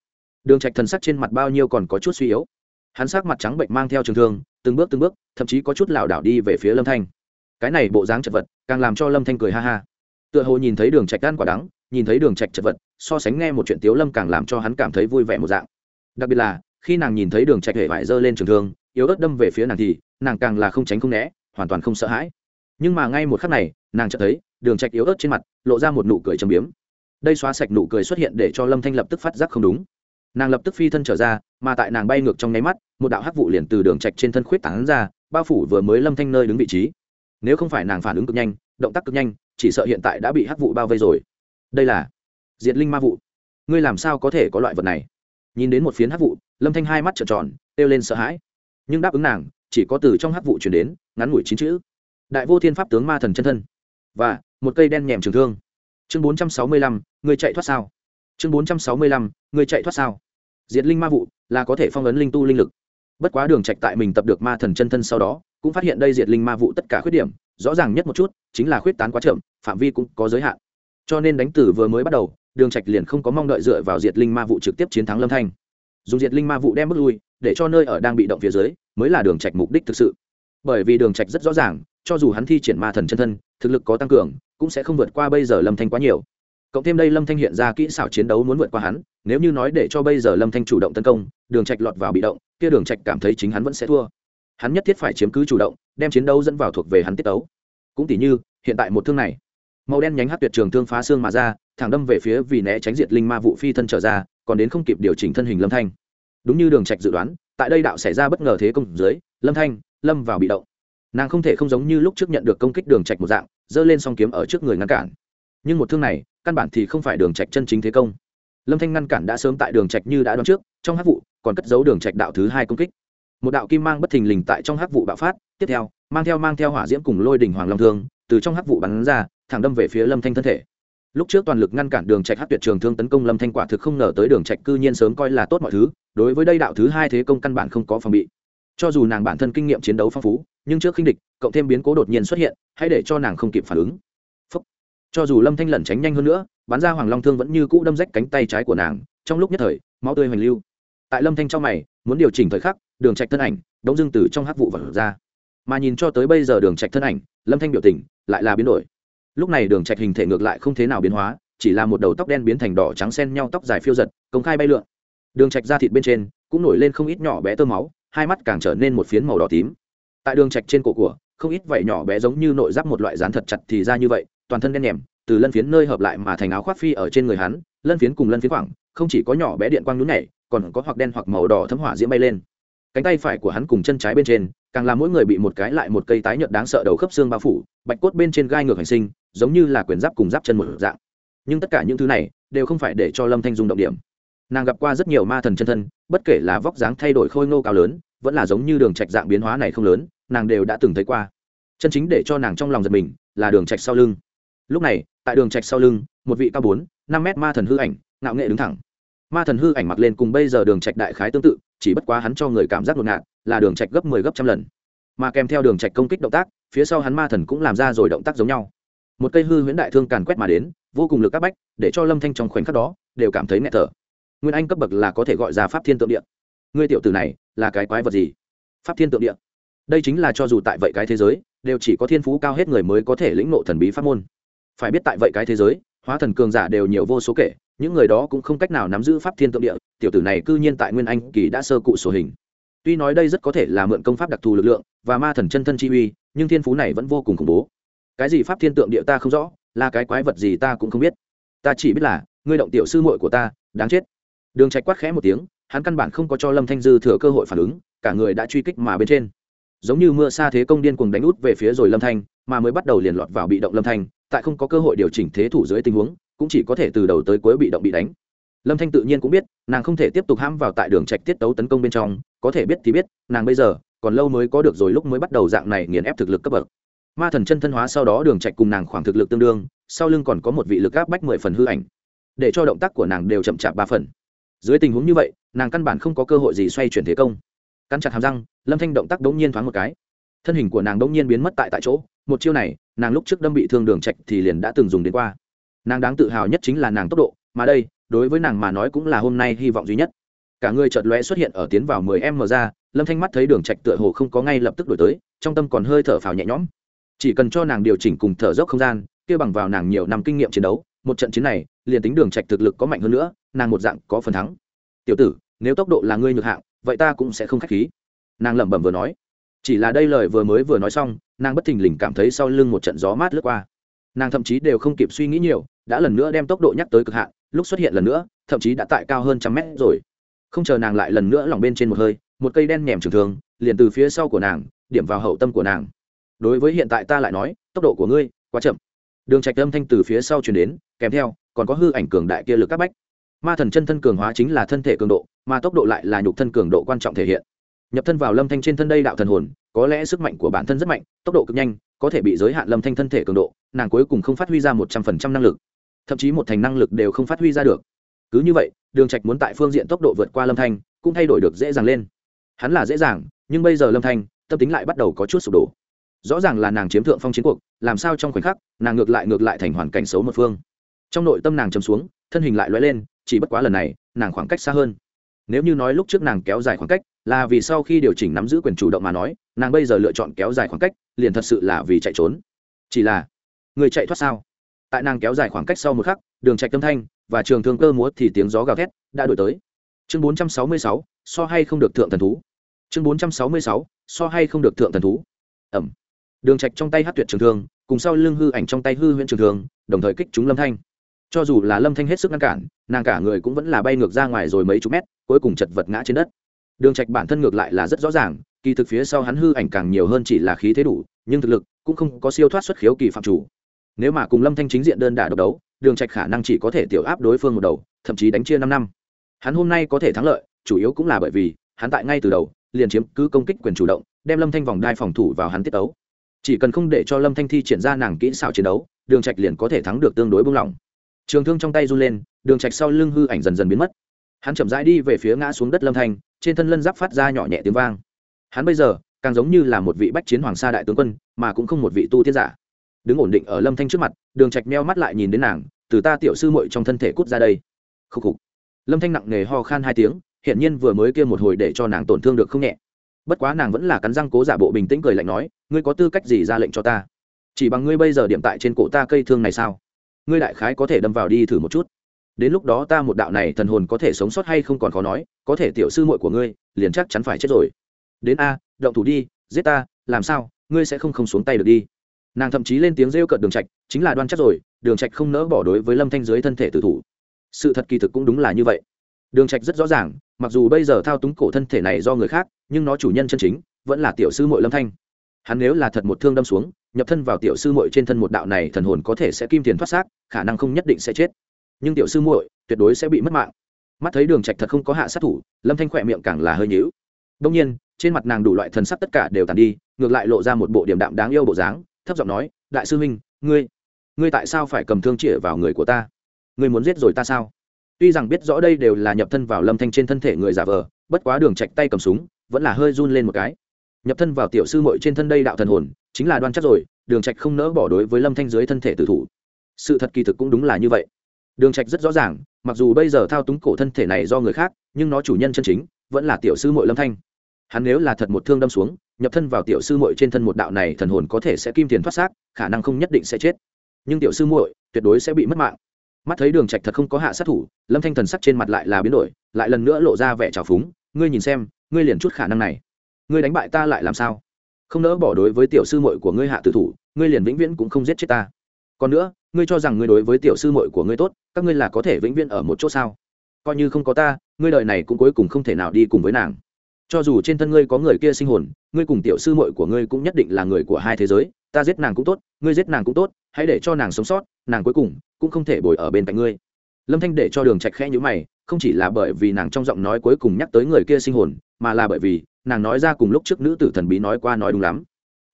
Đường trạch thần sắc trên mặt bao nhiêu còn có chút suy yếu. Hắn sắc mặt trắng bệnh mang theo trường thương, từng bước từng bước, thậm chí có chút lảo đảo đi về phía lâm thanh. Cái này bộ dáng chật vật, càng làm cho lâm thanh cười ha ha. Tựa hồ nhìn thấy đường trạch gan quả đắng nhìn thấy đường trạch chật vật, so sánh nghe một chuyện tiếu lâm càng làm cho hắn cảm thấy vui vẻ một dạng. Đặc biệt là, khi nàng nhìn thấy đường trạch hệ vải dơ lên trường thương, yếu ớt đâm về phía nàng thì, nàng càng là không tránh không né, hoàn toàn không sợ hãi. Nhưng mà ngay một khắc này, nàng chợt thấy, đường trạch yếu ớt trên mặt, lộ ra một nụ cười trầm biếm. Đây xóa sạch nụ cười xuất hiện để cho lâm thanh lập tức phát giác không đúng. Nàng lập tức phi thân trở ra, mà tại nàng bay ngược trong nháy mắt, một đạo hắc vụ liền từ đường trạch trên thân khuyết tán ra, bao phủ vừa mới lâm thanh nơi đứng vị trí. Nếu không phải nàng phản ứng cực nhanh, động tác cực nhanh, chỉ sợ hiện tại đã bị hắc vụ bao vây rồi đây là diệt linh ma vụ. Ngươi làm sao có thể có loại vật này? Nhìn đến một phiến hắc vụ, lâm thanh hai mắt trợn tròn, kêu lên sợ hãi. Nhưng đáp ứng nàng, chỉ có từ trong hắc vụ chuyển đến, ngắn ngủi chín chữ. Đại vô thiên pháp tướng ma thần chân thân. Và, một cây đen nhèm trường thương. Chương bốn trăm sáu mươi lăm người chạy thoát sao? Chương bốn trăm sáu mươi lăm người chạy thoát sao? Diệt linh ma vụ là có thể phong ấn linh tu linh lực. Bất quá đường trạch tại mình tập được ma thần chân thân sau đó, cũng phát hiện đây diệt linh ma vụ tất cả khuyết điểm, rõ ràng nhất một chút, chính là khuyết tán quá chậm, phạm vi cũng có giới hạn cho nên đánh tử vừa mới bắt đầu, đường trạch liền không có mong đợi dựa vào diệt linh ma vụ trực tiếp chiến thắng lâm thanh. Dùng diệt linh ma vụ đem bước lui, để cho nơi ở đang bị động phía dưới, mới là đường trạch mục đích thực sự. Bởi vì đường trạch rất rõ ràng, cho dù hắn thi triển ma thần chân thân, thực lực có tăng cường, cũng sẽ không vượt qua bây giờ lâm thanh quá nhiều. Cộng thêm đây lâm thanh hiện ra kỹ xảo chiến đấu muốn vượt qua hắn, nếu như nói để cho bây giờ lâm thanh chủ động tấn công, đường trạch lọt vào bị động, kia đường trạch cảm thấy chính hắn vẫn sẽ thua. Hắn nhất thiết phải chiếm cứ chủ động, đem chiến đấu dẫn vào thuộc về hắn tiết tấu. Cũng tỷ như, hiện tại một thương này màu đen nhánh hát tuyệt trường thương phá xương mà ra, thẳng đâm về phía vì né tránh diệt linh ma vụ phi thân trở ra, còn đến không kịp điều chỉnh thân hình lâm thanh. Đúng như đường trạch dự đoán, tại đây đạo xảy ra bất ngờ thế công dưới, lâm thanh, lâm vào bị động. Nàng không thể không giống như lúc trước nhận được công kích đường trạch một dạng, giơ lên song kiếm ở trước người ngăn cản. Nhưng một thương này, căn bản thì không phải đường trạch chân chính thế công. Lâm thanh ngăn cản đã sớm tại đường trạch như đã đoán trước, trong hắc vụ, còn cất giấu đường trạch đạo thứ hai công kích. Một đạo kim mang bất thình lình tại trong hắc vụ bạo phát, tiếp theo, mang theo mang theo hỏa diễm cùng lôi đỉnh hoàng long thương, từ trong hắc vụ bắn ra thẳng đâm về phía lâm thanh thân thể. Lúc trước toàn lực ngăn cản đường trạch hát tuyệt trường thương tấn công lâm thanh quả thực không ngờ tới đường trạch cư nhiên sớm coi là tốt mọi thứ, đối với đây đạo thứ hai thế công căn bản không có phòng bị. Cho dù nàng bản thân kinh nghiệm chiến đấu phong phú, nhưng trước khinh địch, cộng thêm biến cố đột nhiên xuất hiện, hãy để cho nàng không kịp phản ứng. Phúc. cho dù lâm thanh lẩn tránh nhanh hơn nữa, bắn ra hoàng long thương vẫn như cũ đâm rách cánh tay trái của nàng, trong lúc nhất thời, máu tươi hoành lưu. Tại lâm thanh trong mày, muốn điều chỉnh thời khắc, đường trạch thân ảnh đống dương từ trong hắc vụ vật ra. Mà nhìn cho tới bây giờ đường trạch thân ảnh, lâm thanh biểu tình lại là biến đổi lúc này đường trạch hình thể ngược lại không thế nào biến hóa, chỉ là một đầu tóc đen biến thành đỏ trắng xen nhau tóc dài phiêu giật, công khai bay lượn. Đường trạch da thịt bên trên cũng nổi lên không ít nhỏ bé tơ máu, hai mắt càng trở nên một phiến màu đỏ tím. Tại đường trạch trên cổ của, không ít vảy nhỏ bé giống như nội giáp một loại dán thật chặt thì ra như vậy, toàn thân đen nhèm, từ lân phiến nơi hợp lại mà thành áo khoác phi ở trên người hắn, lân phiến cùng lân phiến khoảng, không chỉ có nhỏ bé điện quang nhún nhảy, còn có hoặc đen hoặc màu đỏ thấm hỏa diễm bay lên. Cánh tay phải của hắn cùng chân trái bên trên, càng làm mỗi người bị một cái lại một cây tái nhợt đáng sợ đầu khớp xương bao phủ, bạch cốt bên trên gai ngược hành sinh giống như là quyền giáp cùng giáp chân một dạng. Nhưng tất cả những thứ này đều không phải để cho lâm thanh dung động điểm. Nàng gặp qua rất nhiều ma thần chân thân, bất kể là vóc dáng thay đổi khôi ngô cao lớn, vẫn là giống như đường trạch dạng biến hóa này không lớn, nàng đều đã từng thấy qua. Chân chính để cho nàng trong lòng giật mình là đường trạch sau lưng. Lúc này, tại đường trạch sau lưng, một vị cao bốn, năm mét ma thần hư ảnh, ngạo nghệ đứng thẳng. Ma thần hư ảnh mặc lên cùng bây giờ đường trạch đại khái tương tự, chỉ bất quá hắn cho người cảm giác ngột ngạt, là đường trạch gấp 10 gấp trăm lần. Mà kèm theo đường trạch công kích động tác, phía sau hắn ma thần cũng làm ra rồi động tác giống nhau một cây hư huyễn đại thương càn quét mà đến, vô cùng lực áp bách, để cho lâm thanh trong khoảnh khắc đó đều cảm thấy nghẹt thở. Nguyên anh cấp bậc là có thể gọi ra pháp thiên tượng địa. Ngươi tiểu tử này là cái quái vật gì? Pháp thiên tượng địa. Đây chính là cho dù tại vậy cái thế giới, đều chỉ có thiên phú cao hết người mới có thể lĩnh ngộ thần bí pháp môn. Phải biết tại vậy cái thế giới, hóa thần cường giả đều nhiều vô số kể, những người đó cũng không cách nào nắm giữ pháp thiên tượng địa, tiểu tử này cư nhiên tại nguyên anh kỳ đã sơ cụ sổ hình. Tuy nói đây rất có thể là mượn công pháp đặc thù lực lượng và ma thần chân thân chi uy, nhưng thiên phú này vẫn vô cùng khủng bố cái gì pháp thiên tượng địa ta không rõ, là cái quái vật gì ta cũng không biết. Ta chỉ biết là, ngươi động tiểu sư muội của ta, đáng chết. Đường trạch quát khẽ một tiếng, hắn căn bản không có cho lâm thanh dư thừa cơ hội phản ứng, cả người đã truy kích mà bên trên. Giống như mưa xa thế công điên cuồng đánh út về phía rồi lâm thanh, mà mới bắt đầu liền lọt vào bị động lâm thanh, tại không có cơ hội điều chỉnh thế thủ dưới tình huống, cũng chỉ có thể từ đầu tới cuối bị động bị đánh. Lâm thanh tự nhiên cũng biết, nàng không thể tiếp tục ham vào tại đường trạch tiết tấu tấn công bên trong, có thể biết thì biết, nàng bây giờ còn lâu mới có được rồi lúc mới bắt đầu dạng này nghiền ép thực lực cấp bậc ma thần chân thân hóa sau đó đường trạch cùng nàng khoảng thực lực tương đương, sau lưng còn có một vị lực áp bách mười phần hư ảnh. Để cho động tác của nàng đều chậm chạp ba phần. Dưới tình huống như vậy, nàng căn bản không có cơ hội gì xoay chuyển thế công. Cắn chặt hàm răng, lâm thanh động tác đống nhiên thoáng một cái. Thân hình của nàng đống nhiên biến mất tại tại chỗ, một chiêu này, nàng lúc trước đâm bị thương đường trạch thì liền đã từng dùng đến qua. Nàng đáng tự hào nhất chính là nàng tốc độ, mà đây, đối với nàng mà nói cũng là hôm nay hy vọng duy nhất. Cả người chợt lóe xuất hiện ở tiến vào 10 m ra, lâm thanh mắt thấy đường trạch tựa hồ không có ngay lập tức đổi tới, trong tâm còn hơi thở phào nhẹ nhõm chỉ cần cho nàng điều chỉnh cùng thở dốc không gian, kia bằng vào nàng nhiều năm kinh nghiệm chiến đấu, một trận chiến này, liền tính đường trạch thực lực có mạnh hơn nữa, nàng một dạng có phần thắng. Tiểu tử, nếu tốc độ là ngươi nhược hạng, vậy ta cũng sẽ không khách khí. Nàng lẩm bẩm vừa nói. Chỉ là đây lời vừa mới vừa nói xong, nàng bất thình lình cảm thấy sau lưng một trận gió mát lướt qua. Nàng thậm chí đều không kịp suy nghĩ nhiều, đã lần nữa đem tốc độ nhắc tới cực hạn, lúc xuất hiện lần nữa, thậm chí đã tại cao hơn trăm mét rồi. Không chờ nàng lại lần nữa lỏng bên trên một hơi, một cây đen nhèm trường thường liền từ phía sau của nàng, điểm vào hậu tâm của nàng đối với hiện tại ta lại nói, tốc độ của ngươi quá chậm. Đường trạch âm thanh từ phía sau truyền đến, kèm theo, còn có hư ảnh cường đại kia lực các bách. Ma thần chân thân cường hóa chính là thân thể cường độ, mà tốc độ lại là nhục thân cường độ quan trọng thể hiện. Nhập thân vào lâm thanh trên thân đây đạo thần hồn, có lẽ sức mạnh của bản thân rất mạnh, tốc độ cực nhanh, có thể bị giới hạn lâm thanh thân thể cường độ, nàng cuối cùng không phát huy ra một trăm phần trăm năng lực. Thậm chí một thành năng lực đều không phát huy ra được. Cứ như vậy, đường trạch muốn tại phương diện tốc độ vượt qua lâm thanh, cũng thay đổi được dễ dàng lên. Hắn là dễ dàng, nhưng bây giờ lâm thanh, tâm tính lại bắt đầu có chút sụp đổ rõ ràng là nàng chiếm thượng phong chiến cuộc làm sao trong khoảnh khắc nàng ngược lại ngược lại thành hoàn cảnh xấu một phương. Trong nội tâm nàng chầm xuống thân hình lại lóe lên chỉ bất quá lần này nàng khoảng cách xa hơn. Nếu như nói lúc trước nàng kéo dài khoảng cách là vì sau khi điều chỉnh nắm giữ quyền chủ động mà nói nàng bây giờ lựa chọn kéo dài khoảng cách liền thật sự là vì chạy trốn. Chỉ là người chạy thoát sao? Tại nàng kéo dài khoảng cách sau một khắc đường chạy tâm thanh và trường thương cơ múa thì tiếng gió gào thét đã đổi tới. Chương 466, so hay không được thượng thần thú? Chương 466, so hay không được thượng thần thú? Ẩm đường trạch trong tay hát tuyệt trường thương, cùng sau lưng hư ảnh trong tay hư huyễn trường thương, đồng thời kích chúng lâm thanh. Cho dù là lâm thanh hết sức ngăn cản, nàng cả người cũng vẫn là bay ngược ra ngoài rồi mấy chục mét, cuối cùng chật vật ngã trên đất. Đường trạch bản thân ngược lại là rất rõ ràng, kỳ thực phía sau hắn hư ảnh càng nhiều hơn chỉ là khí thế đủ, nhưng thực lực cũng không có siêu thoát xuất khiếu kỳ phạm chủ. Nếu mà cùng lâm thanh chính diện đơn đả độc đấu, đường trạch khả năng chỉ có thể tiểu áp đối phương một đầu, thậm chí đánh chia năm năm. Hắn hôm nay có thể thắng lợi, chủ yếu cũng là bởi vì, hắn tại ngay từ đầu, liền chiếm cứ công kích quyền chủ động, đem lâm thanh vòng đai phòng thủ vào hắn tiết đấu chỉ cần không để cho lâm thanh thi triển ra nàng kỹ xảo chiến đấu, đường trạch liền có thể thắng được tương đối buông lỏng trường thương trong tay run lên, đường trạch sau lưng hư ảnh dần dần biến mất. Hắn chậm rãi đi về phía ngã xuống đất lâm thanh, trên thân lân giáp phát ra nhỏ nhẹ tiếng vang. Hắn bây giờ, càng giống như là một vị bách chiến hoàng sa đại tướng quân, mà cũng không một vị tu tiên giả. Đứng ổn định ở lâm thanh trước mặt, đường trạch meo mắt lại nhìn đến nàng, từ ta tiểu sư muội trong thân thể cút ra đây. Khúc khục. Lâm thanh nặng nề ho khan hai tiếng hiện nhiên vừa mới kia một hồi để cho nàng tổn thương được không nhẹ bất quá nàng vẫn là cắn răng cố giả bộ bình tĩnh cười lạnh nói, ngươi có tư cách gì ra lệnh cho ta? Chỉ bằng ngươi bây giờ điểm tại trên cổ ta cây thương này sao? Ngươi đại khái có thể đâm vào đi thử một chút. Đến lúc đó ta một đạo này thần hồn có thể sống sót hay không còn khó nói, có thể tiểu sư muội của ngươi, liền chắc chắn phải chết rồi. Đến a, động thủ đi, giết ta, làm sao, ngươi sẽ không không xuống tay được đi. Nàng thậm chí lên tiếng rêu cợt đường trạch, chính là đoan chắc rồi, đường trạch không nỡ bỏ đối với lâm thanh dưới thân thể tử thủ. Sự thật kỳ thực cũng đúng là như vậy đường trạch rất rõ ràng, mặc dù bây giờ thao túng cổ thân thể này do người khác, nhưng nó chủ nhân chân chính, vẫn là tiểu sư muội lâm thanh. Hắn nếu là thật một thương đâm xuống, nhập thân vào tiểu sư muội trên thân một đạo này thần hồn có thể sẽ kim tiền thoát xác, khả năng không nhất định sẽ chết. Nhưng tiểu sư muội tuyệt đối sẽ bị mất mạng. Mắt thấy đường trạch thật không có hạ sát thủ, lâm thanh khỏe miệng càng là hơi nhíu. Đông nhiên, trên mặt nàng đủ loại thần sắc tất cả đều tàn đi, ngược lại lộ ra một bộ điểm đạm đáng yêu bộ dáng, thấp giọng nói, đại sư huynh, ngươi ngươi tại sao phải cầm thương chĩa vào người của ta? Ngươi muốn giết rồi ta sao? Tuy rằng biết rõ đây đều là nhập thân vào lâm thanh trên thân thể người giả vờ, bất quá đường trạch tay cầm súng, vẫn là hơi run lên một cái. Nhập thân vào tiểu sư muội trên thân đây đạo thần hồn, chính là đoan chắc rồi, đường trạch không nỡ bỏ đối với lâm thanh dưới thân thể tử thủ. Sự thật kỳ thực cũng đúng là như vậy. Đường trạch rất rõ ràng, mặc dù bây giờ thao túng cổ thân thể này do người khác, nhưng nó chủ nhân chân chính, vẫn là tiểu sư muội lâm thanh. Hắn nếu là thật một thương đâm xuống, nhập thân vào tiểu sư muội trên thân một đạo này thần hồn có thể sẽ kim tiền thoát xác, khả năng không nhất định sẽ chết. Nhưng tiểu sư muội tuyệt đối sẽ bị mất mạng mắt thấy đường trạch thật không có hạ sát thủ, lâm thanh thần sắc trên mặt lại là biến đổi, lại lần nữa lộ ra vẻ trào phúng, ngươi nhìn xem, ngươi liền chút khả năng này. Ngươi đánh bại ta lại làm sao? Không nỡ bỏ đối với tiểu sư muội của ngươi hạ tử thủ, ngươi liền vĩnh viễn cũng không giết chết ta. Còn nữa, ngươi cho rằng ngươi đối với tiểu sư muội của ngươi tốt, các ngươi là có thể vĩnh viễn ở một chỗ sao? Coi như không có ta, ngươi đời này cũng cuối cùng không thể nào đi cùng với nàng. Cho dù trên thân ngươi có người kia sinh hồn, ngươi cùng tiểu sư muội của ngươi cũng nhất định là người của hai thế giới ta giết nàng cũng tốt, ngươi giết nàng cũng tốt, hãy để cho nàng sống sót, nàng cuối cùng cũng không thể bồi ở bên cạnh ngươi. Lâm thanh để cho đường trạch khẽ nhíu mày, không chỉ là bởi vì nàng trong giọng nói cuối cùng nhắc tới người kia sinh hồn, mà là bởi vì nàng nói ra cùng lúc trước nữ tử thần bí nói qua nói đúng lắm.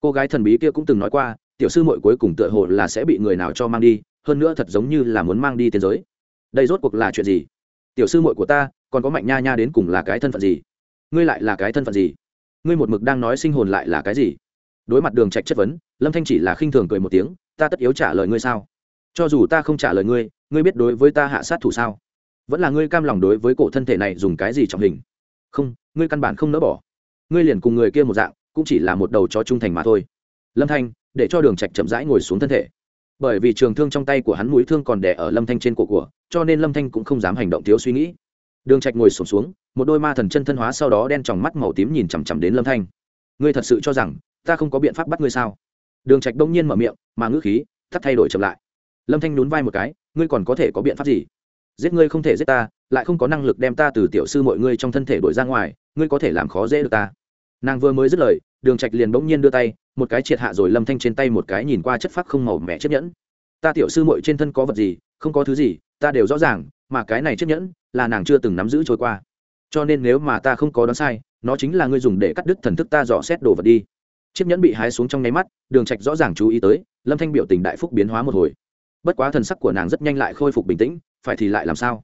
Cô gái thần bí kia cũng từng nói qua, tiểu sư muội cuối cùng tựa hồ là sẽ bị người nào cho mang đi, hơn nữa thật giống như là muốn mang đi tiên giới. Đây rốt cuộc là chuyện gì? Tiểu sư muội của ta, còn có mạnh nha nha đến cùng là cái thân phận gì? Ngươi lại là cái thân phận gì? Ngươi một mực đang nói sinh hồn lại là cái gì? Đối mặt đường trạch chất vấn lâm thanh chỉ là khinh thường cười một tiếng ta tất yếu trả lời ngươi sao? Cho dù ta không trả lời ngươi ngươi biết đối với ta hạ sát thủ sao? Vẫn là ngươi cam lòng đối với cổ thân thể này dùng cái gì trọng hình? Không ngươi căn bản không nỡ bỏ. Ngươi liền cùng người kia một dạng cũng chỉ là một đầu chó trung thành mà thôi. Lâm thanh để cho đường trạch chậm rãi ngồi xuống thân thể. Bởi vì trường thương trong tay của hắn mũi thương còn đè ở lâm thanh trên cổ của cho nên lâm thanh cũng không dám hành động thiếu suy nghĩ. Đường trạch ngồi sụp xuống, xuống một đôi ma thần chân thân hóa sau đó đen tròng mắt màu tím nhìn chằm chằm đến lâm thanh. Ngươi thật sự cho rằng ta không có biện pháp bắt ngươi sao? Đường trạch đông nhiên mở miệng, mà ngữ khí, thắt thay đổi chậm lại. Lâm thanh nhún vai một cái, ngươi còn có thể có biện pháp gì? Giết ngươi không thể giết ta, lại không có năng lực đem ta từ tiểu sư mọi ngươi trong thân thể đổi ra ngoài, ngươi có thể làm khó dễ được ta. Nàng vừa mới dứt lời, đường trạch liền bỗng nhiên đưa tay, một cái triệt hạ rồi lâm thanh trên tay một cái nhìn qua chất phác không màu mẹ chiếc nhẫn. Ta tiểu sư muội trên thân có vật gì, không có thứ gì, ta đều rõ ràng, mà cái này chiếc nhẫn là nàng chưa từng nắm giữ trôi qua. Cho nên nếu mà ta không có đoán sai, nó chính là ngươi dùng để cắt đứt thần thức ta dò xét đồ vật đi chiếc nhẫn bị hái xuống trong nháy mắt, đường trạch rõ ràng chú ý tới, lâm thanh biểu tình đại phúc biến hóa một hồi. Bất quá thần sắc của nàng rất nhanh lại khôi phục bình tĩnh, phải thì lại làm sao?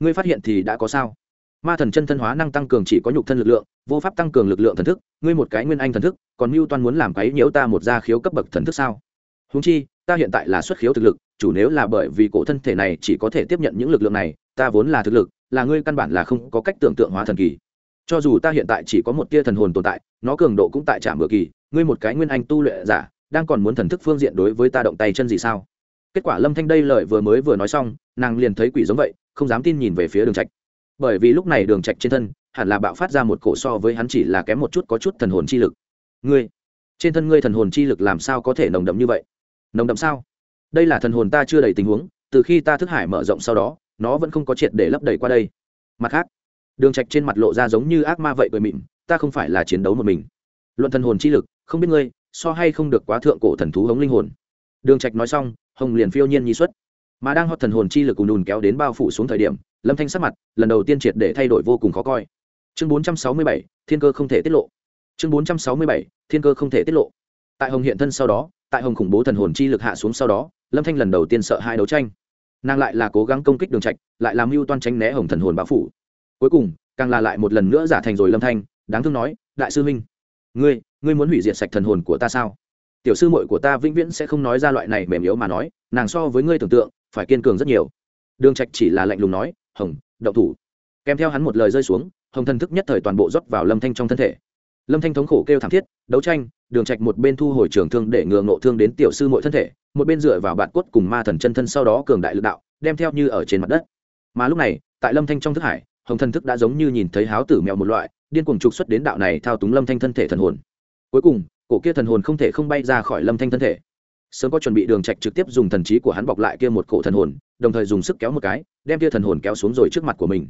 Ngươi phát hiện thì đã có sao? Ma thần chân thân hóa năng tăng cường chỉ có nhục thân lực lượng, vô pháp tăng cường lực lượng thần thức, ngươi một cái nguyên anh thần thức, còn mưu toan muốn làm cái nhiễu ta một gia khiếu cấp bậc thần thức sao? Huống chi, ta hiện tại là xuất khiếu thực lực, chủ nếu là bởi vì cổ thân thể này chỉ có thể tiếp nhận những lực lượng này, ta vốn là thực lực, là ngươi căn bản là không có cách tưởng tượng hóa thần kỳ. Cho dù ta hiện tại chỉ có một tia thần hồn tồn tại, nó cường độ cũng tại trạm bừa kỳ ngươi một cái nguyên anh tu luyện giả, đang còn muốn thần thức phương diện đối với ta động tay chân gì sao? Kết quả lâm thanh đây lời vừa mới vừa nói xong, nàng liền thấy quỷ giống vậy, không dám tin nhìn về phía đường trạch. Bởi vì lúc này đường trạch trên thân, hẳn là bạo phát ra một cổ so với hắn chỉ là kém một chút có chút thần hồn chi lực. Ngươi, trên thân ngươi thần hồn chi lực làm sao có thể nồng đậm như vậy? Nồng đậm sao? Đây là thần hồn ta chưa đầy tình huống, từ khi ta thức hải mở rộng sau đó, nó vẫn không có triệt để lấp đầy qua đây. Mặt khác, đường trạch trên mặt lộ ra giống như ác ma vậy cười mịn, ta không phải là chiến đấu một mình. Luận thần hồn chi lực không biết ngươi so hay không được quá thượng cổ thần thú hống linh hồn. Đường trạch nói xong hồng liền phiêu nhiên nhi xuất. Mà đang hót thần hồn chi lực cùng đùn kéo đến bao phủ xuống thời điểm lâm thanh sắc mặt lần đầu tiên triệt để thay đổi vô cùng khó coi. Chương 467, thiên cơ không thể tiết lộ. Chương 467, thiên cơ không thể tiết lộ. Tại hồng hiện thân sau đó tại hồng khủng bố thần hồn chi lực hạ xuống sau đó lâm thanh lần đầu tiên sợ hai đấu tranh. Nàng lại là cố gắng công kích đường trạch lại làm mưu toan tránh né hồng thần hồn bao phủ. Cuối cùng càng là lại một lần nữa giả thành rồi lâm thanh đáng thương nói đại sư minh ngươi ngươi muốn hủy diệt sạch thần hồn của ta sao? Tiểu sư muội của ta vĩnh viễn sẽ không nói ra loại này mềm yếu mà nói, nàng so với ngươi tưởng tượng, phải kiên cường rất nhiều. Đường trạch chỉ là lạnh lùng nói, hồng, động thủ. Kèm theo hắn một lời rơi xuống, hồng thần thức nhất thời toàn bộ rót vào lâm thanh trong thân thể. Lâm thanh thống khổ kêu thảm thiết, đấu tranh! Đường trạch một bên thu hồi trường thương để ngừa ngộ thương đến tiểu sư muội thân thể, một bên dựa vào bạt cốt cùng ma thần chân thân sau đó cường đại lực đạo, đem theo như ở trên mặt đất. Mà lúc này, tại lâm thanh trong thức hải, hồng thần thức đã giống như nhìn thấy háo tử mèo một loại, điên cuồng trục xuất đến đạo này thao túng lâm thanh thân thể thần hồn cuối cùng, cổ kia thần hồn không thể không bay ra khỏi lâm thanh thân thể. Sớm có chuẩn bị đường trạch trực tiếp dùng thần trí của hắn bọc lại kia một cổ thần hồn, đồng thời dùng sức kéo một cái, đem kia thần hồn kéo xuống rồi trước mặt của mình.